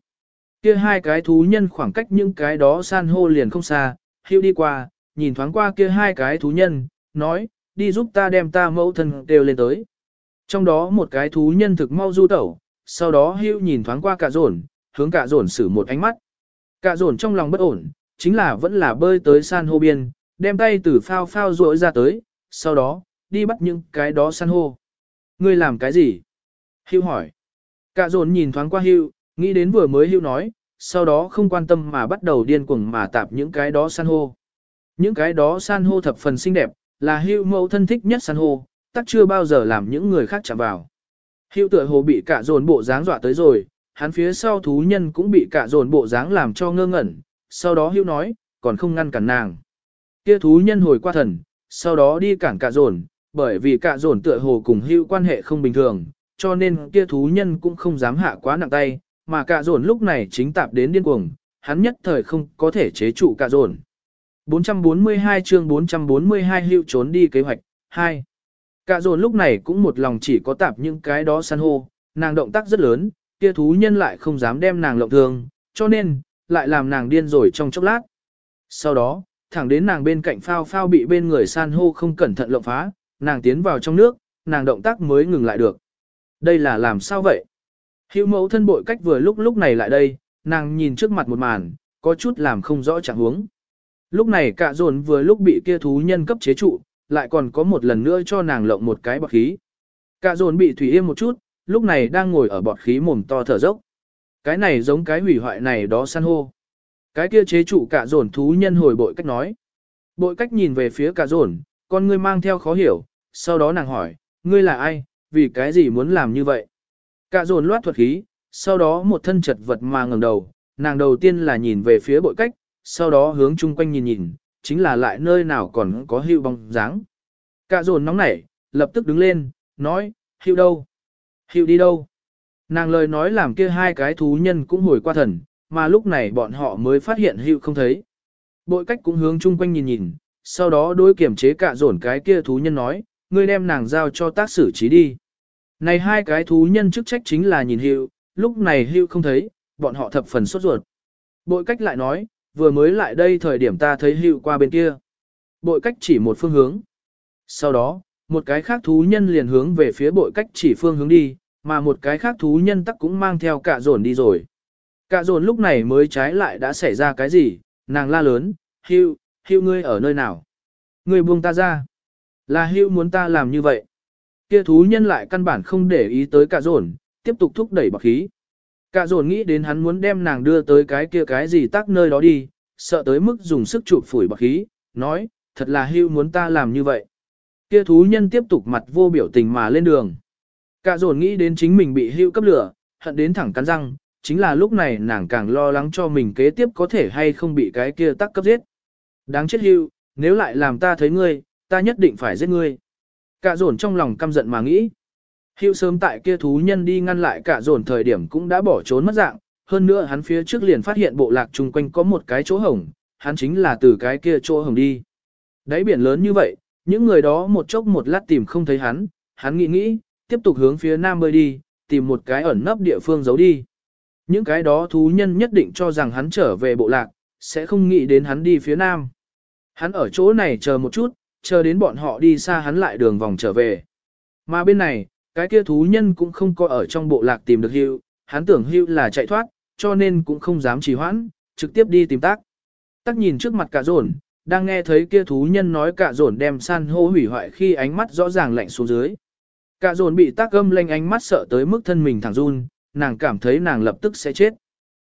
Kia hai cái thú nhân khoảng cách những cái đó san hô liền không xa, hữu đi qua, nhìn thoáng qua kia hai cái thú nhân, nói, đi giúp ta đem ta mẫu thân đều lên tới. Trong đó một cái thú nhân thực mau du tẩu, sau đó hưu nhìn thoáng qua cả rồn, hướng cả rồn xử một ánh mắt. Cả rồn trong lòng bất ổn, chính là vẫn là bơi tới san hô biên, đem tay từ phao phao rội ra tới, sau đó, đi bắt những cái đó san hô. Ngươi làm cái gì? Hưu hỏi. Cả dồn nhìn thoáng qua hưu, nghĩ đến vừa mới hưu nói, sau đó không quan tâm mà bắt đầu điên cuồng mà tạp những cái đó san hô. Những cái đó san hô thập phần xinh đẹp, là hưu mẫu thân thích nhất san hô, tắc chưa bao giờ làm những người khác chạm vào. Hưu tựa hồ bị cả dồn bộ dáng dọa tới rồi, hắn phía sau thú nhân cũng bị cả dồn bộ dáng làm cho ngơ ngẩn, sau đó hưu nói, còn không ngăn cản nàng. Kia thú nhân hồi qua thần, sau đó đi cản cả dồn, bởi vì cả dồn tựa hồ cùng hưu quan hệ không bình thường, cho nên kia thú nhân cũng không dám hạ quá nặng tay, mà cả dồn lúc này chính tạp đến điên cuồng, hắn nhất thời không có thể chế trụ cả dồn. 442 chương 442 hữu trốn đi kế hoạch, 2. Cả dồn lúc này cũng một lòng chỉ có tạp những cái đó san hô, nàng động tác rất lớn, kia thú nhân lại không dám đem nàng lộng thương, cho nên, lại làm nàng điên rồi trong chốc lát. Sau đó, thẳng đến nàng bên cạnh phao phao bị bên người san hô không cẩn thận lộng phá, nàng tiến vào trong nước, nàng động tác mới ngừng lại được. Đây là làm sao vậy? Hữu mẫu thân bội cách vừa lúc lúc này lại đây, nàng nhìn trước mặt một màn, có chút làm không rõ trạng huống. Lúc này cả dồn vừa lúc bị kia thú nhân cấp chế trụ, lại còn có một lần nữa cho nàng lộng một cái bọt khí. Cả dồn bị thủy im một chút, lúc này đang ngồi ở bọt khí mồm to thở dốc. Cái này giống cái hủy hoại này đó san hô. Cái kia chế trụ cả dồn thú nhân hồi bội cách nói. Bội cách nhìn về phía cả dồn, con ngươi mang theo khó hiểu, sau đó nàng hỏi, ngươi là ai, vì cái gì muốn làm như vậy? Cả dồn loát thuật khí, sau đó một thân chật vật mà ngẩng đầu, nàng đầu tiên là nhìn về phía bội cách, sau đó hướng chung quanh nhìn nhìn, chính là lại nơi nào còn có hưu bóng dáng. Cả dồn nóng nảy, lập tức đứng lên, nói, hưu đâu? Hưu đi đâu? Nàng lời nói làm kia hai cái thú nhân cũng hồi qua thần, mà lúc này bọn họ mới phát hiện hưu không thấy. Bội cách cũng hướng chung quanh nhìn nhìn, sau đó đối kiểm chế cả dồn cái kia thú nhân nói, ngươi đem nàng giao cho tác xử trí đi. Này hai cái thú nhân chức trách chính là nhìn hưu, lúc này hưu không thấy, bọn họ thập phần sốt ruột. Bội cách lại nói, vừa mới lại đây thời điểm ta thấy hữu qua bên kia. Bội cách chỉ một phương hướng. Sau đó, một cái khác thú nhân liền hướng về phía bội cách chỉ phương hướng đi, mà một cái khác thú nhân tắc cũng mang theo cả dồn đi rồi. Cả dồn lúc này mới trái lại đã xảy ra cái gì, nàng la lớn, hữu, hữu ngươi ở nơi nào? Ngươi buông ta ra. Là hữu muốn ta làm như vậy. Kia thú nhân lại căn bản không để ý tới cả dồn, tiếp tục thúc đẩy bọc khí. Cả dồn nghĩ đến hắn muốn đem nàng đưa tới cái kia cái gì tác nơi đó đi, sợ tới mức dùng sức chụp phủi bọc khí, nói, thật là hưu muốn ta làm như vậy. Kia thú nhân tiếp tục mặt vô biểu tình mà lên đường. Cả dồn nghĩ đến chính mình bị hưu cấp lửa, hận đến thẳng cắn răng, chính là lúc này nàng càng lo lắng cho mình kế tiếp có thể hay không bị cái kia tắc cấp giết. Đáng chết hưu, nếu lại làm ta thấy ngươi, ta nhất định phải giết ngươi. Cả dồn trong lòng căm giận mà nghĩ. Hưu sớm tại kia thú nhân đi ngăn lại cả dồn thời điểm cũng đã bỏ trốn mất dạng, hơn nữa hắn phía trước liền phát hiện bộ lạc chung quanh có một cái chỗ hồng, hắn chính là từ cái kia chỗ hồng đi. Đáy biển lớn như vậy, những người đó một chốc một lát tìm không thấy hắn, hắn nghĩ nghĩ, tiếp tục hướng phía nam bơi đi, tìm một cái ẩn nấp địa phương giấu đi. Những cái đó thú nhân nhất định cho rằng hắn trở về bộ lạc, sẽ không nghĩ đến hắn đi phía nam. Hắn ở chỗ này chờ một chút, chờ đến bọn họ đi xa hắn lại đường vòng trở về. Mà bên này, cái kia thú nhân cũng không có ở trong bộ lạc tìm được hưu, hắn tưởng hưu là chạy thoát, cho nên cũng không dám trì hoãn, trực tiếp đi tìm tác. Tác nhìn trước mặt cả rồn, đang nghe thấy kia thú nhân nói cả rồn đem san hô hủy hoại khi ánh mắt rõ ràng lạnh xuống dưới. Cả rồn bị tác âm lanh ánh mắt sợ tới mức thân mình thẳng run, nàng cảm thấy nàng lập tức sẽ chết.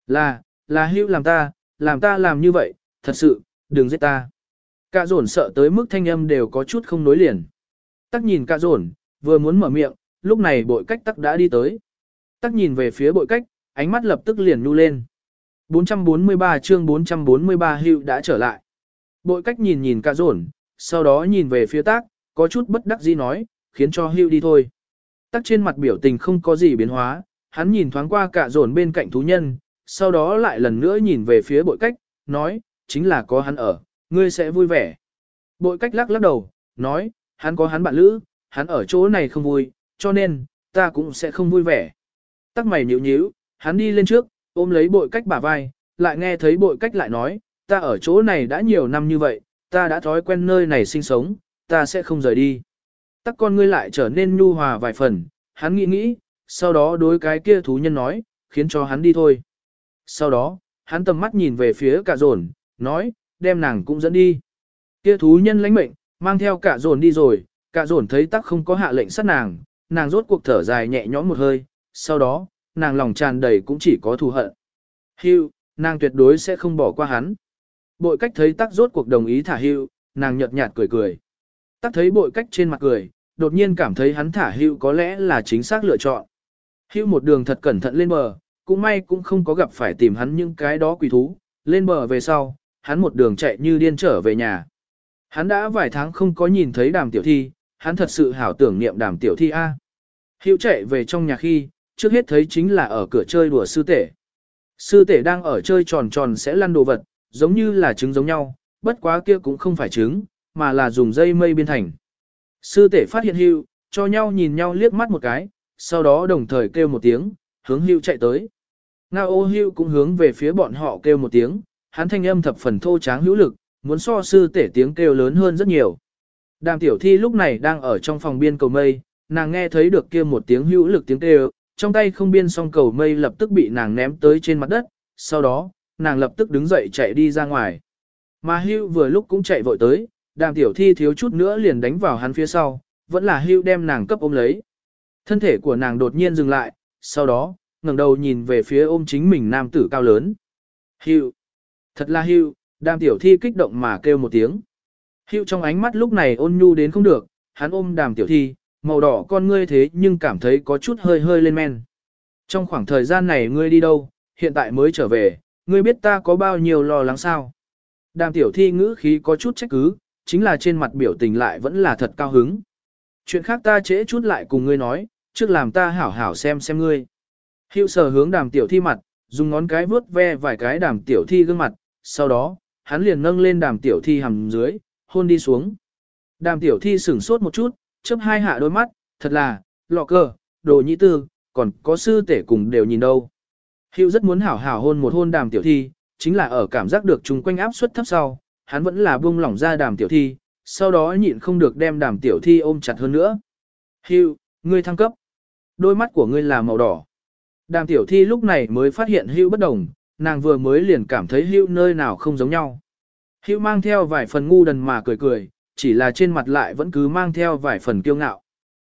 Là, là hưu làm ta, làm ta làm như vậy, thật sự, đừng giết ta. Cả dồn sợ tới mức thanh âm đều có chút không nối liền. Tắc nhìn cả dồn, vừa muốn mở miệng, lúc này bội cách tắc đã đi tới. Tắc nhìn về phía bội cách, ánh mắt lập tức liền nu lên. 443 chương 443 hưu đã trở lại. Bội cách nhìn nhìn cả rổn, sau đó nhìn về phía tác, có chút bất đắc dĩ nói, khiến cho hưu đi thôi. Tắc trên mặt biểu tình không có gì biến hóa, hắn nhìn thoáng qua cả rổn bên cạnh thú nhân, sau đó lại lần nữa nhìn về phía bội cách, nói, chính là có hắn ở, ngươi sẽ vui vẻ. Bội cách lắc lắc đầu, nói, hắn có hắn bạn lữ, hắn ở chỗ này không vui, cho nên, ta cũng sẽ không vui vẻ. Tắc mày nhíu nhíu, hắn đi lên trước, ôm lấy bội cách bả vai, lại nghe thấy bội cách lại nói, ta ở chỗ này đã nhiều năm như vậy, ta đã thói quen nơi này sinh sống, ta sẽ không rời đi. Tắc con ngươi lại trở nên nhu hòa vài phần, hắn nghĩ nghĩ, sau đó đối cái kia thú nhân nói, khiến cho hắn đi thôi. Sau đó, hắn tầm mắt nhìn về phía cả dồn, nói, đem nàng cũng dẫn đi. Kia thú nhân lãnh mệnh, mang theo cả dồn đi rồi, cả dồn thấy tắc không có hạ lệnh sát nàng, nàng rốt cuộc thở dài nhẹ nhõm một hơi, sau đó, nàng lòng tràn đầy cũng chỉ có thù hận. Hưu, nàng tuyệt đối sẽ không bỏ qua hắn. Bội cách thấy tắc rốt cuộc đồng ý thả hưu, nàng nhợt nhạt cười cười. Tắc thấy bội cách trên mặt cười, đột nhiên cảm thấy hắn thả hưu có lẽ là chính xác lựa chọn. Hưu một đường thật cẩn thận lên bờ, cũng may cũng không có gặp phải tìm hắn những cái đó quỷ thú, lên bờ về sau, hắn một đường chạy như điên trở về nhà. Hắn đã vài tháng không có nhìn thấy đàm tiểu thi, hắn thật sự hảo tưởng niệm đàm tiểu thi A. Hữu chạy về trong nhà khi, trước hết thấy chính là ở cửa chơi đùa sư tể. Sư tể đang ở chơi tròn tròn sẽ lăn đồ vật, giống như là trứng giống nhau, bất quá kia cũng không phải trứng, mà là dùng dây mây biên thành. Sư tể phát hiện hưu, cho nhau nhìn nhau liếc mắt một cái, sau đó đồng thời kêu một tiếng, hướng hưu chạy tới. Ngao ô hưu cũng hướng về phía bọn họ kêu một tiếng, hắn thanh âm thập phần thô tráng hữu lực, muốn so sư tể tiếng kêu lớn hơn rất nhiều. Đàm tiểu thi lúc này đang ở trong phòng biên cầu mây, nàng nghe thấy được kia một tiếng hữu lực tiếng kêu, trong tay không biên xong cầu mây lập tức bị nàng ném tới trên mặt đất, sau đó, nàng lập tức đứng dậy chạy đi ra ngoài. Mà hưu vừa lúc cũng chạy vội tới, đàm tiểu thi thiếu chút nữa liền đánh vào hắn phía sau, vẫn là hưu đem nàng cấp ôm lấy. Thân thể của nàng đột nhiên dừng lại, sau đó, ngẩng đầu nhìn về phía ôm chính mình nam tử cao lớn. Hưu! Thật là hưu! Đàm tiểu thi kích động mà kêu một tiếng. Hiệu trong ánh mắt lúc này ôn nhu đến không được, hắn ôm đàm tiểu thi, màu đỏ con ngươi thế nhưng cảm thấy có chút hơi hơi lên men. Trong khoảng thời gian này ngươi đi đâu, hiện tại mới trở về, ngươi biết ta có bao nhiêu lo lắng sao. Đàm tiểu thi ngữ khí có chút trách cứ, chính là trên mặt biểu tình lại vẫn là thật cao hứng. Chuyện khác ta trễ chút lại cùng ngươi nói, trước làm ta hảo hảo xem xem ngươi. Hiệu sở hướng đàm tiểu thi mặt, dùng ngón cái vuốt ve vài cái đàm tiểu thi gương mặt, sau đó, hắn liền nâng lên đàm tiểu thi hầm dưới, hôn đi xuống. Đàm tiểu thi sửng sốt một chút, chớp hai hạ đôi mắt, thật là, lọ cờ, đồ nhĩ tư, còn có sư tể cùng đều nhìn đâu. Hiệu rất muốn hảo hảo hôn một hôn đàm tiểu thi, chính là ở cảm giác được chung quanh áp suất thấp sau, hắn vẫn là buông lỏng ra đàm tiểu thi, sau đó nhịn không được đem đàm tiểu thi ôm chặt hơn nữa. Hiệu, ngươi thăng cấp. Đôi mắt của ngươi là màu đỏ. Đàm tiểu thi lúc này mới phát hiện hưu bất đồng, nàng vừa mới liền cảm thấy hưu nơi nào không giống nhau. Hữu mang theo vài phần ngu đần mà cười cười, chỉ là trên mặt lại vẫn cứ mang theo vài phần kiêu ngạo.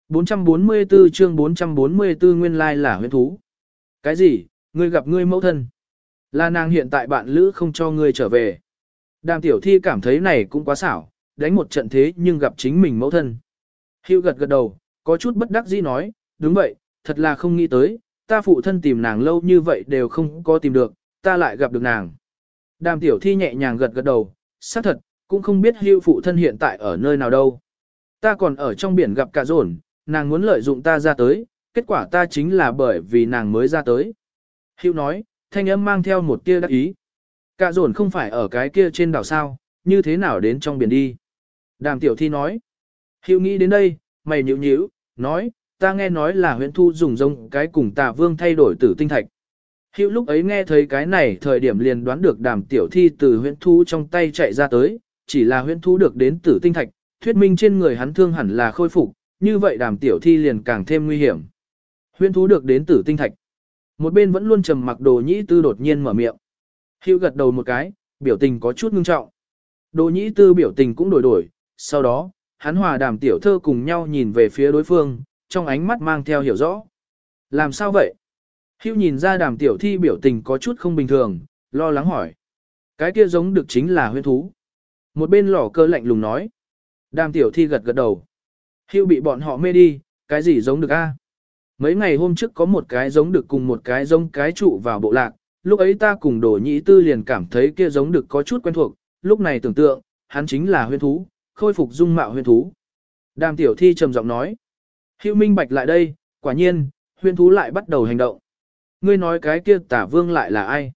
444 chương 444 nguyên lai là huyễn thú. Cái gì, ngươi gặp ngươi mẫu thân? Là nàng hiện tại bạn lữ không cho ngươi trở về. Đàm tiểu thi cảm thấy này cũng quá xảo, đánh một trận thế nhưng gặp chính mình mẫu thân. Hữu gật gật đầu, có chút bất đắc dĩ nói, đúng vậy, thật là không nghĩ tới, ta phụ thân tìm nàng lâu như vậy đều không có tìm được, ta lại gặp được nàng. Đàm tiểu thi nhẹ nhàng gật gật đầu, xác thật, cũng không biết hưu phụ thân hiện tại ở nơi nào đâu. Ta còn ở trong biển gặp cả rồn, nàng muốn lợi dụng ta ra tới, kết quả ta chính là bởi vì nàng mới ra tới. Hưu nói, thanh âm mang theo một tia đắc ý. Cả rồn không phải ở cái kia trên đảo sao, như thế nào đến trong biển đi. Đàm tiểu thi nói. Hưu nghĩ đến đây, mày nhíu nhíu, nói, ta nghe nói là huyện thu dùng rông cái cùng tà vương thay đổi tử tinh thạch. Hữu lúc ấy nghe thấy cái này thời điểm liền đoán được đàm tiểu thi từ huyễn thu trong tay chạy ra tới, chỉ là huyễn thu được đến tử tinh thạch, thuyết minh trên người hắn thương hẳn là khôi phục, như vậy đàm tiểu thi liền càng thêm nguy hiểm. Huyễn thu được đến tử tinh thạch. Một bên vẫn luôn trầm mặc đồ nhĩ tư đột nhiên mở miệng. Hữu gật đầu một cái, biểu tình có chút ngưng trọng. Đồ nhĩ tư biểu tình cũng đổi đổi, sau đó, hắn hòa đàm tiểu thơ cùng nhau nhìn về phía đối phương, trong ánh mắt mang theo hiểu rõ. Làm sao vậy? Hữu nhìn ra đàm tiểu thi biểu tình có chút không bình thường, lo lắng hỏi. Cái kia giống được chính là Huyên thú. Một bên lỏ cơ lạnh lùng nói. Đàm tiểu thi gật gật đầu. Hữu bị bọn họ mê đi, cái gì giống được a? Mấy ngày hôm trước có một cái giống được cùng một cái giống cái trụ vào bộ lạc, lúc ấy ta cùng Đổ nhĩ tư liền cảm thấy kia giống được có chút quen thuộc, lúc này tưởng tượng, hắn chính là huyên thú, khôi phục dung mạo huyên thú. Đàm tiểu thi trầm giọng nói. Hữu minh bạch lại đây, quả nhiên, huyên thú lại bắt đầu hành động. Ngươi nói cái kia tả vương lại là ai?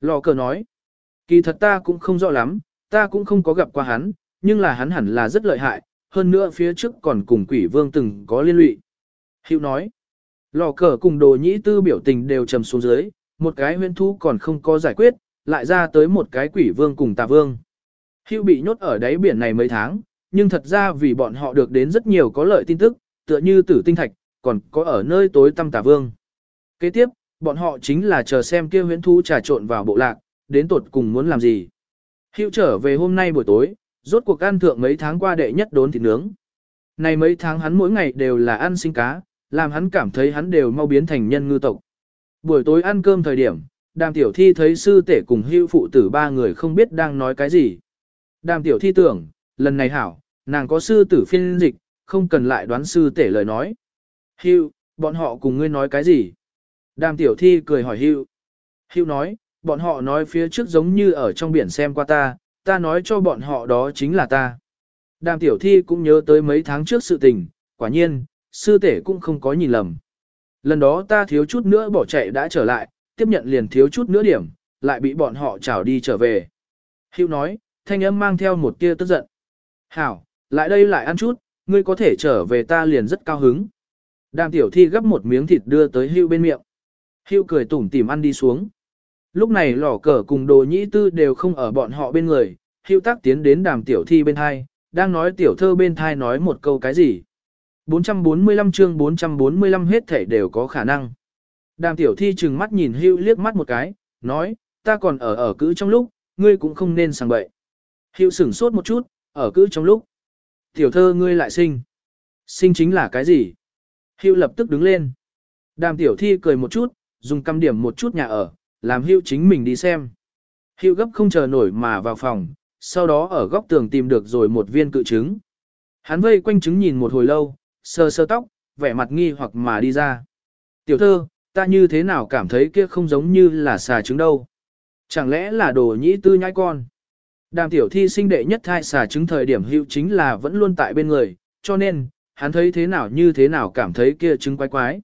Lò cờ nói. Kỳ thật ta cũng không rõ lắm, ta cũng không có gặp qua hắn, nhưng là hắn hẳn là rất lợi hại, hơn nữa phía trước còn cùng quỷ vương từng có liên lụy. Hữu nói. Lò cờ cùng đồ nhĩ tư biểu tình đều trầm xuống dưới, một cái huyễn thú còn không có giải quyết, lại ra tới một cái quỷ vương cùng tà vương. Hưu bị nhốt ở đáy biển này mấy tháng, nhưng thật ra vì bọn họ được đến rất nhiều có lợi tin tức, tựa như tử tinh thạch, còn có ở nơi tối tăm tà vương. Kế tiếp, bọn họ chính là chờ xem kia huyễn thú trà trộn vào bộ lạc, đến tột cùng muốn làm gì. Hữu trở về hôm nay buổi tối, rốt cuộc ăn thượng mấy tháng qua đệ nhất đốn thịt nướng. Này mấy tháng hắn mỗi ngày đều là ăn sinh cá, làm hắn cảm thấy hắn đều mau biến thành nhân ngư tộc. Buổi tối ăn cơm thời điểm, đàm tiểu thi thấy sư tể cùng hưu phụ tử ba người không biết đang nói cái gì. Đàm tiểu thi tưởng, lần này hảo, nàng có sư tử phiên dịch, không cần lại đoán sư tể lời nói. Hưu, bọn họ cùng ngươi nói cái gì? Đàm tiểu thi cười hỏi Hưu. Hưu nói, bọn họ nói phía trước giống như ở trong biển xem qua ta, ta nói cho bọn họ đó chính là ta. Đàm tiểu thi cũng nhớ tới mấy tháng trước sự tình, quả nhiên, sư tể cũng không có nhìn lầm. Lần đó ta thiếu chút nữa bỏ chạy đã trở lại, tiếp nhận liền thiếu chút nữa điểm, lại bị bọn họ trảo đi trở về. Hữu nói, thanh âm mang theo một tia tức giận. Hảo, lại đây lại ăn chút, ngươi có thể trở về ta liền rất cao hứng. Đàm tiểu thi gấp một miếng thịt đưa tới Hữu bên miệng. Hưu cười tủm tỉm ăn đi xuống. Lúc này lò cờ cùng đồ nhĩ tư đều không ở bọn họ bên người, hưu tác tiến đến đàm tiểu thi bên thai, đang nói tiểu thơ bên thai nói một câu cái gì. 445 chương 445 hết thể đều có khả năng. Đàm tiểu thi chừng mắt nhìn hưu liếc mắt một cái, nói, ta còn ở ở cữ trong lúc, ngươi cũng không nên sang bậy. Hưu sửng sốt một chút, ở cữ trong lúc. Tiểu thơ ngươi lại sinh. Sinh chính là cái gì? Hưu lập tức đứng lên. Đàm tiểu thi cười một chút, dùng căm điểm một chút nhà ở, làm hưu chính mình đi xem. Hưu gấp không chờ nổi mà vào phòng, sau đó ở góc tường tìm được rồi một viên cự trứng. Hắn vây quanh trứng nhìn một hồi lâu, sờ sờ tóc, vẻ mặt nghi hoặc mà đi ra. Tiểu thơ, ta như thế nào cảm thấy kia không giống như là xà trứng đâu. Chẳng lẽ là đồ nhĩ tư nhai con. Đàm tiểu thi sinh đệ nhất thai xà trứng thời điểm hữu chính là vẫn luôn tại bên người, cho nên, hắn thấy thế nào như thế nào cảm thấy kia trứng quái quái.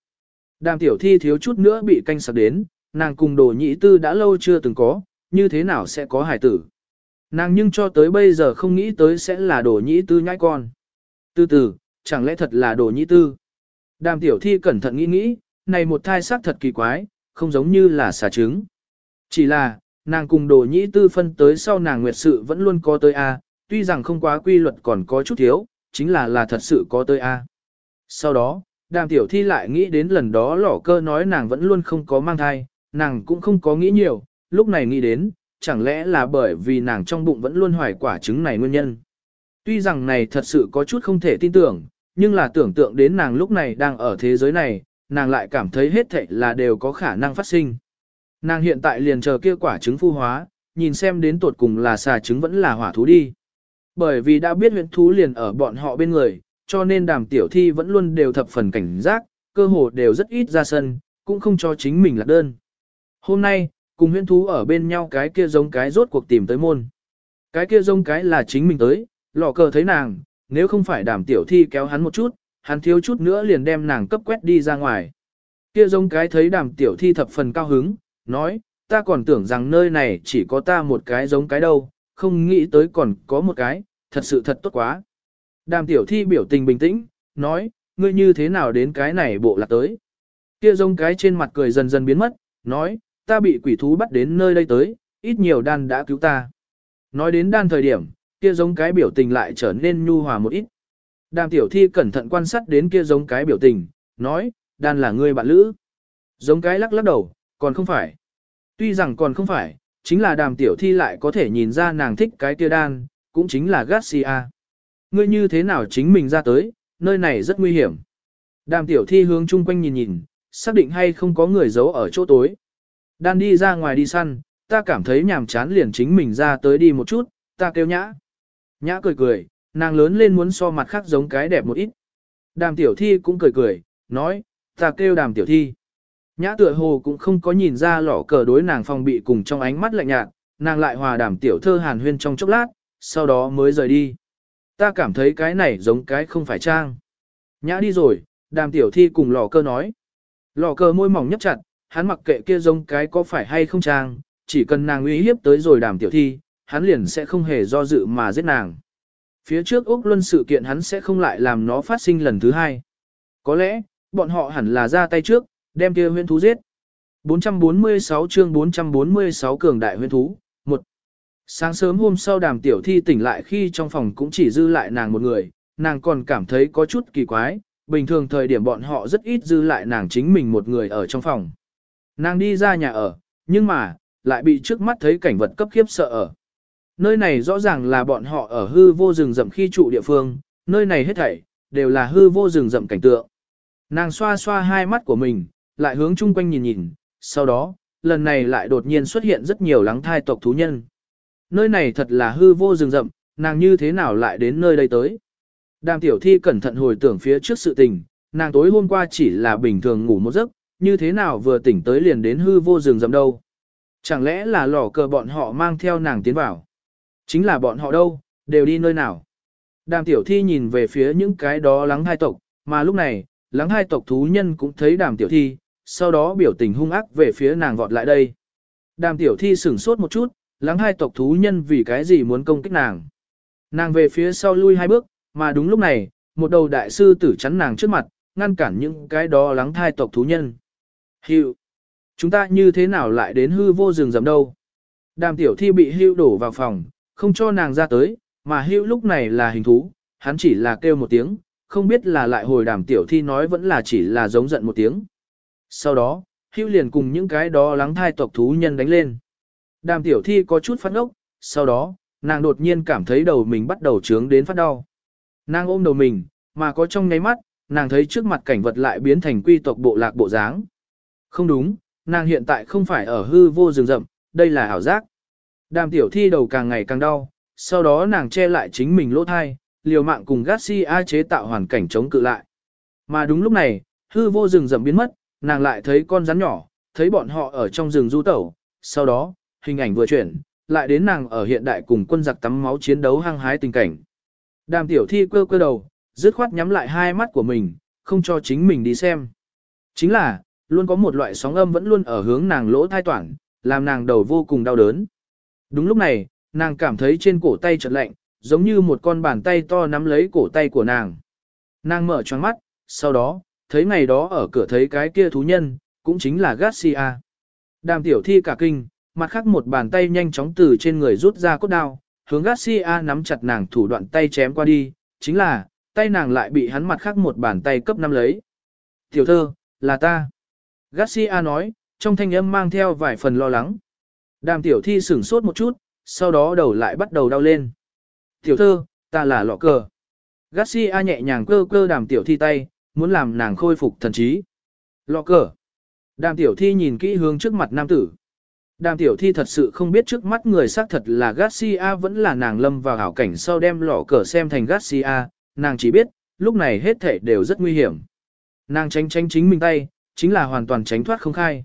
Đàm tiểu thi thiếu chút nữa bị canh sạc đến, nàng cùng đồ nhĩ tư đã lâu chưa từng có, như thế nào sẽ có hải tử. Nàng nhưng cho tới bây giờ không nghĩ tới sẽ là đồ nhĩ tư nhãi con. Từ từ, chẳng lẽ thật là đồ nhĩ tư. Đàm tiểu thi cẩn thận nghĩ nghĩ, này một thai xác thật kỳ quái, không giống như là xà trứng. Chỉ là, nàng cùng đồ nhĩ tư phân tới sau nàng nguyệt sự vẫn luôn có tới A, tuy rằng không quá quy luật còn có chút thiếu, chính là là thật sự có tới A. Sau đó, đàm tiểu thi lại nghĩ đến lần đó lỏ cơ nói nàng vẫn luôn không có mang thai, nàng cũng không có nghĩ nhiều, lúc này nghĩ đến, chẳng lẽ là bởi vì nàng trong bụng vẫn luôn hoài quả trứng này nguyên nhân. Tuy rằng này thật sự có chút không thể tin tưởng, nhưng là tưởng tượng đến nàng lúc này đang ở thế giới này, nàng lại cảm thấy hết thảy là đều có khả năng phát sinh. Nàng hiện tại liền chờ kia quả trứng phu hóa, nhìn xem đến tột cùng là xà trứng vẫn là hỏa thú đi. Bởi vì đã biết huyện thú liền ở bọn họ bên người, cho nên đàm tiểu thi vẫn luôn đều thập phần cảnh giác, cơ hồ đều rất ít ra sân, cũng không cho chính mình lạc đơn. Hôm nay, cùng Huyễn thú ở bên nhau cái kia giống cái rốt cuộc tìm tới môn. Cái kia giống cái là chính mình tới, lọ cờ thấy nàng, nếu không phải đàm tiểu thi kéo hắn một chút, hắn thiếu chút nữa liền đem nàng cấp quét đi ra ngoài. Kia giống cái thấy đàm tiểu thi thập phần cao hứng, nói, ta còn tưởng rằng nơi này chỉ có ta một cái giống cái đâu, không nghĩ tới còn có một cái, thật sự thật tốt quá. Đàm tiểu thi biểu tình bình tĩnh, nói, ngươi như thế nào đến cái này bộ lạc tới. Kia giống cái trên mặt cười dần dần biến mất, nói, ta bị quỷ thú bắt đến nơi đây tới, ít nhiều đan đã cứu ta. Nói đến đan thời điểm, kia giống cái biểu tình lại trở nên nhu hòa một ít. Đàm tiểu thi cẩn thận quan sát đến kia giống cái biểu tình, nói, đan là ngươi bạn lữ. Giống cái lắc lắc đầu, còn không phải. Tuy rằng còn không phải, chính là đàm tiểu thi lại có thể nhìn ra nàng thích cái kia đan, cũng chính là Garcia. Ngươi như thế nào chính mình ra tới, nơi này rất nguy hiểm. Đàm tiểu thi hướng chung quanh nhìn nhìn, xác định hay không có người giấu ở chỗ tối. Đan đi ra ngoài đi săn, ta cảm thấy nhàm chán liền chính mình ra tới đi một chút, ta kêu nhã. Nhã cười cười, nàng lớn lên muốn so mặt khác giống cái đẹp một ít. Đàm tiểu thi cũng cười cười, nói, ta kêu đàm tiểu thi. Nhã tựa hồ cũng không có nhìn ra lỏ cờ đối nàng phòng bị cùng trong ánh mắt lạnh nhạt, nàng lại hòa đàm tiểu thơ hàn huyên trong chốc lát, sau đó mới rời đi. Ta cảm thấy cái này giống cái không phải trang. Nhã đi rồi, đàm tiểu thi cùng lò cơ nói. Lò cơ môi mỏng nhấp chặt, hắn mặc kệ kia giống cái có phải hay không trang, chỉ cần nàng uy hiếp tới rồi đàm tiểu thi, hắn liền sẽ không hề do dự mà giết nàng. Phía trước Úc Luân sự kiện hắn sẽ không lại làm nó phát sinh lần thứ hai. Có lẽ, bọn họ hẳn là ra tay trước, đem kia huyễn thú giết. 446 chương 446 cường đại huyên thú, Sáng sớm hôm sau đàm tiểu thi tỉnh lại khi trong phòng cũng chỉ dư lại nàng một người, nàng còn cảm thấy có chút kỳ quái, bình thường thời điểm bọn họ rất ít dư lại nàng chính mình một người ở trong phòng. Nàng đi ra nhà ở, nhưng mà, lại bị trước mắt thấy cảnh vật cấp khiếp sợ ở. Nơi này rõ ràng là bọn họ ở hư vô rừng rậm khi trụ địa phương, nơi này hết thảy, đều là hư vô rừng rậm cảnh tượng. Nàng xoa xoa hai mắt của mình, lại hướng chung quanh nhìn nhìn, sau đó, lần này lại đột nhiên xuất hiện rất nhiều lắng thai tộc thú nhân. Nơi này thật là hư vô rừng rậm, nàng như thế nào lại đến nơi đây tới. Đàm tiểu thi cẩn thận hồi tưởng phía trước sự tình, nàng tối hôm qua chỉ là bình thường ngủ một giấc, như thế nào vừa tỉnh tới liền đến hư vô rừng rậm đâu. Chẳng lẽ là lò cờ bọn họ mang theo nàng tiến vào? Chính là bọn họ đâu, đều đi nơi nào? Đàm tiểu thi nhìn về phía những cái đó lắng hai tộc, mà lúc này, lắng hai tộc thú nhân cũng thấy đàm tiểu thi, sau đó biểu tình hung ác về phía nàng vọt lại đây. Đàm tiểu thi sửng sốt một chút, lắng hai tộc thú nhân vì cái gì muốn công kích nàng. Nàng về phía sau lui hai bước, mà đúng lúc này, một đầu đại sư tử chắn nàng trước mặt, ngăn cản những cái đó lắng thai tộc thú nhân. Hiệu! Chúng ta như thế nào lại đến hư vô rừng rậm đâu? Đàm tiểu thi bị hưu đổ vào phòng, không cho nàng ra tới, mà hưu lúc này là hình thú, hắn chỉ là kêu một tiếng, không biết là lại hồi đàm tiểu thi nói vẫn là chỉ là giống giận một tiếng. Sau đó, hưu liền cùng những cái đó lắng thai tộc thú nhân đánh lên. Đàm tiểu thi có chút phát ốc, sau đó, nàng đột nhiên cảm thấy đầu mình bắt đầu trướng đến phát đau. Nàng ôm đầu mình, mà có trong nháy mắt, nàng thấy trước mặt cảnh vật lại biến thành quy tộc bộ lạc bộ dáng. Không đúng, nàng hiện tại không phải ở hư vô rừng rậm, đây là ảo giác. Đàm tiểu thi đầu càng ngày càng đau, sau đó nàng che lại chính mình lỗ thai, liều mạng cùng Garcia chế tạo hoàn cảnh chống cự lại. Mà đúng lúc này, hư vô rừng rậm biến mất, nàng lại thấy con rắn nhỏ, thấy bọn họ ở trong rừng du tẩu, sau đó, hình ảnh vừa chuyển, lại đến nàng ở hiện đại cùng quân giặc tắm máu chiến đấu hăng hái tình cảnh. Đàm tiểu thi cơ cơ đầu, dứt khoát nhắm lại hai mắt của mình, không cho chính mình đi xem. Chính là, luôn có một loại sóng âm vẫn luôn ở hướng nàng lỗ thai toản, làm nàng đầu vô cùng đau đớn. Đúng lúc này, nàng cảm thấy trên cổ tay chợt lạnh, giống như một con bàn tay to nắm lấy cổ tay của nàng. Nàng mở choáng mắt, sau đó, thấy ngày đó ở cửa thấy cái kia thú nhân, cũng chính là Garcia. Đàm tiểu thi cả kinh, mặt khác một bàn tay nhanh chóng từ trên người rút ra cốt đao, hướng Garcia nắm chặt nàng thủ đoạn tay chém qua đi, chính là, tay nàng lại bị hắn mặt khác một bàn tay cấp năm lấy. Tiểu thơ, là ta. Garcia nói, trong thanh âm mang theo vài phần lo lắng. Đàm tiểu thi sửng sốt một chút, sau đó đầu lại bắt đầu đau lên. Tiểu thơ, ta là lọ cờ. Garcia nhẹ nhàng cơ cơ đàm tiểu thi tay, muốn làm nàng khôi phục thần trí. Lọ cờ. Đàm tiểu thi nhìn kỹ hướng trước mặt nam tử. Đàm tiểu thi thật sự không biết trước mắt người xác thật là Garcia vẫn là nàng lâm vào hảo cảnh sau đem lọ cờ xem thành Garcia, nàng chỉ biết, lúc này hết thể đều rất nguy hiểm. Nàng tránh tránh chính mình tay, chính là hoàn toàn tránh thoát không khai.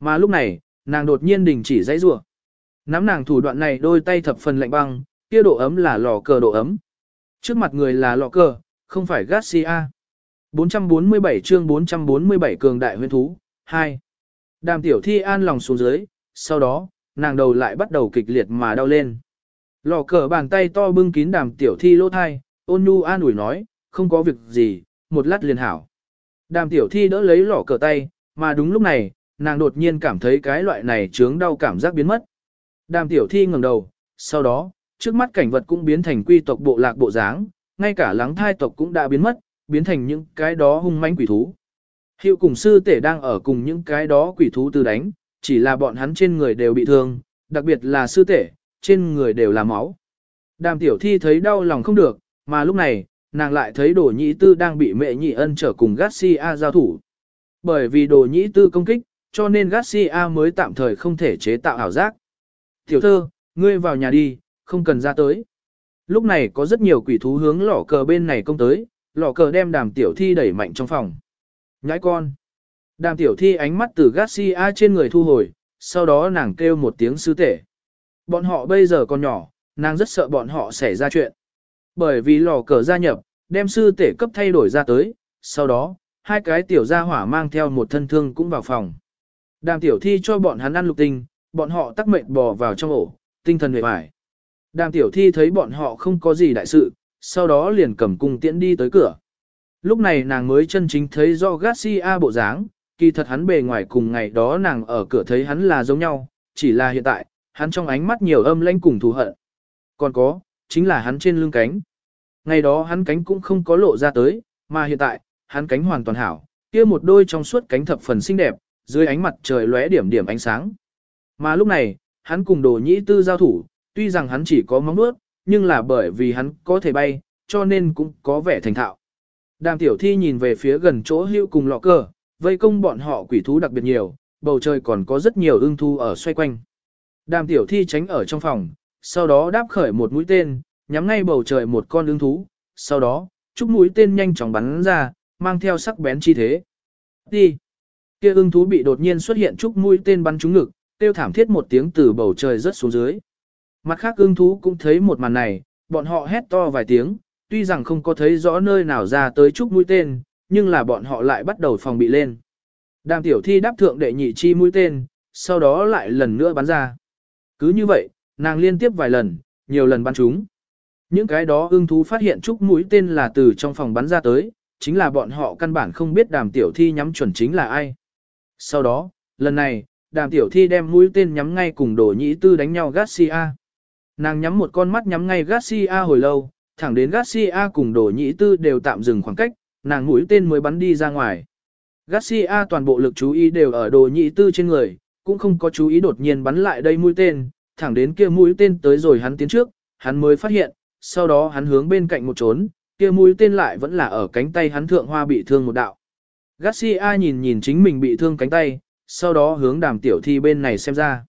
Mà lúc này, nàng đột nhiên đình chỉ dãy rủa. Nắm nàng thủ đoạn này đôi tay thập phần lạnh băng, kia độ ấm là lò cờ độ ấm. Trước mặt người là lò cờ, không phải Garcia. 447 chương 447 cường đại huyên thú, 2. Đàm tiểu thi an lòng xuống dưới, sau đó, nàng đầu lại bắt đầu kịch liệt mà đau lên. Lò cờ bàn tay to bưng kín đàm tiểu thi lỗ thai, ôn nhu an ủi nói, không có việc gì, một lát liền hảo. Đàm tiểu thi đỡ lấy lò cờ tay, mà đúng lúc này, nàng đột nhiên cảm thấy cái loại này chướng đau cảm giác biến mất. Đàm tiểu thi ngẩng đầu, sau đó, trước mắt cảnh vật cũng biến thành quy tộc bộ lạc bộ dáng, ngay cả lắng thai tộc cũng đã biến mất, biến thành những cái đó hung manh quỷ thú. Hiệu cùng sư tể đang ở cùng những cái đó quỷ thú tư đánh, chỉ là bọn hắn trên người đều bị thương, đặc biệt là sư tể, trên người đều là máu. Đàm tiểu thi thấy đau lòng không được, mà lúc này, nàng lại thấy đồ nhĩ tư đang bị mẹ nhị ân trở cùng Garcia giao thủ. Bởi vì đồ nhĩ tư công kích, cho nên Garcia mới tạm thời không thể chế tạo ảo giác. Tiểu thơ, ngươi vào nhà đi, không cần ra tới. Lúc này có rất nhiều quỷ thú hướng lỏ cờ bên này công tới, lỏ cờ đem đàm tiểu thi đẩy mạnh trong phòng. Nhãi con. Đàm tiểu thi ánh mắt từ Garcia trên người thu hồi, sau đó nàng kêu một tiếng sư tể. Bọn họ bây giờ còn nhỏ, nàng rất sợ bọn họ xảy ra chuyện. Bởi vì lò cờ gia nhập, đem sư tể cấp thay đổi ra tới, sau đó, hai cái tiểu gia hỏa mang theo một thân thương cũng vào phòng. Đàm tiểu thi cho bọn hắn ăn lục tinh, bọn họ tắc mệnh bò vào trong ổ, tinh thần mệt mỏi. Đàm tiểu thi thấy bọn họ không có gì đại sự, sau đó liền cầm cung tiễn đi tới cửa. Lúc này nàng mới chân chính thấy do Garcia bộ dáng, kỳ thật hắn bề ngoài cùng ngày đó nàng ở cửa thấy hắn là giống nhau, chỉ là hiện tại, hắn trong ánh mắt nhiều âm lãnh cùng thù hận. Còn có, chính là hắn trên lưng cánh. Ngày đó hắn cánh cũng không có lộ ra tới, mà hiện tại, hắn cánh hoàn toàn hảo, kia một đôi trong suốt cánh thập phần xinh đẹp, dưới ánh mặt trời lóe điểm điểm ánh sáng. Mà lúc này, hắn cùng đồ nhĩ tư giao thủ, tuy rằng hắn chỉ có móng nuốt, nhưng là bởi vì hắn có thể bay, cho nên cũng có vẻ thành thạo. Đàm tiểu thi nhìn về phía gần chỗ hữu cùng lọ cờ, vây công bọn họ quỷ thú đặc biệt nhiều, bầu trời còn có rất nhiều ưng thu ở xoay quanh. Đàm tiểu thi tránh ở trong phòng, sau đó đáp khởi một mũi tên, nhắm ngay bầu trời một con ưng thú, sau đó, chúc mũi tên nhanh chóng bắn ra, mang theo sắc bén chi thế. Đi! Kia ưng thú bị đột nhiên xuất hiện chúc mũi tên bắn trúng ngực, tiêu thảm thiết một tiếng từ bầu trời rớt xuống dưới. Mặt khác ưng thú cũng thấy một màn này, bọn họ hét to vài tiếng, tuy rằng không có thấy rõ nơi nào ra tới chúc mũi tên, nhưng là bọn họ lại bắt đầu phòng bị lên. Đàm tiểu thi đáp thượng đệ nhị chi mũi tên, sau đó lại lần nữa bắn ra. Cứ như vậy, nàng liên tiếp vài lần, nhiều lần bắn chúng. Những cái đó ưng thú phát hiện chúc mũi tên là từ trong phòng bắn ra tới, chính là bọn họ căn bản không biết đàm tiểu thi nhắm chuẩn chính là ai. Sau đó, lần này, đàm tiểu thi đem mũi tên nhắm ngay cùng đồ nhĩ tư đánh nhau Garcia. Nàng nhắm một con mắt nhắm ngay Garcia hồi lâu, thẳng đến Garcia cùng đồ nhĩ tư đều tạm dừng khoảng cách, nàng mũi tên mới bắn đi ra ngoài. Garcia toàn bộ lực chú ý đều ở đồ nhị tư trên người, cũng không có chú ý đột nhiên bắn lại đây mũi tên, thẳng đến kia mũi tên tới rồi hắn tiến trước, hắn mới phát hiện, sau đó hắn hướng bên cạnh một trốn, kia mũi tên lại vẫn là ở cánh tay hắn thượng hoa bị thương một đạo. Garcia nhìn nhìn chính mình bị thương cánh tay, sau đó hướng đàm tiểu thi bên này xem ra.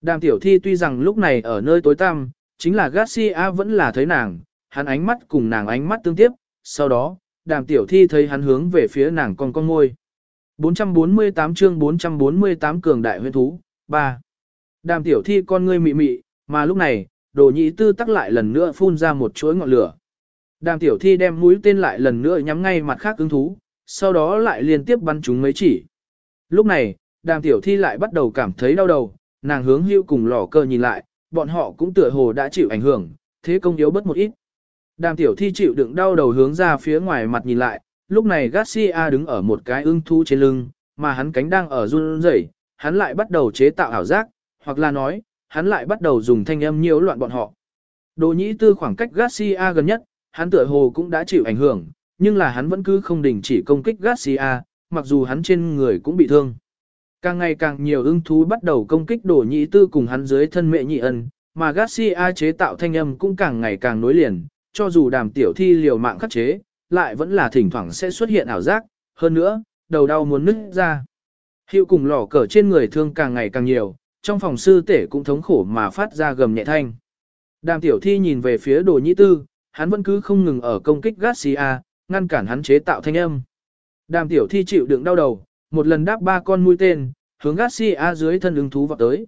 Đàm tiểu thi tuy rằng lúc này ở nơi tối tăm, chính là Garcia vẫn là thấy nàng, hắn ánh mắt cùng nàng ánh mắt tương tiếp, sau đó, đàm tiểu thi thấy hắn hướng về phía nàng con con ngôi. 448 chương 448 cường đại huyên thú, 3. Đàm tiểu thi con ngươi mị mị, mà lúc này, đồ nhị tư tắc lại lần nữa phun ra một chuỗi ngọn lửa. Đàm tiểu thi đem mũi tên lại lần nữa nhắm ngay mặt khác ứng thú, sau đó lại liên tiếp bắn chúng mấy chỉ. Lúc này, đàm tiểu thi lại bắt đầu cảm thấy đau đầu, nàng hướng hưu cùng lò cơ nhìn lại, bọn họ cũng tựa hồ đã chịu ảnh hưởng, thế công yếu bất một ít. Đàm tiểu thi chịu đựng đau đầu hướng ra phía ngoài mặt nhìn lại, lúc này Garcia đứng ở một cái ưng thú trên lưng, mà hắn cánh đang ở run rẩy, hắn lại bắt đầu chế tạo ảo giác, hoặc là nói, hắn lại bắt đầu dùng thanh âm nhiễu loạn bọn họ. Đồ nhĩ tư khoảng cách Garcia gần nhất, hắn tựa hồ cũng đã chịu ảnh hưởng, nhưng là hắn vẫn cứ không đình chỉ công kích Garcia, mặc dù hắn trên người cũng bị thương. Càng ngày càng nhiều ưng thú bắt đầu công kích đồ nhĩ tư cùng hắn dưới thân mẹ nhị ân, mà Garcia chế tạo thanh âm cũng càng ngày càng nối liền, cho dù đàm tiểu thi liều mạng khắc chế, lại vẫn là thỉnh thoảng sẽ xuất hiện ảo giác, hơn nữa, đầu đau muốn nứt ra. Hiệu cùng lò cờ trên người thương càng ngày càng nhiều, trong phòng sư tể cũng thống khổ mà phát ra gầm nhẹ thanh. Đàm tiểu thi nhìn về phía đồ nhĩ tư, hắn vẫn cứ không ngừng ở công kích Garcia, ngăn cản hắn chế tạo thanh âm. Đàm tiểu thi chịu đựng đau đầu, một lần đáp ba con mũi tên, hướng Garcia dưới thân ứng thú vào tới.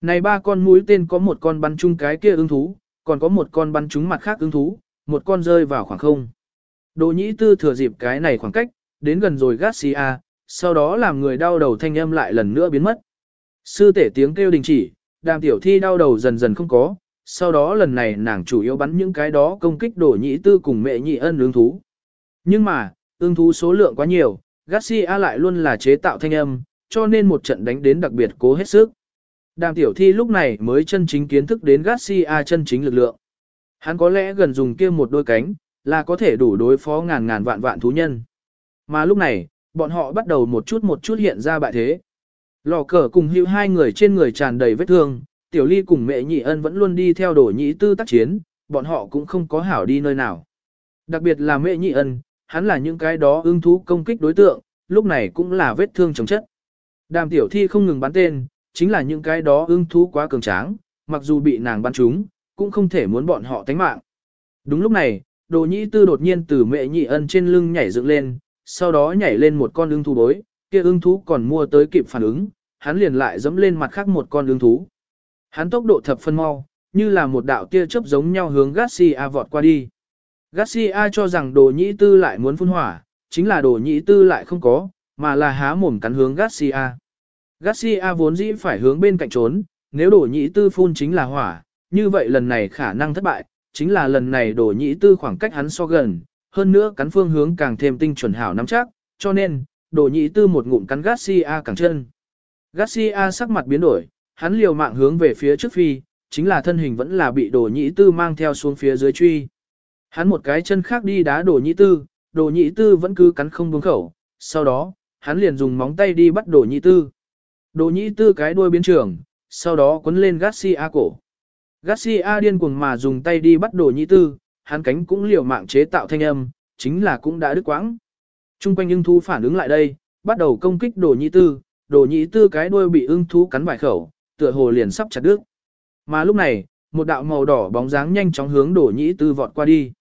Này ba con mũi tên có một con bắn chung cái kia ứng thú, còn có một con bắn trúng mặt khác ứng thú, một con rơi vào khoảng không. Đồ nhĩ tư thừa dịp cái này khoảng cách, đến gần rồi Garcia, sau đó làm người đau đầu thanh âm lại lần nữa biến mất. Sư tể tiếng kêu đình chỉ, đàm tiểu thi đau đầu dần dần không có, sau đó lần này nàng chủ yếu bắn những cái đó công kích Đỗ nhĩ tư cùng mẹ nhị ân ứng thú. Nhưng mà, ứng thú số lượng quá nhiều, Garcia lại luôn là chế tạo thanh âm, cho nên một trận đánh đến đặc biệt cố hết sức. Đàm tiểu thi lúc này mới chân chính kiến thức đến Garcia chân chính lực lượng. Hắn có lẽ gần dùng kia một đôi cánh, là có thể đủ đối phó ngàn ngàn vạn vạn thú nhân. Mà lúc này, bọn họ bắt đầu một chút một chút hiện ra bại thế. Lò cờ cùng hữu hai người trên người tràn đầy vết thương, tiểu ly cùng mẹ nhị ân vẫn luôn đi theo đổ nhị tư tác chiến, bọn họ cũng không có hảo đi nơi nào. Đặc biệt là mẹ nhị ân, hắn là những cái đó ưng thú công kích đối tượng, lúc này cũng là vết thương chống chất. Đàm tiểu thi không ngừng bắn tên, chính là những cái đó ưng thú quá cường tráng, mặc dù bị nàng bắn trúng, cũng không thể muốn bọn họ tánh mạng. Đúng lúc này, đồ nhị tư đột nhiên từ mẹ nhị ân trên lưng nhảy dựng lên, sau đó nhảy lên một con ưng thú bối, kia ưng thú còn mua tới kịp phản ứng, hắn liền lại dẫm lên mặt khác một con ưng thú. Hắn tốc độ thập phân mau, như là một đạo tia chớp giống nhau hướng Garcia vọt qua đi. Garcia cho rằng đồ nhĩ tư lại muốn phun hỏa, chính là đồ nhĩ tư lại không có, mà là há mồm cắn hướng Garcia. Garcia vốn dĩ phải hướng bên cạnh trốn, nếu đổ nhĩ tư phun chính là hỏa, như vậy lần này khả năng thất bại, chính là lần này đổ nhĩ tư khoảng cách hắn so gần, hơn nữa cắn phương hướng càng thêm tinh chuẩn hảo nắm chắc, cho nên, đổ nhĩ tư một ngụm cắn Garcia càng chân. Garcia sắc mặt biến đổi, hắn liều mạng hướng về phía trước phi, chính là thân hình vẫn là bị đổ nhĩ tư mang theo xuống phía dưới truy. Hắn một cái chân khác đi đá đổ nhĩ tư, đổ nhĩ tư vẫn cứ cắn không buông khẩu, sau đó, hắn liền dùng móng tay đi bắt đổ nhĩ tư. Đồ nhĩ tư cái đuôi biến trường, sau đó quấn lên Garcia cổ. Garcia điên cuồng mà dùng tay đi bắt đồ nhĩ tư, hắn cánh cũng liều mạng chế tạo thanh âm, chính là cũng đã đứt quãng. Trung quanh ưng thú phản ứng lại đây, bắt đầu công kích đồ nhĩ tư, đồ nhĩ tư cái đuôi bị ưng thú cắn vài khẩu, tựa hồ liền sắp chặt đứt. Mà lúc này, một đạo màu đỏ bóng dáng nhanh chóng hướng đồ nhĩ tư vọt qua đi.